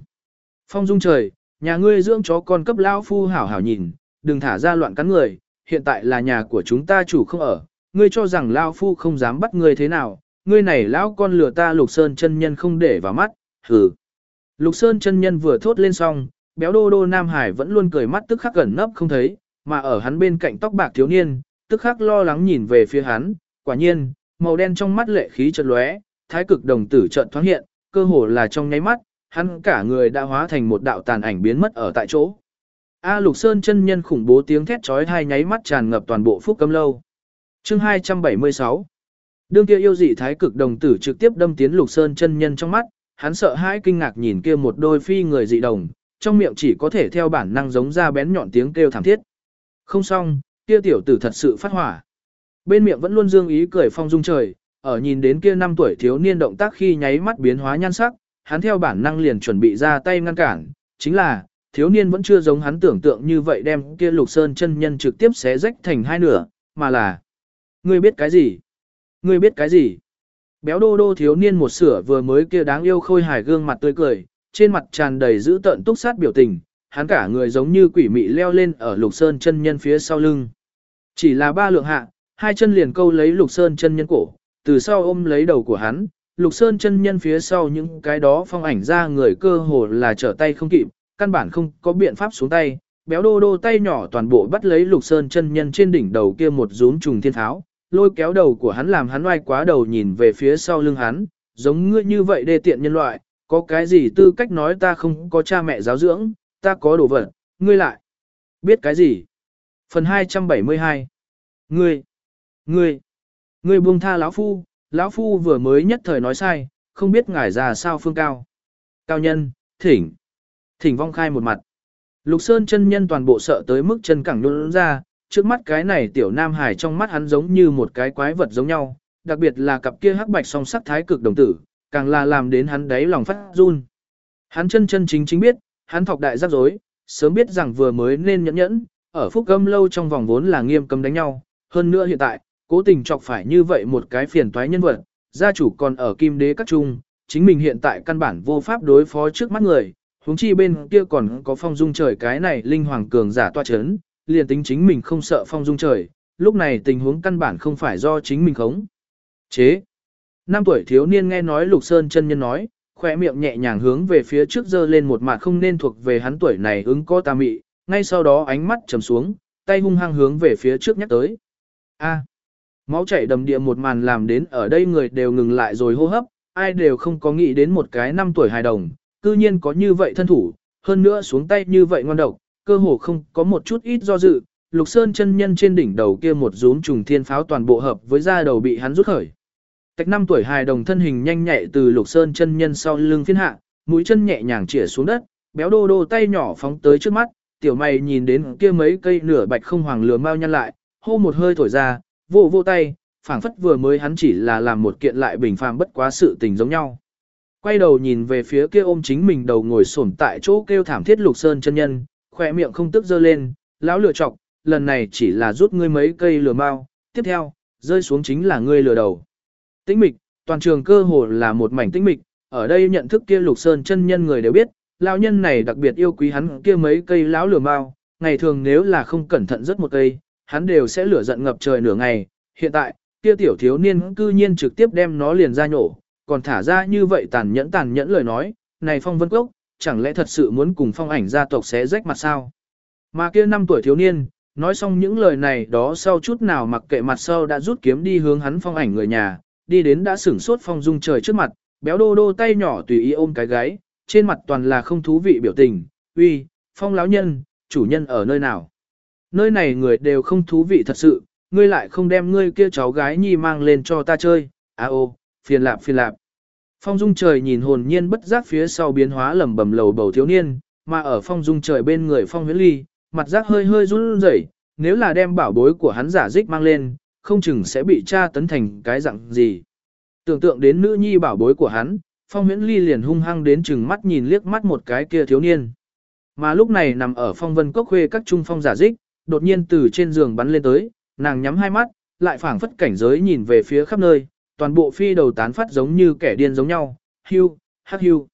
Phong dung trời, nhà ngươi dưỡng chó con cấp lão phu hảo hảo nhìn, đừng thả ra loạn cắn người, hiện tại là nhà của chúng ta chủ không ở, ngươi cho rằng lão phu không dám bắt ngươi thế nào, ngươi này lão con lừa ta lục sơn chân nhân không để vào mắt, hừ. Lục sơn chân nhân vừa thốt lên xong, béo đô đô Nam Hải vẫn luôn cười mắt tức khắc gần nấp không thấy, mà ở hắn bên cạnh tóc bạc thiếu niên, tức khắc lo lắng nhìn về phía hắn, quả nhiên, màu đen trong mắt lệ khí chợt lóe, thái cực đồng tử chợt thoáng hiện, cơ hồ là trong nháy mắt, hắn cả người đã hóa thành một đạo tàn ảnh biến mất ở tại chỗ. A Lục Sơn chân nhân khủng bố tiếng thét chói tai nháy mắt tràn ngập toàn bộ phúc cấm lâu. Chương 276 Đương kia yêu dị thái cực đồng tử trực tiếp đâm tiến Lục Sơn chân nhân trong mắt, hắn sợ hãi kinh ngạc nhìn kia một đôi phi người dị đồng, trong miệng chỉ có thể theo bản năng giống ra bén nhọn tiếng kêu thảm thiết. Không xong, kia tiểu tử thật sự phát hỏa. Bên miệng vẫn luôn dương ý cười phong dung trời, ở nhìn đến kia năm tuổi thiếu niên động tác khi nháy mắt biến hóa nhan sắc, hắn theo bản năng liền chuẩn bị ra tay ngăn cản, chính là, thiếu niên vẫn chưa giống hắn tưởng tượng như vậy đem kia lục sơn chân nhân trực tiếp xé rách thành hai nửa, mà là, ngươi biết cái gì? Ngươi biết cái gì? Béo đô đô thiếu niên một sửa vừa mới kia đáng yêu khôi hài gương mặt tươi cười, trên mặt tràn đầy dữ tợn túc sát biểu tình, hắn cả người giống như quỷ mị leo lên ở lục sơn chân nhân phía sau lưng. Chỉ là ba lượng hạ, hai chân liền câu lấy lục sơn chân nhân cổ, từ sau ôm lấy đầu của hắn, lục sơn chân nhân phía sau những cái đó phong ảnh ra người cơ hồ là trở tay không kịp, căn bản không có biện pháp xuống tay, béo đô đô tay nhỏ toàn bộ bắt lấy lục sơn chân nhân trên đỉnh đầu kia một rúm trùng thiên tháo, lôi kéo đầu của hắn làm hắn oai quá đầu nhìn về phía sau lưng hắn, giống ngươi như vậy đê tiện nhân loại, có cái gì tư cách nói ta không có cha mẹ giáo dưỡng, ta có đồ vật, ngươi lại. Biết cái gì? Phần 272 Ngươi, ngươi, ngươi buông tha lão phu, lão phu vừa mới nhất thời nói sai, không biết ngài già sao phương cao. Cao nhân, thỉnh, thỉnh vong khai một mặt. Lục Sơn chân nhân toàn bộ sợ tới mức chân cẳng luôn ra, trước mắt cái này tiểu nam hải trong mắt hắn giống như một cái quái vật giống nhau, đặc biệt là cặp kia hắc bạch song sắc thái cực đồng tử, càng là làm đến hắn đáy lòng phát run. Hắn chân chân chính chính biết, hắn thọc đại rắc rối, sớm biết rằng vừa mới nên nhẫn nhẫn, ở phúc âm lâu trong vòng vốn là nghiêm cấm đánh nhau, hơn nữa hiện tại, cố tình chọc phải như vậy một cái phiền toái nhân vật, gia chủ còn ở kim đế các trung, chính mình hiện tại căn bản vô pháp đối phó trước mắt người, huống chi bên kia còn có phong dung trời cái này linh hoàng cường giả toa chấn, liền tính chính mình không sợ phong dung trời, lúc này tình huống căn bản không phải do chính mình khống. Chế. Năm tuổi thiếu niên nghe nói Lục Sơn chân nhân nói, khỏe miệng nhẹ nhàng hướng về phía trước giơ lên một mặt không nên thuộc về hắn tuổi này ứng có tà mị, ngay sau đó ánh mắt trầm xuống, tay hung hăng hướng về phía trước nhắc tới. A. máu chảy đầm địa một màn làm đến ở đây người đều ngừng lại rồi hô hấp, ai đều không có nghĩ đến một cái năm tuổi hài đồng, cư nhiên có như vậy thân thủ, hơn nữa xuống tay như vậy ngon độc, cơ hồ không có một chút ít do dự, Lục Sơn chân nhân trên đỉnh đầu kia một rúm trùng thiên pháo toàn bộ hợp với da đầu bị hắn rút khởi. Tạch năm tuổi hài đồng thân hình nhanh nhẹ từ Lục Sơn chân nhân sau lưng phiên hạ, mũi chân nhẹ nhàng chĩa xuống đất, béo đô đô tay nhỏ phóng tới trước mắt, tiểu mày nhìn đến kia mấy cây nửa bạch không hoàng lửa mau nhăn lại, hô một hơi thổi ra, vô vô tay, phảng phất vừa mới hắn chỉ là làm một kiện lại bình phàm bất quá sự tình giống nhau. Quay đầu nhìn về phía kia ôm chính mình đầu ngồi xổm tại chỗ kêu thảm thiết Lục Sơn chân nhân, khỏe miệng không tức dơ lên, lão lửa chọc, lần này chỉ là rút ngươi mấy cây lửa mau, tiếp theo, rơi xuống chính là ngươi lửa đầu. Tĩnh mịch, toàn trường cơ hồ là một mảnh tĩnh mịch, ở đây nhận thức kia lục sơn chân nhân người đều biết, lão nhân này đặc biệt yêu quý hắn kia mấy cây lão lửa mao, ngày thường nếu là không cẩn thận rất một cây, hắn đều sẽ lửa giận ngập trời nửa ngày, hiện tại, kia tiểu thiếu niên cư nhiên trực tiếp đem nó liền ra nhổ, còn thả ra như vậy tàn nhẫn tàn nhẫn lời nói, này phong vân cốc, chẳng lẽ thật sự muốn cùng phong ảnh gia tộc xé rách mặt sao? Mà kia năm tuổi thiếu niên, nói xong những lời này đó sau chút nào mặc kệ mặt sau đã rút kiếm đi hướng hắn phong ảnh người nhà, đi đến đã sửng sốt phong dung trời trước mặt, béo đô đô tay nhỏ tùy ý ôm cái gáy, trên mặt toàn là không thú vị biểu tình, uy, phong lão nhân, chủ nhân ở nơi nào? Nơi này người đều không thú vị thật sự, ngươi lại không đem ngươi kia cháu gái nhi mang lên cho ta chơi, à ô, phiền lạp phiền lạp. Phong dung trời nhìn hồn nhiên bất giác phía sau biến hóa lầm bầm lầu bầu thiếu niên, mà ở phong dung trời bên người phong huyễn ly, mặt giác hơi hơi run rẩy, nếu là đem bảo bối của hắn giả dích mang lên, không chừng sẽ bị cha tấn thành cái dạng gì. Tưởng tượng đến nữ nhi bảo bối của hắn, phong huyễn ly liền hung hăng đến chừng mắt nhìn liếc mắt một cái kia thiếu niên. Mà lúc này nằm ở phong vân cốc khuê các trung phong giả dích, đột nhiên từ trên giường bắn lên tới, nàng nhắm hai mắt, lại phảng phất cảnh giới nhìn về phía khắp nơi, toàn bộ phi đầu tán phát giống như kẻ điên giống nhau, hưu, hắc hưu.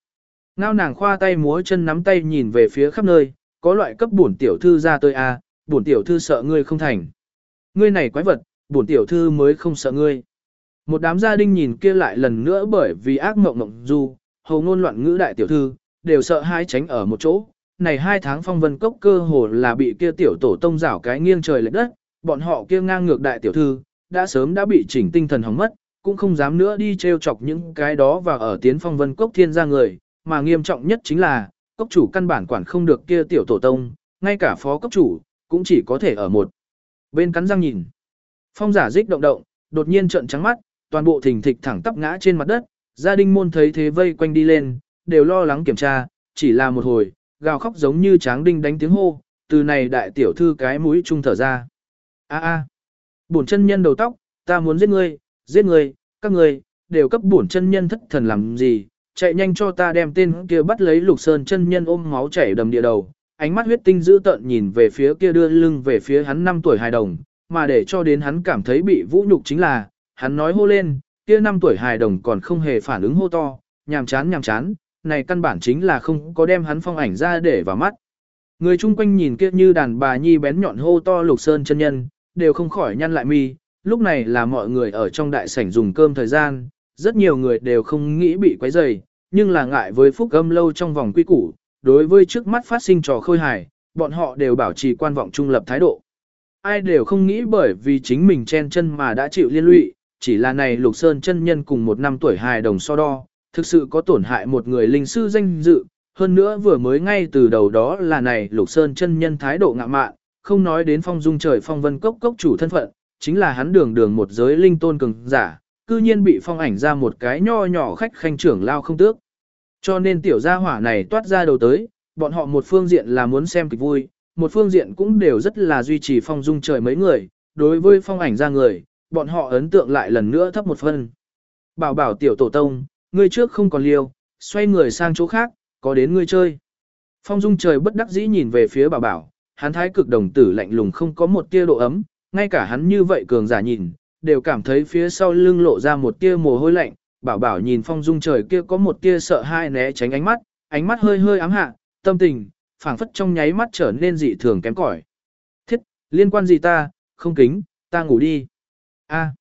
Ngao nàng khoa tay múa chân nắm tay nhìn về phía khắp nơi, có loại cấp bổn tiểu thư ra tôi a, à, bổn tiểu thư sợ ngươi không thành. Ngươi này quái vật, bổn tiểu thư mới không sợ ngươi. Một đám gia đình nhìn kia lại lần nữa bởi vì ác mộng mộng du, hầu ngôn loạn ngữ đại tiểu thư, đều sợ hai tránh ở một chỗ. Này hai tháng phong vân cốc cơ hồ là bị kia tiểu tổ tông rảo cái nghiêng trời lệch đất, bọn họ kia ngang ngược đại tiểu thư, đã sớm đã bị chỉnh tinh thần hỏng mất, cũng không dám nữa đi trêu chọc những cái đó và ở tiến phong vân cốc thiên gia người, mà nghiêm trọng nhất chính là, cốc chủ căn bản quản không được kia tiểu tổ tông, ngay cả phó cốc chủ, cũng chỉ có thể ở một bên cắn răng nhìn. Phong giả dích động động, đột nhiên trợn trắng mắt, toàn bộ thình thịch thẳng tắp ngã trên mặt đất, gia đình môn thấy thế vây quanh đi lên, đều lo lắng kiểm tra, chỉ là một hồi, gào khóc giống như tráng đinh đánh tiếng hô, từ này đại tiểu thư cái mũi trung thở ra. A a, bổn chân nhân đầu tóc, ta muốn giết ngươi, giết ngươi, các ngươi đều cấp bổn chân nhân thất thần làm gì, chạy nhanh cho ta đem tên kia bắt lấy lục sơn chân nhân ôm máu chảy đầm địa đầu, ánh mắt huyết tinh dữ tợn nhìn về phía kia đưa lưng về phía hắn 5 tuổi hài đồng, mà để cho đến hắn cảm thấy bị vũ nhục chính là, hắn nói hô lên, kia năm tuổi hài đồng còn không hề phản ứng hô to, nhàm chán nhàm chán, này căn bản chính là không có đem hắn phong ảnh ra để vào mắt. Người chung quanh nhìn kia như đàn bà nhi bén nhọn hô to lục sơn chân nhân, đều không khỏi nhăn lại mi, lúc này là mọi người ở trong đại sảnh dùng cơm thời gian, rất nhiều người đều không nghĩ bị quấy rầy, nhưng là ngại với phúc âm lâu trong vòng quy củ, đối với trước mắt phát sinh trò khôi hài, bọn họ đều bảo trì quan vọng trung lập thái độ. Ai đều không nghĩ bởi vì chính mình chen chân mà đã chịu liên lụy, chỉ là này Lục Sơn chân nhân cùng một năm tuổi hài đồng so đo, thực sự có tổn hại một người linh sư danh dự, hơn nữa vừa mới ngay từ đầu đó là này Lục Sơn chân nhân thái độ ngạ mạn, không nói đến phong dung trời phong vân cốc cốc chủ thân phận, chính là hắn đường đường một giới linh tôn cường giả, cư nhiên bị phong ảnh ra một cái nho nhỏ khách khanh trưởng lao không tước. Cho nên tiểu gia hỏa này toát ra đầu tới, bọn họ một phương diện là muốn xem kịch vui, một phương diện cũng đều rất là duy trì phong dung trời mấy người, đối với phong ảnh ra người, bọn họ ấn tượng lại lần nữa thấp một phân. Bảo bảo tiểu tổ tông, ngươi trước không còn liêu, xoay người sang chỗ khác, có đến ngươi chơi. Phong dung trời bất đắc dĩ nhìn về phía bảo bảo, hắn thái cực đồng tử lạnh lùng không có một tia độ ấm, ngay cả hắn như vậy cường giả nhìn, đều cảm thấy phía sau lưng lộ ra một tia mồ hôi lạnh, bảo bảo nhìn phong dung trời kia có một tia sợ hai né tránh ánh mắt, ánh mắt hơi hơi ám hạ, tâm tình, phảng phất trong nháy mắt trở nên dị thường kém cỏi. Thiết, liên quan gì ta, không kính, ta ngủ đi. A.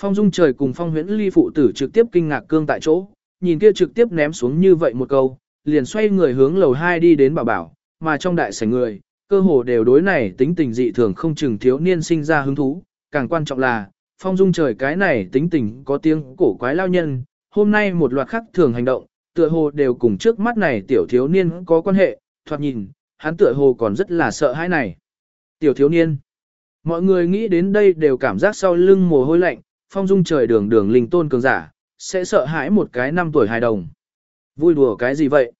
Phong dung trời cùng phong huyễn ly phụ tử trực tiếp kinh ngạc cương tại chỗ, nhìn kia trực tiếp ném xuống như vậy một câu, liền xoay người hướng lầu 2 đi đến bảo bảo, mà trong đại sảnh người, cơ hồ đều đối này tính tình dị thường không chừng thiếu niên sinh ra hứng thú, càng quan trọng là, phong dung trời cái này tính tình có tiếng cổ quái lao nhân, hôm nay một loạt khắc thường hành động, tựa hồ đều cùng trước mắt này tiểu thiếu niên có quan hệ, thoạt nhìn, hắn tựa hồ còn rất là sợ hãi này. Tiểu thiếu niên, mọi người nghĩ đến đây đều cảm giác sau lưng mồ hôi lạnh, phong dung trời đường đường linh tôn cường giả, sẽ sợ hãi một cái năm tuổi hài đồng. Vui đùa cái gì vậy?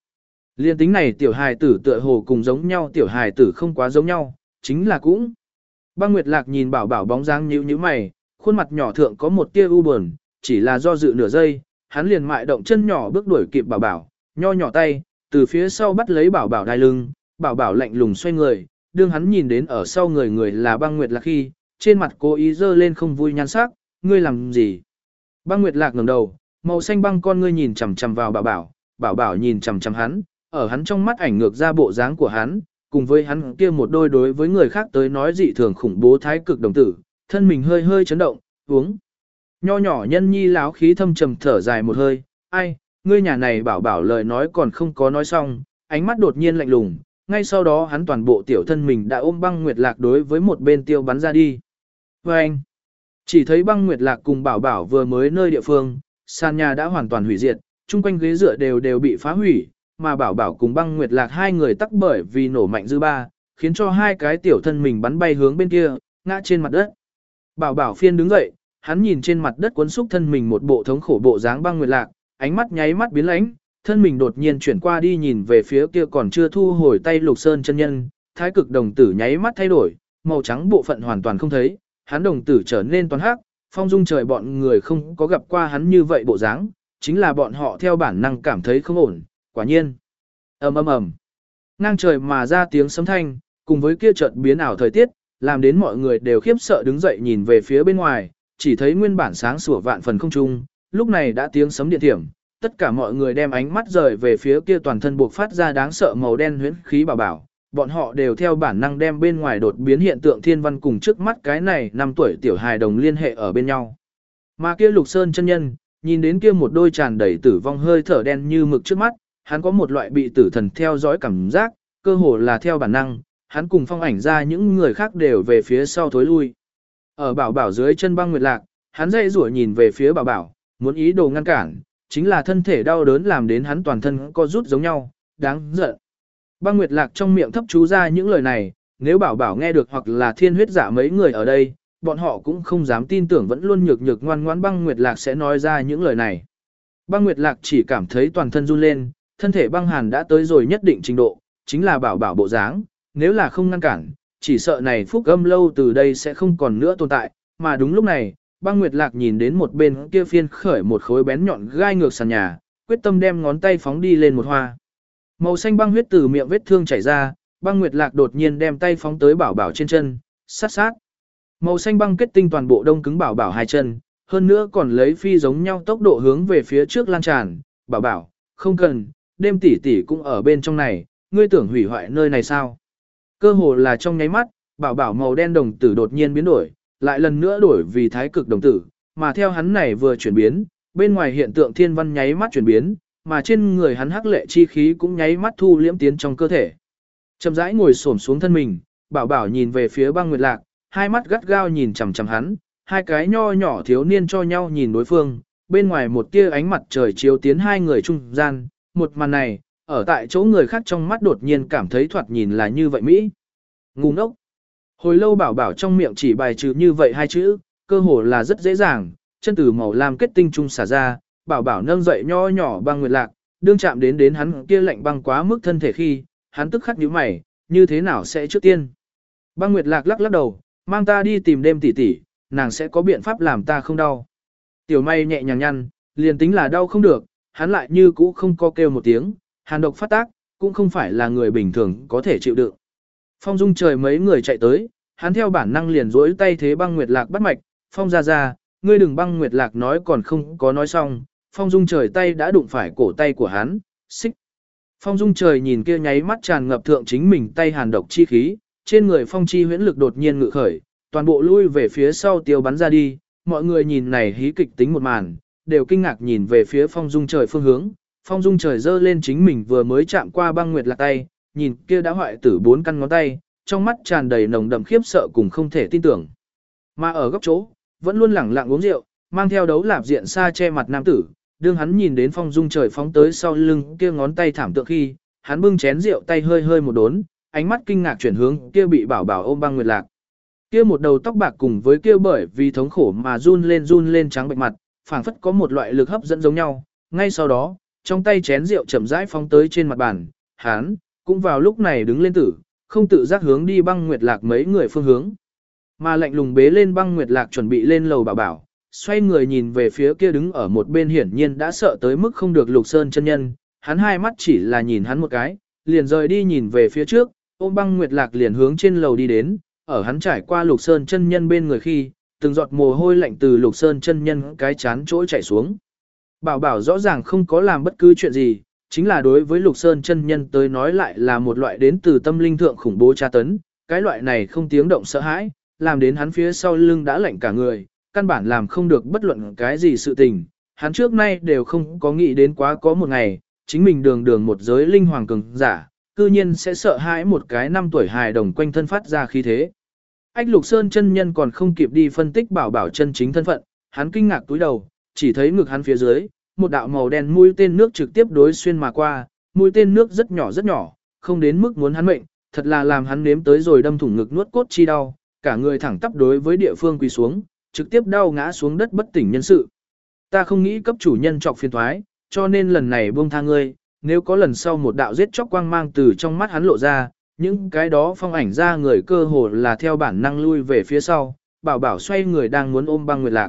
Liên tính này tiểu hài tử tựa hồ cùng giống nhau tiểu hài tử không quá giống nhau, chính là cũng. Băng Nguyệt Lạc nhìn bảo bảo bóng dáng nhíu nhíu mày, khuôn mặt nhỏ thượng có một tia u buồn, chỉ là do dự nửa giây, hắn liền mại động chân nhỏ bước đuổi kịp bảo bảo, nho nhỏ tay, từ phía sau bắt lấy bảo bảo đai lưng, bảo bảo lạnh lùng xoay người, đương hắn nhìn đến ở sau người người là băng nguyệt lạc khi, trên mặt cố ý dơ lên không vui nhan sắc, ngươi làm gì? Băng nguyệt lạc ngẩng đầu, màu xanh băng con ngươi nhìn chằm chằm vào bảo bảo, bảo bảo nhìn chằm chằm hắn, ở hắn trong mắt ảnh ngược ra bộ dáng của hắn, cùng với hắn kia một đôi đối với người khác tới nói dị thường khủng bố thái cực đồng tử, thân mình hơi hơi chấn động, uống. Nho nhỏ nhân nhi láo khí thâm trầm thở dài một hơi, ai, ngươi nhà này bảo bảo lời nói còn không có nói xong, ánh mắt đột nhiên lạnh lùng, ngay sau đó hắn toàn bộ tiểu thân mình đã ôm băng nguyệt lạc đối với một bên tiêu bắn ra đi. Và anh, chỉ thấy băng nguyệt lạc cùng bảo bảo vừa mới nơi địa phương, sàn nhà đã hoàn toàn hủy diệt, chung quanh ghế dựa đều đều bị phá hủy, mà bảo bảo cùng băng nguyệt lạc hai người tắc bởi vì nổ mạnh dư ba, khiến cho hai cái tiểu thân mình bắn bay hướng bên kia, ngã trên mặt đất. Bảo bảo phiên đứng dậy, hắn nhìn trên mặt đất cuốn xúc thân mình một bộ thống khổ bộ dáng băng nguyệt lạc, ánh mắt nháy mắt biến lãnh, thân mình đột nhiên chuyển qua đi nhìn về phía kia còn chưa thu hồi tay lục sơn chân nhân, thái cực đồng tử nháy mắt thay đổi, màu trắng bộ phận hoàn toàn không thấy, hắn đồng tử trở nên toàn hắc, phong dung trời bọn người không có gặp qua hắn như vậy bộ dáng, chính là bọn họ theo bản năng cảm thấy không ổn, quả nhiên. ầm ầm ầm, ngang trời mà ra tiếng sấm thanh, cùng với kia chợt biến ảo thời tiết, làm đến mọi người đều khiếp sợ đứng dậy nhìn về phía bên ngoài, chỉ thấy nguyên bản sáng sủa vạn phần không trung, lúc này đã tiếng sấm điện thiểm, tất cả mọi người đem ánh mắt rời về phía kia toàn thân buộc phát ra đáng sợ màu đen huyễn khí bảo bảo. Bọn họ đều theo bản năng đem bên ngoài đột biến hiện tượng thiên văn cùng trước mắt cái này năm tuổi tiểu hài đồng liên hệ ở bên nhau. Mà kia lục sơn chân nhân, nhìn đến kia một đôi tràn đầy tử vong hơi thở đen như mực trước mắt, hắn có một loại bị tử thần theo dõi cảm giác, cơ hồ là theo bản năng, hắn cùng phong ảnh ra những người khác đều về phía sau thối lui. Ở bảo bảo dưới chân băng nguyệt lạc, hắn dây rủa nhìn về phía bảo bảo, muốn ý đồ ngăn cản, chính là thân thể đau đớn làm đến hắn toàn thân co rút giống nhau, đáng giận. Băng Nguyệt Lạc trong miệng thấp chú ra những lời này, nếu bảo bảo nghe được hoặc là thiên huyết giả mấy người ở đây, bọn họ cũng không dám tin tưởng vẫn luôn nhược nhược ngoan ngoãn băng Nguyệt Lạc sẽ nói ra những lời này. Băng Nguyệt Lạc chỉ cảm thấy toàn thân run lên, thân thể băng hàn đã tới rồi nhất định trình độ, chính là bảo bảo bộ dáng, nếu là không ngăn cản, chỉ sợ này phúc âm lâu từ đây sẽ không còn nữa tồn tại, mà đúng lúc này, băng nguyệt lạc nhìn đến một bên kia phiên khởi một khối bén nhọn gai ngược sàn nhà, quyết tâm đem ngón tay phóng đi lên một hoa. Màu xanh băng huyết từ miệng vết thương chảy ra, băng nguyệt lạc đột nhiên đem tay phóng tới bảo bảo trên chân, sát sát. Màu xanh băng kết tinh toàn bộ đông cứng bảo bảo hai chân, hơn nữa còn lấy phi giống nhau tốc độ hướng về phía trước lan tràn, bảo bảo, không cần, đêm tỷ tỷ cũng ở bên trong này, ngươi tưởng hủy hoại nơi này sao? Cơ hồ là trong nháy mắt, bảo bảo màu đen đồng tử đột nhiên biến đổi, lại lần nữa đổi vì thái cực đồng tử, mà theo hắn này vừa chuyển biến, bên ngoài hiện tượng thiên văn nháy mắt chuyển biến, mà trên người hắn hắc lệ chi khí cũng nháy mắt thu liễm tiến trong cơ thể. Chậm rãi ngồi xổm xuống thân mình, bảo bảo nhìn về phía băng nguyệt lạc, hai mắt gắt gao nhìn chằm chằm hắn, hai cái nho nhỏ thiếu niên cho nhau nhìn đối phương, bên ngoài một tia ánh mặt trời chiếu tiến hai người trung gian, một màn này, ở tại chỗ người khác trong mắt đột nhiên cảm thấy thoạt nhìn là như vậy Mỹ. Ngu ngốc. Hồi lâu bảo bảo trong miệng chỉ bài trừ như vậy hai chữ, cơ hồ là rất dễ dàng, chân từ màu lam kết tinh trung xả ra, bảo bảo nâng dậy nho nhỏ băng nguyệt lạc, đương chạm đến đến hắn kia lạnh băng quá mức thân thể khi, hắn tức khắc nhíu mày, như thế nào sẽ trước tiên. Băng nguyệt lạc lắc lắc đầu, mang ta đi tìm đêm tỷ tỷ, nàng sẽ có biện pháp làm ta không đau. Tiểu may nhẹ nhàng nhăn, liền tính là đau không được, hắn lại như cũ không có kêu một tiếng, hàn độc phát tác, cũng không phải là người bình thường có thể chịu đựng. Phong dung trời mấy người chạy tới, hắn theo bản năng liền rỗi tay thế băng nguyệt lạc bắt mạch, phong ra ra, ngươi đừng băng nguyệt lạc nói còn không có nói xong, phong dung trời tay đã đụng phải cổ tay của hắn, xích. Phong dung trời nhìn kia nháy mắt tràn ngập thượng chính mình tay hàn độc chi khí, trên người phong chi huyễn lực đột nhiên ngự khởi, toàn bộ lui về phía sau tiêu bắn ra đi, mọi người nhìn này hí kịch tính một màn, đều kinh ngạc nhìn về phía phong dung trời phương hướng, phong dung trời dơ lên chính mình vừa mới chạm qua băng nguyệt lạc tay, nhìn kia đã hoại tử bốn căn ngón tay, trong mắt tràn đầy nồng đậm khiếp sợ cùng không thể tin tưởng. Mà ở góc chỗ, vẫn luôn lẳng lặng uống rượu, mang theo đấu lạp diện xa che mặt nam tử, đương hắn nhìn đến phong dung trời phóng tới sau lưng kia ngón tay thảm tượng khi, hắn bưng chén rượu tay hơi hơi một đốn, ánh mắt kinh ngạc chuyển hướng kia bị bảo bảo ôm băng nguyệt lạc. Kia một đầu tóc bạc cùng với kia bởi vì thống khổ mà run lên run lên trắng bệnh mặt, phảng phất có một loại lực hấp dẫn giống nhau. Ngay sau đó, trong tay chén rượu chậm rãi phóng tới trên mặt bàn, hắn, cũng vào lúc này đứng lên tử, không tự giác hướng đi băng nguyệt lạc mấy người phương hướng. Mà lạnh lùng bế lên băng nguyệt lạc chuẩn bị lên lầu bảo bảo, xoay người nhìn về phía kia đứng ở một bên hiển nhiên đã sợ tới mức không được lục sơn chân nhân, hắn hai mắt chỉ là nhìn hắn một cái, liền rời đi nhìn về phía trước, ôm băng nguyệt lạc liền hướng trên lầu đi đến, ở hắn trải qua lục sơn chân nhân bên người khi, từng giọt mồ hôi lạnh từ lục sơn chân nhân cái chán chỗ chảy xuống. Bảo bảo rõ ràng không có làm bất cứ chuyện gì, chính là đối với Lục Sơn chân nhân tới nói lại là một loại đến từ tâm linh thượng khủng bố tra tấn, cái loại này không tiếng động sợ hãi, làm đến hắn phía sau lưng đã lạnh cả người, căn bản làm không được bất luận cái gì sự tình, hắn trước nay đều không có nghĩ đến quá có một ngày, chính mình đường đường một giới linh hoàng cường giả, cư nhiên sẽ sợ hãi một cái năm tuổi hài đồng quanh thân phát ra khí thế. Ách Lục Sơn chân nhân còn không kịp đi phân tích bảo bảo chân chính thân phận, hắn kinh ngạc túi đầu, chỉ thấy ngực hắn phía dưới, một đạo màu đen mũi tên nước trực tiếp đối xuyên mà qua, mũi tên nước rất nhỏ rất nhỏ, không đến mức muốn hắn mệnh, thật là làm hắn nếm tới rồi đâm thủng ngực nuốt cốt chi đau, cả người thẳng tắp đối với địa phương quỳ xuống, trực tiếp đau ngã xuống đất bất tỉnh nhân sự. Ta không nghĩ cấp chủ nhân trọc phiền thoái, cho nên lần này buông tha ngươi, nếu có lần sau một đạo giết chóc quang mang từ trong mắt hắn lộ ra, những cái đó phong ảnh ra người cơ hồ là theo bản năng lui về phía sau, bảo bảo xoay người đang muốn ôm băng nguyệt lạc.